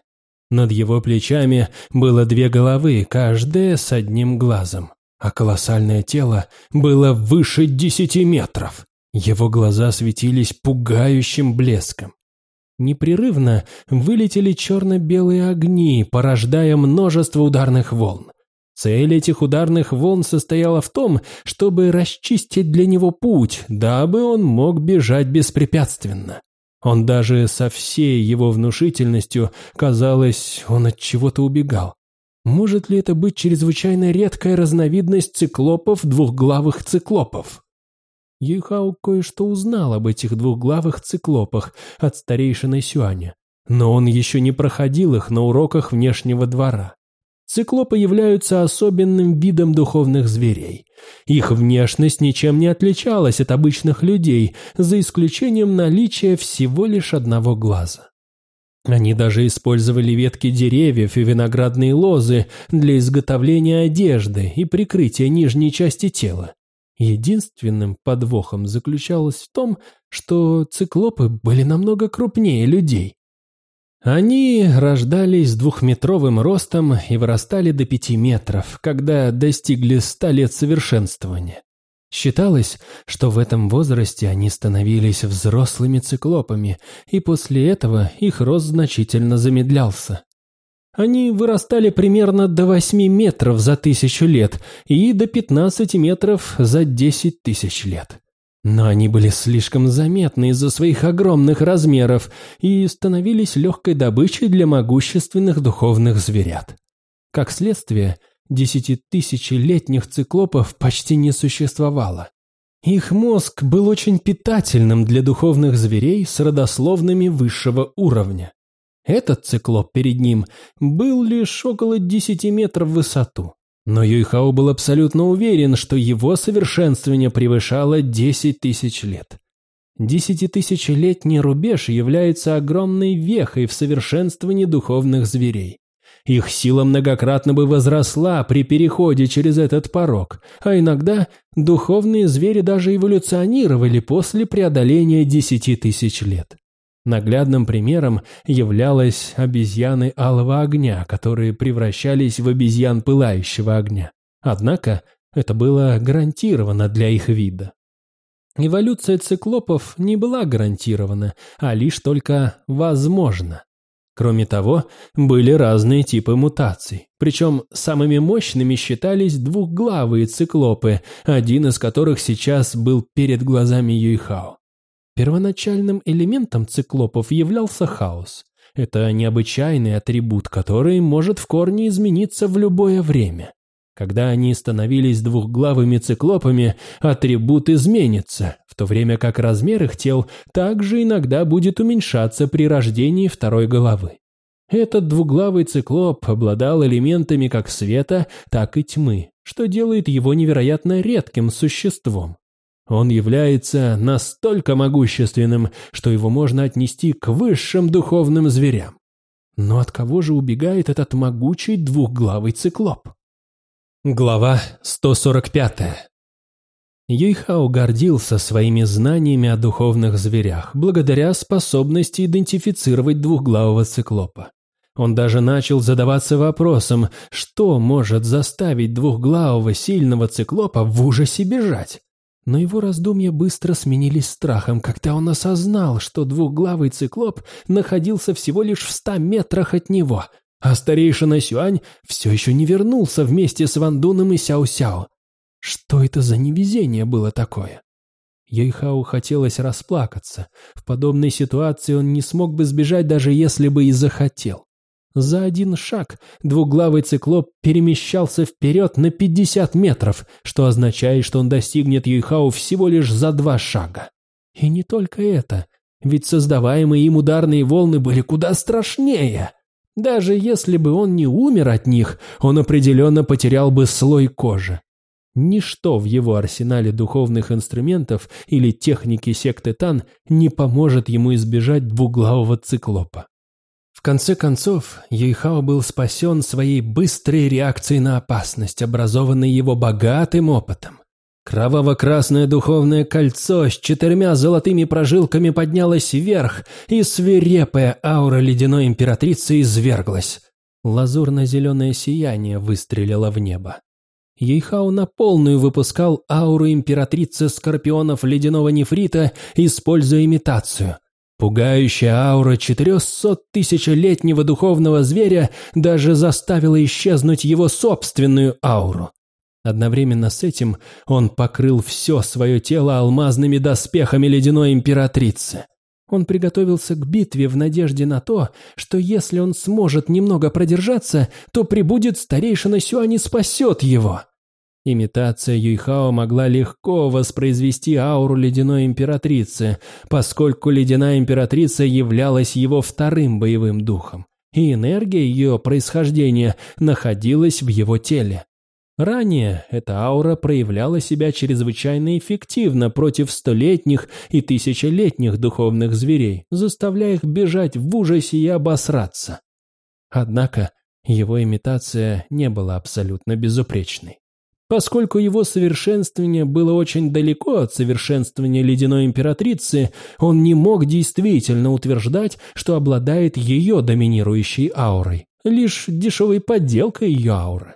Над его плечами было две головы, каждая с одним глазом а колоссальное тело было выше десяти метров. Его глаза светились пугающим блеском. Непрерывно вылетели черно-белые огни, порождая множество ударных волн. Цель этих ударных волн состояла в том, чтобы расчистить для него путь, дабы он мог бежать беспрепятственно. Он даже со всей его внушительностью, казалось, он от чего-то убегал. Может ли это быть чрезвычайно редкая разновидность циклопов двухглавых циклопов? Юйхао кое-что узнал об этих двухглавых циклопах от старейшины Сюаня, но он еще не проходил их на уроках внешнего двора. Циклопы являются особенным видом духовных зверей. Их внешность ничем не отличалась от обычных людей, за исключением наличия всего лишь одного глаза. Они даже использовали ветки деревьев и виноградные лозы для изготовления одежды и прикрытия нижней части тела. Единственным подвохом заключалось в том, что циклопы были намного крупнее людей. Они рождались с двухметровым ростом и вырастали до пяти метров, когда достигли ста лет совершенствования. Считалось, что в этом возрасте они становились взрослыми циклопами, и после этого их рост значительно замедлялся. Они вырастали примерно до 8 метров за тысячу лет и до 15 метров за 10 тысяч лет. Но они были слишком заметны из-за своих огромных размеров и становились легкой добычей для могущественных духовных зверят. Как следствие, десятитысячелетних циклопов почти не существовало. Их мозг был очень питательным для духовных зверей с родословными высшего уровня. Этот циклоп перед ним был лишь около 10 метров в высоту. Но Юйхао был абсолютно уверен, что его совершенствование превышало 10 тысяч лет. Десятитысячелетний рубеж является огромной вехой в совершенствовании духовных зверей. Их сила многократно бы возросла при переходе через этот порог, а иногда духовные звери даже эволюционировали после преодоления десяти тысяч лет. Наглядным примером являлась обезьяны алого огня, которые превращались в обезьян пылающего огня. Однако это было гарантировано для их вида. Эволюция циклопов не была гарантирована, а лишь только возможна. Кроме того, были разные типы мутаций. Причем самыми мощными считались двухглавые циклопы, один из которых сейчас был перед глазами Юйхао. Первоначальным элементом циклопов являлся хаос. Это необычайный атрибут, который может в корне измениться в любое время. Когда они становились двухглавыми циклопами, атрибут изменится, в то время как размер их тел также иногда будет уменьшаться при рождении второй головы. Этот двуглавый циклоп обладал элементами как света, так и тьмы, что делает его невероятно редким существом. Он является настолько могущественным, что его можно отнести к высшим духовным зверям. Но от кого же убегает этот могучий двухглавый циклоп? Глава 145 Юйхао гордился своими знаниями о духовных зверях, благодаря способности идентифицировать двухглавого циклопа. Он даже начал задаваться вопросом, что может заставить двухглавого сильного циклопа в ужасе бежать. Но его раздумья быстро сменились страхом, когда он осознал, что двухглавый циклоп находился всего лишь в ста метрах от него, а старейшина Сюань все еще не вернулся вместе с Вандуном и Сяо-Сяо. Что это за невезение было такое? Ейхау хотелось расплакаться. В подобной ситуации он не смог бы сбежать, даже если бы и захотел. За один шаг двуглавый циклоп перемещался вперед на 50 метров, что означает, что он достигнет Юйхау всего лишь за два шага. И не только это, ведь создаваемые им ударные волны были куда страшнее. Даже если бы он не умер от них, он определенно потерял бы слой кожи. Ничто в его арсенале духовных инструментов или техники секты Тан не поможет ему избежать двуглавого циклопа. В конце концов, Юйхао был спасен своей быстрой реакцией на опасность, образованной его богатым опытом. Кроваво-красное духовное кольцо с четырьмя золотыми прожилками поднялось вверх, и свирепая аура ледяной императрицы изверглась. Лазурно-зеленое сияние выстрелило в небо. Ейхау на полную выпускал ауру императрицы скорпионов ледяного нефрита, используя имитацию – Пугающая аура 400-тысячелетнего духовного зверя даже заставила исчезнуть его собственную ауру. Одновременно с этим он покрыл все свое тело алмазными доспехами ледяной императрицы. Он приготовился к битве в надежде на то, что если он сможет немного продержаться, то прибудет старейшина Сюань и спасет его. Имитация Юйхао могла легко воспроизвести ауру ледяной императрицы, поскольку ледяная императрица являлась его вторым боевым духом, и энергия ее происхождения находилась в его теле. Ранее эта аура проявляла себя чрезвычайно эффективно против столетних и тысячелетних духовных зверей, заставляя их бежать в ужасе и обосраться. Однако его имитация не была абсолютно безупречной. Поскольку его совершенствование было очень далеко от совершенствования ледяной императрицы, он не мог действительно утверждать, что обладает ее доминирующей аурой, лишь дешевой подделкой ее ауры.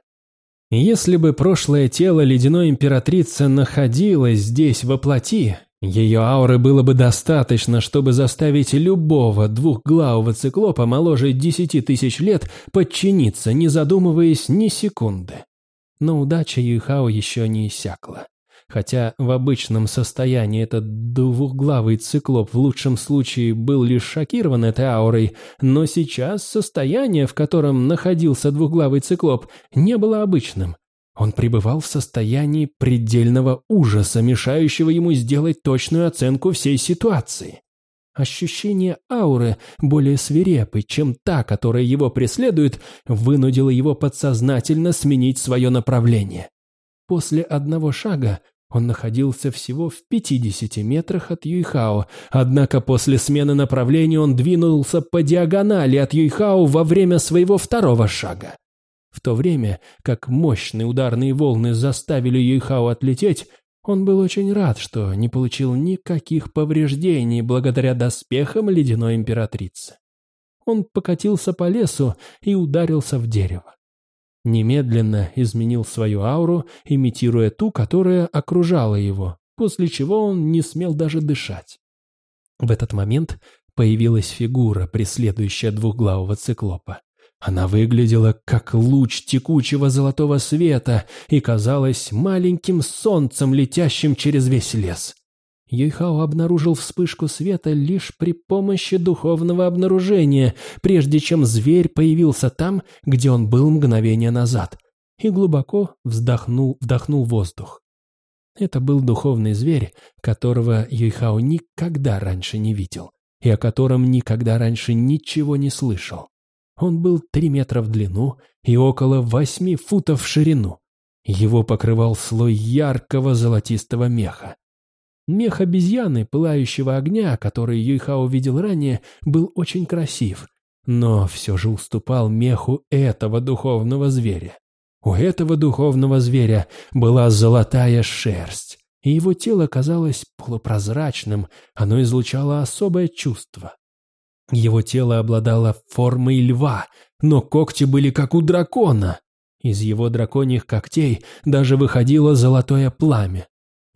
Если бы прошлое тело ледяной императрицы находилось здесь во плоти, ее ауры было бы достаточно, чтобы заставить любого двухглавого циклопа моложе десяти тысяч лет подчиниться, не задумываясь ни секунды. Но удача Юйхао еще не иссякла. Хотя в обычном состоянии этот двухглавый циклоп в лучшем случае был лишь шокирован этой аурой, но сейчас состояние, в котором находился двухглавый циклоп, не было обычным. Он пребывал в состоянии предельного ужаса, мешающего ему сделать точную оценку всей ситуации. Ощущение ауры, более свирепой, чем та, которая его преследует, вынудило его подсознательно сменить свое направление. После одного шага он находился всего в 50 метрах от Юйхао, однако после смены направления он двинулся по диагонали от Юйхао во время своего второго шага. В то время, как мощные ударные волны заставили Юйхао отлететь, он был очень рад, что не получил никаких повреждений благодаря доспехам ледяной императрицы. Он покатился по лесу и ударился в дерево. Немедленно изменил свою ауру, имитируя ту, которая окружала его, после чего он не смел даже дышать. В этот момент появилась фигура, преследующая двухглавого циклопа. Она выглядела как луч текучего золотого света и казалась маленьким солнцем, летящим через весь лес. Юйхао обнаружил вспышку света лишь при помощи духовного обнаружения, прежде чем зверь появился там, где он был мгновение назад, и глубоко вздохнул, вдохнул воздух. Это был духовный зверь, которого Юйхао никогда раньше не видел и о котором никогда раньше ничего не слышал. Он был три метра в длину и около восьми футов в ширину. Его покрывал слой яркого золотистого меха. Мех обезьяны, пылающего огня, который Юйхао видел ранее, был очень красив, но все же уступал меху этого духовного зверя. У этого духовного зверя была золотая шерсть, и его тело казалось полупрозрачным, оно излучало особое чувство. Его тело обладало формой льва, но когти были как у дракона. Из его драконьих когтей даже выходило золотое пламя.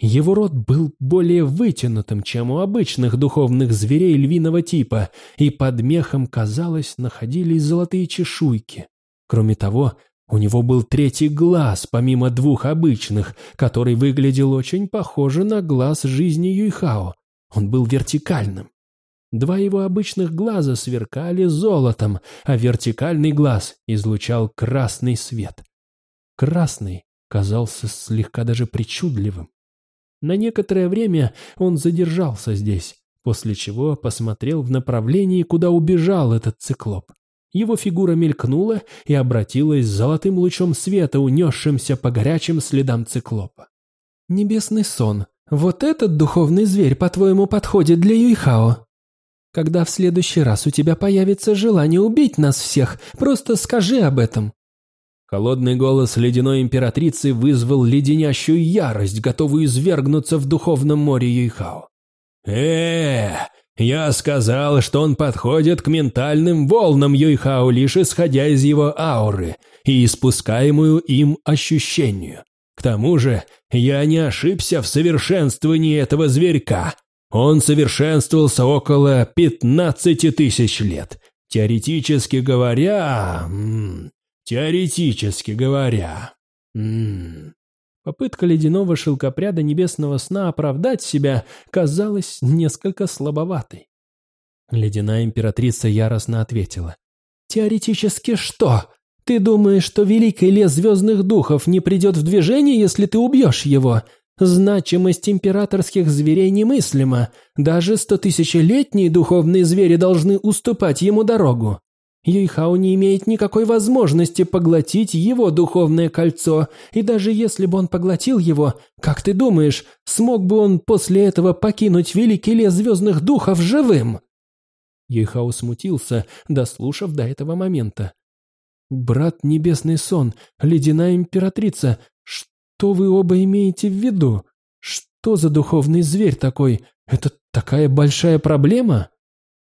Его рот был более вытянутым, чем у обычных духовных зверей львиного типа, и под мехом, казалось, находились золотые чешуйки. Кроме того, у него был третий глаз, помимо двух обычных, который выглядел очень похоже на глаз жизни Юйхао. Он был вертикальным. Два его обычных глаза сверкали золотом, а вертикальный глаз излучал красный свет. Красный казался слегка даже причудливым. На некоторое время он задержался здесь, после чего посмотрел в направлении, куда убежал этот циклоп. Его фигура мелькнула и обратилась золотым лучом света, унесшимся по горячим следам циклопа. «Небесный сон. Вот этот духовный зверь, по-твоему, подходит для Юйхао?» Когда в следующий раз у тебя появится желание убить нас всех, просто скажи об этом». Холодный голос ледяной императрицы вызвал леденящую ярость, готовую извергнуться в духовном море Юйхао. э я сказал, что он подходит к ментальным волнам Юйхао, лишь исходя из его ауры и испускаемую им ощущению. К тому же, я не ошибся в совершенствовании этого зверька. Он совершенствовался около 15 тысяч лет. Теоретически говоря... теоретически говоря... Попытка ледяного шелкопряда небесного сна оправдать себя казалась несколько слабоватой. Ледяная императрица яростно ответила. «Теоретически что? Ты думаешь, что великий лес звездных духов не придет в движение, если ты убьешь его? Значимость императорских зверей немыслима. Даже стотысячелетние духовные звери должны уступать ему дорогу. Юйхао не имеет никакой возможности поглотить его духовное кольцо, и даже если бы он поглотил его, как ты думаешь, смог бы он после этого покинуть великий лес звездных духов живым?» Юйхао смутился, дослушав до этого момента. «Брат Небесный Сон, Ледяная Императрица, что вы оба имеете в виду? Что за духовный зверь такой? Это такая большая проблема?»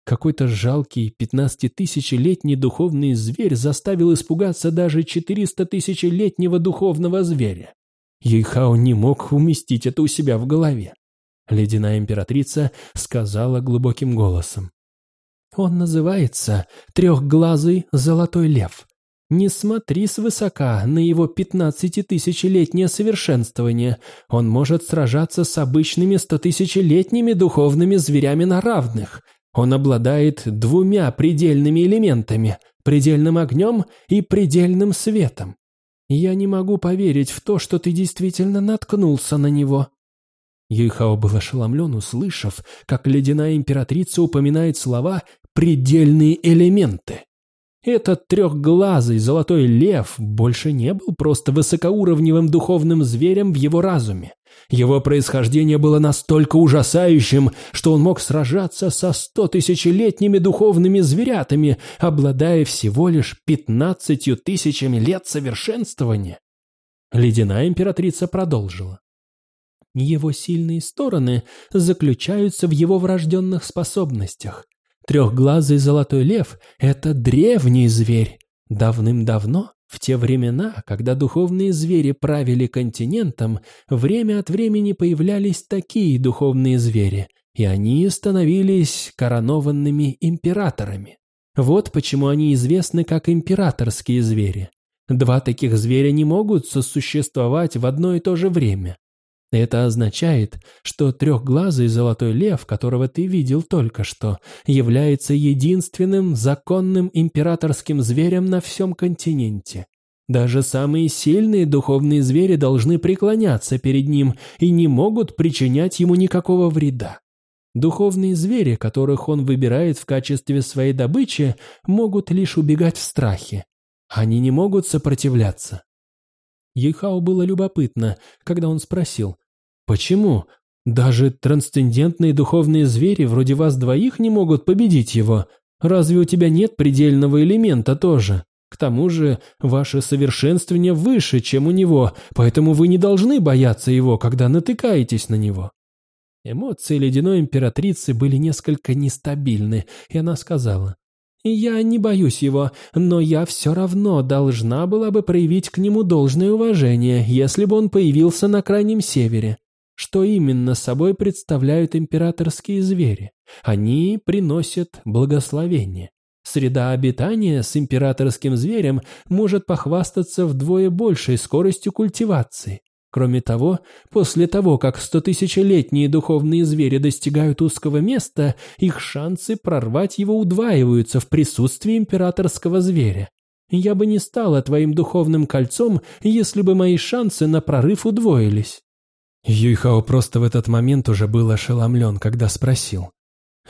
Какой-то жалкий пятнадцатитысячелетний духовный зверь заставил испугаться даже четыреста-тысячелетнего духовного зверя. Ейхао не мог уместить это у себя в голове. Ледяная императрица сказала глубоким голосом. «Он называется Трехглазый Золотой Лев. Не смотри свысока на его пятнадцатитысячелетнее совершенствование. Он может сражаться с обычными стотысячелетними духовными зверями на равных. Он обладает двумя предельными элементами – предельным огнем и предельным светом. Я не могу поверить в то, что ты действительно наткнулся на него». Юйхао был ошеломлен, услышав, как ледяная императрица упоминает слова «предельные элементы». Этот трехглазый золотой лев больше не был просто высокоуровневым духовным зверем в его разуме. Его происхождение было настолько ужасающим, что он мог сражаться со сто тысячелетними духовными зверятами, обладая всего лишь пятнадцатью тысячами лет совершенствования. Ледяная императрица продолжила. Его сильные стороны заключаются в его врожденных способностях. Трехглазый золотой лев – это древний зверь. Давным-давно, в те времена, когда духовные звери правили континентом, время от времени появлялись такие духовные звери, и они становились коронованными императорами. Вот почему они известны как императорские звери. Два таких зверя не могут сосуществовать в одно и то же время. Это означает, что трехглазый золотой лев, которого ты видел только что, является единственным законным императорским зверем на всем континенте. Даже самые сильные духовные звери должны преклоняться перед ним и не могут причинять ему никакого вреда. Духовные звери, которых он выбирает в качестве своей добычи, могут лишь убегать в страхе. Они не могут сопротивляться. Ейхау было любопытно, когда он спросил, «Почему? Даже трансцендентные духовные звери вроде вас двоих не могут победить его? Разве у тебя нет предельного элемента тоже? К тому же, ваше совершенствование выше, чем у него, поэтому вы не должны бояться его, когда натыкаетесь на него». Эмоции ледяной императрицы были несколько нестабильны, и она сказала, «Я не боюсь его, но я все равно должна была бы проявить к нему должное уважение, если бы он появился на Крайнем Севере. Что именно собой представляют императорские звери? Они приносят благословение. Среда обитания с императорским зверем может похвастаться вдвое большей скоростью культивации. Кроме того, после того, как стотысячелетние духовные звери достигают узкого места, их шансы прорвать его удваиваются в присутствии императорского зверя. Я бы не стала твоим духовным кольцом, если бы мои шансы на прорыв удвоились». Юйхао просто в этот момент уже был ошеломлен, когда спросил.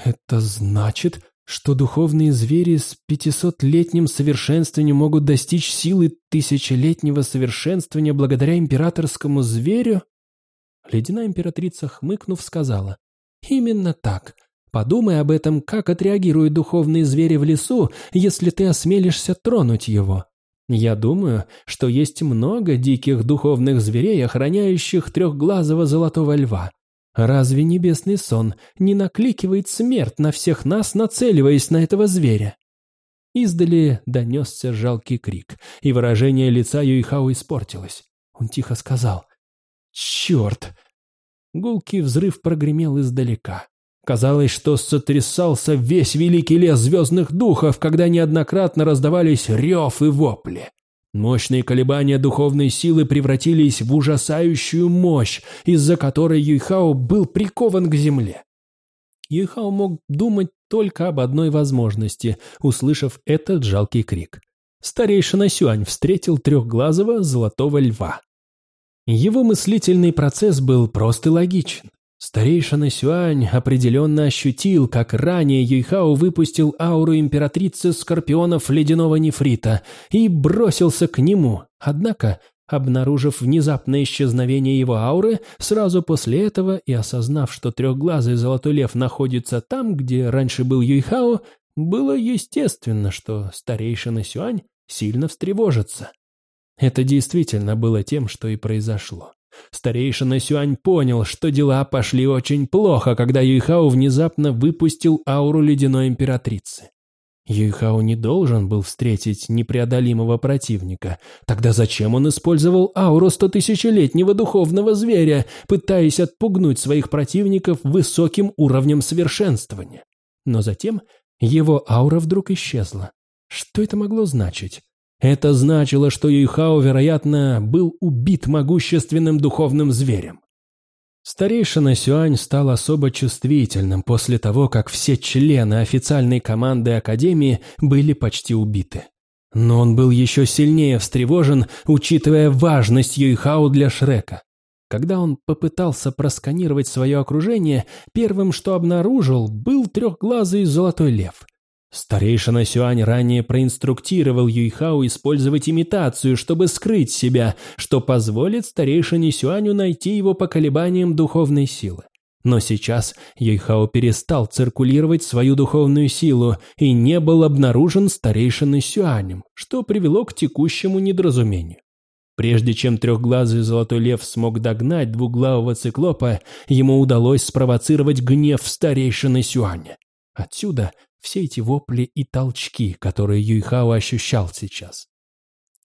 «Это значит, что духовные звери с пятисотлетним совершенствованием могут достичь силы тысячелетнего совершенствования благодаря императорскому зверю? Ледяная императрица, хмыкнув, сказала, «Именно так. Подумай об этом, как отреагируют духовные звери в лесу, если ты осмелишься тронуть его. Я думаю, что есть много диких духовных зверей, охраняющих трехглазого золотого льва. Разве небесный сон не накликивает смерть на всех нас, нацеливаясь на этого зверя? Издали донесся жалкий крик, и выражение лица Юйхао испортилось. Он тихо сказал «Черт!». Гулкий взрыв прогремел издалека. Казалось, что сотрясался весь великий лес звездных духов, когда неоднократно раздавались рев и вопли. Мощные колебания духовной силы превратились в ужасающую мощь, из-за которой Юйхао был прикован к земле. Юйхао мог думать только об одной возможности, услышав этот жалкий крик. Старейшина Сюань встретил трехглазого золотого льва. Его мыслительный процесс был прост и логичен. Старейшина Сюань определенно ощутил, как ранее Юйхао выпустил ауру императрицы скорпионов ледяного нефрита и бросился к нему. Однако, обнаружив внезапное исчезновение его ауры, сразу после этого и осознав, что трехглазый золотой лев находится там, где раньше был Юйхао, было естественно, что старейшина Сюань сильно встревожится. Это действительно было тем, что и произошло. Старейшина Сюань понял, что дела пошли очень плохо, когда Юйхао внезапно выпустил ауру ледяной императрицы. Юйхао не должен был встретить непреодолимого противника. Тогда зачем он использовал ауру стотысячелетнего духовного зверя, пытаясь отпугнуть своих противников высоким уровнем совершенствования? Но затем его аура вдруг исчезла. Что это могло значить? Это значило, что Юйхао, вероятно, был убит могущественным духовным зверем. Старейшина Сюань стал особо чувствительным после того, как все члены официальной команды Академии были почти убиты. Но он был еще сильнее встревожен, учитывая важность Юйхао для Шрека. Когда он попытался просканировать свое окружение, первым, что обнаружил, был трехглазый золотой лев – Старейшина Сюань ранее проинструктировал Юйхао использовать имитацию, чтобы скрыть себя, что позволит старейшине Сюаню найти его по колебаниям духовной силы. Но сейчас Юйхао перестал циркулировать свою духовную силу и не был обнаружен старейшиной Сюанем, что привело к текущему недоразумению. Прежде чем трехглазый золотой лев смог догнать двуглавого циклопа, ему удалось спровоцировать гнев старейшины Сюаня. Отсюда все эти вопли и толчки, которые Юйхао ощущал сейчас.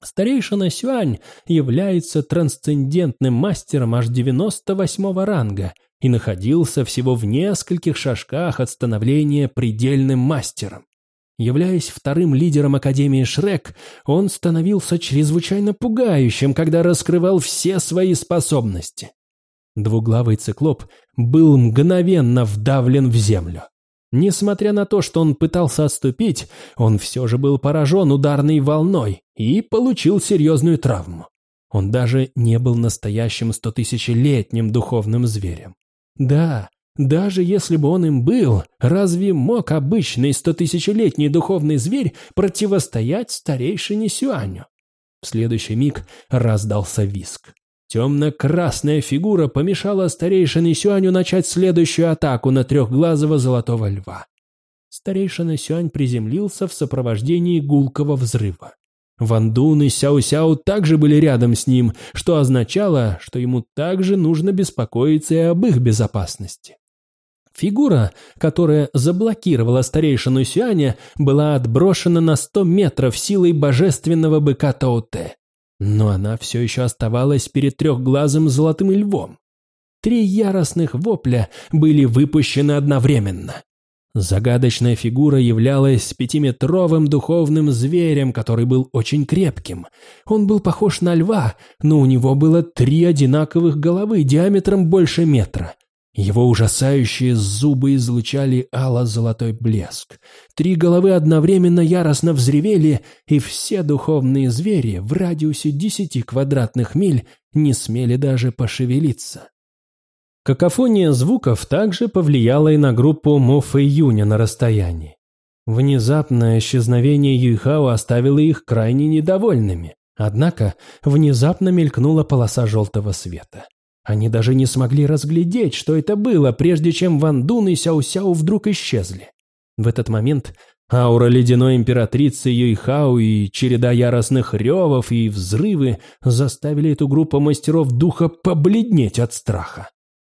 Старейшина Сюань является трансцендентным мастером аж 98 ранга и находился всего в нескольких шажках от становления предельным мастером. Являясь вторым лидером Академии Шрек, он становился чрезвычайно пугающим, когда раскрывал все свои способности. Двуглавый циклоп был мгновенно вдавлен в землю. Несмотря на то, что он пытался отступить, он все же был поражен ударной волной и получил серьезную травму. Он даже не был настоящим стотысячелетним духовным зверем. Да, даже если бы он им был, разве мог обычный стотысячелетний духовный зверь противостоять старейшине Сюаню? В следующий миг раздался виск. Темно-красная фигура помешала старейшине Сюаню начать следующую атаку на трехглазого золотого льва. Старейшина Сюань приземлился в сопровождении гулкого взрыва. Ван Дун и Сяо-Сяо также были рядом с ним, что означало, что ему также нужно беспокоиться и об их безопасности. Фигура, которая заблокировала старейшину Сюаня, была отброшена на сто метров силой божественного быка Таоте. Но она все еще оставалась перед трехглазым золотым львом. Три яростных вопля были выпущены одновременно. Загадочная фигура являлась пятиметровым духовным зверем, который был очень крепким. Он был похож на льва, но у него было три одинаковых головы диаметром больше метра. Его ужасающие зубы излучали ало-золотой блеск. Три головы одновременно яростно взревели, и все духовные звери в радиусе десяти квадратных миль не смели даже пошевелиться. Какофония звуков также повлияла и на группу Моффа и Юня на расстоянии. Внезапное исчезновение Юйхао оставило их крайне недовольными. Однако внезапно мелькнула полоса желтого света. Они даже не смогли разглядеть, что это было, прежде чем Ван Дун и Сяо-Сяо вдруг исчезли. В этот момент аура ледяной императрицы Юйхао и череда яростных ревов и взрывы заставили эту группу мастеров духа побледнеть от страха.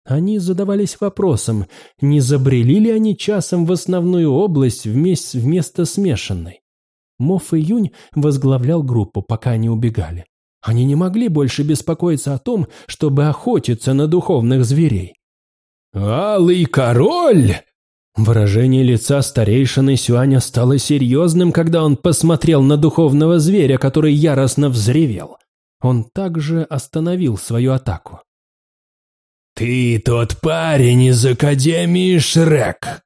Они задавались вопросом, не забрели ли они часом в основную область вместо смешанной. Моф и Юнь возглавлял группу, пока они убегали. Они не могли больше беспокоиться о том, чтобы охотиться на духовных зверей. «Алый король!» Выражение лица старейшины Сюаня стало серьезным, когда он посмотрел на духовного зверя, который яростно взревел. Он также остановил свою атаку. «Ты тот парень из Академии Шрек!»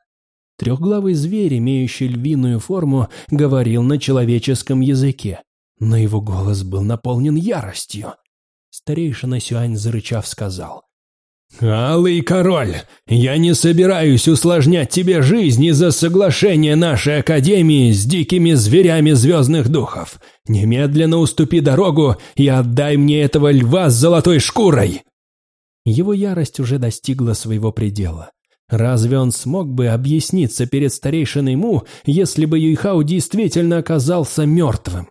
Трехглавый зверь, имеющий львиную форму, говорил на человеческом языке но его голос был наполнен яростью. Старейшина Сюань, зарычав, сказал. «Алый король, я не собираюсь усложнять тебе жизнь из-за соглашения нашей Академии с дикими зверями звездных духов. Немедленно уступи дорогу и отдай мне этого льва с золотой шкурой!» Его ярость уже достигла своего предела. Разве он смог бы объясниться перед старейшиной Му, если бы Юйхао действительно оказался мертвым?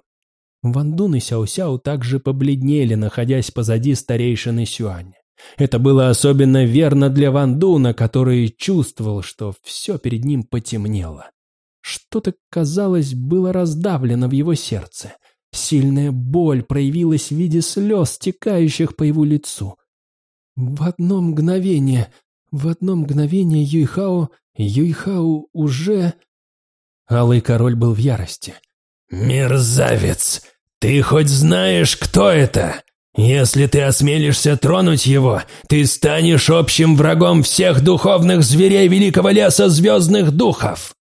Ван Дун и Сяо Сяо также побледнели, находясь позади старейшины Сюаня. Это было особенно верно для Ван Дуна, который чувствовал, что все перед ним потемнело. Что-то, казалось, было раздавлено в его сердце. Сильная боль проявилась в виде слез, стекающих по его лицу. В одно мгновение, в одно мгновение Юйхао, Юйхао уже... Алый король был в ярости. «Мерзавец! Ты хоть знаешь, кто это? Если ты осмелишься тронуть его, ты станешь общим врагом всех духовных зверей Великого Леса Звездных Духов!»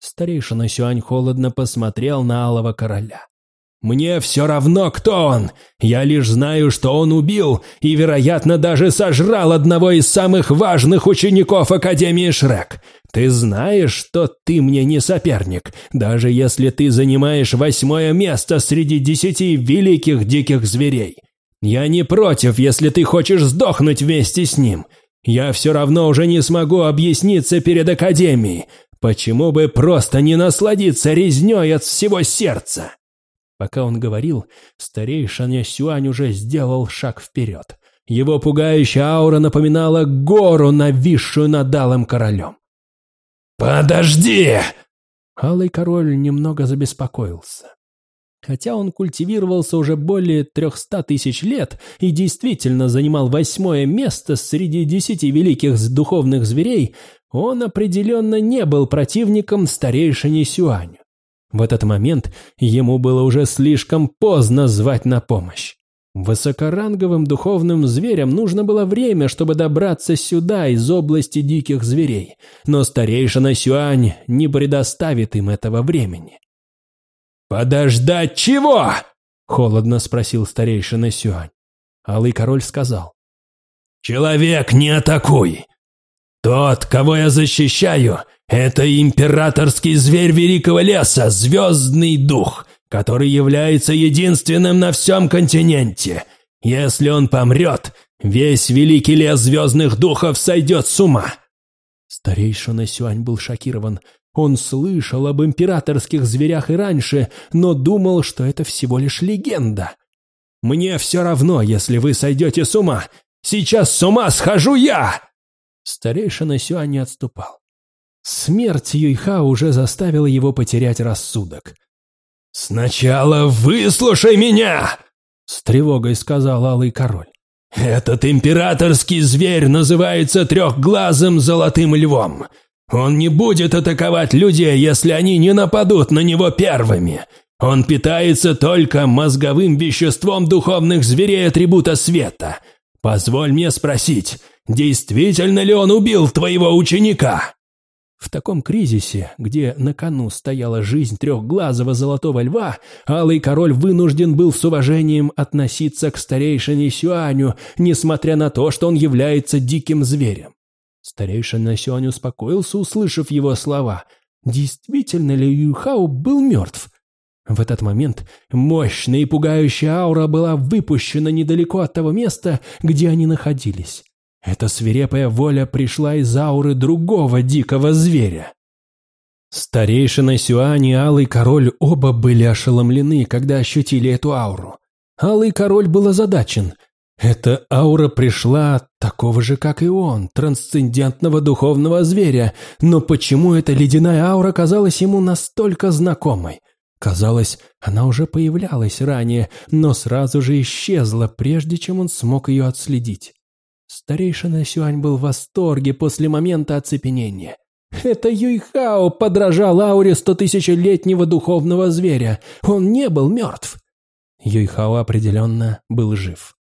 Старейшина Сюань холодно посмотрел на Алого Короля. «Мне все равно, кто он. Я лишь знаю, что он убил и, вероятно, даже сожрал одного из самых важных учеников Академии Шрек. Ты знаешь, что ты мне не соперник, даже если ты занимаешь восьмое место среди десяти великих диких зверей. Я не против, если ты хочешь сдохнуть вместе с ним. Я все равно уже не смогу объясниться перед Академией. Почему бы просто не насладиться резней от всего сердца?» Пока он говорил, старейшина Сюань уже сделал шаг вперед. Его пугающая аура напоминала гору, нависшую над алым королем. «Подожди!» Алый король немного забеспокоился. Хотя он культивировался уже более трехста тысяч лет и действительно занимал восьмое место среди десяти великих духовных зверей, он определенно не был противником старейшине Сюаню. В этот момент ему было уже слишком поздно звать на помощь. Высокоранговым духовным зверям нужно было время, чтобы добраться сюда из области диких зверей, но старейшина Сюань не предоставит им этого времени. «Подождать чего?» – холодно спросил старейшина Сюань. Алый король сказал. «Человек, не атакуй! Тот, кого я защищаю, это императорский зверь Великого Леса, Звездный Дух, который является единственным на всем континенте. Если он помрет, весь великий лес звездных духов сойдет с ума». Старейшина Сюань был шокирован. Он слышал об императорских зверях и раньше, но думал, что это всего лишь легенда. «Мне все равно, если вы сойдете с ума. Сейчас с ума схожу я!» Старейшина Сюань не отступал. Смерть Юйха уже заставила его потерять рассудок. «Сначала выслушай меня!» — с тревогой сказал Алый Король. «Этот императорский зверь называется трехглазым золотым львом. Он не будет атаковать людей, если они не нападут на него первыми. Он питается только мозговым веществом духовных зверей атрибута света. Позволь мне спросить, действительно ли он убил твоего ученика?» В таком кризисе, где на кону стояла жизнь трехглазого золотого льва, Алый Король вынужден был с уважением относиться к старейшине Сюаню, несмотря на то, что он является диким зверем. Старейшина Сюань успокоился, услышав его слова. Действительно ли Юхао был мертв? В этот момент мощная и пугающая аура была выпущена недалеко от того места, где они находились. Эта свирепая воля пришла из ауры другого дикого зверя. Старейшина Сюань и Алый Король оба были ошеломлены, когда ощутили эту ауру. Алый Король был озадачен. Эта аура пришла такого же, как и он, трансцендентного духовного зверя, но почему эта ледяная аура казалась ему настолько знакомой? Казалось, она уже появлялась ранее, но сразу же исчезла, прежде чем он смог ее отследить. Старейшина Сюань был в восторге после момента оцепенения. Это Юйхао подражал ауре стотысячелетнего духовного зверя. Он не был мертв. Юйхао определенно был жив.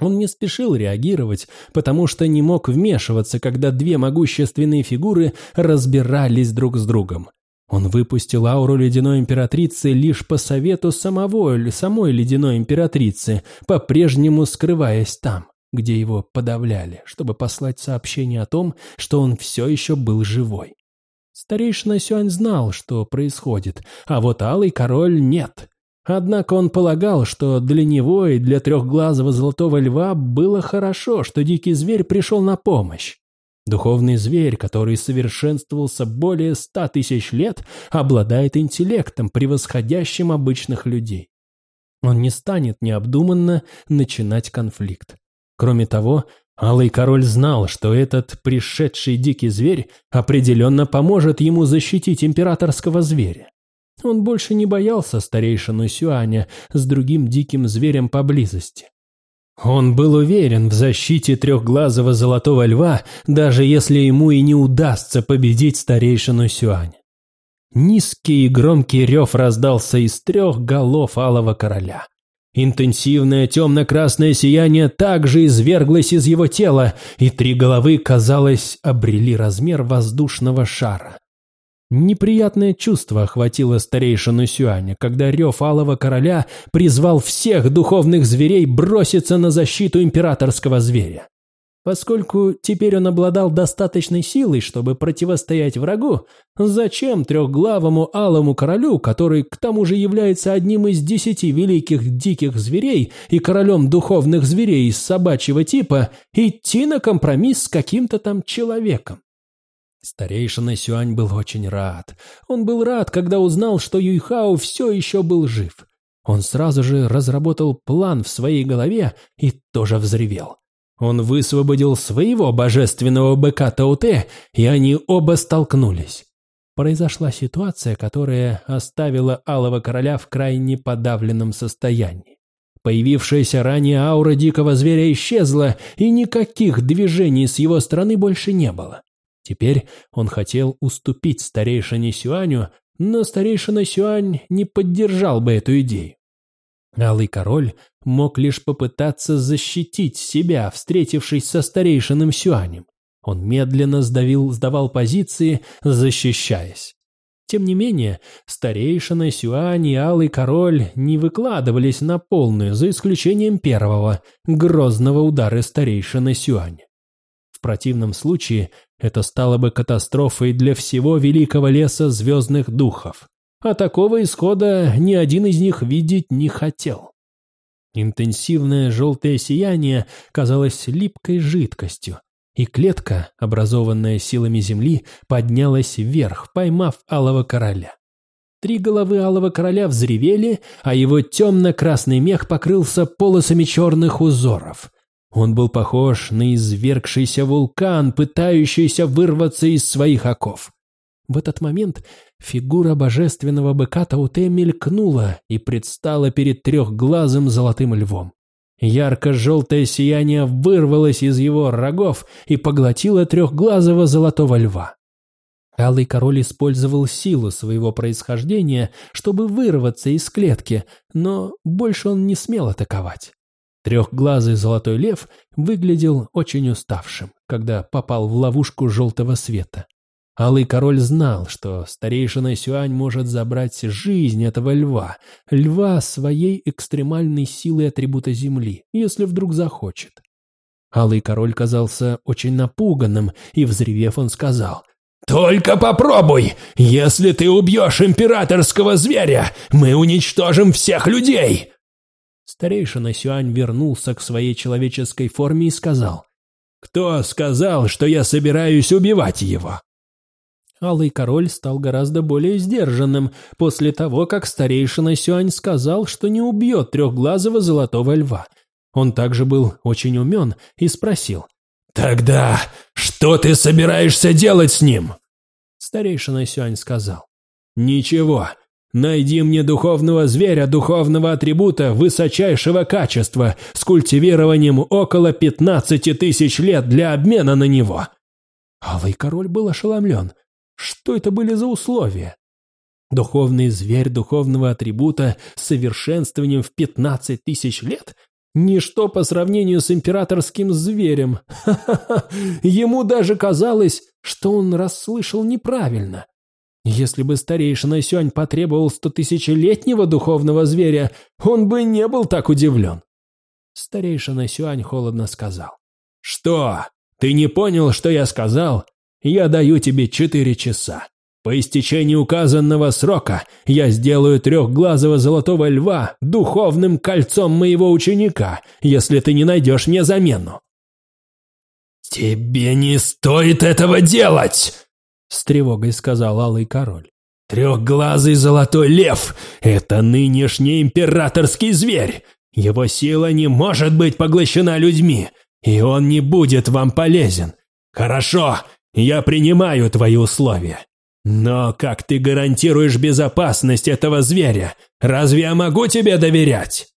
Он не спешил реагировать, потому что не мог вмешиваться, когда две могущественные фигуры разбирались друг с другом. Он выпустил ауру ледяной императрицы лишь по совету самого, самой ледяной императрицы, по-прежнему скрываясь там где его подавляли, чтобы послать сообщение о том, что он все еще был живой. Старейшина Сюань знал, что происходит, а вот Алый Король нет. Однако он полагал, что для него и для трехглазого золотого льва было хорошо, что дикий зверь пришел на помощь. Духовный зверь, который совершенствовался более ста тысяч лет, обладает интеллектом, превосходящим обычных людей. Он не станет необдуманно начинать конфликт. Кроме того, Алый Король знал, что этот пришедший дикий зверь определенно поможет ему защитить императорского зверя. Он больше не боялся старейшину Сюаня с другим диким зверем поблизости. Он был уверен в защите трехглазого золотого льва, даже если ему и не удастся победить старейшину Сюаня. Низкий и громкий рев раздался из трех голов алого короля. Интенсивное темно-красное сияние также изверглось из его тела, и три головы, казалось, обрели размер воздушного шара. Неприятное чувство охватило старейшину Сюаня, когда рев Алого Короля призвал всех духовных зверей броситься на защиту императорского зверя. Поскольку теперь он обладал достаточной силой, чтобы противостоять врагу, зачем трехглавому алому королю, который к тому же является одним из десяти великих диких зверей и королем духовных зверей из собачьего типа, идти на компромисс с каким-то там человеком? Старейшина Сюань был очень рад. Он был рад, когда узнал, что Юйхао все еще был жив. Он сразу же разработал план в своей голове и тоже взревел. Он высвободил своего божественного быка Тауте, и они оба столкнулись. Произошла ситуация, которая оставила Алого Короля в крайне подавленном состоянии. Появившаяся ранее аура дикого зверя исчезла, и никаких движений с его стороны больше не было. Теперь он хотел уступить старейшине Сюаню, но старейшина Сюань не поддержал бы эту идею. Алый король мог лишь попытаться защитить себя, встретившись со старейшином Сюанем. Он медленно сдавил, сдавал позиции, защищаясь. Тем не менее, старейшина Сюань и Алый Король не выкладывались на полную, за исключением первого, грозного удара старейшины Сюань. В противном случае это стало бы катастрофой для всего великого леса звездных духов а такого исхода ни один из них видеть не хотел. Интенсивное желтое сияние казалось липкой жидкостью, и клетка, образованная силами Земли, поднялась вверх, поймав Алого Короля. Три головы Алого Короля взревели, а его темно-красный мех покрылся полосами черных узоров. Он был похож на извергшийся вулкан, пытающийся вырваться из своих оков. В этот момент фигура божественного быка Тауте мелькнула и предстала перед трехглазым золотым львом. Ярко-желтое сияние вырвалось из его рогов и поглотило трехглазого золотого льва. Алый король использовал силу своего происхождения, чтобы вырваться из клетки, но больше он не смел атаковать. Трехглазый золотой лев выглядел очень уставшим, когда попал в ловушку желтого света. Алый король знал, что старейшина Сюань может забрать жизнь этого льва, льва своей экстремальной силой атрибута земли, если вдруг захочет. Алый король казался очень напуганным, и, взревев, он сказал, «Только попробуй! Если ты убьешь императорского зверя, мы уничтожим всех людей!» Старейшина Сюань вернулся к своей человеческой форме и сказал, «Кто сказал, что я собираюсь убивать его?» Алый король стал гораздо более сдержанным после того, как старейшина Сюань сказал, что не убьет трехглазого золотого льва. Он также был очень умен и спросил. «Тогда что ты собираешься делать с ним?» Старейшина Сюань сказал. «Ничего. Найди мне духовного зверя духовного атрибута высочайшего качества с культивированием около пятнадцати тысяч лет для обмена на него». Алый король был ошеломлен. Что это были за условия? Духовный зверь духовного атрибута с совершенствованием в 15 тысяч лет? Ничто по сравнению с императорским зверем. Ха-ха-ха. Ему даже казалось, что он расслышал неправильно. Если бы старейшина Сюань потребовал стотысячелетнего духовного зверя, он бы не был так удивлен. Старейшина Сюань холодно сказал. «Что? Ты не понял, что я сказал? Я даю тебе четыре часа. По истечении указанного срока я сделаю трехглазого золотого льва духовным кольцом моего ученика, если ты не найдешь мне замену». «Тебе не стоит этого делать!» — с тревогой сказал Алый Король. Трехглазый золотой лев – это нынешний императорский зверь. Его сила не может быть поглощена людьми, и он не будет вам полезен. Хорошо, я принимаю твои условия. Но как ты гарантируешь безопасность этого зверя? Разве я могу тебе доверять?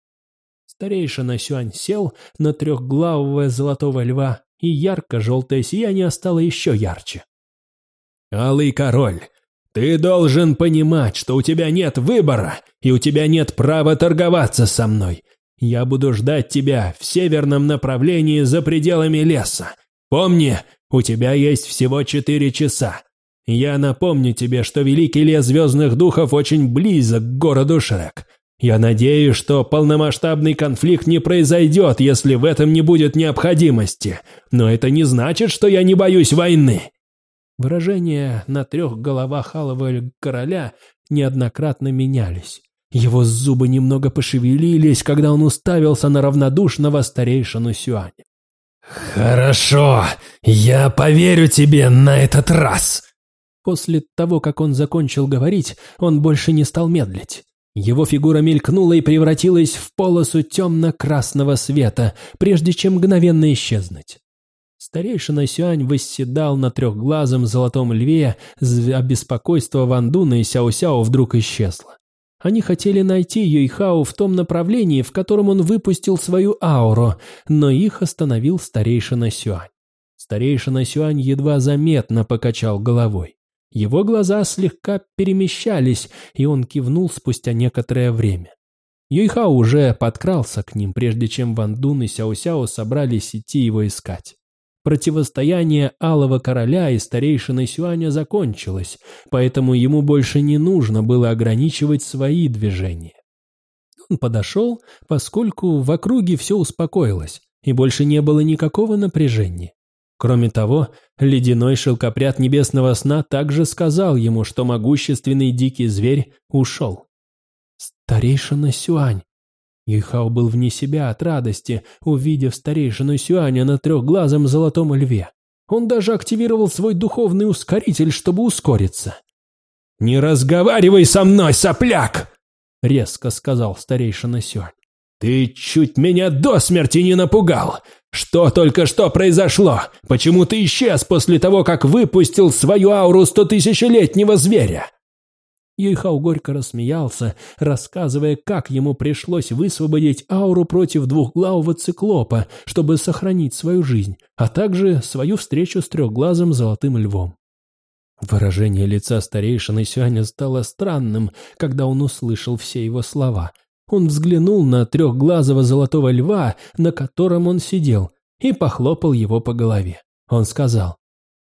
Старейшина Сюань сел на трехглавого золотого льва, и ярко-желтое сияние стало еще ярче. «Алый король, ты должен понимать, что у тебя нет выбора, и у тебя нет права торговаться со мной. Я буду ждать тебя в северном направлении за пределами леса. Помни, у тебя есть всего четыре часа. Я напомню тебе, что Великий Лес Звездных Духов очень близок к городу Шрек. Я надеюсь, что полномасштабный конфликт не произойдет, если в этом не будет необходимости. Но это не значит, что я не боюсь войны. Выражения на трех головах алого короля неоднократно менялись. Его зубы немного пошевелились, когда он уставился на равнодушного старейшину Сюаня. «Хорошо, я поверю тебе на этот раз!» После того, как он закончил говорить, он больше не стал медлить. Его фигура мелькнула и превратилась в полосу темно-красного света, прежде чем мгновенно исчезнуть. Старейшина Сюань восседал на трехглазом золотом льве, а беспокойство Вандуна и Сяо-Сяо вдруг исчезло. Они хотели найти Юйхао в том направлении, в котором он выпустил свою ауру, но их остановил старейшина Сюань. Старейшина Сюань едва заметно покачал головой. Его глаза слегка перемещались, и он кивнул спустя некоторое время. Юйхао уже подкрался к ним, прежде чем Ван Дун и Сяо собрались идти его искать. Противостояние Алого Короля и старейшины Сюаня закончилось, поэтому ему больше не нужно было ограничивать свои движения. Он подошел, поскольку в округе все успокоилось, и больше не было никакого напряжения. Кроме того, ледяной шелкопряд небесного сна также сказал ему, что могущественный дикий зверь ушел. «Старейшина Сюань, Юйхао был вне себя от радости, увидев старейшину Сюаня на трехглазом золотом льве. Он даже активировал свой духовный ускоритель, чтобы ускориться. «Не разговаривай со мной, сопляк!» — резко сказал старейшина Сюань. «Ты чуть меня до смерти не напугал! Что только что произошло? Почему ты исчез после того, как выпустил свою ауру стотысячелетнего зверя?» Юйхау горько рассмеялся, рассказывая, как ему пришлось высвободить ауру против двухглавого циклопа, чтобы сохранить свою жизнь, а также свою встречу с трехглазым золотым львом. Выражение лица старейшины Сюаня стало странным, когда он услышал все его слова. Он взглянул на трехглазого золотого льва, на котором он сидел, и похлопал его по голове. Он сказал,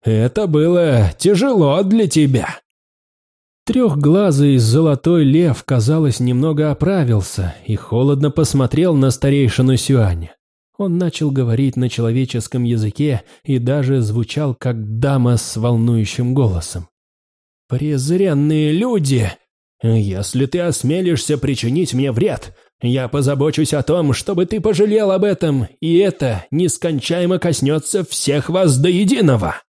«Это было тяжело для тебя». Трехглазый золотой лев, казалось, немного оправился и холодно посмотрел на старейшину Сюаня. Он начал говорить на человеческом языке и даже звучал как дама с волнующим голосом. «Презренные люди! Если ты осмелишься причинить мне вред, я позабочусь о том, чтобы ты пожалел об этом, и это нескончаемо коснется всех вас до единого!»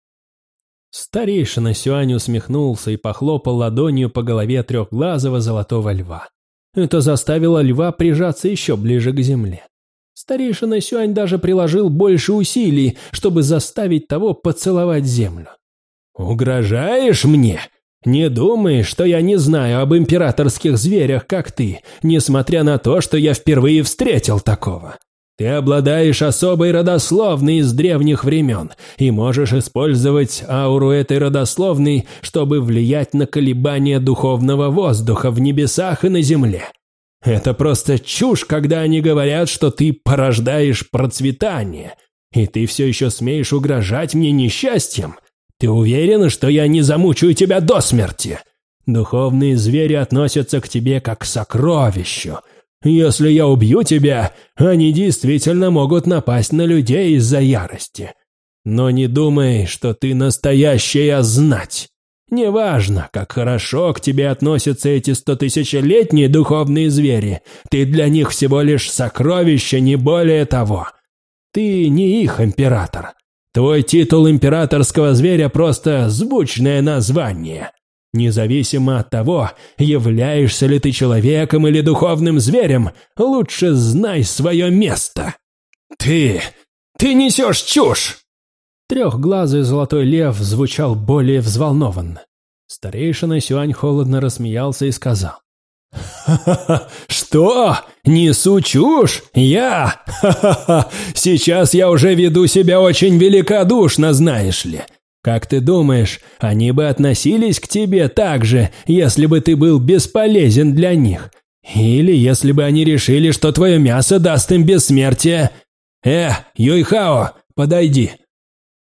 Старейшина Сюань усмехнулся и похлопал ладонью по голове трехглазого золотого льва. Это заставило льва прижаться еще ближе к земле. Старейшина Сюань даже приложил больше усилий, чтобы заставить того поцеловать землю. «Угрожаешь мне? Не думай, что я не знаю об императорских зверях, как ты, несмотря на то, что я впервые встретил такого. Ты обладаешь особой родословной из древних времен и можешь использовать ауру этой родословной, чтобы влиять на колебания духовного воздуха в небесах и на земле. Это просто чушь, когда они говорят, что ты порождаешь процветание, и ты все еще смеешь угрожать мне несчастьем. Ты уверен, что я не замучаю тебя до смерти? Духовные звери относятся к тебе как к сокровищу – если я убью тебя, они действительно могут напасть на людей из-за ярости. Но не думай, что ты настоящая знать. Неважно, как хорошо к тебе относятся эти стотысячелетние духовные звери, ты для них всего лишь сокровище, не более того. Ты не их император. Твой титул императорского зверя просто звучное название. Независимо от того, являешься ли ты человеком или духовным зверем, лучше знай свое место. Ты... ты несешь чушь!» Трехглазый золотой лев звучал более взволнованно. Старейшина Сюань холодно рассмеялся и сказал. «Ха-ха-ха! Что? Несу чушь? Я? Ха-ха-ха! Сейчас я уже веду себя очень великодушно, знаешь ли. Как ты думаешь, они бы относились к тебе так же, если бы ты был бесполезен для них? Или если бы они решили, что твое мясо даст им бессмертие? Э, Юйхао, подойди!»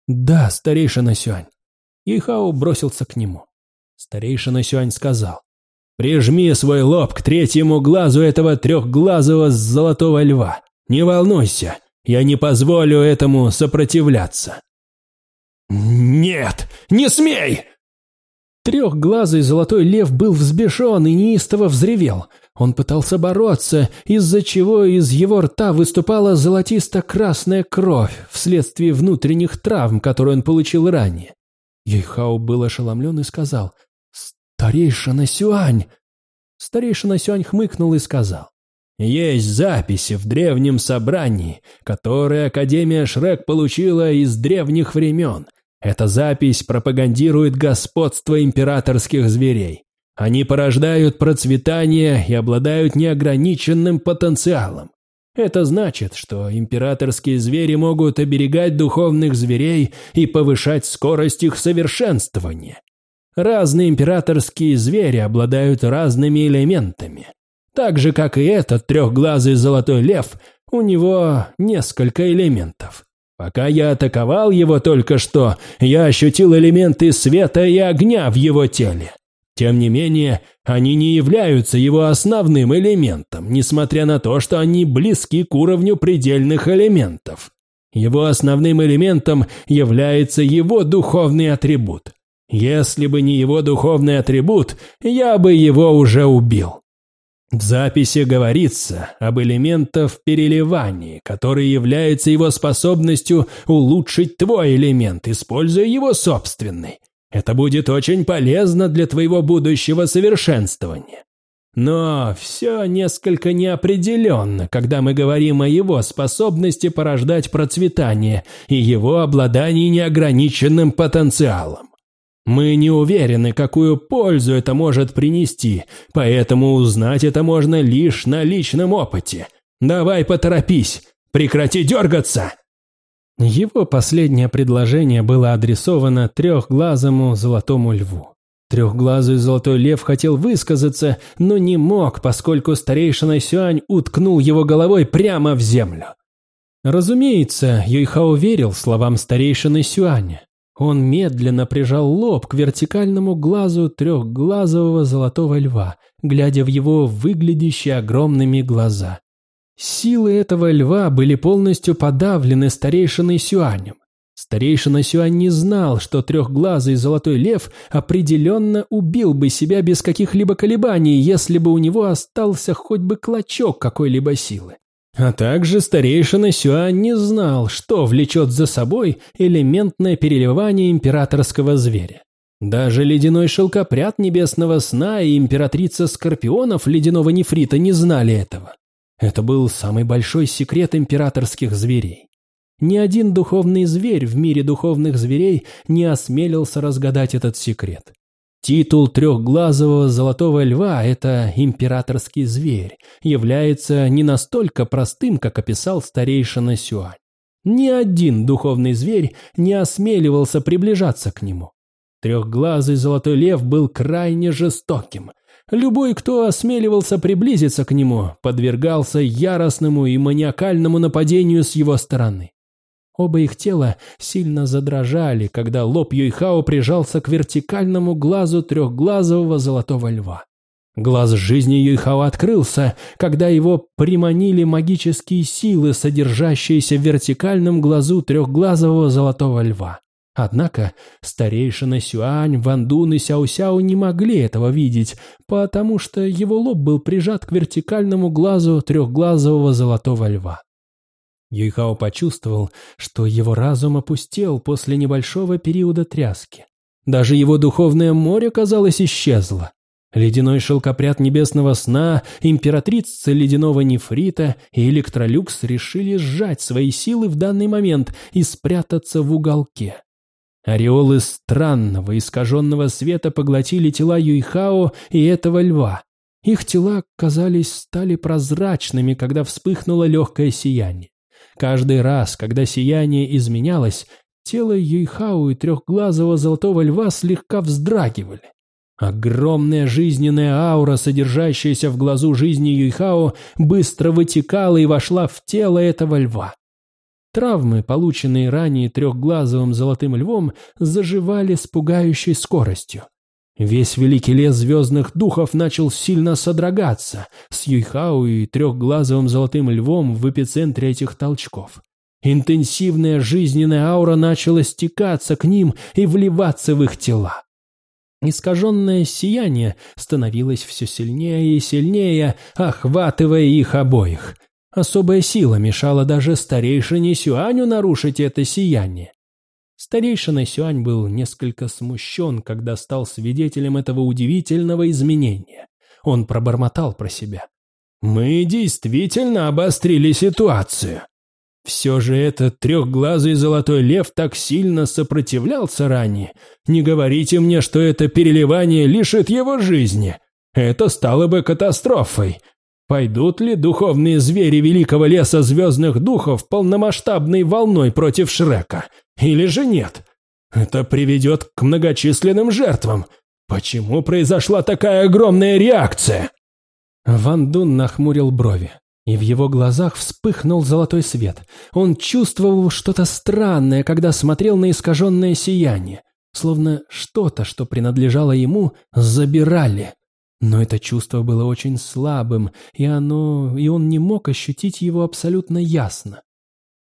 «Да, старейшина Сюань». Юйхао бросился к нему. Старейшина Сюань сказал. «Прижми свой лоб к третьему глазу этого трехглазого золотого льва. Не волнуйся, я не позволю этому сопротивляться». «Нет, не смей!» Трехглазый золотой лев был взбешен и неистово взревел. Он пытался бороться, из-за чего из его рта выступала золотисто-красная кровь вследствие внутренних травм, которые он получил ранее. Ейхау был ошеломлен и сказал «Старейшина Сюань!» Старейшина Сюань хмыкнул и сказал есть записи в древнем собрании, которые Академия Шрек получила из древних времен. Эта запись пропагандирует господство императорских зверей. Они порождают процветание и обладают неограниченным потенциалом. Это значит, что императорские звери могут оберегать духовных зверей и повышать скорость их совершенствования. Разные императорские звери обладают разными элементами. Так же, как и этот трехглазый золотой лев, у него несколько элементов. Пока я атаковал его только что, я ощутил элементы света и огня в его теле. Тем не менее, они не являются его основным элементом, несмотря на то, что они близки к уровню предельных элементов. Его основным элементом является его духовный атрибут. Если бы не его духовный атрибут, я бы его уже убил. В записи говорится об элементах переливания, который является его способностью улучшить твой элемент, используя его собственный. Это будет очень полезно для твоего будущего совершенствования. Но все несколько неопределенно, когда мы говорим о его способности порождать процветание и его обладании неограниченным потенциалом. Мы не уверены, какую пользу это может принести, поэтому узнать это можно лишь на личном опыте. Давай поторопись, прекрати дергаться!» Его последнее предложение было адресовано трехглазому золотому льву. Трехглазый золотой лев хотел высказаться, но не мог, поскольку старейшина Сюань уткнул его головой прямо в землю. Разумеется, Юйхао верил словам старейшины Сюаня. Он медленно прижал лоб к вертикальному глазу трехглазового золотого льва, глядя в его выглядящие огромными глаза. Силы этого льва были полностью подавлены старейшиной Сюанем. Старейшина Сюань не знал, что трехглазый золотой лев определенно убил бы себя без каких-либо колебаний, если бы у него остался хоть бы клочок какой-либо силы. А также старейшина Сюань не знал, что влечет за собой элементное переливание императорского зверя. Даже ледяной шелкопряд небесного сна и императрица скорпионов ледяного нефрита не знали этого. Это был самый большой секрет императорских зверей. Ни один духовный зверь в мире духовных зверей не осмелился разгадать этот секрет. Титул трехглазого золотого льва – это императорский зверь, является не настолько простым, как описал старейшина Сюань. Ни один духовный зверь не осмеливался приближаться к нему. Трехглазый золотой лев был крайне жестоким. Любой, кто осмеливался приблизиться к нему, подвергался яростному и маниакальному нападению с его стороны. Оба их тела сильно задрожали, когда лоб Юйхао прижался к вертикальному глазу трехглазового золотого льва. Глаз жизни Юйхао открылся, когда его приманили магические силы, содержащиеся в вертикальном глазу трехглазового золотого льва. Однако старейшина Сюань, Вандун и Сяо-Сяо не могли этого видеть, потому что его лоб был прижат к вертикальному глазу трехглазового золотого льва. Юйхао почувствовал, что его разум опустел после небольшого периода тряски. Даже его духовное море, казалось, исчезло. Ледяной шелкопряд небесного сна, императрица ледяного нефрита и электролюкс решили сжать свои силы в данный момент и спрятаться в уголке. Ореолы странного, искаженного света поглотили тела Юйхао и этого льва. Их тела, казались, стали прозрачными, когда вспыхнуло легкое сияние. Каждый раз, когда сияние изменялось, тело Юйхао и трехглазого золотого льва слегка вздрагивали. Огромная жизненная аура, содержащаяся в глазу жизни Юйхао, быстро вытекала и вошла в тело этого льва. Травмы, полученные ранее трехглазовым золотым львом, заживали с пугающей скоростью. Весь великий лес звездных духов начал сильно содрогаться с Юйхао и трехглазовым золотым львом в эпицентре этих толчков. Интенсивная жизненная аура начала стекаться к ним и вливаться в их тела. Искаженное сияние становилось все сильнее и сильнее, охватывая их обоих. Особая сила мешала даже старейшине Сюаню нарушить это сияние. Старейшина Сюань был несколько смущен, когда стал свидетелем этого удивительного изменения. Он пробормотал про себя. «Мы действительно обострили ситуацию. Все же этот трехглазый золотой лев так сильно сопротивлялся ранее. Не говорите мне, что это переливание лишит его жизни. Это стало бы катастрофой. Пойдут ли духовные звери великого леса звездных духов полномасштабной волной против Шрека? Или же нет? Это приведет к многочисленным жертвам. Почему произошла такая огромная реакция? Ван Дун нахмурил брови. И в его глазах вспыхнул золотой свет. Он чувствовал что-то странное, когда смотрел на искаженное сияние. Словно что-то, что принадлежало ему, забирали. Но это чувство было очень слабым, и оно... и он не мог ощутить его абсолютно ясно.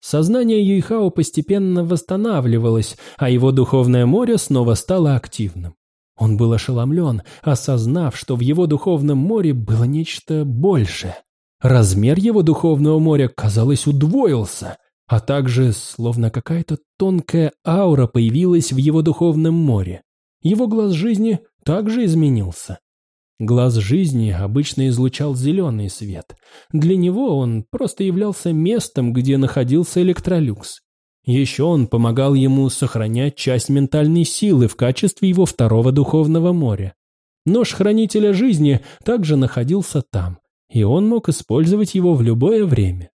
Сознание Юйхао постепенно восстанавливалось, а его духовное море снова стало активным. Он был ошеломлен, осознав, что в его духовном море было нечто большее. Размер его духовного моря, казалось, удвоился, а также, словно какая-то тонкая аура появилась в его духовном море. Его глаз жизни также изменился. Глаз жизни обычно излучал зеленый свет. Для него он просто являлся местом, где находился электролюкс. Еще он помогал ему сохранять часть ментальной силы в качестве его второго духовного моря. Нож Хранителя Жизни также находился там и он мог использовать его в любое время.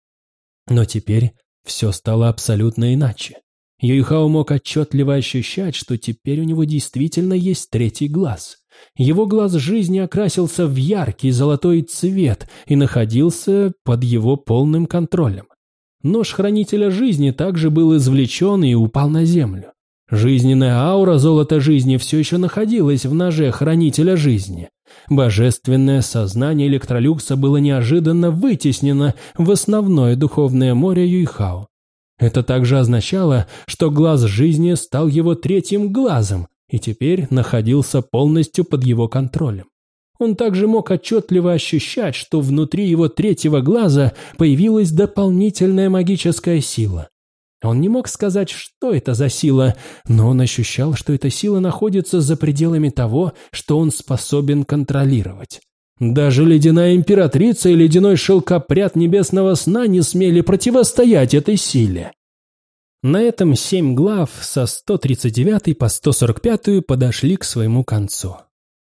Но теперь все стало абсолютно иначе. Юйхао мог отчетливо ощущать, что теперь у него действительно есть третий глаз. Его глаз жизни окрасился в яркий золотой цвет и находился под его полным контролем. Нож Хранителя Жизни также был извлечен и упал на землю. Жизненная аура золота жизни все еще находилась в ноже Хранителя Жизни. Божественное сознание Электролюкса было неожиданно вытеснено в основное духовное море Юйхао. Это также означало, что глаз жизни стал его третьим глазом и теперь находился полностью под его контролем. Он также мог отчетливо ощущать, что внутри его третьего глаза появилась дополнительная магическая сила. Он не мог сказать, что это за сила, но он ощущал, что эта сила находится за пределами того, что он способен контролировать. Даже ледяная императрица и ледяной шелкопряд небесного сна не смели противостоять этой силе. На этом семь глав со 139 по 145 подошли к своему концу.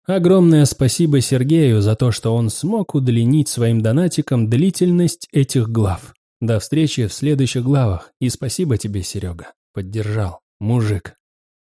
Огромное спасибо Сергею за то, что он смог удлинить своим донатиком длительность этих глав. До встречи в следующих главах, и спасибо тебе, Серега. Поддержал. Мужик.